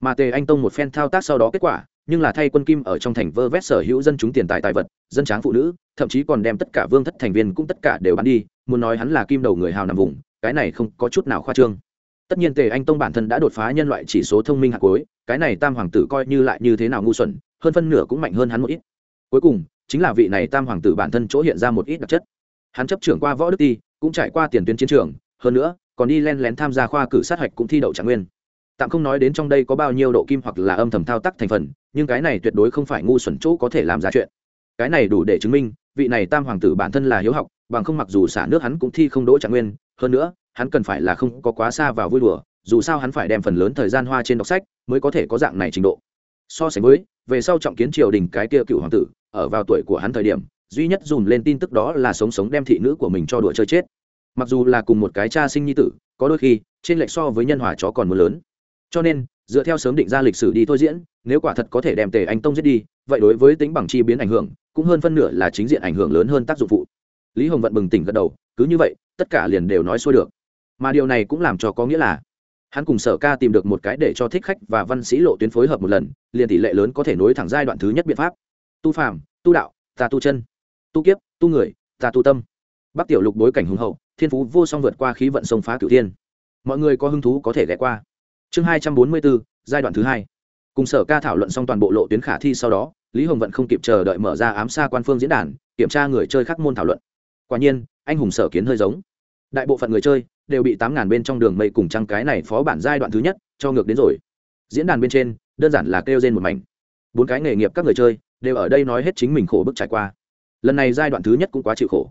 Mà tề anh tông một phen thao tác sau đó kết quả nhưng là thay quân kim ở trong thành vơ vét sở hữu dân chúng tiền tài tài vật dân tráng phụ nữ thậm chí còn đem tất cả vương thất thành viên cũng tất cả đều bán đi muốn nói hắn là kim đầu người hào nằm vùng cái này không có chút nào khoa trương. Tất nhiên tề anh tông bản thân đã đột phá nhân loại chỉ số thông minh hạt cuối, cái này tam hoàng tử coi như lại như thế nào ngu xuẩn hơn phân nửa cũng mạnh hơn hắn một ít. Cuối cùng chính là vị này tam hoàng tử bản thân chỗ hiện ra một ít đặc chất. Hắn chấp trưởng qua võ đức ti, cũng trải qua tiền tuyến chiến trường, hơn nữa, còn đi len lén tham gia khoa cử sát hạch cũng thi đậu trạng nguyên. Tạm không nói đến trong đây có bao nhiêu độ kim hoặc là âm thầm thao tác thành phần, nhưng cái này tuyệt đối không phải ngu xuẩn chỗ có thể làm ra chuyện. Cái này đủ để chứng minh, vị này tam hoàng tử bản thân là hiếu học, bằng không mặc dù xả nước hắn cũng thi không đỗ trạng nguyên, hơn nữa, hắn cần phải là không có quá xa vào vui đùa, dù sao hắn phải đem phần lớn thời gian hoa trên đọc sách mới có thể có dạng này trình độ. So sánh với, về sau trọng kiến triều đình cái kia cựu hoàng tử ở vào tuổi của hắn thời điểm, duy nhất dùm lên tin tức đó là sống sống đem thị nữ của mình cho đùa chơi chết. Mặc dù là cùng một cái cha sinh nhi tử, có đôi khi, trên lệch so với nhân hòa chó còn mưa lớn. Cho nên, dựa theo sớm định ra lịch sử đi thôi diễn, nếu quả thật có thể đem tề anh tông giết đi, vậy đối với tính bằng chi biến ảnh hưởng, cũng hơn phân nửa là chính diện ảnh hưởng lớn hơn tác dụng phụ. Lý hồng vận bừng tỉnh gật đầu, cứ như vậy, tất cả liền đều nói xuôi được. Mà điều này cũng làm cho có nghĩa là, hắn cùng sở ca tìm được một cái để cho thích khách và văn sĩ lộ tuyến phối hợp một lần, liền tỷ lệ lớn có thể nối thẳng giai đoạn thứ nhất biện pháp tu phàm, tu đạo ta tu chân. Tu kiếp, tu người ta tu tâm. Bắc tiểu lục bối cảnh hùng hậu, thiên phú vô song vượt qua khí vận sông phá cửu thiên. Mọi người có hứng thú có thể ghé qua. Chương hai trăm bốn mươi bốn giai đoạn thứ hai. Cùng sở ca thảo luận xong toàn bộ lộ tuyến khả thi sau đó, lý hồng vận không kịp chờ đợi mở ra ám xa quan phương diễn đàn, kiểm tra người chơi khắc môn thảo luận. Quả nhiên, anh hùng sở kiến hơi giống. Đại bộ phận người chơi đều bị tám ngàn bên trong đường mây cùng trăng cái này phó bản giai đoạn thứ nhất cho ngược đến rồi. Diễn đàn bên trên, đơn giản là kêu trên một mảnh. Bốn cái nghề nghiệp các người chơi đều ở đây nói hết chính mình khổ bức trải qua. Lần này giai đoạn thứ nhất cũng quá chịu khổ.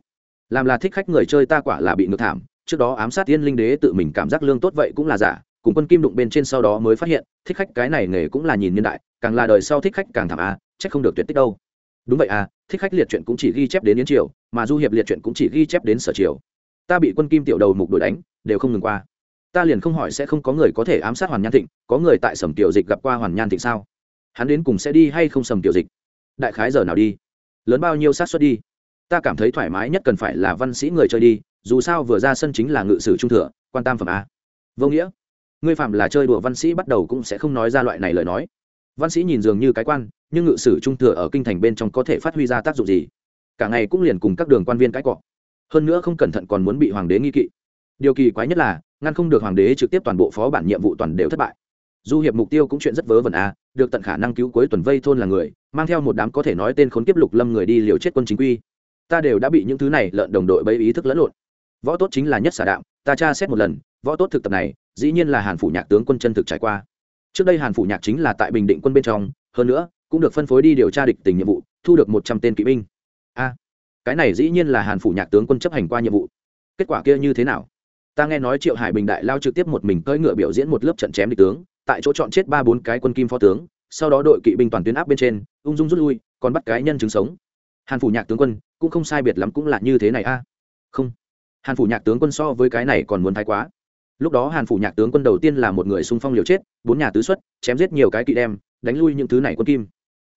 Làm là thích khách người chơi ta quả là bị ngược thảm, trước đó ám sát tiên linh đế tự mình cảm giác lương tốt vậy cũng là giả, cùng quân kim đụng bên trên sau đó mới phát hiện, thích khách cái này nghề cũng là nhìn niên đại, càng là đời sau thích khách càng thảm à chắc không được tuyệt tích đâu. Đúng vậy à thích khách liệt truyện cũng chỉ ghi chép đến yến triều, mà du hiệp liệt truyện cũng chỉ ghi chép đến sở triều. Ta bị quân kim tiểu đầu mục đuổi đánh, đều không ngừng qua. Ta liền không hỏi sẽ không có người có thể ám sát hoàn nhan thịnh, có người tại sầm tiểu dịch gặp qua hoàn nhan thịnh sao? Hắn đến cùng sẽ đi hay không sầm tiểu dịch? Đại khái giờ nào đi? Lớn bao nhiêu sát xuất đi? Ta cảm thấy thoải mái nhất cần phải là văn sĩ người chơi đi, dù sao vừa ra sân chính là ngự sử trung thừa, quan tam phẩm a. Vô nghĩa. Ngươi phạm là chơi đùa văn sĩ bắt đầu cũng sẽ không nói ra loại này lời nói. Văn sĩ nhìn dường như cái quan, nhưng ngự sử trung thừa ở kinh thành bên trong có thể phát huy ra tác dụng gì? Cả ngày cũng liền cùng các đường quan viên cãi cọ. Hơn nữa không cẩn thận còn muốn bị hoàng đế nghi kỵ. Điều kỳ quái nhất là, ngăn không được hoàng đế trực tiếp toàn bộ phó bản nhiệm vụ toàn đều thất bại. Du hiệp mục tiêu cũng chuyện rất vớ vẩn à được tận khả năng cứu cuối tuần vây thôn là người, mang theo một đám có thể nói tên khốn kiếp lục lâm người đi liều chết quân chính quy. Ta đều đã bị những thứ này lợn đồng đội bấy ý thức lẫn lộn. Võ tốt chính là nhất xả đạo ta tra xét một lần, võ tốt thực tập này, dĩ nhiên là hàn phủ nhạc tướng quân chân thực trải qua. Trước đây hàn phủ nhạc chính là tại bình định quân bên trong, hơn nữa, cũng được phân phối đi điều tra địch tình nhiệm vụ, thu được một trăm tên kỵ binh. A, cái này dĩ nhiên là hàn phủ nhạc tướng quân chấp hành qua nhiệm vụ. Kết quả kia như thế nào? Ta nghe nói triệu hải bình đại lao trực tiếp một mình cưỡi ngựa biểu diễn một lớp trận chém địch tướng tại chỗ chọn chết ba bốn cái quân kim phó tướng, sau đó đội kỵ binh toàn tuyến áp bên trên, ung dung rút lui, còn bắt cái nhân chứng sống. Hàn phủ nhạc tướng quân, cũng không sai biệt lắm cũng là như thế này a. Không. Hàn phủ nhạc tướng quân so với cái này còn muốn thái quá. Lúc đó hàn phủ nhạc tướng quân đầu tiên là một người xung phong liều chết, bốn nhà tứ xuất, chém giết nhiều cái kỵ đem, đánh lui những thứ này quân kim.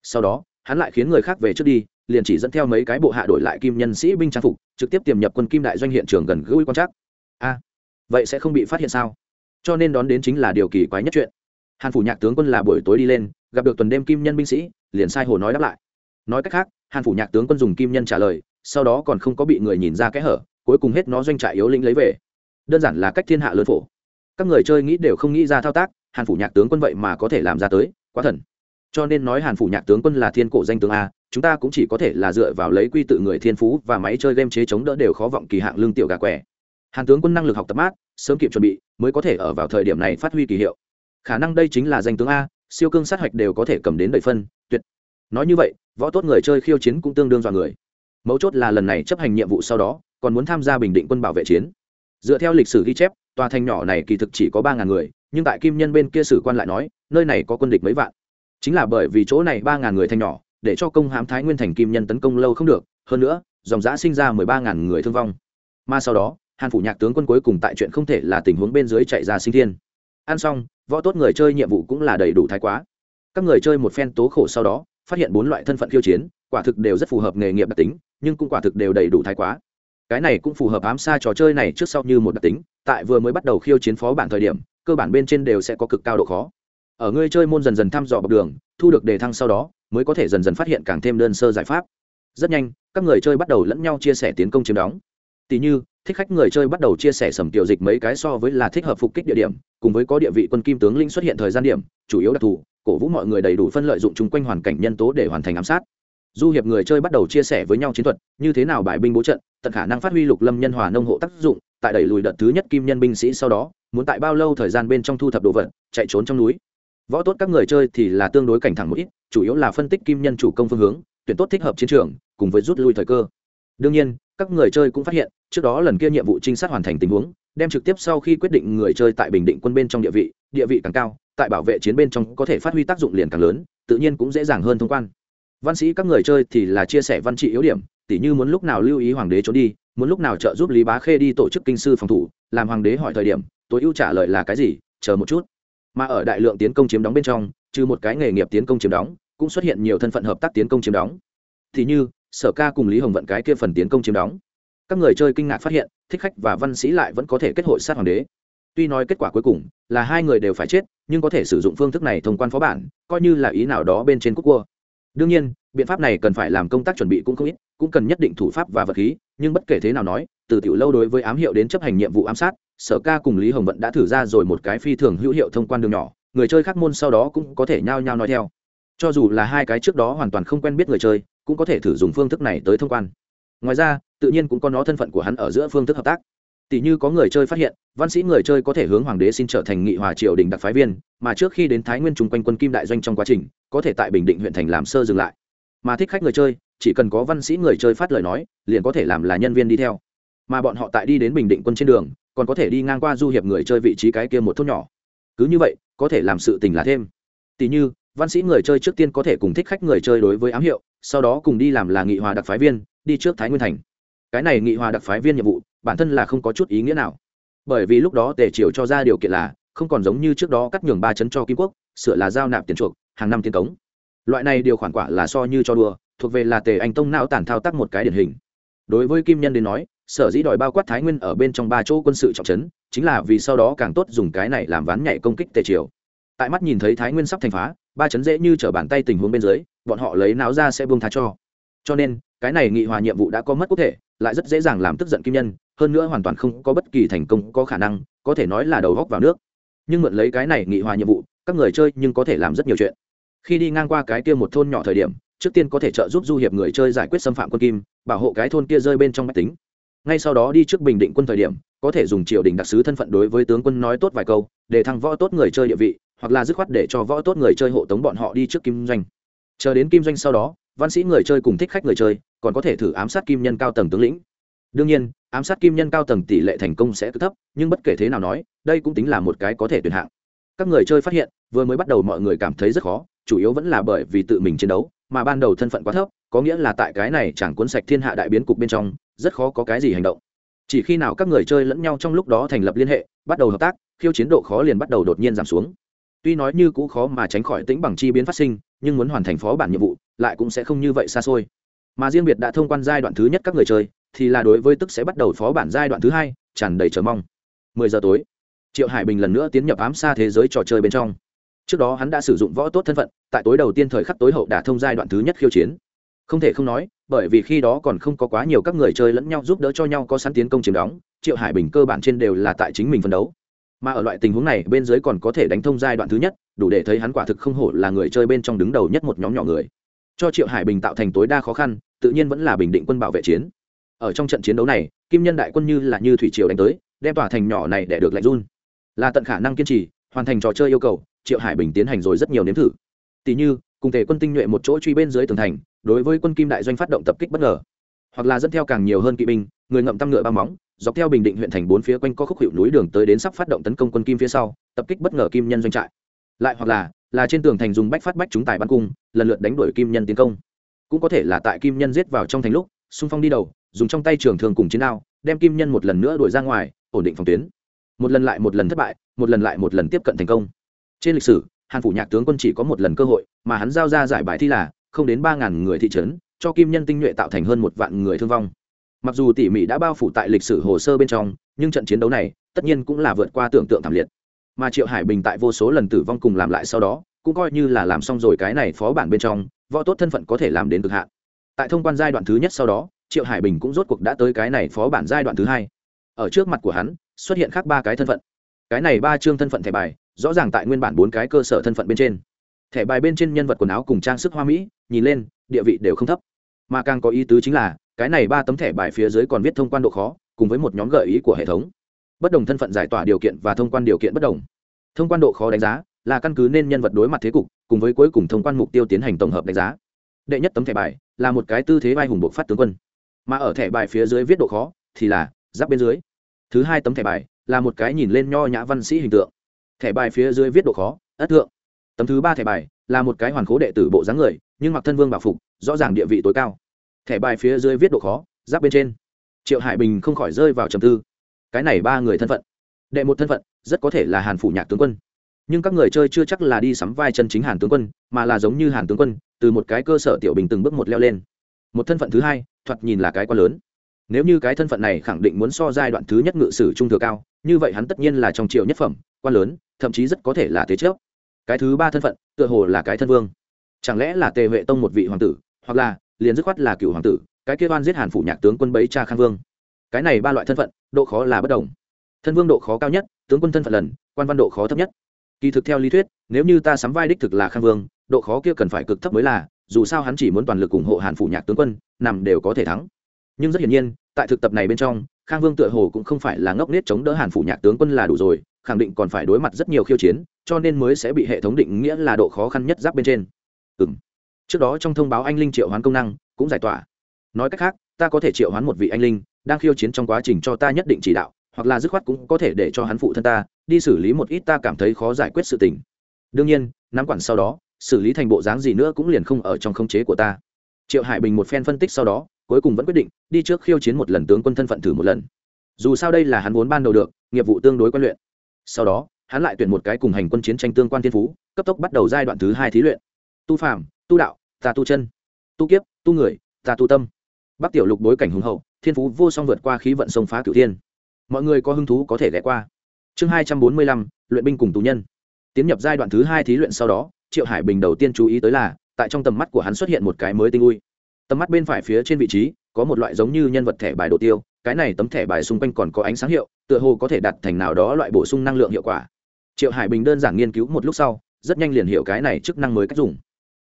Sau đó, hắn lại khiến người khác về trước đi, liền chỉ dẫn theo mấy cái bộ hạ đổi lại kim nhân sĩ binh trang phục, trực tiếp tiềm nhập quân kim đại doanh hiện trường gần gũi quan trắc. A, vậy sẽ không bị phát hiện sao? Cho nên đón đến chính là điều kỳ quái nhất chuyện. Hàn phủ nhạc tướng quân là buổi tối đi lên, gặp được tuần đêm kim nhân binh sĩ, liền sai hồ nói đáp lại. Nói cách khác, hàn phủ nhạc tướng quân dùng kim nhân trả lời, sau đó còn không có bị người nhìn ra kẽ hở, cuối cùng hết nó doanh trại yếu lĩnh lấy về. Đơn giản là cách thiên hạ lớn phổ. Các người chơi nghĩ đều không nghĩ ra thao tác, hàn phủ nhạc tướng quân vậy mà có thể làm ra tới, quá thần. Cho nên nói hàn phủ nhạc tướng quân là thiên cổ danh tướng a, chúng ta cũng chỉ có thể là dựa vào lấy quy tự người thiên phú và máy chơi game chế chống đỡ đều khó vọng kỳ hạng lương tiểu gà quẻ. Hàn tướng quân năng lực học tập mát sớm kịp chuẩn bị, mới có thể ở vào thời điểm này phát huy kỳ hiệu. Khả năng đây chính là danh tướng a, siêu cương sát hạch đều có thể cầm đến đầy phân, tuyệt. Nói như vậy, võ tốt người chơi khiêu chiến cũng tương đương dọa người. Mấu chốt là lần này chấp hành nhiệm vụ sau đó, còn muốn tham gia bình định quân bảo vệ chiến. Dựa theo lịch sử ghi chép, tòa thành nhỏ này kỳ thực chỉ có ba ngàn người, nhưng tại kim nhân bên kia sử quan lại nói, nơi này có quân địch mấy vạn. Chính là bởi vì chỗ này ba ngàn người thành nhỏ, để cho công hãm thái nguyên thành kim nhân tấn công lâu không được, hơn nữa, dòng giã sinh ra mười ba ngàn người thương vong. Mà sau đó hàn phủ nhạc tướng quân cuối cùng tại chuyện không thể là tình huống bên dưới chạy ra sinh thiên. Ăn xong, võ tốt người chơi nhiệm vụ cũng là đầy đủ thái quá. Các người chơi một phen tố khổ sau đó, phát hiện bốn loại thân phận khiêu chiến, quả thực đều rất phù hợp nghề nghiệp đặc tính, nhưng cũng quả thực đều đầy đủ thái quá. Cái này cũng phù hợp ám xa trò chơi này trước sau như một đặc tính, tại vừa mới bắt đầu khiêu chiến phó bản thời điểm, cơ bản bên trên đều sẽ có cực cao độ khó. Ở ngươi chơi môn dần dần thăm dò bậc đường, thu được đề thăng sau đó, mới có thể dần dần phát hiện càng thêm đơn sơ giải pháp. Rất nhanh, các người chơi bắt đầu lẫn nhau chia sẻ tiến công chiếm đóng tỉ như, thích khách người chơi bắt đầu chia sẻ sầm tiểu dịch mấy cái so với là thích hợp phục kích địa điểm, cùng với có địa vị quân kim tướng linh xuất hiện thời gian điểm, chủ yếu đặc thù, cổ vũ mọi người đầy đủ phân lợi dụng chung quanh hoàn cảnh nhân tố để hoàn thành ám sát. Du hiệp người chơi bắt đầu chia sẻ với nhau chiến thuật, như thế nào bài binh bố trận, tận khả năng phát huy lục lâm nhân hòa nông hộ tác dụng, tại đẩy lùi đợt thứ nhất kim nhân binh sĩ sau đó, muốn tại bao lâu thời gian bên trong thu thập đồ vật, chạy trốn trong núi. Võ tốt các người chơi thì là tương đối cảnh thẳng một ít, chủ yếu là phân tích kim nhân chủ công phương hướng, tuyển tốt thích hợp chiến trường, cùng với rút lui thời cơ. Đương nhiên, các người chơi cũng phát hiện trước đó lần kia nhiệm vụ trinh sát hoàn thành tình huống, đem trực tiếp sau khi quyết định người chơi tại bình định quân bên trong địa vị địa vị càng cao, tại bảo vệ chiến bên trong có thể phát huy tác dụng liền càng lớn, tự nhiên cũng dễ dàng hơn thông quan. Văn sĩ các người chơi thì là chia sẻ văn trị yếu điểm, tỉ như muốn lúc nào lưu ý hoàng đế trốn đi, muốn lúc nào trợ giúp lý bá khê đi tổ chức kinh sư phòng thủ, làm hoàng đế hỏi thời điểm, tối ưu trả lời là cái gì, chờ một chút. Mà ở đại lượng tiến công chiếm đóng bên trong, trừ một cái nghề nghiệp tiến công chiếm đóng, cũng xuất hiện nhiều thân phận hợp tác tiến công chiếm đóng. Thì như, sở ca cùng lý hồng vận cái kia phần tiến công chiếm đóng các người chơi kinh ngạc phát hiện, thích khách và văn sĩ lại vẫn có thể kết hội sát hoàng đế. Tuy nói kết quả cuối cùng là hai người đều phải chết, nhưng có thể sử dụng phương thức này thông quan phó bản, coi như là ý nào đó bên trên quốc cua đương nhiên, biện pháp này cần phải làm công tác chuẩn bị cũng không ít, cũng cần nhất định thủ pháp và vật khí, nhưng bất kể thế nào nói, từ tiểu lâu đối với ám hiệu đến chấp hành nhiệm vụ ám sát, sở ca cùng lý hồng vận đã thử ra rồi một cái phi thường hữu hiệu thông quan đường nhỏ, người chơi khác môn sau đó cũng có thể nhao nhao nói theo. Cho dù là hai cái trước đó hoàn toàn không quen biết người chơi, cũng có thể thử dùng phương thức này tới thông quan ngoài ra, tự nhiên cũng có nó thân phận của hắn ở giữa phương thức hợp tác. Tỷ như có người chơi phát hiện, văn sĩ người chơi có thể hướng hoàng đế xin trở thành nghị hòa triều đình đặc phái viên, mà trước khi đến thái nguyên chung quanh quân kim đại doanh trong quá trình, có thể tại bình định huyện thành làm sơ dừng lại. Mà thích khách người chơi, chỉ cần có văn sĩ người chơi phát lời nói, liền có thể làm là nhân viên đi theo. Mà bọn họ tại đi đến bình định quân trên đường, còn có thể đi ngang qua du hiệp người chơi vị trí cái kia một thôn nhỏ. Cứ như vậy, có thể làm sự tình là thêm. Tỷ như, văn sĩ người chơi trước tiên có thể cùng thích khách người chơi đối với ám hiệu, sau đó cùng đi làm là nghị hòa đặc phái viên đi trước thái nguyên thành. Cái này nghị hòa đặc phái viên nhiệm vụ, bản thân là không có chút ý nghĩa nào. Bởi vì lúc đó tề triều cho ra điều kiện là, không còn giống như trước đó cắt nhường ba chấn cho kim quốc, sửa là giao nạp tiền chuộc, hàng năm tiền cống. Loại này điều khoản quả là so như cho đùa, thuộc về là tề anh tông não tản thao tác một cái điển hình. Đối với kim nhân đến nói, sở dĩ đòi bao quát thái nguyên ở bên trong ba chỗ quân sự trọng trấn, chính là vì sau đó càng tốt dùng cái này làm ván nhảy công kích tề triều. Tại mắt nhìn thấy thái nguyên sắp thành phá, ba chấn dễ như t r ở bàn tay tình huống bên dưới, bọn họ lấy náo ra sẽ buông tha cho. Cho nên cái này nghị hòa nhiệm vụ đã có mất quốc thể, lại rất dễ dàng làm tức giận kim nhân, hơn nữa hoàn toàn không có bất kỳ thành công có khả năng, có thể nói là đầu góc vào nước. Nhưng mượn lấy cái này nghị hòa nhiệm vụ, các người chơi nhưng có thể làm rất nhiều chuyện. Khi đi ngang qua cái kia một thôn nhỏ thời điểm, trước tiên có thể trợ giúp du hiệp người chơi giải quyết xâm phạm quân kim, bảo hộ cái thôn kia rơi bên trong máy tính. Ngay sau đó đi trước bình định quân thời điểm, có thể dùng triều đình đặc sứ thân phận đối với tướng quân nói tốt vài câu, để thăng võ tốt người chơi địa vị, hoặc là dứt khoát để cho võ tốt người chơi hộ tống bọn họ đi trước kim doanh. Chờ đến kim doanh sau đó, văn sĩ người chơi cùng thích khách người chơi còn có thể thử ám sát kim nhân cao tầng tướng lĩnh. Đương nhiên, ám sát kim nhân cao tầng tỷ lệ thành công sẽ cứ thấp, nhưng bất kể thế nào nói, đây cũng tính là một cái có thể tuyển hạng. Các người chơi phát hiện, vừa mới bắt đầu mọi người cảm thấy rất khó, chủ yếu vẫn là bởi vì tự mình chiến đấu, mà ban đầu thân phận quá thấp, có nghĩa là tại cái này chẳng cuốn sạch thiên hạ đại biến cục bên trong, rất khó có cái gì hành động. Chỉ khi nào các người chơi lẫn nhau trong lúc đó thành lập liên hệ, bắt đầu hợp tác, khiêu chiến độ khó liền bắt đầu đột nhiên giảm xuống. Tuy nói như cũ khó mà tránh khỏi tính bằng chi biến phát sinh, nhưng muốn hoàn thành phó bản nhiệm vụ, lại cũng sẽ không như vậy xa xôi mà riêng biệt đã thông quan giai đoạn thứ nhất các người chơi, thì là đối với tức sẽ bắt đầu phó bản giai đoạn thứ hai, tràn đầy chờ mong. Mười giờ tối, triệu hải bình lần nữa tiến nhập ám xa thế giới trò chơi bên trong. Trước đó hắn đã sử dụng võ tốt thân phận, tại tối đầu tiên thời khắc tối hậu đả thông giai đoạn thứ nhất khiêu chiến. Không thể không nói, bởi vì khi đó còn không có quá nhiều các người chơi lẫn nhau giúp đỡ cho nhau có sẵn tiến công chiếm đóng, triệu hải bình cơ bản trên đều là tại chính mình phấn đấu. Mà ở loại tình huống này, bên dưới còn có thể đánh thông giai đoạn thứ nhất, đủ để thấy hắn quả thực không hổ là người chơi bên trong đứng đầu nhất một nhóm nhỏ người. Cho triệu hải bình tạo thành tối đa khó khăn tự nhiên vẫn là bình định quân bảo vệ chiến. Ở trong trận chiến đấu này, kim nhân đại quân như là như thủy triều đánh tới, đem tòa thành nhỏ này để được lạnh run. Là tận khả năng kiên trì, hoàn thành trò chơi yêu cầu, triệu hải bình tiến hành rồi rất nhiều nếm thử. Tỷ như, cùng thể quân tinh nhuệ một chỗ truy bên dưới tường thành, đối với quân kim đại doanh phát động tập kích bất ngờ. Hoặc là dẫn theo càng nhiều hơn kỵ binh, người ngậm tăm ngựa ba móng, dọc theo bình định huyện thành bốn phía quanh có khúc hiệu núi đường tới đến sắp phát động tấn công quân kim phía sau, tập kích bất ngờ kim nhân doanh trại. Lại hoặc là là trên tường thành dùng bách phát bách chúng tài bắn cung, lần lượt đánh đuổi kim nhân tiến công cũng có thể là tại kim nhân giết vào trong thành lúc, xung phong đi đầu, dùng trong tay trường thường cùng chiến đao, đem kim nhân một lần nữa đuổi ra ngoài, ổn định phòng tuyến. Một lần lại một lần thất bại, một lần lại một lần tiếp cận thành công. Trên lịch sử, hàn phủ nhạc tướng quân chỉ có một lần cơ hội, mà hắn giao ra giải bài thi là không đến ba ngàn người thị trấn, cho kim nhân tinh nhuệ tạo thành hơn một vạn người thương vong. Mặc dù tỉ mỉ đã bao phủ tại lịch sử hồ sơ bên trong, nhưng trận chiến đấu này, tất nhiên cũng là vượt qua tưởng tượng thảm liệt. Mà triệu hải bình tại vô số lần tử vong cùng làm lại sau đó, cũng coi như là làm xong rồi cái này phó bản bên trong võ tốt thân phận có thể làm đến cực hạn. Tại thông quan giai đoạn thứ nhất sau đó, triệu hải bình cũng rốt cuộc đã tới cái này phó bản giai đoạn thứ hai. Ở trước mặt của hắn, xuất hiện khác ba cái thân phận. Cái này ba chương thân phận thẻ bài, rõ ràng tại nguyên bản bốn cái cơ sở thân phận bên trên. Thẻ bài bên trên nhân vật quần áo cùng trang sức hoa mỹ, nhìn lên, địa vị đều không thấp. Mà càng có ý tứ chính là, cái này ba tấm thẻ bài phía dưới còn viết thông quan độ khó, cùng với một nhóm gợi ý của hệ thống. Bất đồng thân phận giải tỏa điều kiện và thông quan điều kiện bất đồng. Thông quan độ khó đánh giá là căn cứ nên nhân vật đối mặt thế cục, cùng với cuối cùng thông quan mục tiêu tiến hành tổng hợp đánh giá. Đệ nhất tấm thẻ bài là một cái tư thế vai hùng buộc phát tướng quân. Mà ở thẻ bài phía dưới viết độ khó thì là giáp bên dưới. Thứ hai tấm thẻ bài là một cái nhìn lên nho nhã văn sĩ hình tượng. Thẻ bài phía dưới viết độ khó, ất thượng. Tấm thứ ba thẻ bài là một cái hoàn khố đệ tử bộ dáng người, nhưng mặc thân vương bảo phục, rõ ràng địa vị tối cao. Thẻ bài phía dưới viết độ khó, giáp bên trên. Triệu hải bình không khỏi rơi vào trầm tư. Cái này ba người thân phận. Đệ một thân phận rất có thể là hàn phủ nhạc tướng quân nhưng các người chơi chưa chắc là đi sắm vai chân chính hàn tướng quân, mà là giống như hàn tướng quân, từ một cái cơ sở tiểu bình từng bước một leo lên. Một thân phận thứ hai, thoạt nhìn là cái quá lớn. Nếu như cái thân phận này khẳng định muốn so giai đoạn thứ nhất ngự sử trung thừa cao, như vậy hắn tất nhiên là trong triệu nhất phẩm, quan lớn, thậm chí rất có thể là thế trước. Cái thứ ba thân phận, tựa hồ là cái thân vương. Chẳng lẽ là tề huệ tông một vị hoàng tử, hoặc là, liền dứt khoát là cựu hoàng tử, cái kia oan giết hàn phủ nhạc tướng quân bấy cha khang vương. Cái này ba loại thân phận, độ khó là bất đồng. Thân vương độ khó cao nhất, tướng quân thân phận lần, quan văn độ khó thấp nhất kỳ thực theo lý thuyết, nếu như ta sắm vai đích thực là khang vương, độ khó kia cần phải cực thấp mới là, dù sao hắn chỉ muốn toàn lực ủng hộ hàn phủ nhạc tướng quân, nằm đều có thể thắng. Nhưng rất hiển nhiên, tại thực tập này bên trong, khang vương tựa hồ cũng không phải là ngốc nết chống đỡ hàn phủ nhạc tướng quân là đủ rồi, khẳng định còn phải đối mặt rất nhiều khiêu chiến, cho nên mới sẽ bị hệ thống định nghĩa là độ khó khăn nhất giáp bên trên. Ừ m trước đó trong thông báo anh linh triệu hoán công năng, cũng giải tỏa. Nói cách khác, ta có thể triệu hoán một vị anh linh, đang khiêu chiến trong quá trình cho ta nhất định chỉ đạo hoặc là dứt khoát cũng có thể để cho hắn phụ thân ta đi xử lý một ít ta cảm thấy khó giải quyết sự tình. Đương nhiên, nắm quản sau đó, xử lý thành bộ dáng gì nữa cũng liền không ở trong khống chế của ta. Triệu hải bình một phen phân tích sau đó, cuối cùng vẫn quyết định đi trước khiêu chiến một lần tướng quân thân phận thử một lần. Dù sao đây là hắn vốn ban đầu được, nghiệp vụ tương đối quan luyện. Sau đó, hắn lại tuyển một cái cùng hành quân chiến tranh tương quan thiên phú, cấp tốc bắt đầu giai đoạn thứ hai thí luyện. Tu phàm, tu đạo, ta tu chân. Tu kiếp, tu người, ta tu tâm. Bắc tiểu lục bối cảnh hùng hậu, thiên phú vô song vượt qua khí vận sông phá cửu thiên mọi người có hứng thú có thể ghé qua. Chương hai trăm bốn mươi lăm, luyện binh cùng tù nhân. Tiến nhập giai đoạn thứ hai thí luyện sau đó, triệu hải bình đầu tiên chú ý tới là, tại trong tầm mắt của hắn xuất hiện một cái mới tinh ui tầm mắt bên phải phía trên vị trí, có một loại giống như nhân vật thẻ bài đồ tiêu, cái này tấm thẻ bài xung quanh còn có ánh sáng hiệu, tựa hồ có thể đặt thành nào đó loại bổ sung năng lượng hiệu quả. Triệu hải bình đơn giản nghiên cứu một lúc sau, rất nhanh liền hiểu cái này chức năng mới cách dùng.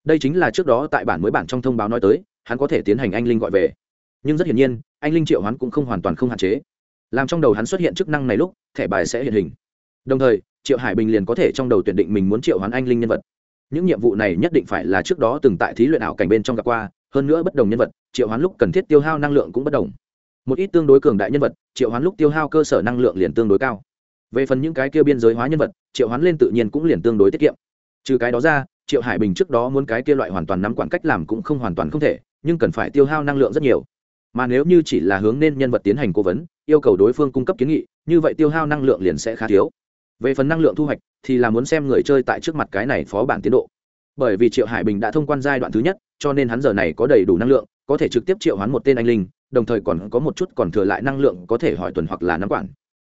Đây chính là trước đó tại bản mới bản trong thông báo nói tới, hắn có thể tiến hành anh linh gọi về. Nhưng rất hiển nhiên, anh linh triệu hoán cũng không hoàn toàn không hạn chế làm trong đầu hắn xuất hiện chức năng này lúc, thẻ bài sẽ hiện hình. Đồng thời, triệu hải bình liền có thể trong đầu tuyển định mình muốn triệu hoán anh linh nhân vật. Những nhiệm vụ này nhất định phải là trước đó từng tại thí luyện ảo cảnh bên trong gặp qua, hơn nữa bất đồng nhân vật, triệu hoán lúc cần thiết tiêu hao năng lượng cũng bất đồng. Một ít tương đối cường đại nhân vật, triệu hoán lúc tiêu hao cơ sở năng lượng liền tương đối cao. Về phần những cái kia biên giới hóa nhân vật, triệu hoán lên tự nhiên cũng liền tương đối tiết kiệm. Trừ cái đó ra, triệu hải bình trước đó muốn cái kia loại hoàn toàn nắm quản cách làm cũng không hoàn toàn không thể, nhưng cần phải tiêu hao năng lượng rất nhiều mà nếu như chỉ là hướng nên nhân vật tiến hành cố vấn, yêu cầu đối phương cung cấp kiến nghị, như vậy tiêu hao năng lượng liền sẽ khá thiếu. Về phần năng lượng thu hoạch, thì là muốn xem người chơi tại trước mặt cái này phó bản tiến độ. Bởi vì triệu hải bình đã thông quan giai đoạn thứ nhất, cho nên hắn giờ này có đầy đủ năng lượng, có thể trực tiếp triệu hoán một tên anh linh, đồng thời còn có một chút còn thừa lại năng lượng có thể hỏi tuần hoặc là nắm quản.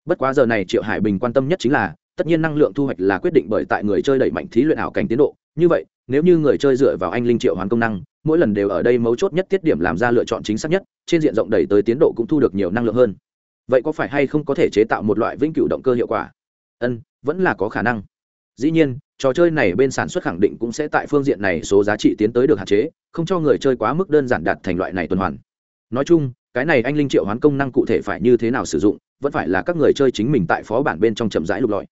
Bất quá giờ này triệu hải bình quan tâm nhất chính là, tất nhiên năng lượng thu hoạch là quyết định bởi tại người chơi đẩy mạnh thí luyện ảo cảnh tiến độ. Như vậy, nếu như người chơi dựa vào anh linh triệu hoán công năng mỗi lần đều ở đây mấu chốt nhất tiết điểm làm ra lựa chọn chính xác nhất, trên diện rộng đẩy tới tiến độ cũng thu được nhiều năng lượng hơn. Vậy có phải hay không có thể chế tạo một loại vĩnh cửu động cơ hiệu quả? Ân, vẫn là có khả năng. Dĩ nhiên, trò chơi này bên sản xuất khẳng định cũng sẽ tại phương diện này số giá trị tiến tới được hạn chế, không cho người chơi quá mức đơn giản đạt thành loại này tuần hoàn. Nói chung, cái này anh linh triệu hoán công năng cụ thể phải như thế nào sử dụng, vẫn phải là các người chơi chính mình tại phó bản bên trong chậm rãi lục lọi.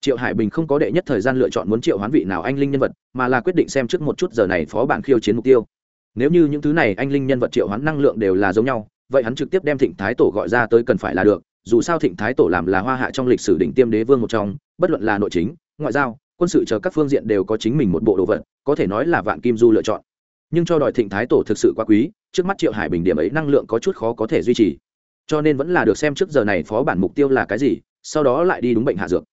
Triệu hải bình không có đệ nhất thời gian lựa chọn muốn triệu hoán vị nào anh linh nhân vật, mà là quyết định xem trước một chút giờ này phó bản khiêu chiến mục tiêu nếu như những thứ này anh linh nhân vật triệu hoán năng lượng đều là giống nhau, vậy hắn trực tiếp đem thịnh thái tổ gọi ra tới cần phải là được, dù sao thịnh thái tổ làm là hoa hạ trong lịch sử đỉnh tiêm đế vương một trong, bất luận là nội chính, ngoại giao, quân sự chờ các phương diện đều có chính mình một bộ đồ vật, có thể nói là vạn kim du lựa chọn. Nhưng cho đòi thịnh thái tổ thực sự quá quý, trước mắt triệu hải bình điểm ấy năng lượng có chút khó có thể duy trì. Cho nên vẫn là được xem trước giờ này phó bản mục tiêu là cái gì, sau đó lại đi đúng bệnh hạ dược.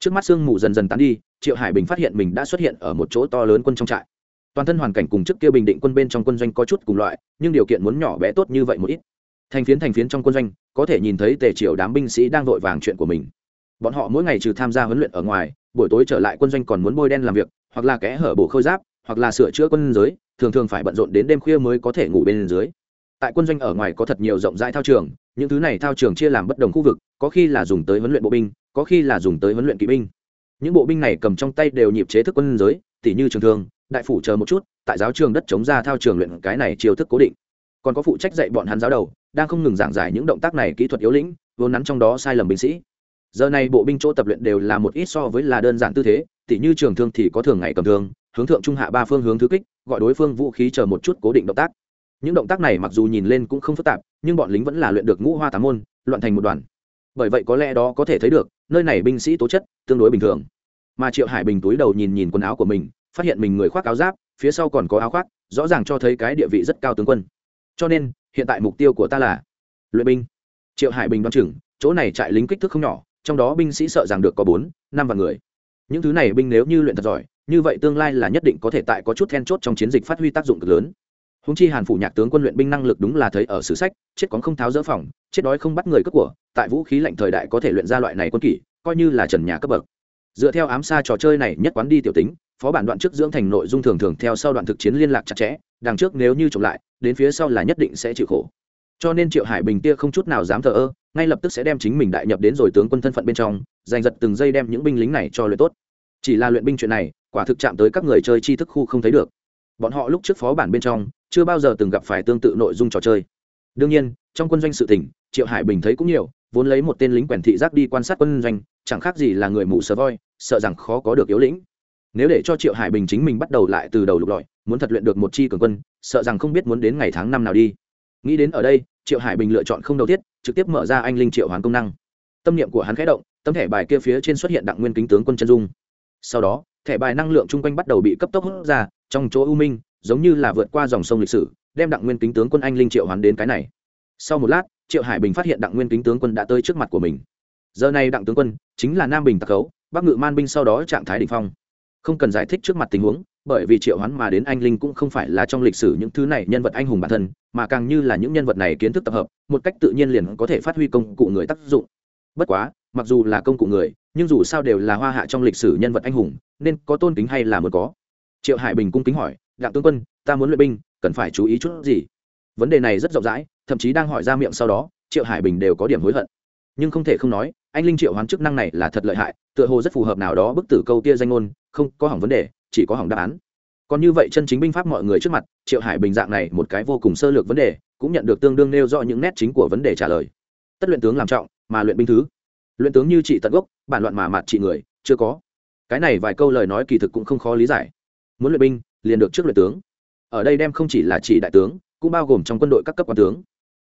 Trước mắt sương mù dần dần tán đi, triệu hải bình phát hiện mình đã xuất hiện ở một chỗ to lớn quân trong trại toàn thân hoàn cảnh cùng trước kia bình định quân bên trong quân doanh có chút cùng loại, nhưng điều kiện muốn nhỏ bé tốt như vậy một ít. Thành phiến thành phiến trong quân doanh, có thể nhìn thấy tề triều đám binh sĩ đang vội vàng chuyện của mình. Bọn họ mỗi ngày trừ tham gia huấn luyện ở ngoài, buổi tối trở lại quân doanh còn muốn bôi đen làm việc, hoặc là kẽ hở bổ khôi giáp, hoặc là sửa chữa quân giới, thường thường phải bận rộn đến đêm khuya mới có thể ngủ bên dưới. Tại quân doanh ở ngoài có thật nhiều rộng rãi thao trường, những thứ này thao trường chia làm bất đồng khu vực, có khi là dùng tới huấn luyện bộ binh, có khi là dùng tới huấn luyện kỵ binh. Những bộ binh này cầm trong tay đều nhịp chế thức quân giới, tỉ như trường thương đại phủ chờ một chút, tại giáo trường đất chống ra thao trường luyện cái này chiêu thức cố định. Còn có phụ trách dạy bọn hắn giáo đầu, đang không ngừng giảng giải những động tác này kỹ thuật yếu lĩnh, vốn nắn trong đó sai lầm binh sĩ. Giờ này bộ binh chỗ tập luyện đều là một ít so với là đơn giản tư thế, tỉ như trường thương thì có thường ngày cầm thương, hướng thượng trung hạ ba phương hướng thứ kích, gọi đối phương vũ khí chờ một chút cố định động tác. Những động tác này mặc dù nhìn lên cũng không phức tạp, nhưng bọn lính vẫn là luyện được ngũ hoa tám môn, loạn thành một đoàn. Bởi vậy có lẽ đó có thể thấy được, nơi này binh sĩ tố chất tương đối bình thường. Mà triệu hải bình túi đầu nhìn nhìn quần áo của mình phát hiện mình người khoác áo giáp, phía sau còn có áo khoác, rõ ràng cho thấy cái địa vị rất cao tướng quân. Cho nên, hiện tại mục tiêu của ta là luyện binh. Triệu hải bình đoan chừng, chỗ này trại lính kích thước không nhỏ, trong đó binh sĩ sợ rằng được có bốn, năm vạn người. Những thứ này binh nếu như luyện thật giỏi, như vậy tương lai là nhất định có thể tại có chút then chốt trong chiến dịch phát huy tác dụng cực lớn. Húng chi hàn phủ nhạc tướng quân luyện binh năng lực đúng là thấy ở sử sách, chết cóng không tháo dỡ phòng, chết đói không bắt người cướp của, tại vũ khí lạnh thời đại có thể luyện ra loại này quân kỷ, coi như là trần nhà cấp bậc. Dựa theo ám xa trò chơi này nhất quán đi tiểu tính phó bản đoạn trước dưỡng thành nội dung thường thường theo sau đoạn thực chiến liên lạc chặt chẽ, đằng trước nếu như trộm lại, đến phía sau là nhất định sẽ chịu khổ. Cho nên triệu hải bình kia không chút nào dám thờ ơ, ngay lập tức sẽ đem chính mình đại nhập đến rồi tướng quân thân phận bên trong, giành giật từng giây đem những binh lính này cho luyện tốt. Chỉ là luyện binh chuyện này, quả thực chạm tới các người chơi tri thức khu không thấy được. Bọn họ lúc trước phó bản bên trong, chưa bao giờ từng gặp phải tương tự nội dung trò chơi. Đương nhiên, trong quân doanh sự tỉnh triệu hải bình thấy cũng nhiều, vốn lấy một tên lính quèn thị giác đi quan sát quân doanh, chẳng khác gì là người mù sờ voi, sợ rằng khó có được yếu lĩnh nếu để cho triệu hải bình chính mình bắt đầu lại từ đầu lục lọi, muốn thật luyện được một chi cường quân, sợ rằng không biết muốn đến ngày tháng năm nào đi. Nghĩ đến ở đây, triệu hải bình lựa chọn không đầu tiết, trực tiếp mở ra anh linh triệu hoàn công năng. Tâm niệm của hắn khẽ động, tấm thẻ bài kia phía trên xuất hiện đặng nguyên kính tướng quân chân dung. Sau đó, thẻ bài năng lượng chung quanh bắt đầu bị cấp tốc hút ra, trong chỗ u minh, giống như là vượt qua dòng sông lịch sử, đem đặng nguyên kính tướng quân anh linh triệu hoàn đến cái này. Sau một lát, triệu hải bình phát hiện đặng nguyên kính tướng quân đã tới trước mặt của mình. Giờ này đặng tướng quân chính là nam bình tặc khấu, bắc ngự man binh sau đó trạng thái đ ỉ n h phong không cần giải thích trước mặt tình huống, bởi vì triệu hoán mà đến anh linh cũng không phải là trong lịch sử những thứ này nhân vật anh hùng bản thân, mà càng như là những nhân vật này kiến thức tập hợp, một cách tự nhiên liền có thể phát huy công cụ người tác dụng. Bất quá, mặc dù là công cụ người, nhưng dù sao đều là hoa hạ trong lịch sử nhân vật anh hùng, nên có tôn kính hay là muốn có? Triệu hải bình cung kính hỏi, đặng tướng quân, ta muốn luyện binh, cần phải chú ý chút gì? Vấn đề này rất rộng rãi, thậm chí đang hỏi ra miệng sau đó, triệu hải bình đều có điểm hối hận. Nhưng không thể không nói anh linh triệu hoán chức năng này là thật lợi hại, tựa hồ rất phù hợp nào đó bức tử câu tia danh ngôn, không có hỏng vấn đề, chỉ có hỏng đáp án. Còn như vậy chân chính binh pháp mọi người trước mặt, triệu hải bình dạng này một cái vô cùng sơ lược vấn đề, cũng nhận được tương đương nêu rõ những nét chính của vấn đề trả lời. Tất luyện tướng làm trọng, mà luyện binh thứ. Luyện tướng như trị tận gốc, bản loạn mà mặt trị người, chưa có. Cái này vài câu lời nói kỳ thực cũng không khó lý giải. Muốn luyện binh, liền được trước luyện tướng. Ở đây đem không chỉ là chỉ đại tướng, cũng bao gồm trong quân đội các cấp quan tướng.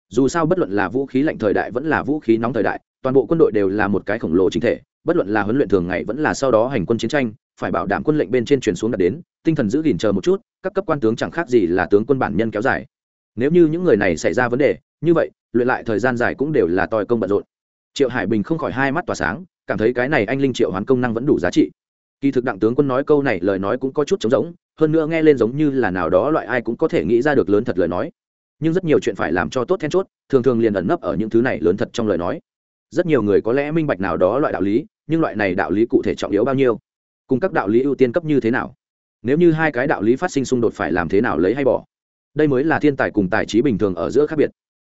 Dù sao bất luận là vũ khí lạnh thời đại vẫn là vũ khí nóng thời đại toàn bộ quân đội đều là một cái khổng lồ chính thể, bất luận là huấn luyện thường ngày vẫn là sau đó hành quân chiến tranh, phải bảo đảm quân lệnh bên trên truyền xuống đạt đến, tinh thần giữ gìn chờ một chút, các cấp quan tướng chẳng khác gì là tướng quân bản nhân kéo dài. Nếu như những người này xảy ra vấn đề, như vậy, luyện lại thời gian dài cũng đều là tòi công bận rộn. Triệu hải bình không khỏi hai mắt tỏa sáng, cảm thấy cái này anh linh triệu hoán công năng vẫn đủ giá trị. Kỳ thực đặng tướng quân nói câu này lời nói cũng có chút trống rỗng, hơn nữa nghe lên giống như là nào đó loại ai cũng có thể nghĩ ra được lớn thật lời nói. Nhưng rất nhiều chuyện phải làm cho tốt then chốt, thường thường liền ẩn nấp ở những thứ này lớn thật trong lời nói rất nhiều người có lẽ minh bạch nào đó loại đạo lý, nhưng loại này đạo lý cụ thể trọng yếu bao nhiêu? Cùng các đạo lý ưu tiên cấp như thế nào? Nếu như hai cái đạo lý phát sinh xung đột phải làm thế nào lấy hay bỏ? Đây mới là thiên tài cùng tài trí bình thường ở giữa khác biệt.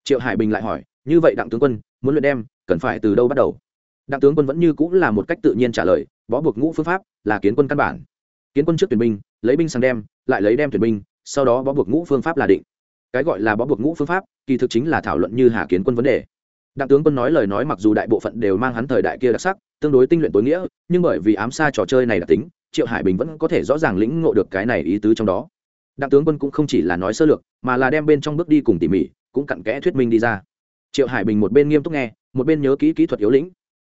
Triệu hải bình lại hỏi, như vậy đặng tướng quân, muốn luyện đem, cần phải từ đâu bắt đầu? Đặng tướng quân vẫn như cũng là một cách tự nhiên trả lời, bó buộc ngũ phương pháp là kiến quân căn bản. Kiến quân trước tuyển binh, lấy binh sang đem, lại lấy đem tuyển binh, sau đó bó buộc ngũ phương pháp là định. Cái gọi là bó buộc ngũ phương pháp, kỳ thực chính là thảo luận như hà kiến quân vấn đề đặng tướng quân nói lời nói mặc dù đại bộ phận đều mang hắn thời đại kia đặc sắc, tương đối tinh luyện tối nghĩa, nhưng bởi vì ám xa trò chơi này đặc tính, triệu hải bình vẫn có thể rõ ràng lĩnh ngộ được cái này ý tứ trong đó. Đặng tướng quân cũng không chỉ là nói sơ lược, mà là đem bên trong bước đi cùng tỉ mỉ, cũng cặn kẽ thuyết minh đi ra. Triệu hải bình một bên nghiêm túc nghe, một bên nhớ kỹ kỹ thuật yếu lĩnh.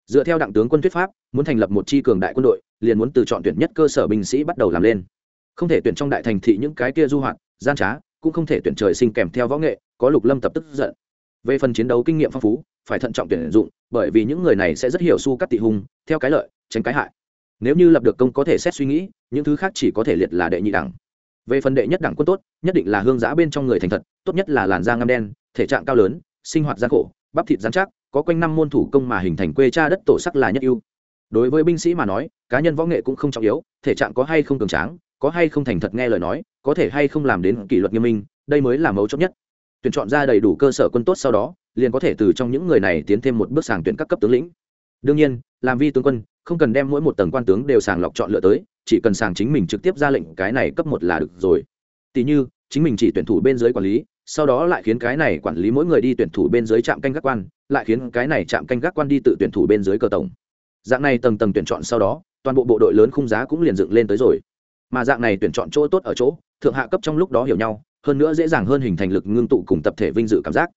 Dựa theo đặng tướng quân thuyết pháp, muốn thành lập một chi cường đại quân đội, liền muốn từ chọn tuyển nhất cơ sở binh sĩ bắt đầu làm lên. Không thể tuyển trong đại thành thị những cái kia du hoạt, gian trá, cũng không thể tuyển trời sinh kèm theo võ nghệ, có lục lâm tập tức giận. Về phần chiến đấu kinh nghiệm phong phú phải thận trọng tuyển dụng, bởi vì những người này sẽ rất hiểu su cắt tị hung, theo cái lợi, tránh cái hại. Nếu như lập được công có thể xét suy nghĩ, những thứ khác chỉ có thể liệt là đệ nhị đẳng. Về phần đệ nhất đẳng quân tốt, nhất định là hương giã bên trong người thành thật, tốt nhất là làn da ngăm đen, thể trạng cao lớn, sinh hoạt gian khổ, bắp thịt dán chắc, có quanh năm môn thủ công mà hình thành quê cha đất tổ sắc là nhất ưu. Đối với binh sĩ mà nói, cá nhân võ nghệ cũng không trọng yếu, thể trạng có hay không cường tráng, có hay không thành thật nghe lời nói, có thể hay không làm đến kỷ luật nghiêm minh, đây mới là mấu chốt nhất tuyển chọn ra đầy đủ cơ sở quân tốt sau đó, liền có thể từ trong những người này tiến thêm một bước sàng tuyển các cấp tướng lĩnh. Đương nhiên, làm vi tướng quân, không cần đem mỗi một tầng quan tướng đều sàng lọc chọn lựa tới, chỉ cần sàng chính mình trực tiếp ra lệnh cái này cấp một là được rồi. Tỷ như, chính mình chỉ tuyển thủ bên dưới quản lý, sau đó lại khiến cái này quản lý mỗi người đi tuyển thủ bên dưới trạm canh gác quan, lại khiến cái này trạm canh gác quan đi tự tuyển thủ bên dưới cờ tổng. Dạng này tầng tầng tuyển chọn sau đó, toàn bộ bộ đội lớn khung giá cũng liền dựng lên tới rồi. Mà dạng này tuyển chọn chỗ tốt ở chỗ, thượng hạ cấp trong lúc đó hiểu nhau hơn nữa dễ dàng hơn hình thành lực ngưng tụ cùng tập thể vinh dự cảm giác.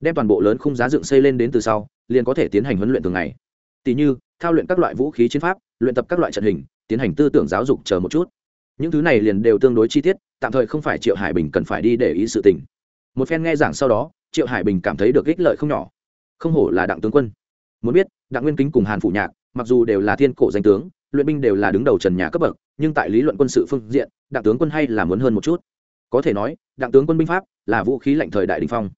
Đem toàn bộ lớn khung giá dựng xây lên đến từ sau, liền có thể tiến hành huấn luyện thường ngày. Tỷ như, thao luyện các loại vũ khí chiến pháp, luyện tập các loại trận hình, tiến hành tư tưởng giáo dục chờ một chút. Những thứ này liền đều tương đối chi tiết, tạm thời không phải triệu hải bình cần phải đi để ý sự tình. Một phen nghe giảng sau đó, triệu hải bình cảm thấy được ích lợi không nhỏ. Không hổ là đặng tướng quân. Muốn biết, đặng nguyên kính cùng hàn phủ nhạc, mặc dù đều là thiên cổ danh tướng, luyện binh đều là đứng đầu trần nhà cấp bậc, nhưng tại lý luận quân sự phương diện, đặng tướng quân hay là muốn hơn một chút có thể nói, đặng tướng quân binh pháp là vũ khí lạnh thời đại đình phong.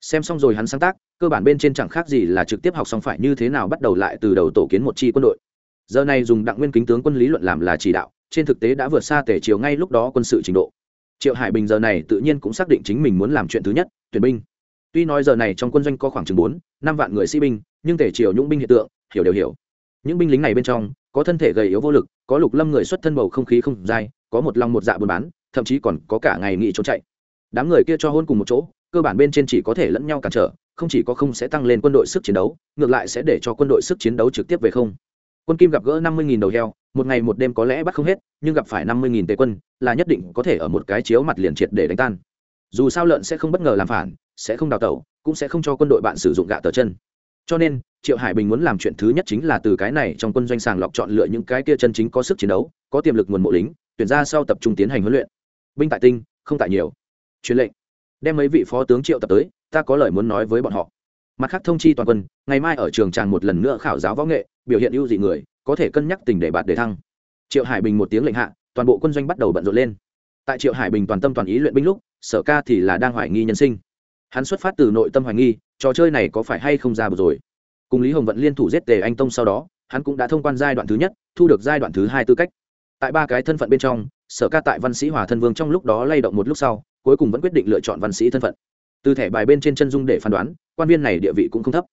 Xem xong rồi hắn sáng tác, cơ bản bên trên chẳng khác gì là trực tiếp học xong phải như thế nào bắt đầu lại từ đầu tổ kiến một chi quân đội. Giờ này dùng đặng nguyên kính tướng quân lý luận làm là chỉ đạo, trên thực tế đã vượt xa tể chiều ngay lúc đó quân sự trình độ. Triệu hải bình giờ này tự nhiên cũng xác định chính mình muốn làm chuyện thứ nhất, tuyển binh. Tuy nói giờ này trong quân doanh có khoảng chừng bốn, năm vạn người sĩ binh, nhưng tể triều nhũng binh hiện tượng, hiểu đều hiểu. Những binh lính này bên trong, có thân thể gầy yếu vô lực, có lục lâm người xuất thân bầu không khí không dai, có một lòng một dạ buôn bán thậm chí còn có cả ngày nghị trốn chạy. Đám người kia cho hôn cùng một chỗ, cơ bản bên trên chỉ có thể lẫn nhau cản trở, không chỉ có không sẽ tăng lên quân đội sức chiến đấu, ngược lại sẽ để cho quân đội sức chiến đấu trực tiếp về không. Quân kim gặp gỡ năm mươi đầu heo, một ngày một đêm có lẽ bắt không hết, nhưng gặp phải năm mươi tề quân, là nhất định có thể ở một cái chiếu mặt liền triệt để đánh tan. Dù sao lợn sẽ không bất ngờ làm phản, sẽ không đào tẩu, cũng sẽ không cho quân đội bạn sử dụng gạ tờ chân. Cho nên, triệu hải bình muốn làm chuyện thứ nhất chính là từ cái này trong quân doanh sàng lọc chọn lựa những cái kia chân chính có sức chiến đấu, có tiềm lực nguồn mộ lính, tuyển ra sau tập trung tiến hành huấn luyện binh tại tinh, không tại nhiều. Truyền lệnh. Đem mấy vị phó tướng triệu tập tới, ta có lời muốn nói với bọn họ. Mặt khác thông chi toàn quân, ngày mai ở trường tràng một lần nữa khảo giáo võ nghệ, biểu hiện ưu dị người, có thể cân nhắc tình để bạt để thăng. Triệu hải bình một tiếng lệnh hạ, toàn bộ quân doanh bắt đầu bận rộn lên. Tại triệu hải bình toàn tâm toàn ý luyện binh lúc, sở ca thì là đang hoài nghi nhân sinh. Hắn xuất phát từ nội tâm hoài nghi, trò chơi này có phải hay không ra rồi. Cùng lý hồng vận liên thủ giết tề anh tông sau đó, hắn cũng đã thông quan giai đoạn thứ nhất, thu được giai đoạn thứ hai tư cách tại ba cái thân phận bên trong, sở ca tại văn sĩ hòa thân vương trong lúc đó lay động một lúc sau, cuối cùng vẫn quyết định lựa chọn văn sĩ thân phận. Từ thẻ bài bên trên chân dung để phán đoán, quan viên này địa vị cũng không thấp.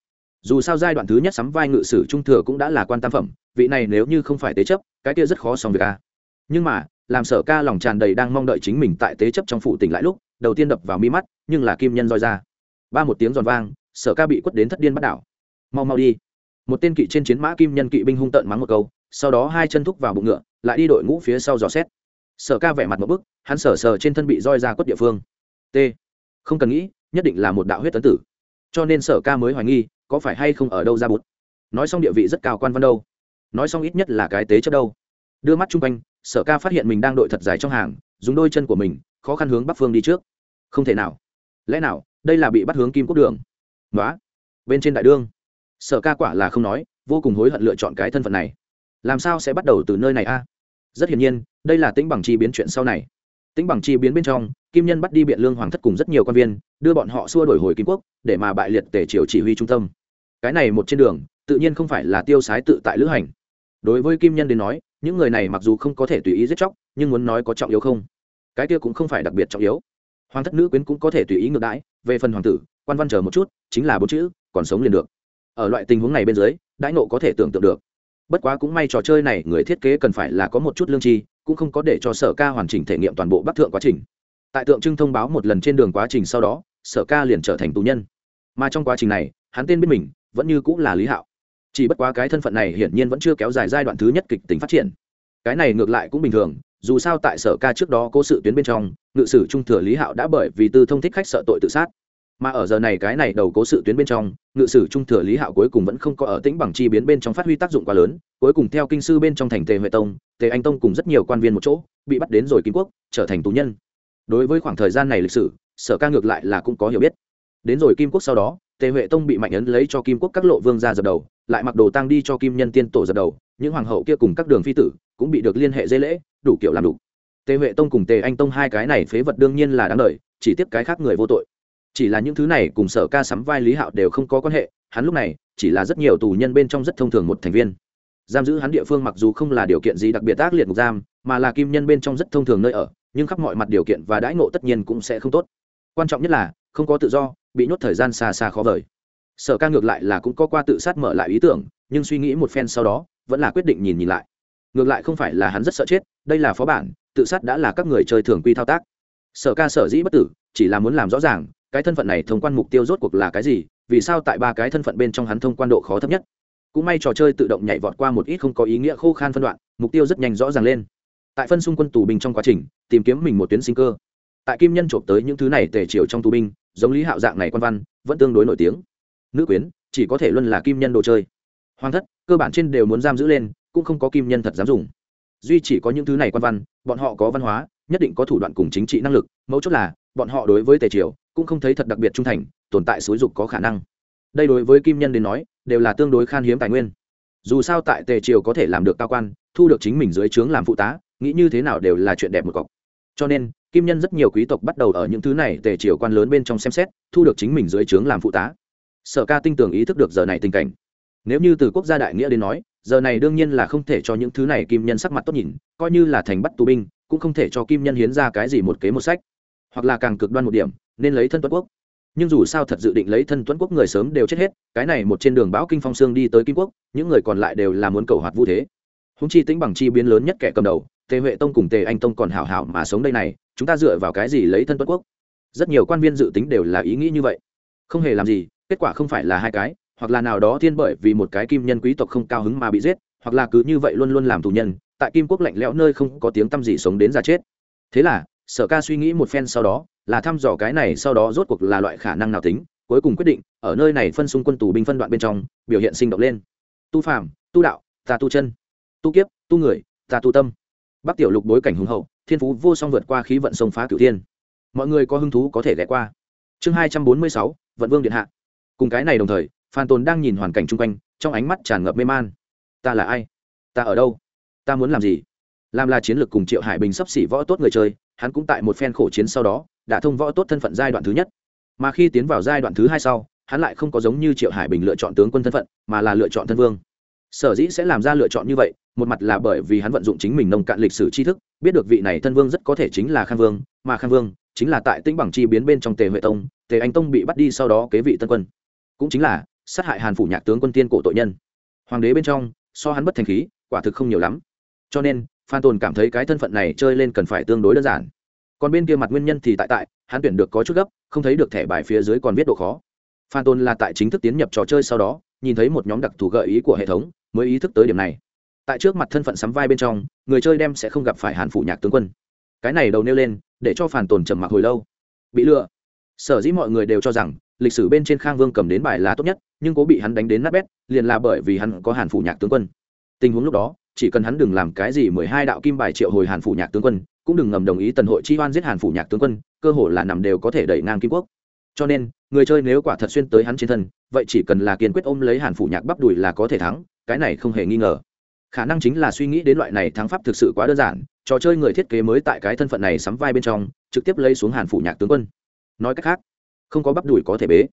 Dù sao giai đoạn thứ nhất sắm vai ngự sử trung thừa cũng đã là quan tam phẩm, vị này nếu như không phải tế chấp, cái kia rất khó xong việc a. Nhưng mà, làm sở ca lòng tràn đầy đang mong đợi chính mình tại tế chấp trong phủ tỉnh lại lúc, đầu tiên đập vào mi mắt, nhưng là kim nhân roi ra. Ba một tiếng giòn vang, sở ca bị quất đến thất điên bắt đảo. Mau mau đi. Một tên kỵ trên chiến mã kim nhân kỵ binh hung tợn mắng một câu sau đó hai chân thúc vào bụng ngựa, lại đi đội ngũ phía sau dò xét. Sở ca vẻ mặt một bức, hắn sờ sờ trên thân bị roi ra quất địa phương. T. Không cần nghĩ, nhất định là một đạo huyết tấn tử. Cho nên sở ca mới hoài nghi, có phải hay không ở đâu ra bút? Nói xong địa vị rất cao quan văn đâu. Nói xong ít nhất là cái tế chấp đâu. Đưa mắt chung quanh, sở ca phát hiện mình đang đội thật dài trong hàng, dùng đôi chân của mình, khó khăn hướng bắc phương đi trước. Không thể nào. Lẽ nào, đây là bị bắt hướng kim quốc đường? Nói bên trên đại đương. Sở ca quả là không nói, vô cùng hối hận lựa chọn cái thân phận này làm sao sẽ bắt đầu từ nơi này a? Rất hiển nhiên, đây là tính bằng chi biến chuyện sau này. Tính bằng chi biến bên trong, kim nhân bắt đi biện lương hoàng thất cùng rất nhiều quan viên, đưa bọn họ xua đổi hồi kim quốc, để mà bại liệt tể triều chỉ huy trung tâm. Cái này một trên đường, tự nhiên không phải là tiêu sái tự tại lữ hành. Đối với kim nhân đến nói, những người này mặc dù không có thể tùy ý giết chóc, nhưng muốn nói có trọng yếu không? Cái kia cũng không phải đặc biệt trọng yếu. Hoàng thất nữ quyến cũng có thể tùy ý ngược đãi, về phần hoàng tử, quan văn chờ một chút, chính là bốn chữ, còn sống liền được. Ở loại tình huống này bên dưới, đãi nộ có thể tưởng tượng được bất quá cũng may trò chơi này người thiết kế cần phải là có một chút lương tri, cũng không có để cho sở ca hoàn chỉnh thể nghiệm toàn bộ bắc thượng quá trình. Tại tượng trưng thông báo một lần trên đường quá trình sau đó, sở ca liền trở thành tù nhân. Mà trong quá trình này, hắn tên biết mình, vẫn như cũng là lý hạo. Chỉ bất quá cái thân phận này hiển nhiên vẫn chưa kéo dài giai đoạn thứ nhất kịch tính phát triển. Cái này ngược lại cũng bình thường, dù sao tại sở ca trước đó cố sự tuyến bên trong, ngự sử trung thừa lý hạo đã bởi vì tư thông thích khách sợ tội tự sát mà ở giờ này cái này đầu cố sự tuyến bên trong, ngự sử trung thừa lý hạo cuối cùng vẫn không có ở tĩnh bằng chi biến bên trong phát huy tác dụng quá lớn, cuối cùng theo kinh sư bên trong thành tề huệ tông, tề anh tông cùng rất nhiều quan viên một chỗ, bị bắt đến rồi kim quốc, trở thành tù nhân. Đối với khoảng thời gian này lịch sử, sở ca ngược lại là cũng có hiểu biết. Đến rồi kim quốc sau đó, tề huệ tông bị mạnh ấn lấy cho kim quốc các lộ vương ra dập đầu, lại mặc đồ tăng đi cho kim nhân tiên tổ dập đầu, những hoàng hậu kia cùng các đường phi tử cũng bị được liên hệ dây lễ, đủ kiểu làm đủ. Tề huệ tông cùng tề anh tông hai cái này phế vật đương nhiên là đáng đời, chỉ tiếp cái khác người vô tội chỉ là những thứ này cùng sở ca sắm vai lý hạo đều không có quan hệ, hắn lúc này chỉ là rất nhiều tù nhân bên trong rất thông thường một thành viên. Giam giữ hắn địa phương mặc dù không là điều kiện gì đặc biệt ác liệt ngục giam, mà là kim nhân bên trong rất thông thường nơi ở, nhưng khắp mọi mặt điều kiện và đãi ngộ tất nhiên cũng sẽ không tốt. Quan trọng nhất là, không có tự do, bị nhốt thời gian xa xa khó vời. Sở ca ngược lại là cũng có qua tự sát mở lại ý tưởng, nhưng suy nghĩ một phen sau đó, vẫn là quyết định nhìn nhìn lại. Ngược lại không phải là hắn rất sợ chết, đây là phó bản, tự sát đã là các người chơi thường quy thao tác. Sở ca sở dĩ bất tử, chỉ là muốn làm rõ ràng cái thân phận này thông quan mục tiêu rốt cuộc là cái gì, vì sao tại ba cái thân phận bên trong hắn thông quan độ khó thấp nhất? Cũng may trò chơi tự động nhảy vọt qua một ít không có ý nghĩa khô khan phân đoạn, mục tiêu rất nhanh rõ ràng lên. Tại phân xung quân tù binh trong quá trình, tìm kiếm mình một tuyến sinh cơ. Tại kim nhân trộm tới những thứ này tề chiều trong tù binh, giống lý hạo dạng này quan văn, vẫn tương đối nổi tiếng. Nữ quyến, chỉ có thể luôn là kim nhân đồ chơi. Hoàng thất, cơ bản trên đều muốn giam giữ lên, cũng không có kim nhân thật dám dùng. Duy chỉ có những thứ này quan văn, bọn họ có văn hóa, nhất định có thủ đoạn cùng chính trị năng lực, mấu chốt là, bọn họ đối với tề triều cũng không thấy thật đặc biệt trung thành, tồn tại xúi dục có khả năng. Đây đối với kim nhân đến nói, đều là tương đối khan hiếm tài nguyên. Dù sao tại tề triều có thể làm được cao quan, thu được chính mình dưới trướng làm phụ tá, nghĩ như thế nào đều là chuyện đẹp một cọc. Cho nên, kim nhân rất nhiều quý tộc bắt đầu ở những thứ này tề triều quan lớn bên trong xem xét, thu được chính mình dưới trướng làm phụ tá. Sở ca tinh tường ý thức được giờ này tình cảnh. Nếu như từ quốc gia đại nghĩa đến nói, giờ này đương nhiên là không thể cho những thứ này kim nhân sắc mặt tốt nhìn, coi như là thành bắt tù binh, cũng không thể cho kim nhân hiến ra cái gì một kế một sách hoặc là càng cực đoan một điểm, nên lấy thân tuấn quốc. Nhưng dù sao thật dự định lấy thân tuấn quốc người sớm đều chết hết, cái này một trên đường bão kinh phong sương đi tới kim quốc, những người còn lại đều là muốn cầu hoạt vũ thế. Húng chi tính bằng chi biến lớn nhất kẻ cầm đầu, tề huệ tông cùng tề anh tông còn hảo hảo mà sống đây này, chúng ta dựa vào cái gì lấy thân tuấn quốc? Rất nhiều quan viên dự tính đều là ý nghĩ như vậy. Không hề làm gì, kết quả không phải là hai cái, hoặc là nào đó thiên bởi vì một cái kim nhân quý tộc không cao hứng mà bị giết, hoặc là cứ như vậy luôn luôn làm tù nhân, tại kim quốc lạnh lẽo nơi không có tiếng tăm gì sống đến già chết. Thế là sở ca suy nghĩ một phen sau đó, là thăm dò cái này sau đó rốt cuộc là loại khả năng nào tính, cuối cùng quyết định, ở nơi này phân xung quân tù binh phân đoạn bên trong, biểu hiện sinh động lên. Tu phàm, tu đạo, ta tu chân. Tu kiếp, tu người, ta tu tâm. Bắc tiểu lục bối cảnh hùng hậu, thiên phú vô song vượt qua khí vận sông phá cửu thiên. Mọi người có hứng thú có thể ghé qua. Chương hai trăm bốn mươi sáu, vận vương điện hạ. Cùng cái này đồng thời, phan tồn đang nhìn hoàn cảnh chung quanh, trong ánh mắt tràn ngập mê man. Ta là ai? Ta ở đâu? Ta muốn làm gì? Làm là chiến lược cùng triệu hải bình sắp xỉ võ tốt người chơi hắn cũng tại một phen khổ chiến sau đó, đã thông võ tốt thân phận giai đoạn thứ nhất. Mà khi tiến vào giai đoạn thứ hai sau, hắn lại không có giống như triệu hải bình lựa chọn tướng quân thân phận, mà là lựa chọn thân vương. Sở dĩ sẽ làm ra lựa chọn như vậy, một mặt là bởi vì hắn vận dụng chính mình nông cạn lịch sử tri thức, biết được vị này thân vương rất có thể chính là khang vương, mà khang vương chính là tại tĩnh bằng chi biến bên trong tề huệ tông, tề anh tông bị bắt đi sau đó kế vị tân quân. Cũng chính là sát hại hàn phủ nhạc tướng quân tiên cổ tội nhân. Hoàng đế bên trong, so hắn bất thành khí, quả thực không nhiều lắm. Cho nên phan tồn cảm thấy cái thân phận này chơi lên cần phải tương đối đơn giản. Còn bên kia mặt nguyên nhân thì tại tại, hắn tuyển được có chút gấp, không thấy được thẻ bài phía dưới còn viết độ khó. Phan Tồn là tại chính thức tiến nhập trò chơi sau đó, nhìn thấy một nhóm đặc thù gợi ý của hệ thống, mới ý thức tới điểm này. Tại trước mặt thân phận sắm vai bên trong, người chơi đem sẽ không gặp phải hàn phụ nhạc tướng quân. Cái này đầu nêu lên, để cho phản tồn trầm mặc hồi lâu. Bị lừa. Sở dĩ mọi người đều cho rằng, lịch sử bên trên khang vương cầm đến bài là tốt nhất, nhưng cố bị hắn đánh đến nát bét, liền là bởi vì hắn có hàn phủ nhạc tướng quân. Tình huống lúc đó chỉ cần hắn đừng làm cái gì mười hai đạo kim bài triệu hồi hàn phủ nhạc tướng quân, cũng đừng ngầm đồng ý tần hội chi hoan giết hàn phủ nhạc tướng quân, cơ hồ là nằm đều có thể đẩy ngang kim quốc. Cho nên, người chơi nếu quả thật xuyên tới hắn trên thân, vậy chỉ cần là kiên quyết ôm lấy hàn phủ nhạc bắp đùi là có thể thắng, cái này không hề nghi ngờ. Khả năng chính là suy nghĩ đến loại này thắng pháp thực sự quá đơn giản, trò chơi người thiết kế mới tại cái thân phận này sắm vai bên trong, trực tiếp lấy xuống hàn phủ nhạc tướng quân. Nói cách khác, không có bắp đùi có thể bế.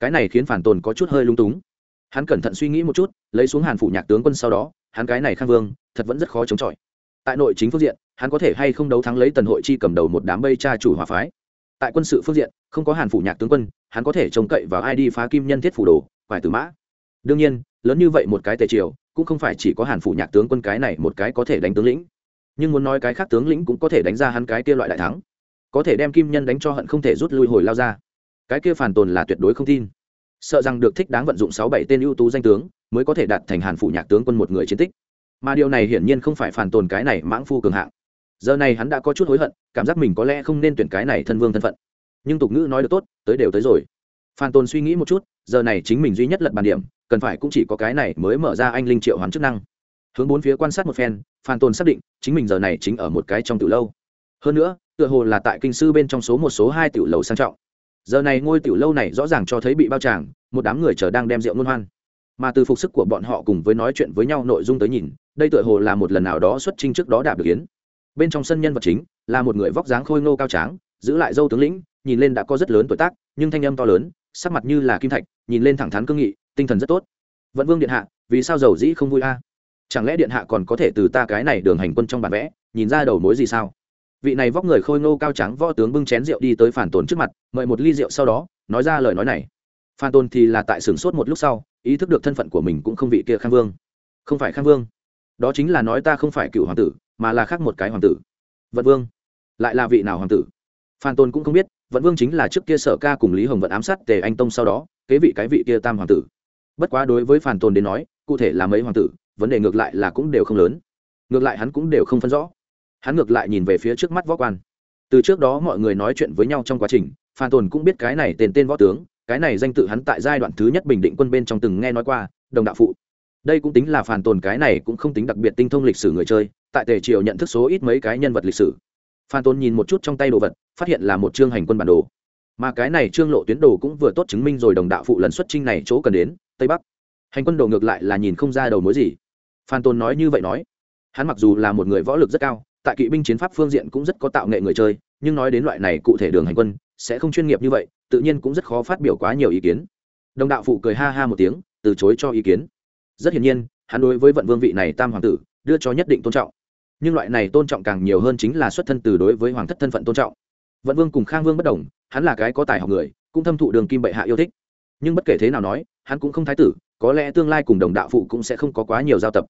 Cái này khiến phản tồn có chút hơi lung túng hắn cẩn thận suy nghĩ một chút, lấy xuống hàn phủ nhạc tướng quân sau đó, hắn cái này khang vương, thật vẫn rất khó chống chọi. Tại nội chính phương diện, hắn có thể hay không đấu thắng lấy tần hội chi cầm đầu một đám bây cha chủ hòa phái. Tại quân sự phương diện, không có hàn phủ nhạc tướng quân, hắn có thể trông cậy vào ai đi phá kim nhân thiết phủ đồ, quải tử mã. Đương nhiên, lớn như vậy một cái tề triều, cũng không phải chỉ có hàn phủ nhạc tướng quân cái này một cái có thể đánh tướng lĩnh. Nhưng muốn nói cái khác tướng lĩnh cũng có thể đánh ra hắn cái kia loại đại thắng. Có thể đem kim nhân đánh cho hận không thể rút lui hồi lao ra. Cái kia phản tồn là tuyệt đối không tin sợ rằng được thích đáng vận dụng sáu bảy tên ưu tú danh tướng, mới có thể đạt thành hàn phủ nhạc tướng quân một người chiến tích. Mà điều này hiển nhiên không phải phản tồn cái này mãng phu cường hạng. Giờ này hắn đã có chút hối hận, cảm giác mình có lẽ không nên tuyển cái này thân vương thân phận. Nhưng tục ngữ nói được tốt, tới đều tới rồi. Phan tôn suy nghĩ một chút, giờ này chính mình duy nhất lật bàn điểm, cần phải cũng chỉ có cái này mới mở ra anh linh triệu hoán chức năng. Hướng bốn phía quan sát một phen phan tôn xác định, chính mình giờ này chính ở một cái trong tiểu lâu. Hơn nữa, tựa hồ là tại kinh sư bên trong số một, số hai tiểu lầu sang trọng giờ này ngôi tiểu lâu này rõ ràng cho thấy bị bao tràng, một đám người chờ đang đem rượu ngôn hoan. Mà từ phục sức của bọn họ cùng với nói chuyện với nhau nội dung tới nhìn, đây tựa hồ là một lần nào đó xuất trình trước đó đạp được yến. Bên trong sân nhân vật chính, là một người vóc dáng khôi ngô cao tráng, giữ lại dâu tướng lĩnh, nhìn lên đã có rất lớn tuổi tác, nhưng thanh âm to lớn, sắc mặt như là kim thạch, nhìn lên thẳng thắn cương nghị, tinh thần rất tốt. Vận vương điện hạ, vì sao giàu dĩ không vui a? Chẳng lẽ điện hạ còn có thể từ ta cái này đường hành quân trong bản vẽ, nhìn ra đầu mối gì sao? Vị này vóc người khôi ngô cao trắng võ tướng bưng chén rượu đi tới phản tồn trước mặt, mời một ly rượu sau đó, nói ra lời nói này. Phan tồn thì là tại sửng sốt một lúc sau, ý thức được thân phận của mình cũng không vị kia khang vương. Không phải khang vương. Đó chính là nói ta không phải cựu hoàng tử, mà là khác một cái hoàng tử. Vận vương. Lại là vị nào hoàng tử? Phan tôn cũng không biết, vận vương chính là trước kia sở ca cùng lý hồng vận ám sát tề anh tông sau đó, kế vị cái vị kia tam hoàng tử. Bất quá đối với phan tôn đến nói, cụ thể là mấy hoàng tử, vấn đề ngược lại là cũng đều không lớn. Ngược lại hắn cũng đều không phân rõ hắn ngược lại nhìn về phía trước mắt võ quan. Từ trước đó mọi người nói chuyện với nhau trong quá trình, phan tồn cũng biết cái này tên tên võ tướng, cái này danh tự hắn tại giai đoạn thứ nhất bình định quân bên trong từng nghe nói qua, đồng đạo phụ. Đây cũng tính là phản tồn cái này cũng không tính đặc biệt tinh thông lịch sử người chơi, tại tề triều nhận thức số ít mấy cái nhân vật lịch sử. Phan tồn nhìn một chút trong tay đồ vật, phát hiện là một chương hành quân bản đồ. Mà cái này trương lộ tuyến đồ cũng vừa tốt chứng minh rồi đồng đạo phụ lần xuất trinh này chỗ cần đến, tây bắc. Hành quân đồ ngược lại là nhìn không ra đầu mối gì. Phan tồn nói như vậy nói. Hắn mặc dù là một người võ lực rất cao tại kỵ binh chiến pháp phương diện cũng rất có tạo nghệ người chơi, nhưng nói đến loại này cụ thể đường hành quân, sẽ không chuyên nghiệp như vậy, tự nhiên cũng rất khó phát biểu quá nhiều ý kiến. Đồng đạo phụ cười ha ha một tiếng, từ chối cho ý kiến. Rất hiển nhiên, hắn đối với vận vương vị này tam hoàng tử, đưa cho nhất định tôn trọng. Nhưng loại này tôn trọng càng nhiều hơn chính là xuất thân từ đối với hoàng thất thân phận tôn trọng. Vận vương cùng khang vương bất đồng, hắn là cái có tài học người, cũng thâm thụ đường kim bệ hạ yêu thích. Nhưng bất kể thế nào nói, hắn cũng không thái tử, có lẽ tương lai cùng đồng đạo phụ cũng sẽ không có quá nhiều giao tập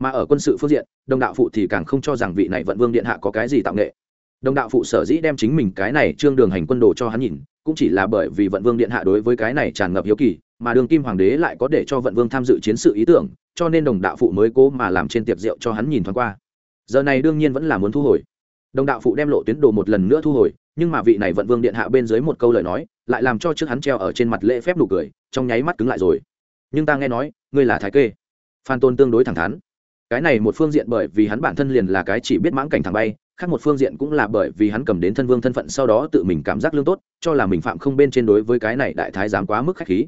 mà ở quân sự phương diện đồng đạo phụ thì càng không cho rằng vị này vận vương điện hạ có cái gì tạo nghệ. Đồng đạo phụ sở dĩ đem chính mình cái này trương đường hành quân đồ cho hắn nhìn, cũng chỉ là bởi vì vận vương điện hạ đối với cái này tràn ngập hiếu kỳ, mà đường kim hoàng đế lại có để cho vận vương tham dự chiến sự ý tưởng, cho nên đồng đạo phụ mới cố mà làm trên tiệc rượu cho hắn nhìn thoáng qua. Giờ này đương nhiên vẫn là muốn thu hồi. Đồng đạo phụ đem lộ tuyến đồ một lần nữa thu hồi, nhưng mà vị này vận vương điện hạ bên dưới một câu lời nói, lại làm cho trước hắn treo ở trên mặt lễ phép nụ cười, trong nháy mắt cứng lại rồi. Nhưng ta nghe nói, ngươi là thái kê. Phan tôn tương đối thẳng thắn cái này một phương diện bởi vì hắn bản thân liền là cái chỉ biết mãng cảnh thẳng bay, khác một phương diện cũng là bởi vì hắn cầm đến thân vương thân phận sau đó tự mình cảm giác lương tốt, cho là mình phạm không bên trên đối với cái này đại thái giám quá mức khách khí.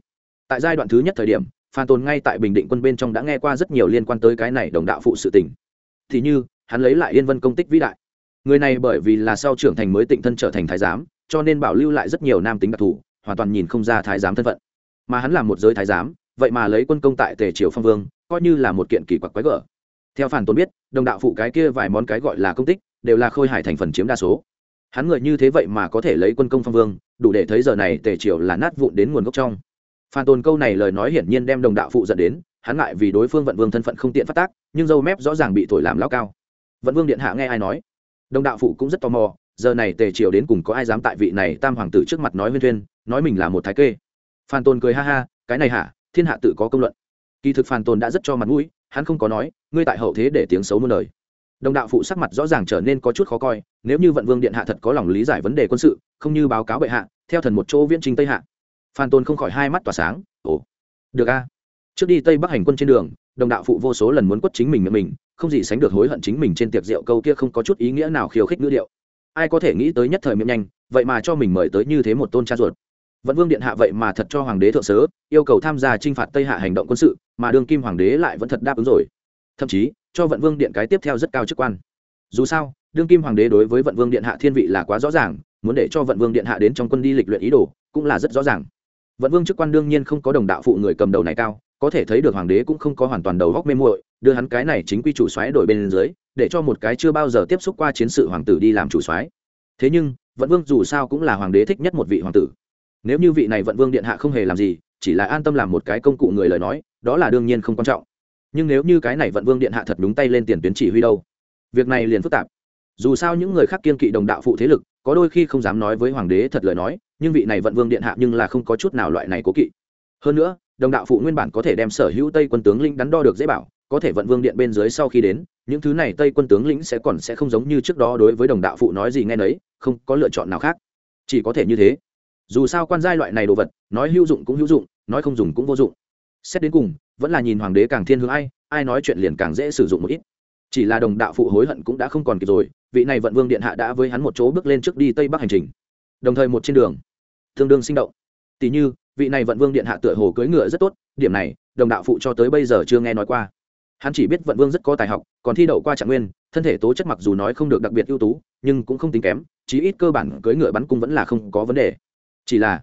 Tại giai đoạn thứ nhất thời điểm, phan tồn ngay tại bình định quân bên trong đã nghe qua rất nhiều liên quan tới cái này đồng đạo phụ sự tình. Thì như, hắn lấy lại yên vân công tích vĩ đại. Người này bởi vì là sau trưởng thành mới tịnh thân trở thành thái giám, cho nên bảo lưu lại rất nhiều nam tính đặc thù, hoàn toàn nhìn không ra thái giám thân phận. Mà hắn là một giới thái giám, vậy mà lấy quân công tại tề triều phong vương, coi như là một kiện kỳ quặc quái gở theo phản tôn biết, đồng đạo phụ cái kia vài món cái gọi là công tích, đều là khôi hải thành phần chiếm đa số. Hắn người như thế vậy mà có thể lấy quân công phong vương, đủ để thấy giờ này tề triều là nát vụn đến nguồn gốc trong. Phản tôn câu này lời nói hiển nhiên đem đồng đạo phụ dẫn đến, hắn ngại vì đối phương vận vương thân phận không tiện phát tác, nhưng dâu mép rõ ràng bị thổi làm lao cao. Vận vương điện hạ nghe ai nói? Đồng đạo phụ cũng rất tò mò, giờ này tề triều đến cùng có ai dám tại vị này tam hoàng tử trước mặt nói huyên thuyên, nói mình là một thái kê. Phan tôn cười ha ha, cái này hả, thiên hạ tự có công luận. Kỳ thực phan tôn đã rất cho mặt mũi hắn không có nói, ngươi tại hậu thế để tiếng xấu muôn đời. Đồng đạo phụ sắc mặt rõ ràng trở nên có chút khó coi, nếu như vận vương điện hạ thật có lòng lý giải vấn đề quân sự, không như báo cáo bệ hạ, theo thần một chỗ viễn trình tây hạ. Phan tôn không khỏi hai mắt tỏa sáng, ồ, được a. Trước đi tây bắc hành quân trên đường, đồng đạo phụ vô số lần muốn quất chính mình miệng mình, không gì sánh được hối hận chính mình trên tiệc rượu câu kia không có chút ý nghĩa nào khiêu khích ngữ điệu. Ai có thể nghĩ tới nhất thời miệng nhanh, vậy mà cho mình mời tới như thế một tôn cha ruột vận vương điện hạ vậy mà thật cho hoàng đế thượng sớ, yêu cầu tham gia t r i n h phạt tây hạ hành động quân sự, mà đương kim hoàng đế lại vẫn thật đáp ứng rồi. Thậm chí, cho vận vương điện cái tiếp theo rất cao chức quan. Dù sao, đương kim hoàng đế đối với vận vương điện hạ thiên vị là quá rõ ràng, muốn để cho vận vương điện hạ đến trong quân đi lịch luyện ý đồ, cũng là rất rõ ràng. Vận vương chức quan đương nhiên không có đồng đạo phụ người cầm đầu này cao, có thể thấy được hoàng đế cũng không có hoàn toàn đầu góc mê muội, đưa hắn cái này chính quy chủ xoáy đổi bên dưới, để cho một cái chưa bao giờ tiếp xúc qua chiến sự hoàng tử đi làm chủ xoáy thế nhưng, vận vương dù sao cũng là hoàng đế thích nhất một vị hoàng tử nếu như vị này vận vương điện hạ không hề làm gì, chỉ là an tâm làm một cái công cụ người lời nói, đó là đương nhiên không quan trọng. Nhưng nếu như cái này vận vương điện hạ thật đúng tay lên tiền tuyến chỉ huy đâu? Việc này liền phức tạp. Dù sao những người khác kiên kỵ đồng đạo phụ thế lực, có đôi khi không dám nói với hoàng đế thật lời nói, nhưng vị này vận vương điện hạ nhưng là không có chút nào loại này cố kỵ. Hơn nữa, đồng đạo phụ nguyên bản có thể đem sở hữu tây quân tướng linh đắn đo được dễ bảo, có thể vận vương điện bên dưới sau khi đến, những thứ này tây quân tướng lĩnh sẽ còn sẽ không giống như trước đó đối với đồng đạo phụ nói gì nghe nấy, không có lựa chọn nào khác. Chỉ có thể như thế dù sao quan giai loại này đồ vật, nói hữu dụng cũng hữu dụng, nói không dùng cũng vô dụng. Xét đến cùng, vẫn là nhìn hoàng đế càng thiên hướng ai ai nói chuyện liền càng dễ sử dụng một ít. Chỉ là đồng đạo phụ hối hận cũng đã không còn kịp rồi, vị này vận vương điện hạ đã với hắn một chỗ bước lên trước đi tây bắc hành trình. Đồng thời một trên đường, tương đương sinh động. Tỷ như, vị này vận vương điện hạ tựa hồ cưỡi ngựa rất tốt, điểm này, đồng đạo phụ cho tới bây giờ chưa nghe nói qua. Hắn chỉ biết vận vương rất có tài học, còn thi đậu qua trạng nguyên, thân thể tố chất mặc dù nói không được đặc biệt ưu tú, nhưng cũng không tính kém, chí ít cơ bản cưỡi ngựa bắn cung vẫn là không có vấn đề chỉ là,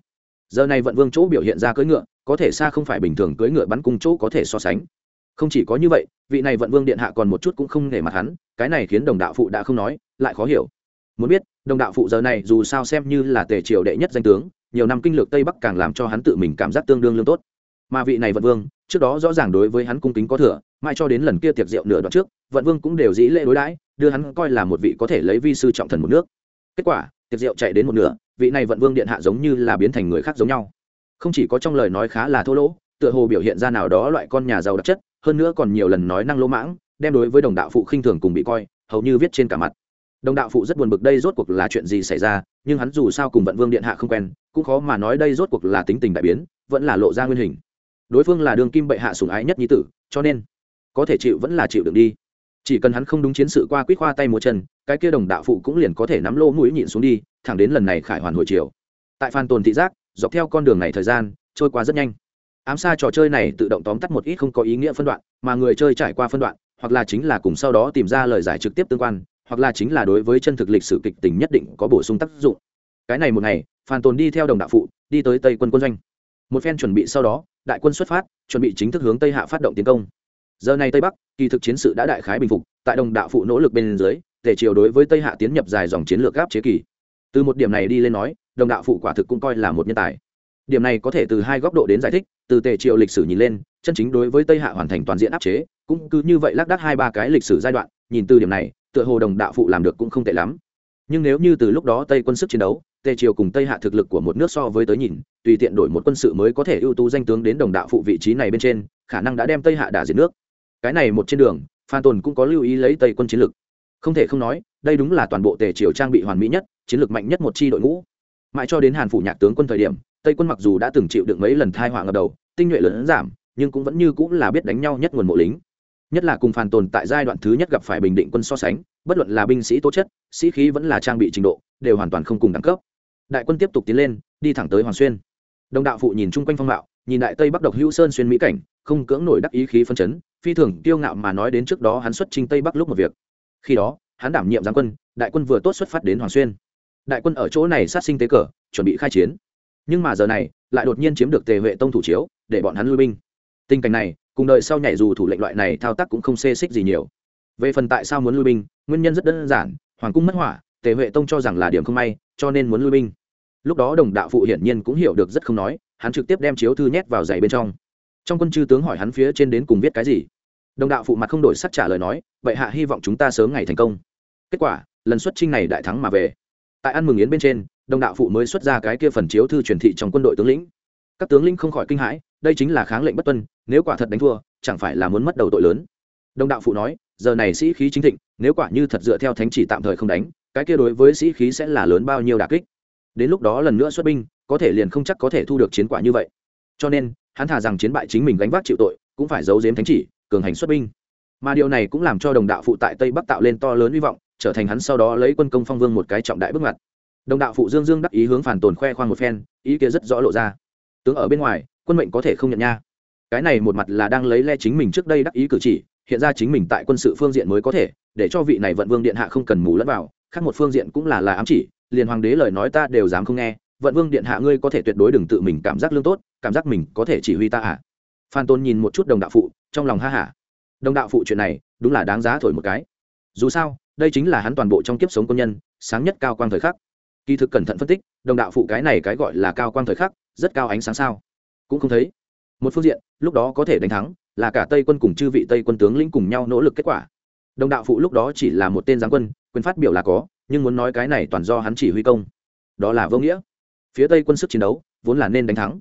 giờ này vận vương chỗ biểu hiện ra cưỡi ngựa, có thể xa không phải bình thường cưỡi ngựa bắn cung chỗ có thể so sánh. Không chỉ có như vậy, vị này vận vương điện hạ còn một chút cũng không nể mặt hắn, cái này khiến đồng đạo phụ đã không nói, lại khó hiểu. Muốn biết, đồng đạo phụ giờ này dù sao xem như là tề triều đệ nhất danh tướng, nhiều năm kinh lược tây bắc càng làm cho hắn tự mình cảm giác tương đương lương tốt. Mà vị này vận vương, trước đó rõ ràng đối với hắn cung kính có thừa mai cho đến lần kia tiệc rượu nửa đoạn trước, vận vương cũng đều dĩ lễ đối đãi, đưa hắn coi là một vị có thể lấy vi sư trọng thần một nước. Kết quả tiệc rượu chạy đến một nửa, vị này vận vương điện hạ giống như là biến thành người khác giống nhau. Không chỉ có trong lời nói khá là thô lỗ, tựa hồ biểu hiện ra nào đó loại con nhà giàu đặc chất, hơn nữa còn nhiều lần nói năng lỗ mãng, đem đối với đồng đạo phụ khinh thường cùng bị coi, hầu như viết trên cả mặt. Đồng đạo phụ rất buồn bực đây rốt cuộc là chuyện gì xảy ra, nhưng hắn dù sao cùng vận vương điện hạ không quen, cũng khó mà nói đây rốt cuộc là tính tình đại biến, vẫn là lộ ra nguyên hình. Đối phương là đường kim bệ hạ sùng ái nhất nhi tử, cho nên có thể chịu vẫn là chịu đựng đi chỉ cần hắn không đúng chiến sự qua quýt khoa tay múa chân, cái kia đồng đạo phụ cũng liền có thể nắm lô mũi nhịn xuống đi, thẳng đến lần này khải hoàn hồi chiều. Tại phan tồn thị giác, dọc theo con đường này thời gian, trôi qua rất nhanh. Ám xa trò chơi này tự động tóm tắt một ít không có ý nghĩa phân đoạn, mà người chơi trải qua phân đoạn, hoặc là chính là cùng sau đó tìm ra lời giải trực tiếp tương quan, hoặc là chính là đối với chân thực lịch sử kịch tình nhất định có bổ sung tác dụng. Cái này một ngày, phan tồn đi theo đồng đạo phụ, đi tới tây quân quân doanh. Một phen chuẩn bị sau đó, đại quân xuất phát, chuẩn bị chính thức hướng tây hạ phát động tiến công giờ này tây bắc, kỳ thực chiến sự đã đại khái bình phục, tại đồng đạo phụ nỗ lực bên dưới, tề triều đối với tây hạ tiến nhập dài dòng chiến lược gáp chế kỳ. Từ một điểm này đi lên nói, đồng đạo phụ quả thực cũng coi là một nhân tài. Điểm này có thể từ hai góc độ đến giải thích, từ tề triều lịch sử nhìn lên, chân chính đối với tây hạ hoàn thành toàn diện áp chế, cũng cứ như vậy lác đác hai ba cái lịch sử giai đoạn, nhìn từ điểm này, tựa hồ đồng đạo phụ làm được cũng không tệ lắm. Nhưng nếu như từ lúc đó tây quân sức chiến đấu, tề triều cùng tây hạ thực lực của một nước so với tới nhìn, tùy tiện đổi một quân sự mới có thể ưu tú danh tướng đến đồng đạo phụ vị trí này bên trên, khả năng đã đem tây hạ đả diệt nước cái này một trên đường, phan tồn cũng có lưu ý lấy tây quân chiến lược không thể không nói, đây đúng là toàn bộ tề triều trang bị hoàn mỹ nhất, chiến lược mạnh nhất một chi đội ngũ. Mãi cho đến hàn phủ nhạc tướng quân thời điểm, tây quân mặc dù đã từng chịu được mấy lần thai họa ngập đầu, tinh nhuệ lớn giảm, nhưng cũng vẫn như cũng là biết đánh nhau nhất nguồn mộ lính. Nhất là cùng phan tồn tại giai đoạn thứ nhất gặp phải bình định quân so sánh, bất luận là binh sĩ tố chất, sĩ khí vẫn là trang bị trình độ, đều hoàn toàn không cùng đẳng cấp. Đại quân tiếp tục tiến lên, đi thẳng tới hoàng xuyên. Đồng đạo phụ nhìn chung quanh phong mạo nhìn đại tây bắc độc hữu sơn xuyên mỹ cảnh, không cưỡng nổi đắc ý khí phân chấn phi thường tiêu ngạo mà nói đến trước đó hắn xuất trình tây bắc lúc một việc. Khi đó, hắn đảm nhiệm giáng quân, đại quân vừa tốt xuất phát đến hoàng xuyên. Đại quân ở chỗ này sát sinh tế cờ, chuẩn bị khai chiến. Nhưng mà giờ này, lại đột nhiên chiếm được tề huệ tông thủ chiếu, để bọn hắn lui binh. Tình cảnh này, cùng đợi sau nhảy dù thủ lệnh loại này thao tác cũng không xê xích gì nhiều. Về phần tại sao muốn lui binh, nguyên nhân rất đơn giản, hoàng cung mất hỏa, tề huệ tông cho rằng là điểm không may, cho nên muốn lui binh. Lúc đó đồng đạo phụ hiển nhiên cũng hiểu được rất không nói, hắn trực tiếp đem chiếu thư nhét vào giày bên trong trong quân chư tướng hỏi hắn phía trên đến cùng viết cái gì? Đồng đạo phụ mặt không đổi sắc trả lời nói, vậy hạ hy vọng chúng ta sớm ngày thành công. Kết quả, lần xuất trinh này đại thắng mà về. Tại ăn mừng yến bên trên, đồng đạo phụ mới xuất ra cái kia phần chiếu thư truyền thị trong quân đội tướng lĩnh. Các tướng lĩnh không khỏi kinh hãi, đây chính là kháng lệnh bất tuân, nếu quả thật đánh thua, chẳng phải là muốn mất đầu tội lớn? Đồng đạo phụ nói, giờ này sĩ khí chính thịnh, nếu quả như thật dựa theo thánh chỉ tạm thời không đánh, cái kia đối với sĩ khí sẽ là lớn bao nhiêu đà kích? Đến lúc đó lần nữa xuất binh, có thể liền không chắc có thể thu được chiến quả như vậy. Cho nên hắn thả rằng chiến bại chính mình gánh vác chịu tội, cũng phải giấu giếm thánh chỉ, cường hành xuất binh. Mà điều này cũng làm cho đồng đạo phụ tại tây bắc tạo lên to lớn hy vọng, trở thành hắn sau đó lấy quân công phong vương một cái trọng đại bước ngoặt. Đồng đạo phụ dương dương đắc ý hướng phản tồn khoe khoang một phen, ý kia rất rõ lộ ra. Tướng ở bên ngoài, quân mệnh có thể không nhận nha. Cái này một mặt là đang lấy le chính mình trước đây đắc ý cử chỉ, hiện ra chính mình tại quân sự phương diện mới có thể, để cho vị này vận vương điện hạ không cần mù lẫn vào, khác một phương diện cũng là là ám chỉ, liền hoàng đế lời nói ta đều dám không nghe, vận vương điện hạ ngươi có thể tuyệt đối đừng tự mình cảm giác lương tốt cảm giác mình có thể chỉ huy ta à? Phan tôn nhìn một chút đồng đạo phụ, trong lòng ha hả. Đồng đạo phụ chuyện này, đúng là đáng giá thổi một cái. Dù sao, đây chính là hắn toàn bộ trong kiếp sống công nhân, sáng nhất cao quang thời khắc. Kỳ thực cẩn thận phân tích, đồng đạo phụ cái này cái gọi là cao quang thời khắc, rất cao ánh sáng sao. Cũng không thấy. Một phương diện, lúc đó có thể đánh thắng, là cả tây quân cùng chư vị tây quân tướng lĩnh cùng nhau nỗ lực kết quả. Đồng đạo phụ lúc đó chỉ là một tên giáng quân, quyền phát biểu là có, nhưng muốn nói cái này toàn do hắn chỉ huy công. Đó là vô nghĩa. Phía tây quân sức chiến đấu, vốn là nên đánh thắng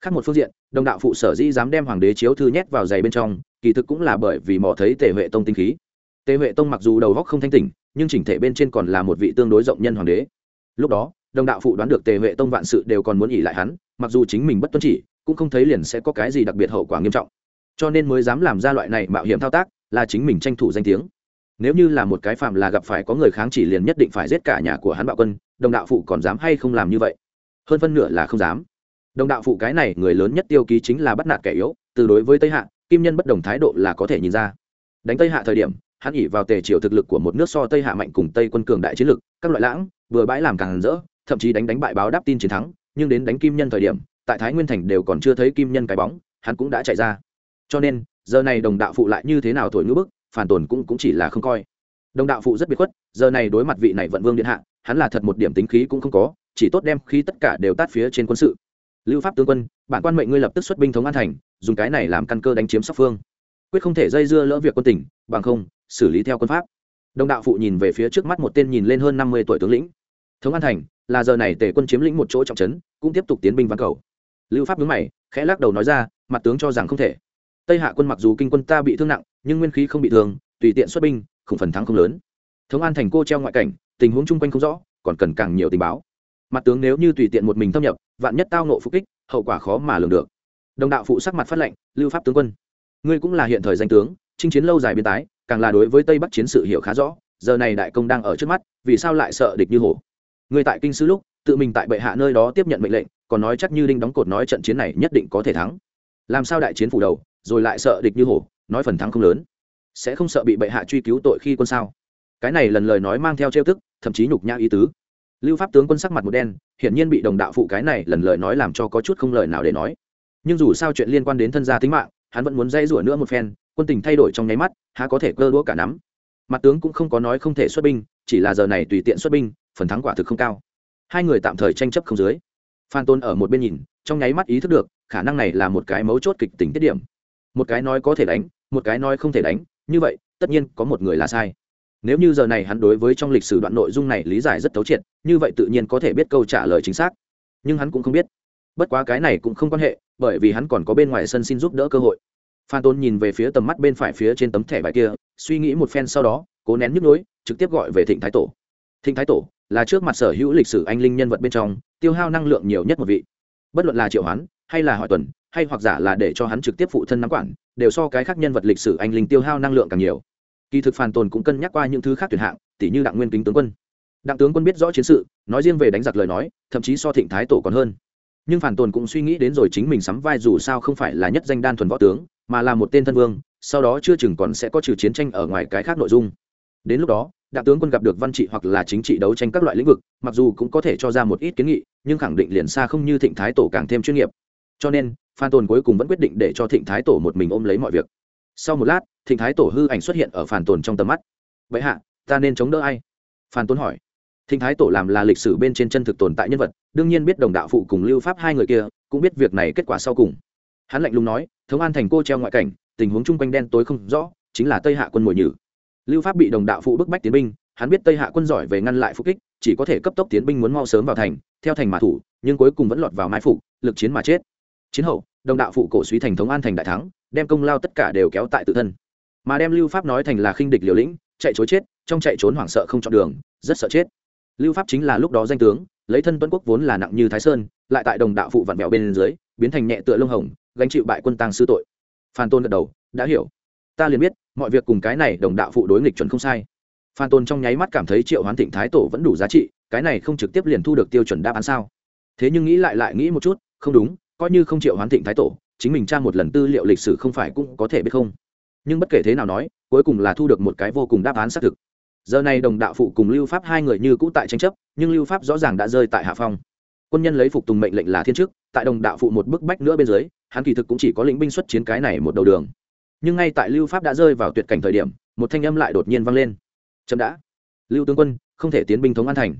khác một phương diện, đồng đạo phụ sở dĩ dám đem hoàng đế chiếu thư nhét vào giày bên trong, kỳ thực cũng là bởi vì mò thấy tề huệ tông tinh khí. Tề huệ tông mặc dù đầu góc không thanh tỉnh, nhưng chỉnh thể bên trên còn là một vị tương đối rộng nhân hoàng đế. Lúc đó, đồng đạo phụ đoán được tề huệ tông vạn sự đều còn muốn ỉ lại hắn, mặc dù chính mình bất tuân chỉ, cũng không thấy liền sẽ có cái gì đặc biệt hậu quả nghiêm trọng. Cho nên mới dám làm ra loại này mạo hiểm thao tác, là chính mình tranh thủ danh tiếng. Nếu như là một cái phạm là gặp phải có người kháng chỉ liền nhất định phải giết cả nhà của hắn bạo quân, đồng đạo phụ còn dám hay không làm như vậy? Hơn phân nửa là không dám đồng đạo phụ cái này người lớn nhất tiêu ký chính là bắt nạt kẻ yếu từ đối với tây hạ kim nhân bất đồng thái độ là có thể nhìn ra. Đánh tây hạ thời điểm hắn ỉ vào tề triều thực lực của một nước so tây hạ mạnh cùng tây quân cường đại chiến lực các loại lãng vừa bãi làm càng rỡ thậm chí đánh đánh bại báo đáp tin chiến thắng nhưng đến đánh kim nhân thời điểm tại thái nguyên thành đều còn chưa thấy kim nhân cái bóng hắn cũng đã chạy ra. Cho nên giờ này đồng đạo phụ lại như thế nào thổi ngữ bức phản tồn cũng, cũng chỉ là không coi. Đồng đạo phụ rất biệt khuất giờ này đối mặt vị này vận vương điện hạ hắn là thật một điểm tính khí cũng không có chỉ tốt đem khí tất cả đều tát phía trên quân sự lưu pháp tướng quân, bản quan mệnh ngươi lập tức xuất binh thống an thành, dùng cái này làm căn cơ đánh chiếm sóc phương. Quyết không thể dây dưa lỡ việc quân tỉnh, bằng không, xử lý theo quân pháp. Đồng đạo phụ nhìn về phía trước mắt một tên nhìn lên hơn năm mươi tuổi tướng lĩnh. Thống an thành, là giờ này tề quân chiếm lĩnh một chỗ trọng trấn, cũng tiếp tục tiến binh văn cầu. Lưu pháp đứng mày, khẽ lắc đầu nói ra, mặt tướng cho rằng không thể. Tây hạ quân mặc dù kinh quân ta bị thương nặng, nhưng nguyên khí không bị thương, tùy tiện xuất binh, khủng phần thắng không lớn. Thống an thành cô treo ngoại cảnh, tình huống chung quanh không rõ, còn cần càng nhiều tình báo mặt tướng nếu như tùy tiện một mình thâm nhập, vạn nhất tao nộ phục kích, hậu quả khó mà lường được. Đồng đạo phụ sắc mặt phát lệnh, lưu pháp tướng quân, ngươi cũng là hiện thời danh tướng, chinh chiến lâu dài biên tái, càng là đối với tây bắc chiến sự hiểu khá rõ, giờ này đại công đang ở trước mắt, vì sao lại sợ địch như hổ? Ngươi tại kinh sư lúc, tự mình tại bệ hạ nơi đó tiếp nhận mệnh lệnh, còn nói chắc như đinh đóng cột nói trận chiến này nhất định có thể thắng. Làm sao đại chiến phủ đầu, rồi lại sợ địch như hổ, nói phần thắng không lớn? Sẽ không sợ bị bệ hạ truy cứu tội khi quân sao? Cái này lần lời nói mang theo trêu tức, thậm chí nhục nhã ý tứ lưu pháp tướng quân sắc mặt một đen, hiển nhiên bị đồng đạo phụ cái này lần lời nói làm cho có chút không lời nào để nói. Nhưng dù sao chuyện liên quan đến thân gia tính mạng, hắn vẫn muốn dây rủa nữa một phen, quân tình thay đổi trong nháy mắt, há có thể cơ đũa cả nắm. Mặt tướng cũng không có nói không thể xuất binh, chỉ là giờ này tùy tiện xuất binh, phần thắng quả thực không cao. Hai người tạm thời tranh chấp không dưới. Phan tôn ở một bên nhìn, trong nháy mắt ý thức được, khả năng này là một cái mấu chốt kịch tính tiết điểm. Một cái nói có thể đánh, một cái nói không thể đánh, như vậy, tất nhiên có một người là sai nếu như giờ này hắn đối với trong lịch sử đoạn nội dung này lý giải rất thấu triệt, như vậy tự nhiên có thể biết câu trả lời chính xác. Nhưng hắn cũng không biết. Bất quá cái này cũng không quan hệ, bởi vì hắn còn có bên ngoài sân xin giúp đỡ cơ hội. Phan tôn nhìn về phía tầm mắt bên phải phía trên tấm thẻ bài kia, suy nghĩ một phen sau đó, cố nén nhức nhối, trực tiếp gọi về thịnh thái tổ. Thịnh thái tổ là trước mặt sở hữu lịch sử anh linh nhân vật bên trong, tiêu hao năng lượng nhiều nhất một vị. Bất luận là triệu hoán, hay là hỏi tuần, hay hoặc giả là để cho hắn trực tiếp phụ thân nắm quản, đều so cái khác nhân vật lịch sử anh linh tiêu hao năng lượng càng nhiều kỳ thực phàn tồn cũng cân nhắc qua những thứ khác tuyển hạng tỷ như đặng nguyên kính tướng quân. Đặng tướng quân biết rõ chiến sự, nói riêng về đánh giặc lời nói, thậm chí so thịnh thái tổ còn hơn. Nhưng phản tồn cũng suy nghĩ đến rồi chính mình sắm vai dù sao không phải là nhất danh đan thuần võ tướng, mà là một tên thân vương, sau đó chưa chừng còn sẽ có trừ chiến tranh ở ngoài cái khác nội dung. Đến lúc đó, đặng tướng quân gặp được văn trị hoặc là chính trị đấu tranh các loại lĩnh vực, mặc dù cũng có thể cho ra một ít kiến nghị, nhưng khẳng định liền xa không như thịnh thái tổ càng thêm chuyên nghiệp. Cho nên phan tồn cuối cùng vẫn quyết định để cho thịnh thái tổ một mình ôm lấy mọi việc sau một lát, thịnh thái tổ hư ảnh xuất hiện ở phản tồn trong tầm mắt. Vậy hạ, ta nên chống đỡ ai? Phan tôn hỏi. Thịnh thái tổ làm là lịch sử bên trên chân thực tồn tại nhân vật, đương nhiên biết đồng đạo phụ cùng lưu pháp hai người kia, cũng biết việc này kết quả sau cùng. Hắn lạnh lùng nói, thống an thành cô treo ngoại cảnh, tình huống chung quanh đen tối không rõ, chính là tây hạ quân mồi nhử. Lưu pháp bị đồng đạo phụ bức bách tiến binh, hắn biết tây hạ quân giỏi về ngăn lại phục kích, chỉ có thể cấp tốc tiến binh muốn mau sớm vào thành, theo thành mà thủ, nhưng cuối cùng vẫn lọt vào mai phục, lực chiến mà chết. Chiến hậu, đồng đạo phụ cổ suý thành thống an thành đại thắng đem công lao tất cả đều kéo tại tự thân. Mà đem lưu pháp nói thành là khinh địch liều lĩnh, chạy chối chết, trong chạy trốn hoảng sợ không chọn đường, rất sợ chết. Lưu pháp chính là lúc đó danh tướng, lấy thân tuấn quốc vốn là nặng như thái sơn, lại tại đồng đạo phụ vặn vẹo bên dưới, biến thành nhẹ tựa lông hồng, gánh chịu bại quân tăng sư tội. Phan tôn gật đầu, đã hiểu. Ta liền biết, mọi việc cùng cái này đồng đạo phụ đối nghịch chuẩn không sai. Phan tôn trong nháy mắt cảm thấy triệu hoán thịnh thái tổ vẫn đủ giá trị, cái này không trực tiếp liền thu được tiêu chuẩn đáp án sao? Thế nhưng nghĩ lại lại nghĩ một chút, không đúng, coi như không triệu hoán thịnh thái tổ chính mình tra một lần tư liệu lịch sử không phải cũng có thể biết không? Nhưng bất kể thế nào nói, cuối cùng là thu được một cái vô cùng đáp án xác thực. Giờ này đồng đạo phụ cùng lưu pháp hai người như cũ tại tranh chấp, nhưng lưu pháp rõ ràng đã rơi tại hạ phong. Quân nhân lấy phục tùng mệnh lệnh là thiên chức, tại đồng đạo phụ một bức bách nữa bên dưới, hắn kỳ thực cũng chỉ có lĩnh binh xuất chiến cái này một đầu đường. Nhưng ngay tại lưu pháp đã rơi vào tuyệt cảnh thời điểm, một thanh âm lại đột nhiên vang lên. Chậm đã. Lưu tướng quân, không thể tiến binh thống an thành.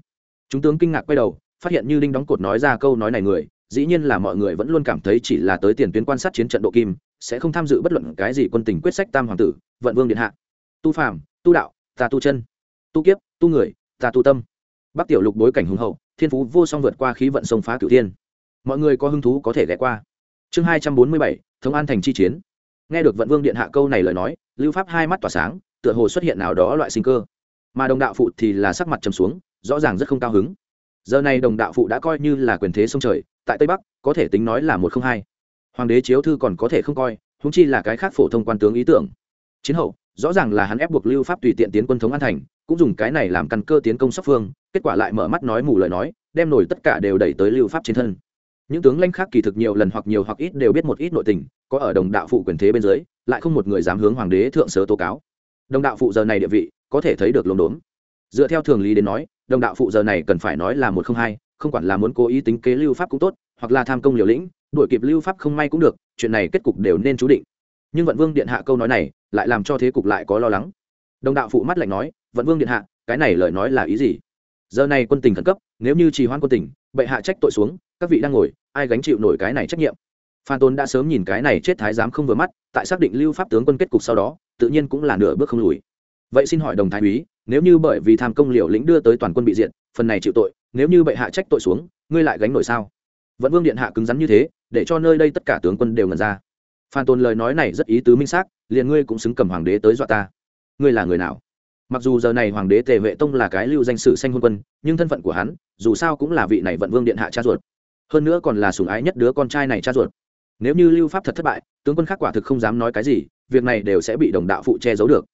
Chúng tướng kinh ngạc quay đầu, phát hiện như đinh đóng cột nói ra câu nói này người dĩ nhiên là mọi người vẫn luôn cảm thấy chỉ là tới tiền tuyến quan sát chiến trận độ kim, sẽ không tham dự bất luận cái gì quân tình quyết sách tam hoàng tử, vận vương điện hạ. Tu phàm, tu đạo, ta tu chân. Tu kiếp, tu người, ta tu tâm. Bắc tiểu lục bối cảnh hùng hậu, thiên phú vô song vượt qua khí vận sông phá cửu thiên. Mọi người có hứng thú có thể ghé qua. Chương hai trăm bốn mươi bảy, thống an thành chi chiến. Nghe được vận vương điện hạ câu này lời nói, lưu pháp hai mắt tỏa sáng, tựa hồ xuất hiện nào đó loại sinh cơ. Mà đồng đạo phụ thì là sắc mặt trầm xuống, rõ ràng rất không cao hứng. Giờ này đồng đạo phụ đã coi như là quyền thế sông trời tại tây bắc, có thể tính nói là một không hai. Hoàng đế chiếu thư còn có thể không coi húng chi là cái khác phổ thông quan tướng ý tưởng. Chiến hậu, rõ ràng là hắn ép buộc lưu pháp tùy tiện tiến quân thống an thành, cũng dùng cái này làm căn cơ tiến công sóc phương, kết quả lại mở mắt nói mù lời nói, đem nổi tất cả đều đẩy tới lưu pháp trên thân. Những tướng lãnh khác kỳ thực nhiều lần hoặc nhiều hoặc ít đều biết một ít nội tình, có ở đồng đạo phụ quyền thế bên dưới, lại không một người dám hướng hoàng đế thượng sớ tố cáo. Đồng đạo phụ giờ này địa vị, có thể thấy được lồn đốn dựa theo thường lý đến nói, đồng đạo phụ giờ này cần phải nói là một không hai không quản là muốn cố ý tính kế lưu pháp cũng tốt, hoặc là tham công liều lĩnh, đuổi kịp lưu pháp không may cũng được, chuyện này kết cục đều nên chú định. Nhưng vận vương điện hạ câu nói này, lại làm cho thế cục lại có lo lắng. Đồng đạo phụ mắt lạnh nói, vận vương điện hạ, cái này lời nói là ý gì? Giờ này quân tình khẩn cấp, nếu như trì hoãn quân tình, bệ hạ trách tội xuống, các vị đang ngồi, ai gánh chịu nổi cái này trách nhiệm? Phan tôn đã sớm nhìn cái này chết thái giám không vừa mắt, tại xác định lưu pháp tướng quân kết cục sau đó, tự nhiên cũng là nửa bước không lùi. Vậy xin hỏi đồng thái úy, nếu như bởi vì tham công liều lĩnh đưa tới toàn quân bị diện phần này chịu tội nếu như bệ hạ trách tội xuống, ngươi lại gánh nổi sao? Vẫn vương điện hạ cứng rắn như thế, để cho nơi đây tất cả tướng quân đều ngần ra. Phan tôn lời nói này rất ý tứ minh xác, liền ngươi cũng xứng cầm hoàng đế tới dọa ta. Ngươi là người nào? Mặc dù giờ này hoàng đế tề vệ tông là cái lưu danh sử sanh hôn quân, nhưng thân phận của hắn, dù sao cũng là vị này vận vương điện hạ cha ruột. Hơn nữa còn là sủng ái nhất đứa con trai này cha ruột. Nếu như lưu pháp thật thất bại, tướng quân khác quả thực không dám nói cái gì, việc này đều sẽ bị đồng đạo phụ che giấu được.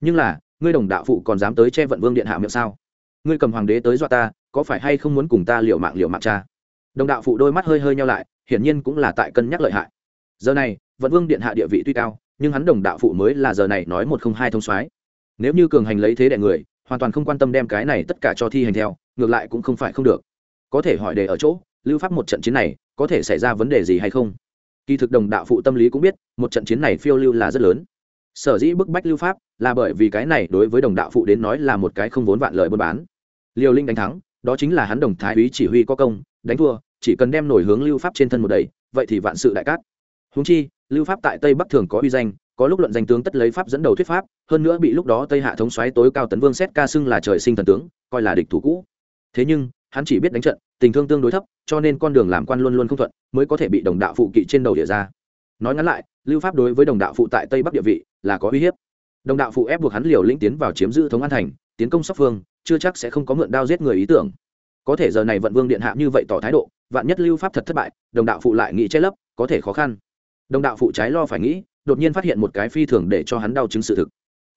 Nhưng là, ngươi đồng đạo phụ còn dám tới che vận vương điện hạ miệng sao? Ngươi cầm hoàng đế tới dọa ta có phải hay không muốn cùng ta liệu mạng liệu mạng cha? Đồng đạo phụ đôi mắt hơi hơi nhau lại, hiển nhiên cũng là tại cân nhắc lợi hại. Giờ này, vận vương điện hạ địa vị tuy cao, nhưng hắn đồng đạo phụ mới là giờ này nói một không hai thông soái. Nếu như cường hành lấy thế đại người, hoàn toàn không quan tâm đem cái này tất cả cho thi hành theo, ngược lại cũng không phải không được. Có thể hỏi đề ở chỗ, lưu pháp một trận chiến này, có thể xảy ra vấn đề gì hay không? Kỳ thực đồng đạo phụ tâm lý cũng biết, một trận chiến này phiêu lưu là rất lớn. Sở dĩ bức bách lưu pháp là bởi vì cái này đối với đồng đạo phụ đến nói là một cái không vốn vạn lợi buôn bán. Liều linh đánh thắng đó chính là hắn đồng thái úy chỉ huy có công, đánh thua, chỉ cần đem nổi hướng lưu pháp trên thân một đầy vậy thì vạn sự đại cát. Húng chi, lưu pháp tại tây bắc thường có uy danh, có lúc luận danh tướng tất lấy pháp dẫn đầu thuyết pháp, hơn nữa bị lúc đó tây hạ thống xoáy tối cao tấn vương xét ca xưng là trời sinh thần tướng, coi là địch thủ cũ. Thế nhưng, hắn chỉ biết đánh trận, tình thương tương đối thấp, cho nên con đường làm quan luôn luôn không thuận, mới có thể bị đồng đạo phụ kỵ trên đầu địa ra. Nói ngắn lại, lưu pháp đối với đồng đạo phụ tại tây bắc địa vị là có uy hiếp. Đồng đạo phụ ép buộc hắn liều lĩnh tiến vào chiếm giữ thống an thành, tiến công sóc phương chưa chắc sẽ không có mượn đao giết người ý tưởng. Có thể giờ này vận vương điện hạ như vậy tỏ thái độ, vạn nhất lưu pháp thật thất bại, đồng đạo phụ lại nghĩ che lấp, có thể khó khăn. Đồng đạo phụ trái lo phải nghĩ, đột nhiên phát hiện một cái phi thường để cho hắn đau chứng sự thực.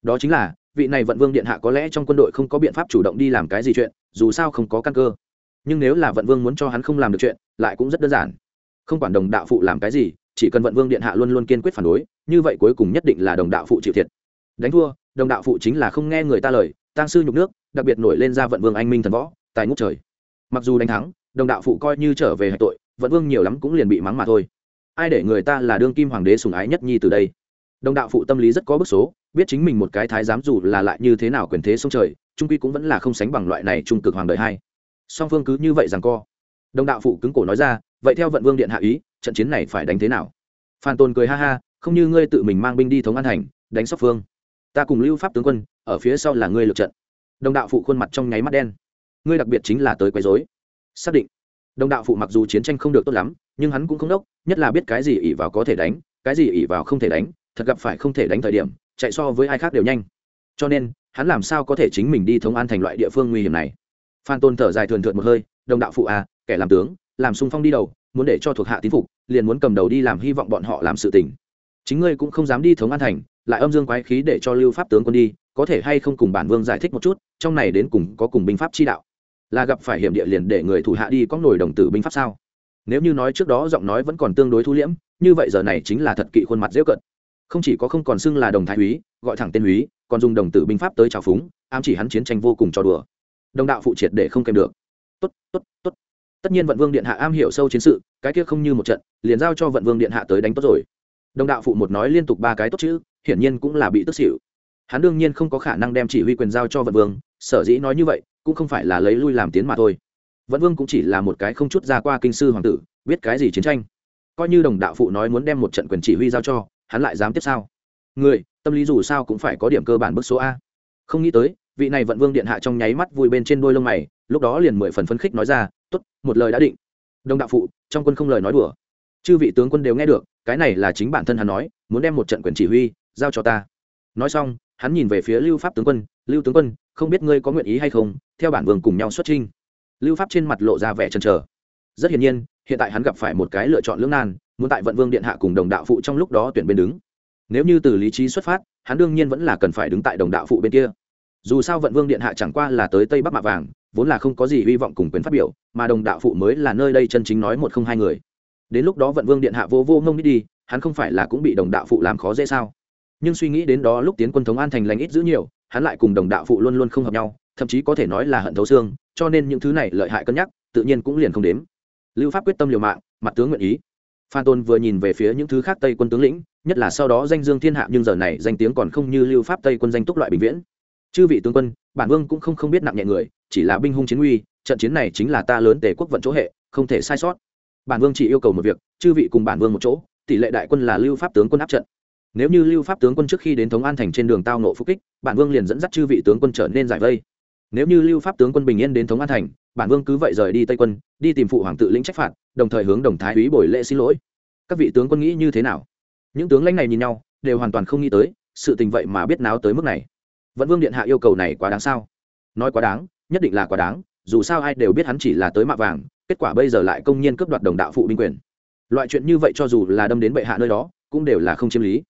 Đó chính là, vị này vận vương điện hạ có lẽ trong quân đội không có biện pháp chủ động đi làm cái gì chuyện, dù sao không có căn cơ. Nhưng nếu là vận vương muốn cho hắn không làm được chuyện, lại cũng rất đơn giản. Không quản đồng đạo phụ làm cái gì, chỉ cần vận vương điện hạ luôn luôn kiên quyết phản đối, như vậy cuối cùng nhất định là đồng đạo phụ chịu thiệt. Đánh thua, đồng đạo phụ chính là không nghe người ta lời tăng sư nhục nước, đặc biệt nổi lên ra vận vương anh minh thần võ, tài ngút trời. Mặc dù đánh thắng, đồng đạo phụ coi như trở về hạch tội, vận vương nhiều lắm cũng liền bị mắng mà thôi. Ai để người ta là đương kim hoàng đế sùng ái nhất nhi từ đây? Đồng đạo phụ tâm lý rất có bức số, biết chính mình một cái thái giám dù là lại như thế nào quyền thế sông trời, trung quy cũng vẫn là không sánh bằng loại này trung cực hoàng đời hai. Song phương cứ như vậy rằng co. Đồng đạo phụ cứng cổ nói ra, vậy theo vận vương điện hạ ý, trận chiến này phải đánh thế nào? Phan tôn cười ha ha, không như ngươi tự mình mang binh đi thống an thành, đánh sóc phương. Ta cùng lưu pháp tướng quân ở phía sau là ngươi lực trận. Đồng đạo phụ khuôn mặt trong nháy mắt đen. Ngươi đặc biệt chính là tới quấy dối xác định. Đồng đạo phụ mặc dù chiến tranh không được tốt lắm, nhưng hắn cũng không đốc, nhất là biết cái gì ỉ vào có thể đánh, cái gì ỉ vào không thể đánh, thật gặp phải không thể đánh thời điểm, chạy so với ai khác đều nhanh. Cho nên, hắn làm sao có thể chính mình đi thống an thành loại địa phương nguy hiểm này? Phan tôn thở dài thường thượt một hơi, đồng đạo phụ à kẻ làm tướng, làm sung phong đi đầu, muốn để cho thuộc hạ tín phục, liền muốn cầm đầu đi làm hy vọng bọn họ làm sự tình. Chính ngươi cũng không dám đi thống an thành, lại âm dương quái khí để cho lưu pháp tướng quân đi có thể hay không cùng bản vương giải thích một chút, trong này đến cùng có cùng binh pháp chi đạo. Là gặp phải hiểm địa liền để người thủ hạ đi có nổi đồng tử binh pháp sao? Nếu như nói trước đó giọng nói vẫn còn tương đối thu liễm, như vậy giờ này chính là thật kỵ khuôn mặt dễ cận. Không chỉ có không còn xưng là đồng thái úy, gọi thẳng tên úy, còn dùng đồng tử binh pháp tới trào phúng, ám chỉ hắn chiến tranh vô cùng cho đùa. Đồng đạo phụ triệt để không kèm được. Tốt tốt tốt. Tất nhiên vận vương điện hạ am hiểu sâu chiến sự, cái kia không như một trận, liền giao cho vận vương điện hạ tới đánh tốt rồi. Đồng đạo phụ một nói liên tục ba cái tốt chữ, hiển nhiên cũng là bị tức xỉu hắn đương nhiên không có khả năng đem chỉ huy quyền giao cho vận vương, sở dĩ nói như vậy, cũng không phải là lấy lui làm tiến mà thôi. Vận vương cũng chỉ là một cái không chút ra qua kinh sư hoàng tử, biết cái gì chiến tranh. Coi như đồng đạo phụ nói muốn đem một trận quyền chỉ huy giao cho, hắn lại dám tiếp sao? Người, tâm lý dù sao cũng phải có điểm cơ bản bức số a. Không nghĩ tới, vị này vận vương điện hạ trong nháy mắt vui bên trên đôi lông mày, lúc đó liền mười phần phấn khích nói ra t ố t một lời đã định. Đồng đạo phụ, trong quân không lời nói đùa. Chư vị tướng quân đều nghe được, cái này là chính bản thân hắn nói, muốn đem một trận quyền chỉ huy giao cho ta. Nói xong hắn nhìn về phía lưu pháp tướng quân, lưu tướng quân, không biết ngươi có nguyện ý hay không, theo bản vương cùng nhau xuất trinh lưu pháp trên mặt lộ ra vẻ chần chờ. Rất hiển nhiên, hiện tại hắn gặp phải một cái lựa chọn lưỡng nan, muốn tại vận vương điện hạ cùng đồng đạo phụ trong lúc đó tuyển bên đứng. Nếu như từ lý trí xuất phát, hắn đương nhiên vẫn là cần phải đứng tại đồng đạo phụ bên kia. Dù sao vận vương điện hạ chẳng qua là tới tây bắc mạ vàng, vốn là không có gì hy vọng cùng quyền phát biểu, mà đồng đạo phụ mới là nơi đây chân chính nói một không hai người. Đến lúc đó vận vương điện hạ vô vô ngông đi đi, hắn không phải là cũng bị đồng đạo phụ làm khó dễ sao? Nhưng suy nghĩ đến đó lúc tiến quân thống an thành lành ít giữ nhiều, hắn lại cùng đồng đạo phụ luôn luôn không hợp nhau, thậm chí có thể nói là hận thấu xương, cho nên những thứ này lợi hại cân nhắc, tự nhiên cũng liền không đếm. Lưu pháp quyết tâm liều mạng, mặt tướng nguyện ý. Phan tôn vừa nhìn về phía những thứ khác tây quân tướng lĩnh, nhất là sau đó danh dương thiên hạ nhưng giờ này danh tiếng còn không như lưu pháp tây quân danh túc loại bình viễn. Chư vị tướng quân, bản vương cũng không không biết nặng nhẹ người, chỉ là binh hung chiến uy, trận chiến này chính là ta lớn tề quốc vận chỗ hệ, không thể sai sót. Bản vương chỉ yêu cầu một việc, chư vị cùng bản vương một chỗ, tỷ lệ đại quân là lưu pháp tướng quân áp trận nếu như lưu pháp tướng quân trước khi đến thống an thành trên đường tao nộ phúc kích, bản vương liền dẫn dắt chư vị tướng quân trở nên giải vây. Nếu như lưu pháp tướng quân bình yên đến thống an thành, bản vương cứ vậy rời đi tây quân, đi tìm phụ hoàng tự lĩnh trách phạt, đồng thời hướng đồng thái úy bồi lễ xin lỗi. Các vị tướng quân nghĩ như thế nào? Những tướng lãnh này nhìn nhau, đều hoàn toàn không nghĩ tới, sự tình vậy mà biết náo tới mức này. Vẫn vương điện hạ yêu cầu này quá đáng sao? Nói quá đáng, nhất định là quá đáng, dù sao ai đều biết hắn chỉ là tới mạ vàng, kết quả bây giờ lại công nhiên cướp đoạt đồng đạo phụ binh quyền. Loại chuyện như vậy cho dù là đâm đến bệ hạ nơi đó, cũng đều là không chiếm lý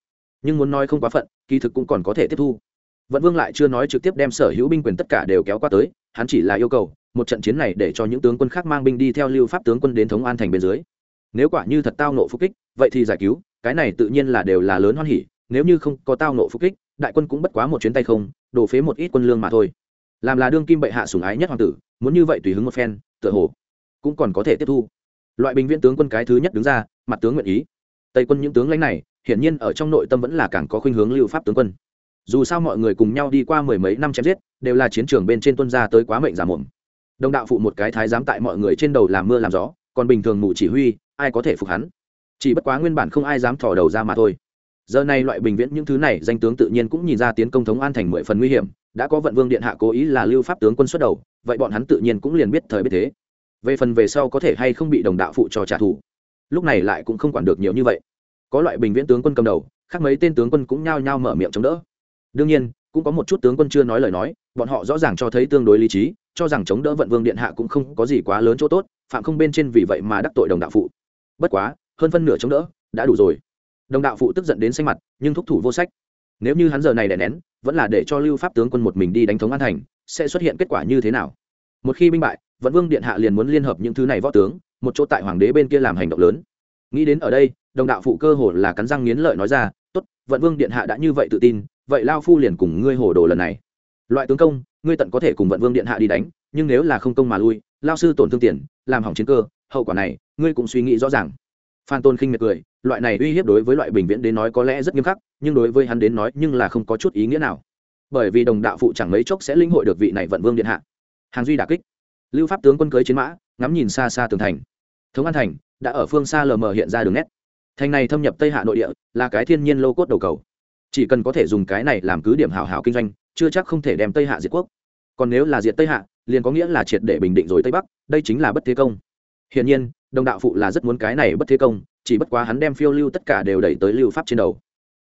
nhưng muốn nói không quá phận, kỳ thực cũng còn có thể tiếp thu. Vận vương lại chưa nói trực tiếp đem sở hữu binh quyền tất cả đều kéo qua tới, hắn chỉ là yêu cầu, một trận chiến này để cho những tướng quân khác mang binh đi theo lưu pháp tướng quân đến thống an thành bên dưới. Nếu quả như thật tao nộ phục kích, vậy thì giải cứu, cái này tự nhiên là đều là lớn hoan hỉ, nếu như không có tao nộ phục kích, đại quân cũng bất quá một chuyến tay không, đổ phế một ít quân lương mà thôi. Làm là đương kim bệ hạ sủng ái nhất hoàng tử, muốn như vậy tùy hứng một phen, tựa hồ cũng còn có thể tiếp thu. Loại bình viện tướng quân cái thứ nhất đứng ra, mặt tướng nguyện ý. Tây quân những tướng lãnh này hiển nhiên ở trong nội tâm vẫn là càng có khuynh hướng lưu pháp tướng quân. Dù sao mọi người cùng nhau đi qua mười mấy năm chém giết, đều là chiến trường bên trên tuân gia tới quá mệnh giả mồm đồng đạo phụ một cái thái giám tại mọi người trên đầu làm mưa làm gió, còn bình thường mù chỉ huy, ai có thể phục hắn? Chỉ bất quá nguyên bản không ai dám thò đầu ra mà thôi. Giờ này loại bình viễn những thứ này, danh tướng tự nhiên cũng nhìn ra tiến công thống an thành mười phần nguy hiểm, đã có vận vương điện hạ cố ý là lưu pháp tướng quân xuất đầu, vậy bọn hắn tự nhiên cũng liền biết thời biết thế. Về phần về sau có thể hay không bị đồng đạo phụ cho trả thù, lúc này lại cũng không quản được nhiều như vậy có loại bình viễn tướng quân cầm đầu, khác mấy tên tướng quân cũng nhao nhao mở miệng chống đỡ. Đương nhiên, cũng có một chút tướng quân chưa nói lời nói, bọn họ rõ ràng cho thấy tương đối lý trí, cho rằng chống đỡ vận vương điện hạ cũng không có gì quá lớn chỗ tốt, phạm không bên trên vì vậy mà đắc tội đồng đạo phụ. Bất quá, hơn phân nửa chống đỡ đã đủ rồi. Đồng đạo phụ tức giận đến xanh mặt, nhưng thúc thủ vô sách. Nếu như hắn giờ này đè nén, vẫn là để cho lưu pháp tướng quân một mình đi đánh thống an thành, sẽ xuất hiện kết quả như thế nào? Một khi binh bại, vận vương điện hạ liền muốn liên hợp những thứ này võ tướng, một chỗ tại hoàng đế bên kia làm hành động lớn. Nghĩ đến ở đây đồng đạo phụ cơ hồ là cắn răng nghiến lợi nói ra, tốt, vận vương điện hạ đã như vậy tự tin, vậy lao phu liền cùng ngươi hồ đồ lần này. Loại tướng công, ngươi tận có thể cùng vận vương điện hạ đi đánh, nhưng nếu là không công mà lui, lao sư tổn thương tiền, làm hỏng chiến cơ, hậu quả này, ngươi cũng suy nghĩ rõ ràng. Phan tôn khinh miệt cười, loại này uy hiếp đối với loại bình viễn đến nói có lẽ rất nghiêm khắc, nhưng đối với hắn đến nói nhưng là không có chút ý nghĩa nào. Bởi vì đồng đạo phụ chẳng mấy chốc sẽ linh hội được vị này vận vương điện hạ. Hàng duy đà kích. Lưu pháp tướng quân cưới chiến mã, ngắm nhìn xa xa tường thành. Thống an thành, đã ở phương xa lờ mờ hiện ra đường nét thành này thâm nhập tây hạ nội địa, là cái thiên nhiên lô cốt đầu cầu. Chỉ cần có thể dùng cái này làm cứ điểm hảo hảo kinh doanh, chưa chắc không thể đem tây hạ diệt quốc. Còn nếu là diệt tây hạ, liền có nghĩa là triệt để bình định rồi tây bắc, đây chính là bất thế công. Hiển nhiên, đồng đạo phụ là rất muốn cái này bất thế công, chỉ bất quá hắn đem phiêu lưu tất cả đều đẩy tới lưu pháp trên đầu.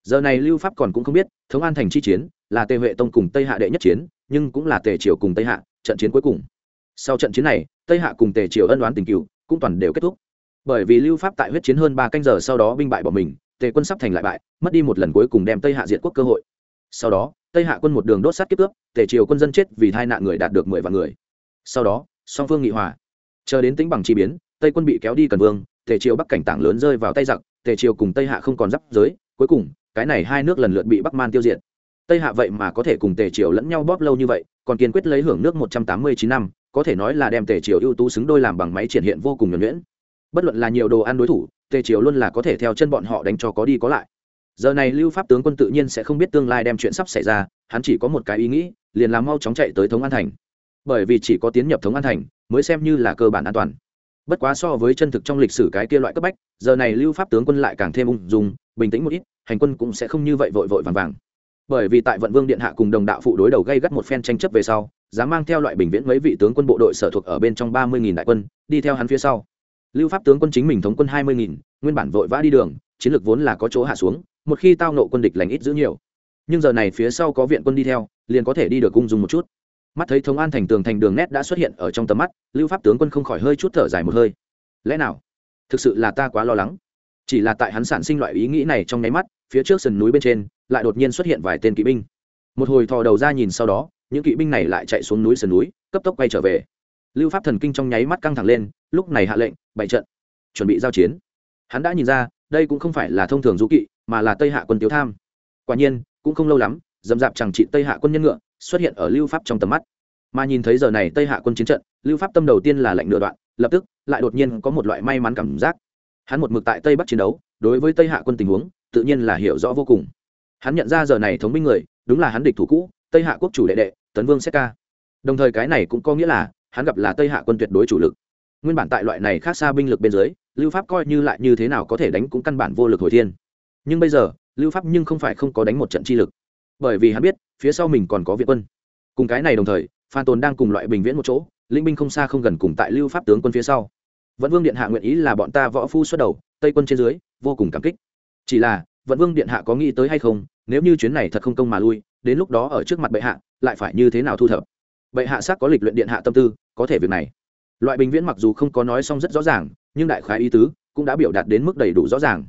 Giờ này lưu pháp còn cũng không biết, thống an thành chi chiến, là tề huệ tông cùng tây hạ đệ nhất chiến, nhưng cũng là tề triều cùng tây hạ, trận chiến cuối cùng. Sau trận chiến này, tây hạ cùng tề triều ân đoán tình cựu, cũng toàn đều kết thúc bởi vì lưu pháp tại huyết chiến hơn ba canh giờ sau đó binh bại bỏ mình, tề quân sắp thành lại bại, mất đi một lần cuối cùng đem tây hạ diệt quốc cơ hội. Sau đó, tây hạ quân một đường đốt sát kiếp cướp tề triều quân dân chết vì hai nạn người đạt được mười vạn người. Sau đó, song phương nghị hòa. Chờ đến tính bằng chi biến, tây quân bị kéo đi cần vương, tề triều bắc cảnh tảng lớn rơi vào tay giặc, tề triều cùng tây hạ không còn giáp giới, cuối cùng, cái này hai nước lần lượt bị bắc man tiêu diệt. Tây hạ vậy mà có thể cùng tề triều lẫn nhau bóp lâu như vậy, còn kiên quyết lấy hưởng nước một trăm tám mươi chín năm, có thể nói là đem tề triều ưu tú xứng đôi làm bằng máy triển hiện vô cùng nhuẩn nhuyễn bất luận là nhiều đồ ăn đối thủ, tề triều luôn là có thể theo chân bọn họ đánh cho có đi có lại. Giờ này lưu pháp tướng quân tự nhiên sẽ không biết tương lai đem chuyện sắp xảy ra, hắn chỉ có một cái ý nghĩ, liền làm mau chóng chạy tới thống an thành. Bởi vì chỉ có tiến nhập thống an thành mới xem như là cơ bản an toàn. Bất quá so với chân thực trong lịch sử cái kia loại cấp bách, giờ này lưu pháp tướng quân lại càng thêm ung dung, bình tĩnh một ít, hành quân cũng sẽ không như vậy vội vội vàng vàng. Bởi vì tại vận vương điện hạ cùng đồng đạo phụ đối đầu gây gắt một phen tranh chấp về sau, dám mang theo loại bình viễn mấy vị tướng quân bộ đội sở thuộc ở bên trong ba mươi đại quân, đi theo hắn phía sau lưu pháp tướng quân chính mình thống quân hai mươi nguyên bản vội vã đi đường, chiến lược vốn là có chỗ hạ xuống, một khi tao nộ quân địch lành ít giữ nhiều. Nhưng giờ này phía sau có viện quân đi theo, liền có thể đi được cung dùng một chút. Mắt thấy thống an thành tường thành đường nét đã xuất hiện ở trong tầm mắt, lưu pháp tướng quân không khỏi hơi chút thở dài một hơi. Lẽ nào? Thực sự là ta quá lo lắng. Chỉ là tại hắn sản sinh loại ý nghĩ này trong nháy mắt, phía trước sườn núi bên trên, lại đột nhiên xuất hiện vài tên kỵ binh. Một hồi thò đầu ra nhìn sau đó, những kỵ binh này lại chạy xuống núi sườn núi, cấp tốc quay trở về lưu pháp thần kinh trong nháy mắt căng thẳng lên, lúc này hạ lệnh, bày trận, chuẩn bị giao chiến. Hắn đã nhìn ra, đây cũng không phải là thông thường du kỵ, mà là tây hạ quân tiếu tham. Quả nhiên, cũng không lâu lắm, dầm dạp chẳng trị tây hạ quân nhân ngựa, xuất hiện ở lưu pháp trong tầm mắt. Mà nhìn thấy giờ này tây hạ quân chiến trận, lưu pháp tâm đầu tiên là lệnh nửa đoạn, lập tức, lại đột nhiên có một loại may mắn cảm giác. Hắn một mực tại tây bắc chiến đấu, đối với tây hạ quân tình huống, tự nhiên là hiểu rõ vô cùng. Hắn nhận ra giờ này thống binh người, đúng là hắn địch thủ cũ, tây hạ quốc chủ đệ đệ, tấn vương ca. Đồng thời cái này cũng có nghĩa là hắn gặp là tây hạ quân tuyệt đối chủ lực. Nguyên bản tại loại này khác xa binh lực bên dưới, lưu pháp coi như lại như thế nào có thể đánh cũng căn bản vô lực hồi thiên. Nhưng bây giờ, lưu pháp nhưng không phải không có đánh một trận chi lực. Bởi vì hắn biết, phía sau mình còn có viện quân. Cùng cái này đồng thời, phan tồn đang cùng loại bình viễn một chỗ linh binh không xa không gần cùng tại lưu pháp tướng quân phía sau. Vẫn vương điện hạ nguyện ý là bọn ta võ phu xuất đầu, tây quân trên dưới, vô cùng cảm kích. Chỉ là, vận vương điện hạ có nghĩ tới hay không, nếu như chuyến này thật không công mà lui, đến lúc đó ở trước mặt bệ hạ, lại phải như thế nào thu thập? Bệ hạ xác có lịch luyện điện hạ tâm tư có thể việc này. Loại bình viễn mặc dù không có nói xong rất rõ ràng, nhưng đại khái ý tứ cũng đã biểu đạt đến mức đầy đủ rõ ràng.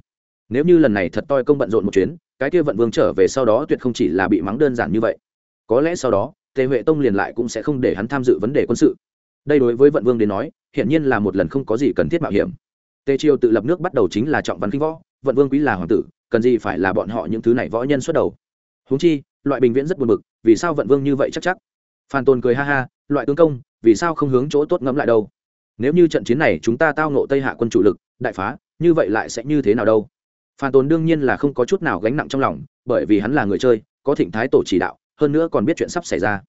Nếu như lần này thật toi công bận rộn một chuyến, cái kia vận vương trở về sau đó tuyệt không chỉ là bị mắng đơn giản như vậy. Có lẽ sau đó, tề huệ tông liền lại cũng sẽ không để hắn tham dự vấn đề quân sự. Đây đối với vận vương đến nói, hiển nhiên là một lần không có gì cần thiết mạo hiểm. Tề triều tự lập nước bắt đầu chính là trọng văn kinh võ, vận vương quý là hoàng tử, cần gì phải là bọn họ những thứ này võ nhân xuất đầu. Húng chi, loại bình viễn rất buồn bực, vì sao vận vương như vậy chắc chắc? Phan tôn cười ha ha, loại tướng công vì sao không hướng chỗ tốt ngẫm lại đâu? Nếu như trận chiến này chúng ta tao nộ tây hạ quân chủ lực, đại phá, như vậy lại sẽ như thế nào đâu? Phan tôn đương nhiên là không có chút nào gánh nặng trong lòng, bởi vì hắn là người chơi, có thịnh thái tổ chỉ đạo, hơn nữa còn biết chuyện sắp xảy ra.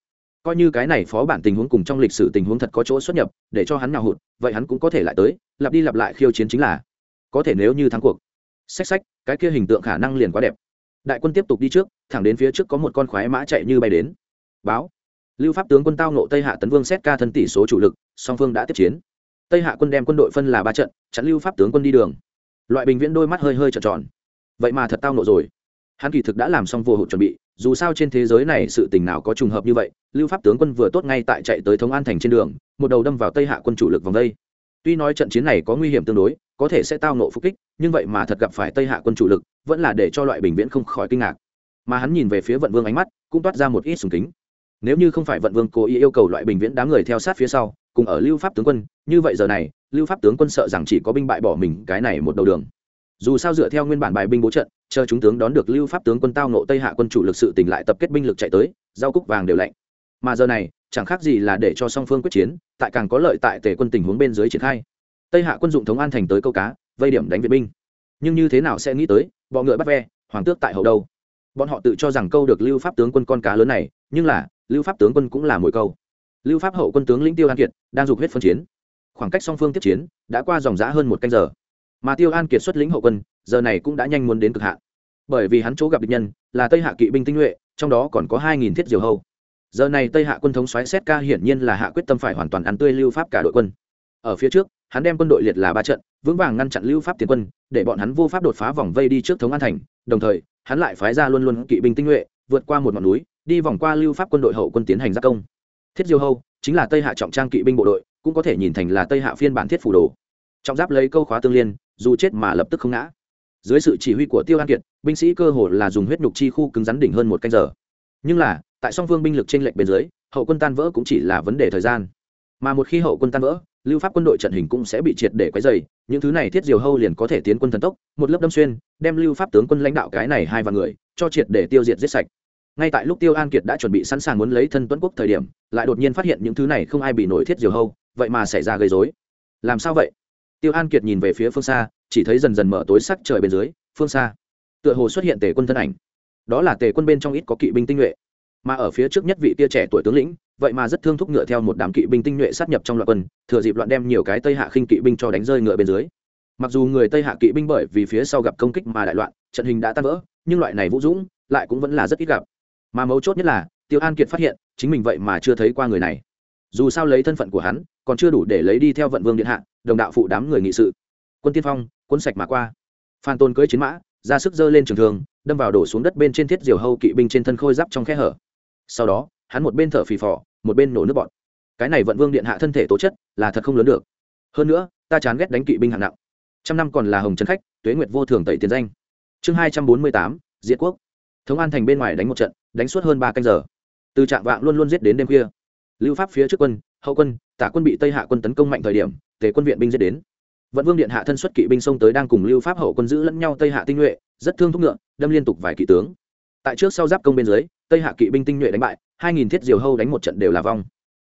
Coi như cái này phó bản tình huống cùng trong lịch sử tình huống thật có chỗ xuất nhập, để cho hắn nào hụt, vậy hắn cũng có thể lại tới, lặp đi lặp lại khiêu chiến chính là. Có thể nếu như thắng cuộc. Xách xách, cái kia hình tượng khả năng liền quá đẹp. Đại quân tiếp tục đi trước, thẳng đến phía trước có một con khoái mã chạy như bay đến. Báo lưu pháp tướng quân tao nộ tây hạ tấn vương xét ca thân tỷ số chủ lực, song phương đã tiếp chiến. Tây hạ quân đem quân đội phân là ba trận, chặn lưu pháp tướng quân đi đường. Loại bình viễn đôi mắt hơi hơi trợn tròn. Vậy mà thật tao nộ rồi. Hắn kỳ thực đã làm xong vô hụt chuẩn bị, dù sao trên thế giới này sự tình nào có trùng hợp như vậy, lưu pháp tướng quân vừa tốt ngay tại chạy tới thống an thành trên đường, một đầu đâm vào tây hạ quân chủ lực vòng đây. Tuy nói trận chiến này có nguy hiểm tương đối, có thể sẽ tao nộ phục kích, nhưng vậy mà thật gặp phải tây hạ quân chủ lực, vẫn là để cho loại bình viễn không khỏi kinh ngạc. Mà hắn nhìn về phía vận vương ánh mắt, cũng toát ra một ít sùng kính nếu như không phải vận vương cố ý yêu cầu loại bình viễn đám người theo sát phía sau, cùng ở lưu pháp tướng quân, như vậy giờ này, lưu pháp tướng quân sợ rằng chỉ có binh bại bỏ mình, cái này một đầu đường. Dù sao dựa theo nguyên bản bài binh bố trận, chờ chúng tướng đón được lưu pháp tướng quân tao nộ tây hạ quân chủ lực sự tỉnh lại tập kết binh lực chạy tới giao cúc vàng đều lạnh. Mà giờ này, chẳng khác gì là để cho song phương quyết chiến, tại càng có lợi tại tề quân tình huống bên dưới triển khai. Tây hạ quân dụng thống an thành tới câu cá, vây điểm đánh viện binh. Nhưng như thế nào sẽ nghĩ tới, bọ ngựa bắt ve, hoàng tước tại hậu đâu? Bọn họ tự cho rằng câu được lưu pháp tướng quân con cá lớn này, nhưng là lưu pháp tướng quân cũng là mồi câu. Lưu pháp hậu quân tướng lĩnh tiêu an kiệt đang dục huyết phân chiến. Khoảng cách song phương tiếp chiến đã qua dòng giã hơn một canh giờ. Mà tiêu an kiệt xuất lĩnh hậu quân, giờ này cũng đã nhanh muốn đến cực hạn. Bởi vì hắn chỗ gặp địch nhân là tây hạ kỵ binh tinh nhuệ, trong đó còn có hai nghìn thiết diều hâu giờ này tây hạ quân thống xoáy xét ca hiển nhiên là hạ quyết tâm phải hoàn toàn ăn tươi lưu pháp cả đội quân. Ở phía trước, hắn đem quân đội liệt là ba trận, vững vàng ngăn chặn lưu pháp tiến quân, để bọn hắn vô pháp đột phá vòng vây đi trước thống an thành. Đồng thời, hắn lại phái ra luôn luôn kỵ binh tinh nhuệ vượt qua một ngọn núi đi vòng qua lưu pháp quân đội hậu quân tiến hành giác công. Thiết diêu hâu chính là tây hạ trọng trang kỵ binh bộ đội, cũng có thể nhìn thành là tây hạ phiên bản thiết phủ đồ. Trọng giáp lấy câu khóa tương liên, dù chết mà lập tức không ngã. Dưới sự chỉ huy của tiêu an kiệt, binh sĩ cơ hồ là dùng huyết nhục chi khu cứng rắn đỉnh hơn một canh giờ. Nhưng là, tại song phương binh lực trên lệnh bên dưới, hậu quân tan vỡ cũng chỉ là vấn đề thời gian. Mà một khi hậu quân tan vỡ, lưu pháp quân đội trận hình cũng sẽ bị triệt để quấy dày những thứ này thiết diều hâu liền có thể tiến quân thần tốc, một lớp đâm xuyên, đem lưu pháp tướng quân lãnh đạo cái này hai vạn người, cho triệt để tiêu diệt giết sạch ngay tại lúc tiêu an kiệt đã chuẩn bị sẵn sàng muốn lấy thân tuấn quốc thời điểm, lại đột nhiên phát hiện những thứ này không ai bị nổi thiết diều hâu, vậy mà xảy ra gây dối làm sao vậy? Tiêu an kiệt nhìn về phía phương xa, chỉ thấy dần dần mở tối sắc trời bên dưới, phương xa, tựa hồ xuất hiện tề quân thân ảnh. Đó là tề quân bên trong ít có kỵ binh tinh nhuệ. Mà ở phía trước nhất vị tia trẻ tuổi tướng lĩnh, vậy mà rất thương thúc ngựa theo một đám kỵ binh tinh nhuệ sát nhập trong loạt quân, thừa dịp loạn đem nhiều cái tây hạ khinh kỵ binh cho đánh rơi ngựa bên dưới. Mặc dù người tây hạ kỵ binh bởi vì phía sau gặp công kích mà đại loạn, trận hình đã tan vỡ, nhưng loại này vũ dũng lại cũng vẫn là rất ít gặp mà mấu chốt nhất là, tiêu an kiệt phát hiện, chính mình vậy mà chưa thấy qua người này. Dù sao lấy thân phận của hắn, còn chưa đủ để lấy đi theo vận vương điện hạ, đồng đạo phụ đám người nghị sự. Quân tiên phong, quân sạch mà qua. Phan tôn cưỡi chiến mã, ra sức dơ lên trường thường đâm vào đổ xuống đất bên trên thiết diều hâu kỵ binh trên thân khôi giáp trong khe hở. Sau đó, hắn một bên thở phì phò, một bên nổ nước bọt. cái này vận vương điện hạ thân thể tố chất là thật không lớn được. Hơn nữa, ta chán ghét đánh kỵ binh hạng nặng. Trăm năm còn là hồng trấn khách, tuế nguyệt vô thường tẩy tiền danh. Chương hai trăm bốn mươi tám diễn quốc. Thống an thành bên ngoài đánh một trận đánh suốt hơn ba canh giờ. Từ trạng vạng luôn luôn giết đến đêm khuya. Lưu pháp phía trước quân, hậu quân, tả quân bị tây hạ quân tấn công mạnh thời điểm, tề quân viện binh giết đến. Vận vương điện hạ thân xuất kỵ binh xông tới đang cùng lưu pháp hậu quân giữ lẫn nhau tây hạ tinh nhuệ, rất thương thúc ngựa, đâm liên tục vài kỵ tướng. Tại trước sau giáp công bên dưới, tây hạ kỵ binh tinh nhuệ đánh bại, hai nghìn thiết diều hâu đánh một trận đều là vong.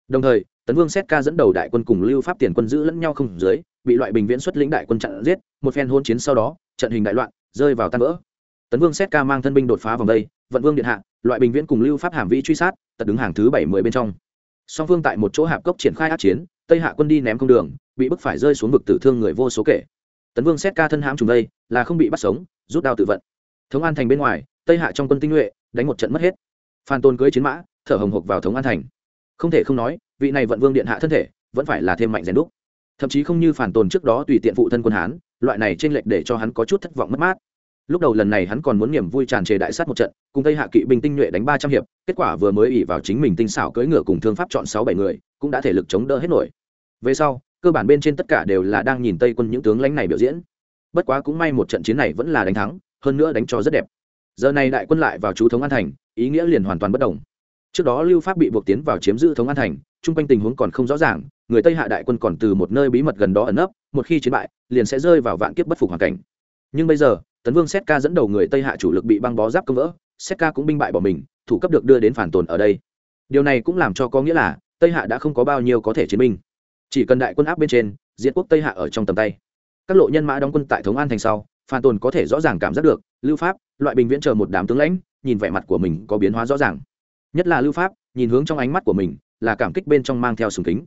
Đồng thời, tấn vương xét ca dẫn đầu đại quân cùng lưu pháp tiền quân giữ lẫn nhau không dưới, bị loại bình viễn xuất lĩnh đại quân chặn giết, một phen hôn chiến sau đó, trận hình đại loạn, rơi vào tan vỡ. Tấn vương xét ca mang thân binh đột phá vòng đây, vận vương điện hạ loại bình viễn cùng lưu pháp hàm vĩ truy sát, tật đứng hàng thứ bảy mươi bên trong. Song phương tại một chỗ hạp cốc triển khai át chiến, tây hạ quân đi ném không đường, bị bức phải rơi xuống vực tử thương người vô số kể. Tấn vương xét ca thân hãm trùng đây, là không bị bắt sống, rút đao tự vận. Thống an thành bên ngoài, tây hạ trong quân tinh nhuệ, đánh một trận mất hết. Phan tôn cưới chiến mã, thở hồng hộc vào thống an thành. Không thể không nói, vị này vận vương điện hạ thân thể, vẫn phải là thêm mạnh rèn đúc. Thậm chí không như phản tồn trước đó tùy tiện phụ thân quân hán, loại này t r ê n lệch để cho hắn có chút thất vọng mất mát lúc đầu lần này hắn còn muốn niềm vui tràn trề đại sát một trận, cùng tây hạ kỵ binh tinh nhuệ đánh ba trăm hiệp, kết quả vừa mới ỉ vào chính mình tinh xảo cưỡi ngựa cùng thương pháp chọn sáu bảy người, cũng đã thể lực chống đỡ hết nổi. Về sau, cơ bản bên trên tất cả đều là đang nhìn tây quân những tướng lãnh này biểu diễn. Bất quá cũng may một trận chiến này vẫn là đánh thắng, hơn nữa đánh cho rất đẹp. Giờ này đại quân lại vào chú thống an thành, ý nghĩa liền hoàn toàn bất đồng. Trước đó lưu pháp bị buộc tiến vào chiếm giữ thống an thành, chung quanh tình huống còn không rõ ràng, người tây hạ đại quân còn từ một nơi bí mật gần đó ẩn nấp, một khi chiến bại, liền sẽ rơi vào vạn kiếp bất phục hoàn cảnh. Nhưng bây giờ tấn vương xét ca dẫn đầu người tây hạ chủ lực bị băng bó giáp công vỡ xét ca cũng binh bại bỏ mình, thủ cấp được đưa đến phản tồn ở đây. Điều này cũng làm cho có nghĩa là tây hạ đã không có bao nhiêu có thể chiến binh. Chỉ cần đại quân áp bên trên diện quốc tây hạ ở trong tầm tay. Các lộ nhân mã đóng quân tại thống an thành sau, phản tồn có thể rõ ràng cảm giác được, lưu pháp, loại bình viễn chờ một đám tướng lãnh, nhìn vẻ mặt của mình có biến hóa rõ ràng. Nhất là lưu pháp, nhìn hướng trong ánh mắt của mình, là cảm kích bên trong mang theo sùng kính.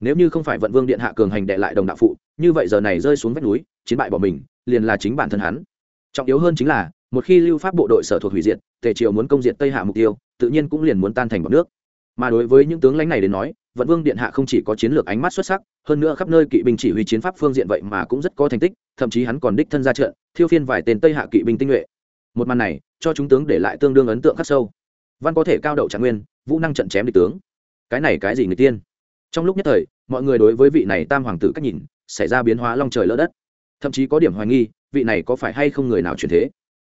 Nếu như không phải vận vương điện hạ cường hành đệ lại đồng đạo phụ, như vậy giờ này rơi xuống vách núi, chiến bại bỏ mình, liền là chính bản thân hắn trọng yếu hơn chính là, một khi lưu pháp bộ đội sở thuộc hủy diệt, tề triều muốn công diệt tây hạ mục tiêu, tự nhiên cũng liền muốn tan thành bọc nước. Mà đối với những tướng lãnh này đến nói, vận vương điện hạ không chỉ có chiến lược ánh mắt xuất sắc, hơn nữa khắp nơi kỵ binh chỉ huy chiến pháp phương diện vậy mà cũng rất có thành tích, thậm chí hắn còn đích thân ra trận, thiêu phiên vài tên tây hạ kỵ binh tinh nhuệ. Một màn này, cho chúng tướng để lại tương đương ấn tượng khắc sâu. Văn có thể cao đậu trạng nguyên, vũ năng trận chém địch tướng. Cái này cái gì người tiên? Trong lúc nhất thời, mọi người đối với vị này tam hoàng tử cách nhìn, xảy ra biến hóa long trời lỡ đất. Thậm chí có điểm hoài nghi vị này có phải hay không người nào chuyển thế?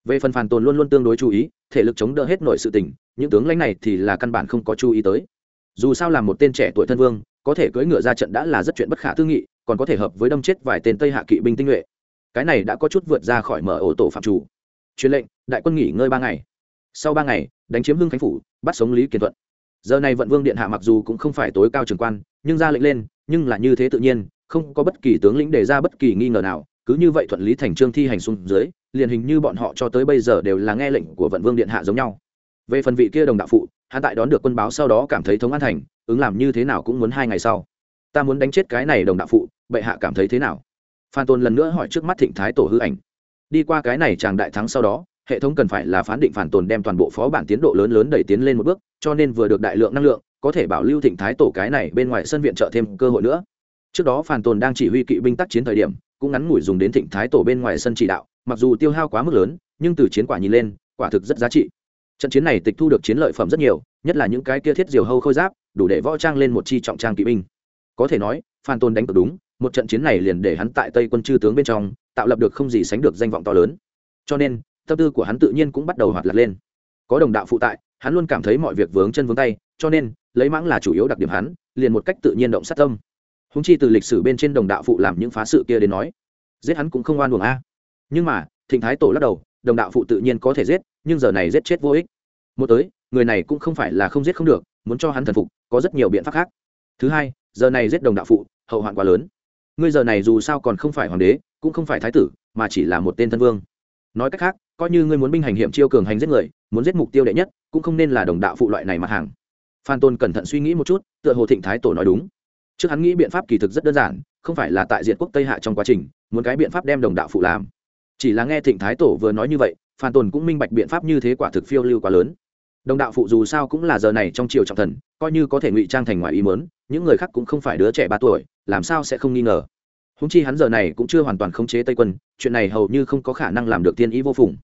Về phần phản tồn luôn luôn tương đối chú ý, thể lực chống đỡ hết nội sự tình, những tướng lãnh này thì là căn bản không có chú ý tới. Dù sao là một tên trẻ tuổi thân vương, có thể cưỡi ngựa ra trận đã là rất chuyện bất khả tư nghị, còn có thể hợp với đâm chết vài tên tây hạ kỵ binh tinh nhuệ. Cái này đã có chút vượt ra khỏi mở ổ tổ phạm chủ. Truyền lệnh, đại quân nghỉ ngơi ba ngày. Sau ba ngày, đánh chiếm hưng khánh phủ, bắt sống lý kiên thuận. Giờ này vận vương điện hạ mặc dù cũng không phải tối cao trường quan, nhưng ra lệnh lên, nhưng là như thế tự nhiên, không có bất kỳ tướng lĩnh đề ra bất kỳ nghi ngờ nào cứ như vậy thuận lý thành trương thi hành xuống dưới, liền hình như bọn họ cho tới bây giờ đều là nghe lệnh của vận vương điện hạ giống nhau. Về phần vị kia đồng đạo phụ, hắn tại đón được quân báo sau đó cảm thấy thống an thành, ứng làm như thế nào cũng muốn hai ngày sau. Ta muốn đánh chết cái này đồng đạo phụ, bệ hạ cảm thấy thế nào? Phan tôn lần nữa hỏi trước mắt thịnh thái tổ hư ảnh. Đi qua cái này chàng đại thắng sau đó, hệ thống cần phải là phán định phản tồn đem toàn bộ phó bản tiến độ lớn lớn đẩy tiến lên một bước, cho nên vừa được đại lượng năng lượng, có thể bảo lưu thịnh thái tổ cái này bên ngoài sân viện trợ thêm cơ hội nữa. Trước đó phản tồn đang chỉ huy kỵ binh tác chiến thời điểm cũng ngắn ngủi dùng đến thịnh thái tổ bên ngoài sân chỉ đạo, mặc dù tiêu hao quá mức lớn, nhưng từ chiến quả nhìn lên, quả thực rất giá trị. Trận chiến này tịch thu được chiến lợi phẩm rất nhiều, nhất là những cái kia thiết diều hâu khôi giáp, đủ để võ trang lên một chi trọng trang kỵ binh. Có thể nói, phan tôn đánh cực đúng, một trận chiến này liền để hắn tại tây quân chư tướng bên trong, tạo lập được không gì sánh được danh vọng to lớn. Cho nên, tâm tư của hắn tự nhiên cũng bắt đầu hoạt lạc lên. Có đồng đạo phụ tại, hắn luôn cảm thấy mọi việc vướng chân vướng tay, cho nên, lấy mãng là chủ yếu đặc điểm hắn, liền một cách tự nhiên động sát tâm húng chi từ lịch sử bên trên đồng đạo phụ làm những phá sự kia đến nói, giết hắn cũng không oan buồng a. Nhưng mà, thịnh thái tổ lắc đầu, đồng đạo phụ tự nhiên có thể giết, nhưng giờ này giết chết vô ích. Một tới, người này cũng không phải là không giết không được, muốn cho hắn thần phục, có rất nhiều biện pháp khác. Thứ hai, giờ này giết đồng đạo phụ, hậu hoạn quá lớn. Ngươi giờ này dù sao còn không phải hoàng đế, cũng không phải thái tử, mà chỉ là một tên thân vương. Nói cách khác, coi như ngươi muốn binh hành hiểm chiêu cường hành giết người, muốn giết mục tiêu đệ nhất, cũng không nên là đồng đạo phụ loại này mặt hàng. Phan tôn cẩn thận suy nghĩ một chút, tựa hồ thịnh thái tổ nói đúng trước hắn nghĩ biện pháp kỳ thực rất đơn giản, không phải là tại diện quốc tây hạ trong quá trình, muốn cái biện pháp đem đồng đạo phụ làm. Chỉ là nghe thịnh thái tổ vừa nói như vậy, phan Tồn cũng minh bạch biện pháp như thế quả thực phiêu lưu quá lớn. Đồng đạo phụ dù sao cũng là giờ này trong triều trọng thần, coi như có thể ngụy trang thành ngoài ý mớn những người khác cũng không phải đứa trẻ ba tuổi, làm sao sẽ không nghi ngờ. Húng chi hắn giờ này cũng chưa hoàn toàn khống chế tây quân, chuyện này hầu như không có khả năng làm được tiên ý vô phùng.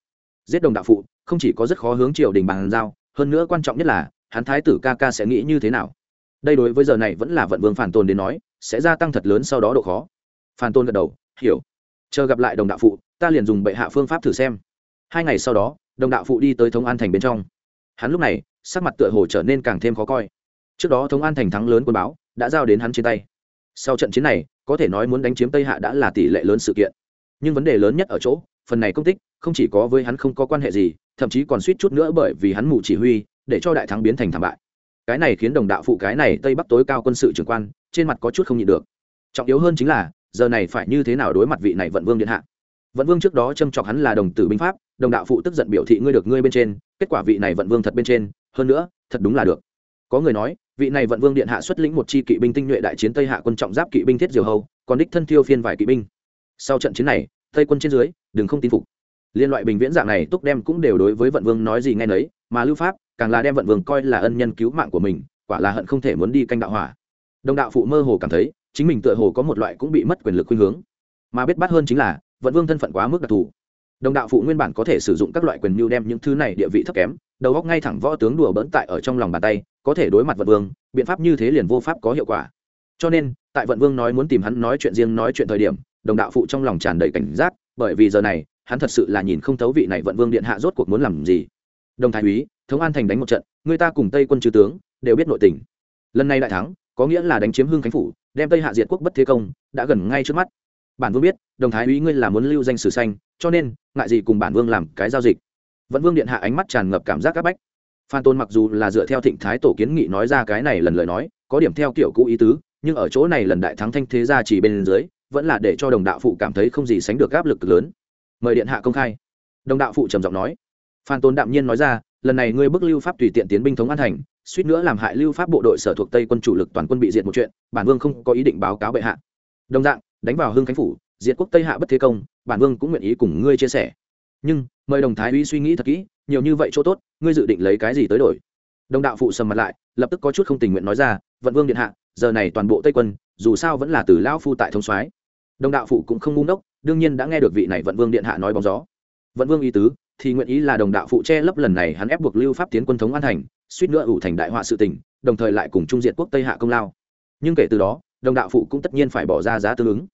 Giết đồng đạo phụ, không chỉ có rất khó hướng triều đình bàn giao, hơn nữa quan trọng nhất là, hắn thái tử ca ca sẽ nghĩ như thế nào? Đây đối với giờ này vẫn là vận vương phản tôn đến nói, sẽ gia tăng thật lớn sau đó độ khó. Phản tôn gật đầu, hiểu. Chờ gặp lại đồng đạo phụ, ta liền dùng bệ hạ phương pháp thử xem. Hai ngày sau đó, đồng đạo phụ đi tới thống an thành bên trong. Hắn lúc này, sắc mặt tựa hồ trở nên càng thêm khó coi. Trước đó thống an thành thắng lớn quân báo, đã giao đến hắn trên tay. Sau trận chiến này, có thể nói muốn đánh chiếm tây hạ đã là tỷ lệ lớn sự kiện. Nhưng vấn đề lớn nhất ở chỗ, phần này công tích, không chỉ có với hắn không có quan hệ gì, thậm chí còn suýt chút nữa bởi vì hắn mù chỉ huy, để cho đại thắng biến thành thảm bại cái này khiến đồng đạo phụ cái này tây bắc tối cao quân sự trưởng quan, trên mặt có chút không nhịn được. Trọng yếu hơn chính là, giờ này phải như thế nào đối mặt vị này vận vương điện hạ? Vận vương trước đó châm chọc hắn là đồng tử binh pháp, đồng đạo phụ tức giận biểu thị ngươi được ngươi bên trên, kết quả vị này vận vương thật bên trên, hơn nữa, thật đúng là được. Có người nói, vị này vận vương điện hạ xuất lĩnh một chi kỵ binh tinh nhuệ đại chiến tây hạ quân trọng giáp kỵ binh thiết diều hầu, còn đích thân thiêu phiên vài kỵ binh. Sau trận chiến này, tây quân trên dưới, đừng không tin phục. Liên loại bình viễn dạng này, túc đem cũng đều đối với vận vương nói gì nghe nấy, mà lưu pháp càng là đem vận vương coi là ân nhân cứu mạng của mình, quả là hận không thể muốn đi canh đạo hỏa. Đồng đạo phụ mơ hồ cảm thấy, chính mình tựa hồ có một loại cũng bị mất quyền lực khuynh hướng. Mà biết bắt hơn chính là, vận vương thân phận quá mức đặc thù. Đồng đạo phụ nguyên bản có thể sử dụng các loại quyền mưu đem những thứ này địa vị thấp kém, đầu góc ngay thẳng võ tướng đùa bỡn tại ở trong lòng bàn tay, có thể đối mặt vận vương, biện pháp như thế liền vô pháp có hiệu quả. Cho nên, tại vận vương nói muốn tìm hắn nói chuyện riêng nói chuyện thời điểm, đồng đạo phụ trong lòng tràn đầy cảnh giác, bởi vì giờ này, hắn thật sự là nhìn không thấu vị này vận vương điện hạ rốt cuộc muốn làm gì. Đồng thái úy thống an thành đánh một trận, người ta cùng tây quân chư tướng đều biết nội tình. Lần này đại thắng, có nghĩa là đánh chiếm hưng khánh phủ, đem tây hạ diệt quốc bất thế công đã gần ngay trước mắt. Bản vương biết, đồng thái úy ngươi là muốn lưu danh sử xanh cho nên, ngại gì cùng bản vương làm cái giao dịch. Vận vương điện hạ ánh mắt tràn ngập cảm giác áp bách. Phan tôn mặc dù là dựa theo thịnh thái tổ kiến nghị nói ra cái này lần lời nói, có điểm theo kiểu cũ ý tứ, nhưng ở chỗ này lần đại thắng thanh thế ra chỉ bên dưới, vẫn là để cho đồng đạo phụ cảm thấy không gì sánh được áp lực lớn. Mời điện hạ công khai. Đồng đạo phụ trầm giọng nói. Phan tôn đạm nhiên nói ra lần này ngươi bức lưu pháp tùy tiện tiến binh thống an thành, suýt nữa làm hại lưu pháp bộ đội sở thuộc tây quân chủ lực toàn quân bị diệt một chuyện, bản vương không có ý định báo cáo bệ hạ. Đồng dạng, đánh vào hưng khánh phủ, diệt quốc tây hạ bất thế công, bản vương cũng nguyện ý cùng ngươi chia sẻ. Nhưng, mời đồng thái uy suy nghĩ thật kỹ, nhiều như vậy chỗ tốt, ngươi dự định lấy cái gì tới đổi? Đồng đạo phụ sầm mặt lại, lập tức có chút không tình nguyện nói ra, vận vương điện hạ, giờ này toàn bộ tây quân, dù sao vẫn là từ lão phu tại thông soái. Đồng đạo phụ cũng không ngu ngốc, đương nhiên đã nghe được vị này vận vương điện hạ nói bóng gió. Vận vương ý tứ thì nguyện ý là đồng đạo phụ che lấp lần này hắn ép buộc lưu pháp tiến quân thống an thành suýt nữa ủ thành đại họa sự tình, đồng thời lại cùng trung diện quốc tây hạ công lao. Nhưng kể từ đó, đồng đạo phụ cũng tất nhiên phải bỏ ra giá tương ứng.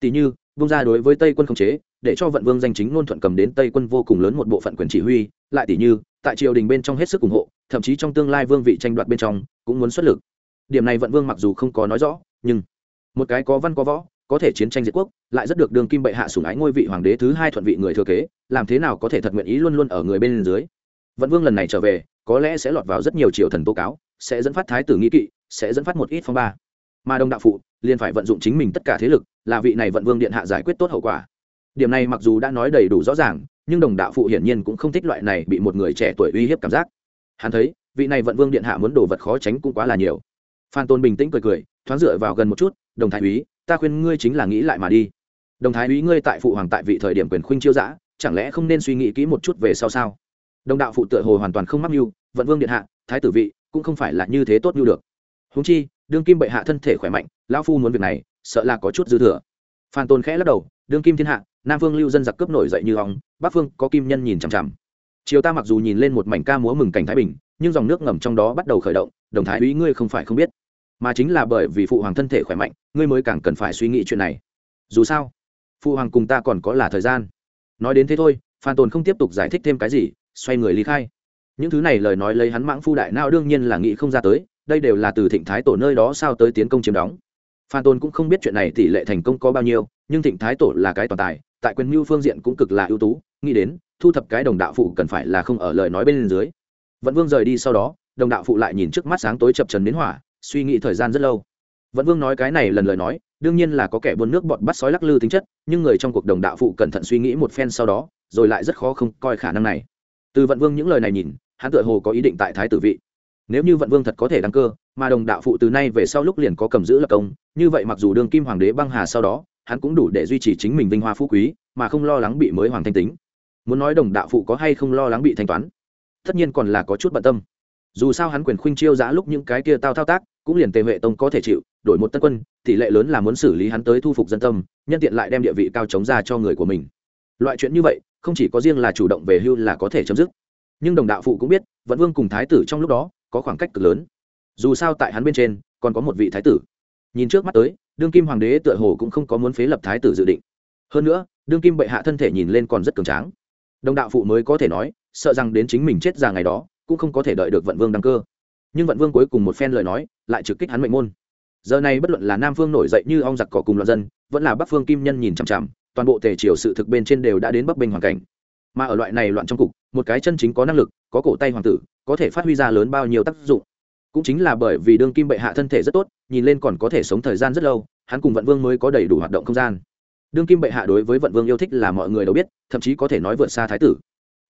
Tỷ như, vung ra đối với tây quân khống chế, để cho vận vương danh chính ngôn thuận cầm đến tây quân vô cùng lớn một bộ phận quyền chỉ huy, lại tỷ như, tại triều đình bên trong hết sức ủng hộ, thậm chí trong tương lai vương vị tranh đoạt bên trong, cũng muốn xuất lực. Điểm này vận vương mặc dù không có nói rõ, nhưng một cái có văn có võ có thể chiến tranh diệt quốc, lại rất được đường kim bệ hạ sủng ái ngôi vị hoàng đế thứ hai thuận vị người thừa kế, làm thế nào có thể thật nguyện ý luôn luôn ở người bên dưới? Vận vương lần này trở về, có lẽ sẽ lọt vào rất nhiều triều thần tố cáo, sẽ dẫn phát thái tử nghi kỵ, sẽ dẫn phát một ít phong ba. Mà đồng đạo phụ, liền phải vận dụng chính mình tất cả thế lực, là vị này vận vương điện hạ giải quyết tốt hậu quả. Điểm này mặc dù đã nói đầy đủ rõ ràng, nhưng đồng đạo phụ hiển nhiên cũng không thích loại này bị một người trẻ tuổi uy hiếp cảm giác. Hắn thấy, vị này vận vương điện hạ muốn đổ vật khó tránh cũng quá là nhiều. Phan tôn bình tĩnh cười cười, thoáng dựa vào gần một chút, đồng thái úy ta khuyên ngươi chính là nghĩ lại mà đi. Đồng thái úy ngươi tại phụ hoàng tại vị thời điểm quyền khuynh chiêu giã chẳng lẽ không nên suy nghĩ kỹ một chút về sau sao? Đồng đạo phụ tựa hồ hoàn toàn không mắc mưu, vận vương điện hạ, thái tử vị, cũng không phải là như thế tốt như được. Húng chi, đương kim bệ hạ thân thể khỏe mạnh, lão phu muốn việc này, sợ là có chút dư thừa. Phan tôn khẽ lắc đầu, đương kim thiên hạ, nam phương lưu dân giặc cướp nổi dậy như hóng bắc phương có kim nhân nhìn chằm chằm. Chiều ta mặc dù nhìn lên một mảnh ca múa mừng cảnh thái bình, nhưng dòng nước ngầm trong đó bắt đầu khởi động, đồng thái úy ngươi không phải không biết mà chính là bởi vì phụ hoàng thân thể khỏe mạnh, ngươi mới càng cần phải suy nghĩ chuyện này. Dù sao, phụ hoàng cùng ta còn có là thời gian. Nói đến thế thôi, phan tồn không tiếp tục giải thích thêm cái gì, xoay người lý khai. Những thứ này lời nói lấy hắn mãng phu đại nao đương nhiên là nghĩ không ra tới, đây đều là từ thịnh thái tổ nơi đó sao tới tiến công chiếm đóng. Phan tôn cũng không biết chuyện này tỷ lệ thành công có bao nhiêu, nhưng thịnh thái tổ là cái toàn tài, tại quyền mưu phương diện cũng cực là ưu tú, nghĩ đến, thu thập cái đồng đạo phụ cần phải là không ở lời nói bên dưới. Vận vương rời đi sau đó, đồng đạo phụ lại nhìn trước mắt sáng tối chập trần đến hỏa suy nghĩ thời gian rất lâu. Vận vương nói cái này lần lời nói, đương nhiên là có kẻ buôn nước bọt bắt sói lắc lư tính chất, nhưng người trong cuộc đồng đạo phụ cẩn thận suy nghĩ một phen sau đó, rồi lại rất khó không coi khả năng này. Từ vận vương những lời này nhìn, hắn tựa hồ có ý định tại thái tử vị. Nếu như vận vương thật có thể đăng cơ, mà đồng đạo phụ từ nay về sau lúc liền có cầm giữ lập công, như vậy mặc dù đương kim hoàng đế băng hà sau đó, hắn cũng đủ để duy trì chính mình vinh hoa phú quý, mà không lo lắng bị mới hoàng thanh tính. Muốn nói đồng đạo phụ có hay không lo lắng bị thanh toán, tất nhiên còn là có chút bận tâm dù sao hắn quyền khuynh chiêu giã lúc những cái kia tao thao tác, cũng liền tề huệ tông có thể chịu, đổi một tân quân, tỷ lệ lớn là muốn xử lý hắn tới thu phục dân tâm, nhân tiện lại đem địa vị cao chống ra cho người của mình. Loại chuyện như vậy, không chỉ có riêng là chủ động về hưu là có thể chấm dứt. Nhưng đồng đạo phụ cũng biết vẫn vương cùng thái tử trong lúc đó, có khoảng cách cực lớn. Dù sao tại hắn bên trên, còn có một vị thái tử. Nhìn trước mắt tới, đương kim hoàng đế tựa hồ cũng không có muốn phế lập thái tử dự định. Hơn nữa, đương kim bệ hạ thân thể nhìn lên còn rất cường tráng. Đồng đạo phụ mới có thể nói, sợ rằng đến chính mình chết già ngày đó cũng không có thể đợi được vận vương đăng cơ. Nhưng vận vương cuối cùng một phen lời nói, lại trực kích hắn mệnh môn. Giờ này bất luận là nam phương nổi dậy như ong giặc cỏ cùng loạn dân, vẫn là bắc phương kim nhân nhìn chằm chằm, toàn bộ tề triều sự thực bên trên đều đã đến bắc bình hoàn cảnh. Mà ở loại này loạn trong cục, một cái chân chính có năng lực, có cổ tay hoàng tử, có thể phát huy ra lớn bao nhiêu tác dụng. Cũng chính là bởi vì đương kim bệ hạ thân thể rất tốt, nhìn lên còn có thể sống thời gian rất lâu, hắn cùng vận vương mới có đầy đủ hoạt động không gian. Đương kim bệ hạ đối với vận vương yêu thích là mọi người đều biết, thậm chí có thể nói vượt xa thái tử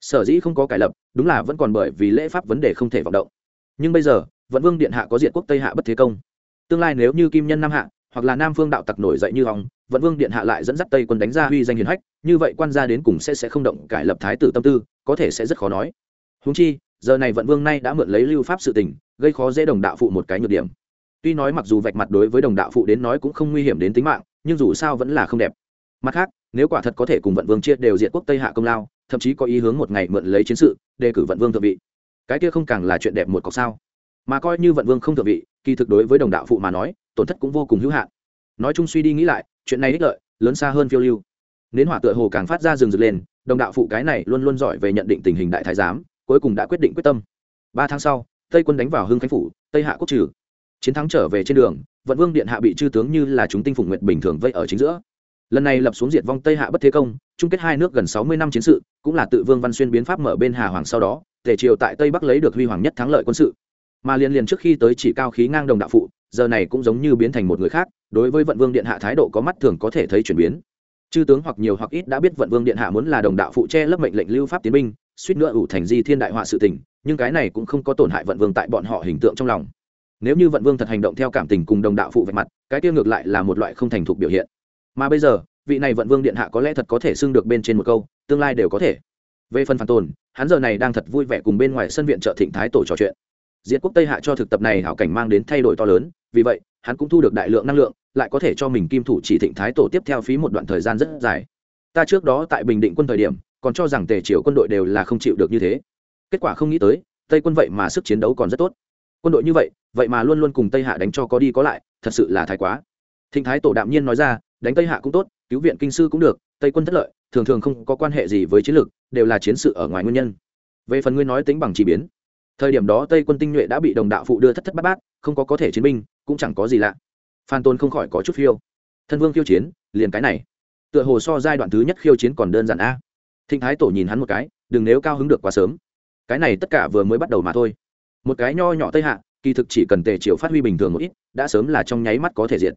sở dĩ không có cải lập, đúng là vẫn còn bởi vì lễ pháp vấn đề không thể vọng động. Nhưng bây giờ, vận vương điện hạ có diện quốc tây hạ bất thế công. Tương lai nếu như kim nhân nam hạ, hoặc là nam phương đạo tặc nổi dậy như hòng vận vương điện hạ lại dẫn dắt tây quân đánh ra huy danh hiền hách, như vậy quan gia đến cùng sẽ sẽ không động cải lập thái tử tâm tư, có thể sẽ rất khó nói. Húng chi, giờ này vận vương nay đã mượn lấy lưu pháp sự tình, gây khó dễ đồng đạo phụ một cái nhược điểm. Tuy nói mặc dù vạch mặt đối với đồng đạo phụ đến nói cũng không nguy hiểm đến tính mạng, nhưng dù sao vẫn là không đẹp. Mặt khác, nếu quả thật có thể cùng vận vương chia đều diện quốc tây hạ công lao thậm chí có ý hướng một ngày mượn lấy chiến sự, đề cử vận vương thượng vị. Cái kia không càng là chuyện đẹp một cọc sao? Mà coi như vận vương không thượng vị, kỳ thực đối với đồng đạo phụ mà nói, tổn thất cũng vô cùng hữu hạn. Nói chung suy đi nghĩ lại, chuyện này ích lợi, lớn xa hơn phiêu lưu. Nến hỏa tựa hồ càng phát ra rừng rực lên, đồng đạo phụ cái này luôn luôn giỏi về nhận định tình hình đại thái giám, cuối cùng đã quyết định quyết tâm. Ba tháng sau, tây quân đánh vào hưng khánh phủ, tây hạ quốc trừ. Chiến thắng trở về trên đường, vận vương điện hạ bị chư tướng như là chúng tinh phụng nguyện bình thường vây ở chính giữa. Lần này lập xuống diệt vong tây hạ bất thế công chung kết hai nước gần sáu mươi năm chiến sự, cũng là tự vương văn xuyên biến pháp mở bên hà hoàng sau đó, tề triều tại tây bắc lấy được huy hoàng nhất thắng lợi quân sự. Mà liên liên trước khi tới chỉ cao khí ngang đồng đạo phụ, giờ này cũng giống như biến thành một người khác, đối với vận vương điện hạ thái độ có mắt thường có thể thấy chuyển biến. Chư tướng hoặc nhiều hoặc ít đã biết vận vương điện hạ muốn là đồng đạo phụ che lấp mệnh lệnh lưu pháp tiến binh, suýt nữa ủ thành di thiên đại họa sự tình, nhưng cái này cũng không có tổn hại vận vương tại bọn họ hình tượng trong lòng. Nếu như vận vương thật hành động theo cảm tình cùng đồng đạo phụ vạch mặt, cái kia ngược lại là một loại không thành thục biểu hiện. Mà bây giờ vị này vận vương điện hạ có lẽ thật có thể xưng được bên trên một câu, tương lai đều có thể. Về phần phản tồn, hắn giờ này đang thật vui vẻ cùng bên ngoài sân viện trợ thịnh thái tổ trò chuyện. Diệt quốc tây hạ cho thực tập này hảo cảnh mang đến thay đổi to lớn, vì vậy, hắn cũng thu được đại lượng năng lượng, lại có thể cho mình kim thủ chỉ thịnh thái tổ tiếp theo phí một đoạn thời gian rất dài. Ta trước đó tại bình định quân thời điểm, còn cho rằng tề triều quân đội đều là không chịu được như thế. Kết quả không nghĩ tới, tây quân vậy mà sức chiến đấu còn rất tốt. Quân đội như vậy vậy mà luôn luôn cùng tây hạ đánh cho có đi có lại, thật sự là thái quá. Thịnh thái tổ đạm nhiên nói ra, đánh tây hạ cũng tốt cứu viện kinh sư cũng được, tây quân thất lợi, thường thường không có quan hệ gì với chiến lược, đều là chiến sự ở ngoài nguyên nhân. Về phần ngươi nói tính bằng chỉ biến, thời điểm đó tây quân tinh nhuệ đã bị đồng đạo phụ đưa thất thất bát bát, không có có thể chiến binh, cũng chẳng có gì lạ. Phan tôn không khỏi có chút phiêu. Thân vương khiêu chiến, liền cái này. Tựa hồ so giai đoạn thứ nhất khiêu chiến còn đơn giản a. Thịnh thái tổ nhìn hắn một cái, đừng nếu cao hứng được quá sớm. Cái này tất cả vừa mới bắt đầu mà thôi. Một cái nho nhỏ tây hạ, kỳ thực chỉ cần tề triều phát huy bình thường một ít, đã sớm là trong nháy mắt có thể diệt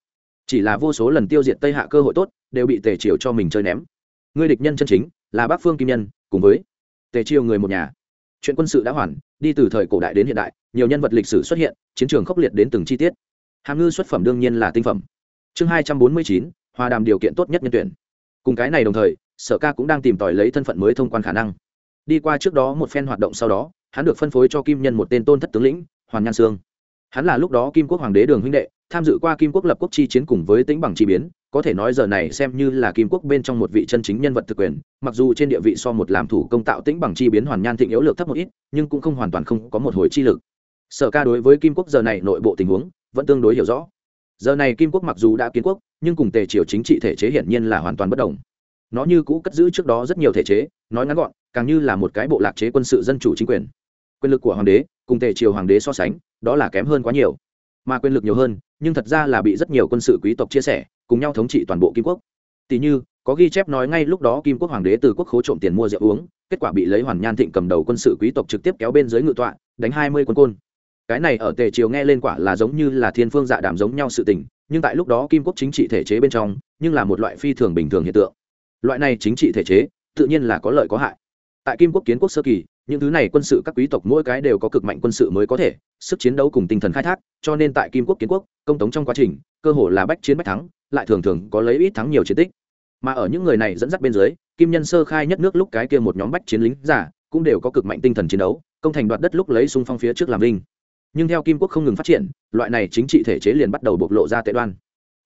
chỉ là vô số lần tiêu diệt tây hạ cơ hội tốt, đều bị tề triều cho mình chơi ném. Ngươi địch nhân chân chính, là bắc phương kim nhân, cùng với tề triều người một nhà. Chuyện quân sự đã hoàn, đi từ thời cổ đại đến hiện đại, nhiều nhân vật lịch sử xuất hiện, chiến trường khốc liệt đến từng chi tiết. Hàm ngư xuất phẩm đương nhiên là tinh phẩm. Chương hai trăm bốn mươi chín, hòa đàm điều kiện tốt nhất nhân tuyển. Cùng cái này đồng thời, sở ca cũng đang tìm tòi lấy thân phận mới thông quan khả năng. Đi qua trước đó một phen hoạt động sau đó, hắn được phân phối cho kim nhân một tên tôn thất tướng lĩnh, hoàn nhan sương. Hắn là lúc đó kim quốc hoàng đế đường huynh đệ tham dự qua kim quốc lập quốc chi chiến cùng với tính bằng chi biến, có thể nói giờ này xem như là kim quốc bên trong một vị chân chính nhân vật thực quyền, mặc dù trên địa vị so một làm thủ công tạo tĩnh bằng chi biến hoàn nhan thịnh yếu lược thấp một ít, nhưng cũng không hoàn toàn không có một hồi chi lực. Sở ca đối với kim quốc giờ này nội bộ tình huống, vẫn tương đối hiểu rõ. Giờ này kim quốc mặc dù đã kiến quốc, nhưng cùng tề triều chính trị thể chế hiển nhiên là hoàn toàn bất đồng. Nó như cũ cất giữ trước đó rất nhiều thể chế, nói ngắn gọn, càng như là một cái bộ lạc chế quân sự dân chủ chính quyền. Quyền lực của hoàng đế, cùng tề triều hoàng đế so sánh, đó là kém hơn quá nhiều. Mà quyền lực nhiều hơn nhưng thật ra là bị rất nhiều quân sự quý tộc chia sẻ, cùng nhau thống trị toàn bộ kim quốc. Tỷ như, có ghi chép nói ngay lúc đó kim quốc hoàng đế từ quốc khố trộm tiền mua rượu uống, kết quả bị lấy hoàn nhan thịnh cầm đầu quân sự quý tộc trực tiếp kéo bên dưới ngự tọa, đánh hai mươi quân côn. Cái này ở tề triều nghe lên quả là giống như là thiên phương dạ đảm giống nhau sự tình, nhưng tại lúc đó kim quốc chính trị thể chế bên trong, nhưng là một loại phi thường bình thường hiện tượng. Loại này chính trị thể chế, tự nhiên là có lợi có hại. Tại kim quốc kiến quốc sơ kỳ những thứ này quân sự các quý tộc mỗi cái đều có cực mạnh quân sự mới có thể, sức chiến đấu cùng tinh thần khai thác, cho nên tại kim quốc kiến quốc, công tống trong quá trình, cơ hồ là bách chiến bách thắng, lại thường thường có lấy ít thắng nhiều chiến tích. Mà ở những người này dẫn dắt bên dưới, kim nhân sơ khai nhất nước lúc cái kia một nhóm bách chiến lính giả cũng đều có cực mạnh tinh thần chiến đấu, công thành đoạt đất lúc lấy xung phong phía trước làm linh nhưng theo kim quốc không ngừng phát triển, loại này chính trị thể chế liền bắt đầu bộc lộ ra tệ đoan.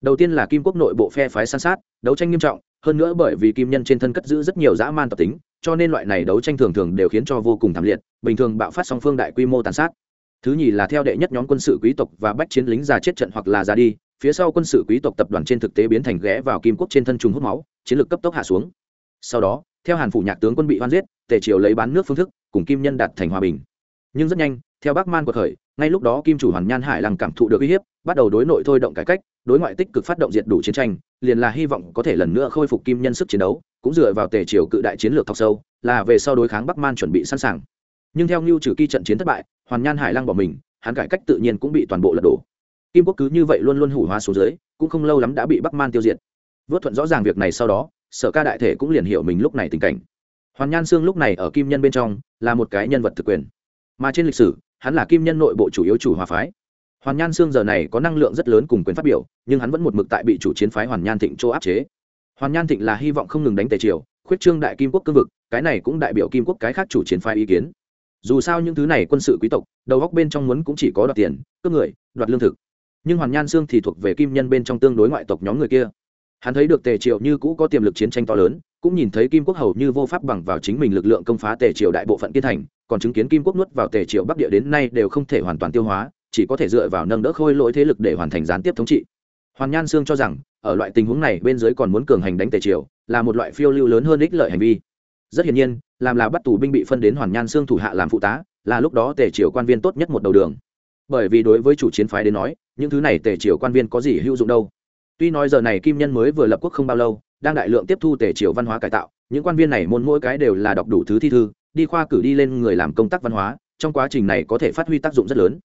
Đầu tiên là kim quốc nội bộ phe phái san sát, đấu tranh nghiêm trọng, hơn nữa bởi vì kim nhân trên thân cất giữ rất nhiều dã man tập tính cho nên loại này đấu tranh thường thường đều khiến cho vô cùng thảm liệt, bình thường bạo phát song phương đại quy mô tàn sát. Thứ nhì là theo đệ nhất nhóm quân sự quý tộc và bách chiến lính già chết trận hoặc là ra đi, phía sau quân sự quý tộc tập đoàn trên thực tế biến thành ghé vào kim quốc trên thân trùng hút máu, chiến lược cấp tốc hạ xuống. Sau đó, theo hàn phủ nhạc tướng quân bị hoan giết, tề triều lấy bán nước phương thức, cùng kim nhân đạt thành hòa bình. Nhưng rất nhanh, theo bắc man của khởi, ngay lúc đó kim chủ hoàn nhan hải lăng cảm thụ được uy hiếp, bắt đầu đối nội thôi động cải cách, đối ngoại tích cực phát động diệt đủ chiến tranh, liền là hy vọng có thể lần nữa khôi phục kim nhân sức chiến đấu cũng dựa vào tề triều cự đại chiến lược thọc sâu, là về sau đối kháng bắc man chuẩn bị sẵn sàng. Nhưng theo ngưu trừ kỳ trận chiến thất bại, hoàn nhan hải lăng bỏ mình, hắn cải cách tự nhiên cũng bị toàn bộ lật đổ. Kim quốc cứ như vậy luôn luôn hủ hóa xuống dưới, cũng không lâu lắm đã bị bắc man tiêu diệt. Vớt thuận rõ ràng việc này sau đó, sở ca đại thể cũng liền hiểu mình lúc này tình cảnh. Hoàn nhan sương lúc này ở kim nhân bên trong, là một cái nhân vật thực quyền. Mà trên lịch sử, hắn là kim nhân nội bộ chủ yếu chủ hòa phái. Hoàn nhan sương giờ này có năng lượng rất lớn cùng quyền phát biểu, nhưng hắn vẫn một mực tại bị chủ chiến phái hoàn nhan thịnh châu áp chế hoàn nhan thịnh là hy vọng không ngừng đánh tề triều, khuyết trương đại kim quốc cương vực, cái này cũng đại biểu kim quốc cái khác chủ chiến phái ý kiến. Dù sao những thứ này quân sự quý tộc, đầu góc bên trong muốn cũng chỉ có đoạt tiền, cướp người, đoạt lương thực. Nhưng hoàn nhan sương thì thuộc về kim nhân bên trong tương đối ngoại tộc nhóm người kia. Hắn thấy được tề triều như cũ có tiềm lực chiến tranh to lớn, cũng nhìn thấy kim quốc hầu như vô pháp bằng vào chính mình lực lượng công phá tề triều đại bộ phận kiên thành, còn chứng kiến kim quốc nuốt vào tề triều bắc địa đến nay đều không thể hoàn toàn tiêu hóa, chỉ có thể dựa vào nâng đỡ khôi lỗi thế lực để hoàn thành gián tiếp thống trị. Hoàn nhan sương cho rằng ở loại tình huống này bên dưới còn muốn cường hành đánh tề triều, là một loại phiêu lưu lớn hơn ích lợi hành vi. Rất hiển nhiên, làm là bắt tù binh bị phân đến hoàn nhan xương thủ hạ làm phụ tá, là lúc đó tề triều quan viên tốt nhất một đầu đường. Bởi vì đối với chủ chiến phái đến nói, những thứ này tề triều quan viên có gì hữu dụng đâu. Tuy nói giờ này kim nhân mới vừa lập quốc không bao lâu, đang đại lượng tiếp thu tề triều văn hóa cải tạo, những quan viên này môn mỗi cái đều là đọc đủ thứ thi thư, đi khoa cử đi lên người làm công tác văn hóa, trong quá trình này có thể phát huy tác dụng rất lớn.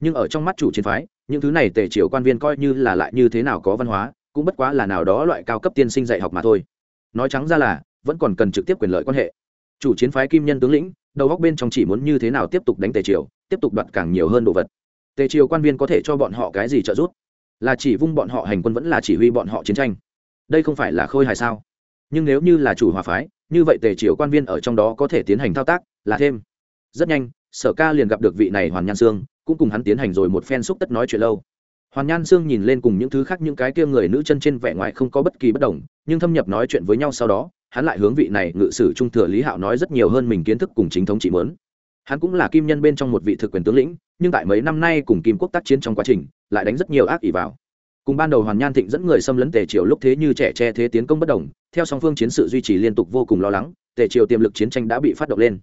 Nhưng ở trong mắt chủ chiến phái, những thứ này tề triều quan viên coi như là lại như thế nào có văn hóa cũng bất quá là nào đó loại cao cấp tiên sinh dạy học mà thôi. Nói trắng ra là, vẫn còn cần trực tiếp quyền lợi quan hệ. Chủ chiến phái kim nhân tướng lĩnh, đầu góc bên trong chỉ muốn như thế nào tiếp tục đánh tề triều, tiếp tục đoạt càng nhiều hơn đồ vật. Tề triều quan viên có thể cho bọn họ cái gì trợ giúp? Là chỉ vung bọn họ hành quân vẫn là chỉ huy bọn họ chiến tranh? Đây không phải là khôi hài sao? Nhưng nếu như là chủ hòa phái, như vậy tề triều quan viên ở trong đó có thể tiến hành thao tác, là thêm. Rất nhanh, sở ca liền gặp được vị này hoàn nhan sương, cũng cùng hắn tiến hành rồi một phen xúc tất nói chuyện lâu hoàn nhan sương nhìn lên cùng những thứ khác những cái kia người nữ chân trên vẻ ngoài không có bất kỳ bất đồng, nhưng thâm nhập nói chuyện với nhau sau đó, hắn lại hướng vị này ngự sử trung thừa lý hạo nói rất nhiều hơn mình kiến thức cùng chính thống chỉ mớn hắn cũng là kim nhân bên trong một vị thực quyền tướng lĩnh, nhưng tại mấy năm nay cùng kim quốc tác chiến trong quá trình, lại đánh rất nhiều ác ỷ vào. Cùng ban đầu hoàn nhan thịnh dẫn người xâm lấn tề triều lúc thế như trẻ che thế tiến công bất đồng, theo song phương chiến sự duy trì liên tục vô cùng lo lắng, tề triều tiềm lực chiến tranh đã bị phát động lên.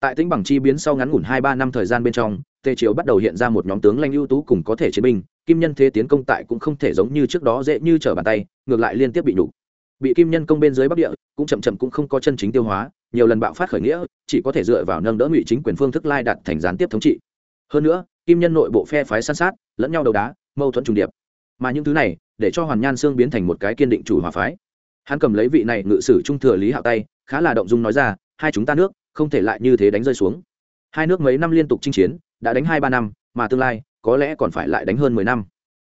Tại tính bằng chi biến sau ngắn ngủn hai ba năm thời gian bên trong, tề triều bắt đầu hiện ra một nhóm tướng lanh ưu tú cùng có thể chiến binh kim nhân thế tiến công tại cũng không thể giống như trước đó dễ như trở bàn tay, ngược lại liên tiếp bị nhục. Bị kim nhân công bên dưới bắc địa, cũng chậm chậm cũng không có chân chính tiêu hóa, nhiều lần bạo phát khởi nghĩa, chỉ có thể dựa vào nâng đỡ ngụy chính quyền phương thức lai đặt thành gián tiếp thống trị. Hơn nữa, kim nhân nội bộ phe phái san sát, lẫn nhau đầu đá, mâu thuẫn trùng điệp. Mà những thứ này, để cho hoàn nhan sương biến thành một cái kiên định chủ hòa phái. Hắn cầm lấy vị này ngự sử trung thừa lý hạo tay, khá là động dung nói ra, hai chúng ta nước, không thể lại như thế đánh rơi xuống. Hai nước mấy năm liên tục chinh chiến, đã đánh hai ba năm, mà tương lai có lẽ còn phải lại đánh hơn mười năm.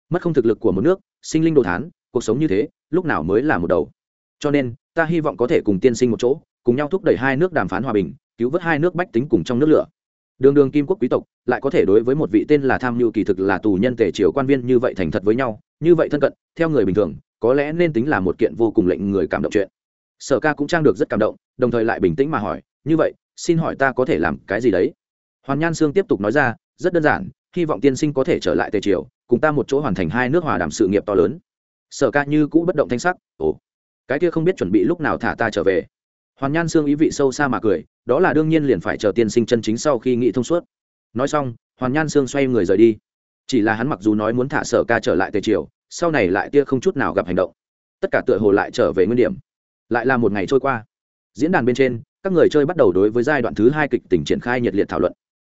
Mất không thực lực của một nước, sinh linh đồ thán, cuộc sống như thế, lúc nào mới là một đầu? Cho nên, ta hy vọng có thể cùng tiên sinh một chỗ, cùng nhau thúc đẩy hai nước đàm phán hòa bình, cứu vớt hai nước bách tính cùng trong nước lửa. Đường đường kim quốc quý tộc, lại có thể đối với một vị tên là tham mưu kỳ thực là tù nhân tể triều quan viên như vậy thành thật với nhau, như vậy thân cận, theo người bình thường, có lẽ nên tính là một kiện vô cùng lệnh người cảm động chuyện. Sở ca cũng trang được rất cảm động, đồng thời lại bình tĩnh mà hỏi, như vậy, xin hỏi ta có thể làm cái gì đấy? Hoàn nhan sương tiếp tục nói ra, rất đơn giản hy vọng tiên sinh có thể trở lại tề triều, cùng ta một chỗ hoàn thành hai nước hòa đàm sự nghiệp to lớn. Sở ca như cũ bất động thanh sắc, ồ, cái kia không biết chuẩn bị lúc nào thả ta trở về. Hoàn nhan xương ý vị sâu xa mà cười, đó là đương nhiên liền phải chờ tiên sinh chân chính sau khi nghị thông suốt. Nói xong, hoàn nhan xương xoay người rời đi. Chỉ là hắn mặc dù nói muốn thả sở ca trở lại tề triều, sau này lại tia không chút nào gặp hành động. Tất cả tựa hồ lại trở về nguyên điểm. Lại là một ngày trôi qua. Diễn đàn bên trên, các người chơi bắt đầu đối với giai đoạn thứ hai kịch tỉnh triển khai nhiệt liệt thảo luận.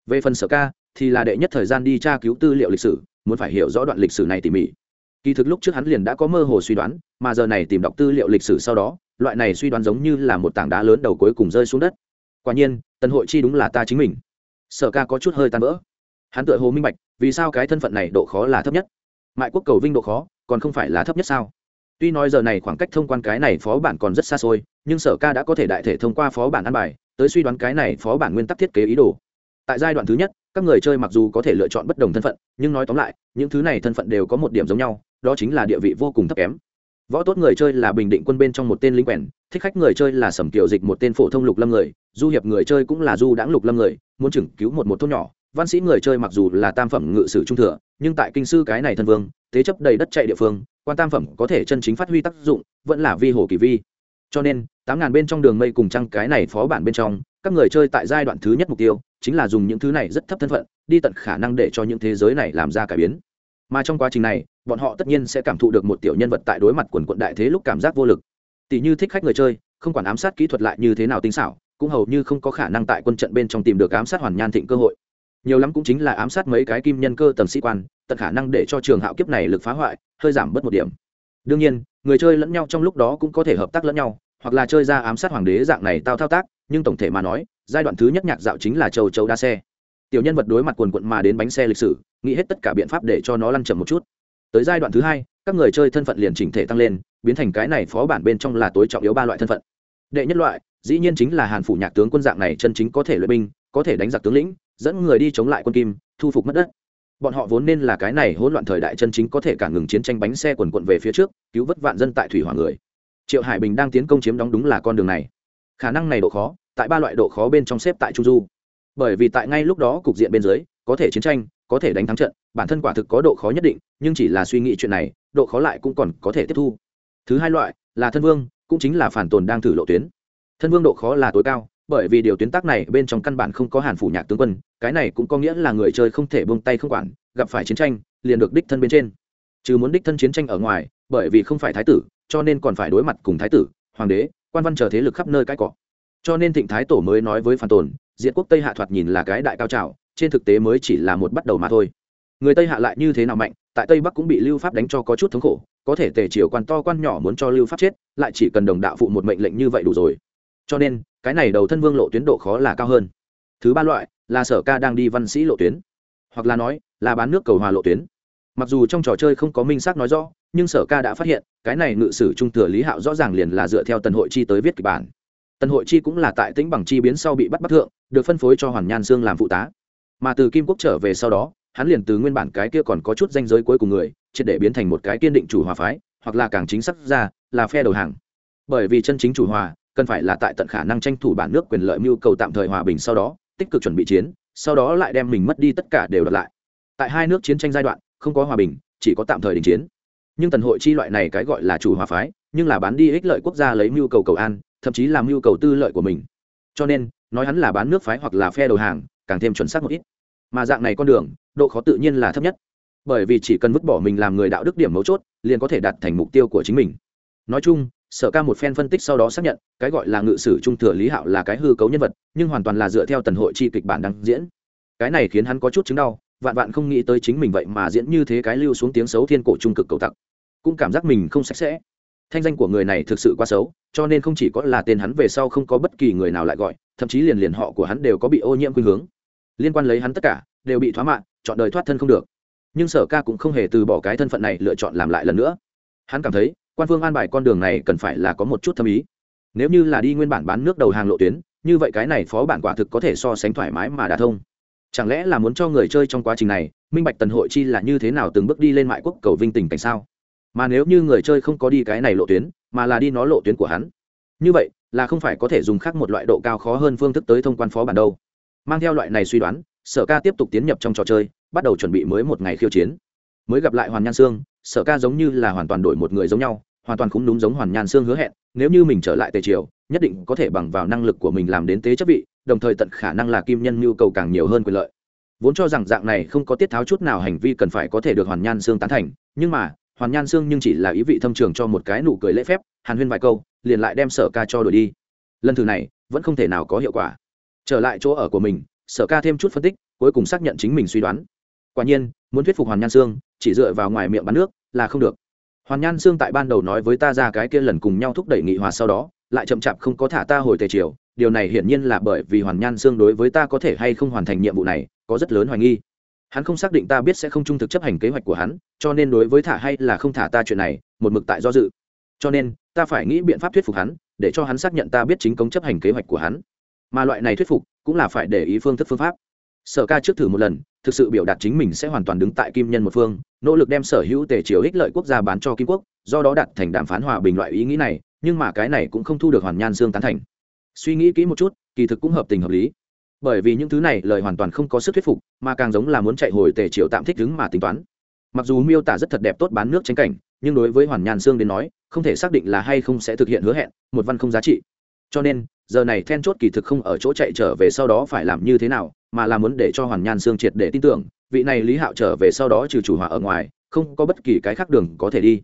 Về phần sở ca thì là đệ nhất thời gian đi tra cứu tư liệu lịch sử, muốn phải hiểu rõ đoạn lịch sử này tỉ mỉ. Kỳ thực lúc trước hắn liền đã có mơ hồ suy đoán, mà giờ này tìm đọc tư liệu lịch sử sau đó, loại này suy đoán giống như là một tảng đá lớn đầu cuối cùng rơi xuống đất. Quả nhiên, tần hội chi đúng là ta chính mình. Sở ca có chút hơi tan vỡ. Hắn tự hồ minh bạch, vì sao cái thân phận này độ khó là thấp nhất? Mại quốc cầu vinh độ khó, còn không phải là thấp nhất sao? Tuy nói giờ này khoảng cách thông quan cái này phó bản còn rất xa xôi, nhưng sở ca đã có thể đại thể thông qua phó bản ăn bài, tới suy đoán cái này phó bản nguyên tắc thiết kế ý đồ. Tại giai đoạn thứ nhất các người chơi mặc dù có thể lựa chọn bất đồng thân phận, nhưng nói tóm lại, những thứ này thân phận đều có một điểm giống nhau, đó chính là địa vị vô cùng thấp kém. Võ tốt người chơi là bình định quân bên trong một tên lính quèn, thích khách người chơi là sầm kiều dịch một tên phổ thông lục lâm người, du hiệp người chơi cũng là du đãng lục lâm người, muốn chừng cứu một một thôn nhỏ. Văn sĩ người chơi mặc dù là tam phẩm ngự sử trung thừa, nhưng tại kinh sư cái này thân vương, thế chấp đầy đất chạy địa phương, quan tam phẩm có thể chân chính phát huy tác dụng, vẫn là vi hồ kỳ vi. Cho nên, tám ngàn bên trong đường mây cùng trăng cái này phó bản bên trong, các người chơi tại giai đoạn thứ nhất mục tiêu chính là dùng những thứ này rất thấp thân phận, đi tận khả năng để cho những thế giới này làm ra cải biến. Mà trong quá trình này, bọn họ tất nhiên sẽ cảm thụ được một tiểu nhân vật tại đối mặt quần quận đại thế lúc cảm giác vô lực. Tỷ như thích khách người chơi, không quản ám sát kỹ thuật lại như thế nào tinh xảo, cũng hầu như không có khả năng tại quân trận bên trong tìm được ám sát hoàn nhan thịnh cơ hội. Nhiều lắm cũng chính là ám sát mấy cái kim nhân cơ tầng sĩ quan, tận khả năng để cho trường hạo kiếp này lực phá hoại, hơi giảm bớt một điểm. Đương nhiên, người chơi lẫn nhau trong lúc đó cũng có thể hợp tác lẫn nhau, hoặc là chơi ra ám sát hoàng đế dạng này tao thao tác, nhưng tổng thể mà nói giai đoạn thứ nhất nhạc dạo chính là châu châu đa xe. Tiểu nhân vật đối mặt quần quận mà đến bánh xe lịch sử, nghĩ hết tất cả biện pháp để cho nó lăn chậm một chút. Tới giai đoạn thứ hai, các người chơi thân phận liền chỉnh thể tăng lên, biến thành cái này phó bản bên trong là tối trọng yếu ba loại thân phận. Đệ nhất loại, dĩ nhiên chính là hàn phủ nhạc tướng quân dạng này chân chính có thể luyện binh, có thể đánh giặc tướng lĩnh, dẫn người đi chống lại quân kim, thu phục mất đất. Bọn họ vốn nên là cái này hỗn loạn thời đại chân chính có thể cản ngừng chiến tranh bánh xe quần quận về phía trước, cứu vất vạn dân tại thủy hỏa người. Triệu hải bình đang tiến công chiếm đóng đúng là con đường này. Khả năng này độ khó tại ba loại độ khó bên trong xếp tại trung du. Bởi vì tại ngay lúc đó cục diện bên dưới, có thể chiến tranh, có thể đánh thắng trận, bản thân quả thực có độ khó nhất định, nhưng chỉ là suy nghĩ chuyện này, độ khó lại cũng còn có thể tiếp thu. Thứ hai loại là thân vương, cũng chính là phản tồn đang thử lộ tuyến. Thân vương độ khó là tối cao, bởi vì điều tuyến tác này bên trong căn bản không có hàn phủ nhạc tướng quân, cái này cũng có nghĩa là người chơi không thể buông tay không quản, gặp phải chiến tranh, liền được đích thân bên trên. Chứ muốn đích thân chiến tranh ở ngoài, bởi vì không phải thái tử, cho nên còn phải đối mặt cùng thái tử, hoàng đế, quan văn chờ thế lực khắp nơi cãi cọ cho nên thịnh thái tổ mới nói với phản tồn, diện quốc tây hạ thoạt nhìn là cái đại cao trào, trên thực tế mới chỉ là một bắt đầu mà thôi. Người tây hạ lại như thế nào mạnh, tại tây bắc cũng bị lưu pháp đánh cho có chút thống khổ, có thể tề triều quan to quan nhỏ muốn cho lưu pháp chết, lại chỉ cần đồng đạo phụ một mệnh lệnh như vậy đủ rồi. Cho nên, cái này đầu thân vương lộ tuyến độ khó là cao hơn. Thứ ba loại, là sở ca đang đi văn sĩ lộ tuyến. Hoặc là nói, là bán nước cầu hòa lộ tuyến. Mặc dù trong trò chơi không có minh xác nói rõ, nhưng sở ca đã phát hiện, cái này ngự sử trung thừa lý hạo rõ ràng liền là dựa theo tần hội chi tới viết kịch bản tần hội chi cũng là tại tĩnh bằng chi biến sau bị bắt bắt thượng, được phân phối cho hoàn nhan sương làm phụ tá. Mà từ kim quốc trở về sau đó, hắn liền từ nguyên bản cái kia còn có chút danh giới cuối cùng người, triệt để biến thành một cái kiên định chủ hòa phái, hoặc là càng chính xác ra, là phe đầu hàng. Bởi vì chân chính chủ hòa, cần phải là tại tận khả năng tranh thủ bản nước quyền lợi mưu cầu tạm thời hòa bình sau đó, tích cực chuẩn bị chiến, sau đó lại đem mình mất đi tất cả đều đặt lại. Tại hai nước chiến tranh giai đoạn, không có hòa bình, chỉ có tạm thời đình chiến. Nhưng tần hội chi loại này cái gọi là chủ hòa phái, nhưng là bán đi ích lợi quốc gia lấy mưu cầu cầu an thậm chí làm nhu cầu tư lợi của mình. Cho nên, nói hắn là bán nước phái hoặc là phe đầu hàng, càng thêm chuẩn xác một ít. Mà dạng này con đường, độ khó tự nhiên là thấp nhất. Bởi vì chỉ cần vứt bỏ mình làm người đạo đức điểm mấu chốt, liền có thể đạt thành mục tiêu của chính mình. Nói chung, sở ca một phen phân tích sau đó xác nhận, cái gọi là ngự sử trung thừa lý hạo là cái hư cấu nhân vật, nhưng hoàn toàn là dựa theo tần hội chi kịch bản đang diễn. Cái này khiến hắn có chút chứng đau, vạn vạn không nghĩ tới chính mình vậy mà diễn như thế cái lưu xuống tiếng xấu thiên cổ trung cực cầu tặc. Cũng cảm giác mình không sạch sẽ thanh danh của người này thực sự quá xấu, cho nên không chỉ có là tên hắn về sau không có bất kỳ người nào lại gọi, thậm chí liền liền họ của hắn đều có bị ô nhiễm khuynh hướng. Liên quan lấy hắn tất cả, đều bị thoá mạng chọn đời thoát thân không được. Nhưng sở ca cũng không hề từ bỏ cái thân phận này lựa chọn làm lại lần nữa. Hắn cảm thấy, quan phương an bài con đường này cần phải là có một chút thâm ý. Nếu như là đi nguyên bản bán nước đầu hàng lộ tuyến, như vậy cái này phó bản quả thực có thể so sánh thoải mái mà đả thông. Chẳng lẽ là muốn cho người chơi trong quá trình này, minh bạch tần hội chi là như thế nào từng bước đi lên mại quốc cầu vinh tình cảnh sao? Mà nếu như người chơi không có đi cái này lộ tuyến, mà là đi nó lộ tuyến của hắn, như vậy là không phải có thể dùng khác một loại độ cao khó hơn phương thức tới thông quan phó bản đâu. Mang theo loại này suy đoán, sở ca tiếp tục tiến nhập trong trò chơi, bắt đầu chuẩn bị mới một ngày khiêu chiến. Mới gặp lại hoàn nhan sương, sở ca giống như là hoàn toàn đổi một người giống nhau, hoàn toàn cũng đúng giống hoàn nhan sương hứa hẹn, nếu như mình trở lại tề triều, nhất định có thể bằng vào năng lực của mình làm đến tế chấp vị, đồng thời tận khả năng là kim nhân nhu cầu càng nhiều hơn quyền lợi. Vốn cho rằng dạng này không có tiết tháo chút nào hành vi cần phải có thể được hoàn nhan sương tán thành, nhưng mà hoàn nhan xương nhưng chỉ là ý vị thâm trường cho một cái nụ cười lễ phép, hàn huyên vài câu, liền lại đem sở ca cho đổi đi. Lần thử này, vẫn không thể nào có hiệu quả. Trở lại chỗ ở của mình, sở ca thêm chút phân tích, cuối cùng xác nhận chính mình suy đoán. Quả nhiên, muốn thuyết phục hoàn nhan sương, chỉ dựa vào ngoài miệng bắn nước là không được. Hoàn nhan sương tại ban đầu nói với ta ra cái kia lần cùng nhau thúc đẩy nghị hòa sau đó, lại chậm chạp không có thả ta hồi tề triều. Điều này hiển nhiên là bởi vì hoàn nhan sương đối với ta có thể hay không hoàn thành nhiệm vụ này, có rất lớn hoài nghi hắn không xác định ta biết sẽ không trung thực chấp hành kế hoạch của hắn, cho nên đối với thả hay là không thả ta chuyện này, một mực tại do dự. Cho nên, ta phải nghĩ biện pháp thuyết phục hắn, để cho hắn xác nhận ta biết chính công chấp hành kế hoạch của hắn. Mà loại này thuyết phục, cũng là phải để ý phương thức phương pháp. Sở ca trước thử một lần, thực sự biểu đạt chính mình sẽ hoàn toàn đứng tại kim nhân một phương, nỗ lực đem sở hữu tề chiếu ích lợi quốc gia bán cho kim quốc, do đó đặt thành đàm phán hòa bình loại ý nghĩ này, nhưng mà cái này cũng không thu được hoàn nhan Dương tán thành. Suy nghĩ kỹ một chút, kỳ thực cũng hợp tình hợp lý bởi vì những thứ này lời hoàn toàn không có sức thuyết phục, mà càng giống là muốn chạy hồi tề triều tạm thích đứng mà tính toán. Mặc dù miêu tả rất thật đẹp tốt bán nước tranh cảnh, nhưng đối với hoàn nhàn sương đến nói, không thể xác định là hay không sẽ thực hiện hứa hẹn, một văn không giá trị. Cho nên, giờ này then chốt kỳ thực không ở chỗ chạy trở về sau đó phải làm như thế nào, mà là muốn để cho hoàn nhàn sương triệt để tin tưởng, vị này lý hạo trở về sau đó trừ chủ hòa ở ngoài, không có bất kỳ cái khác đường có thể đi.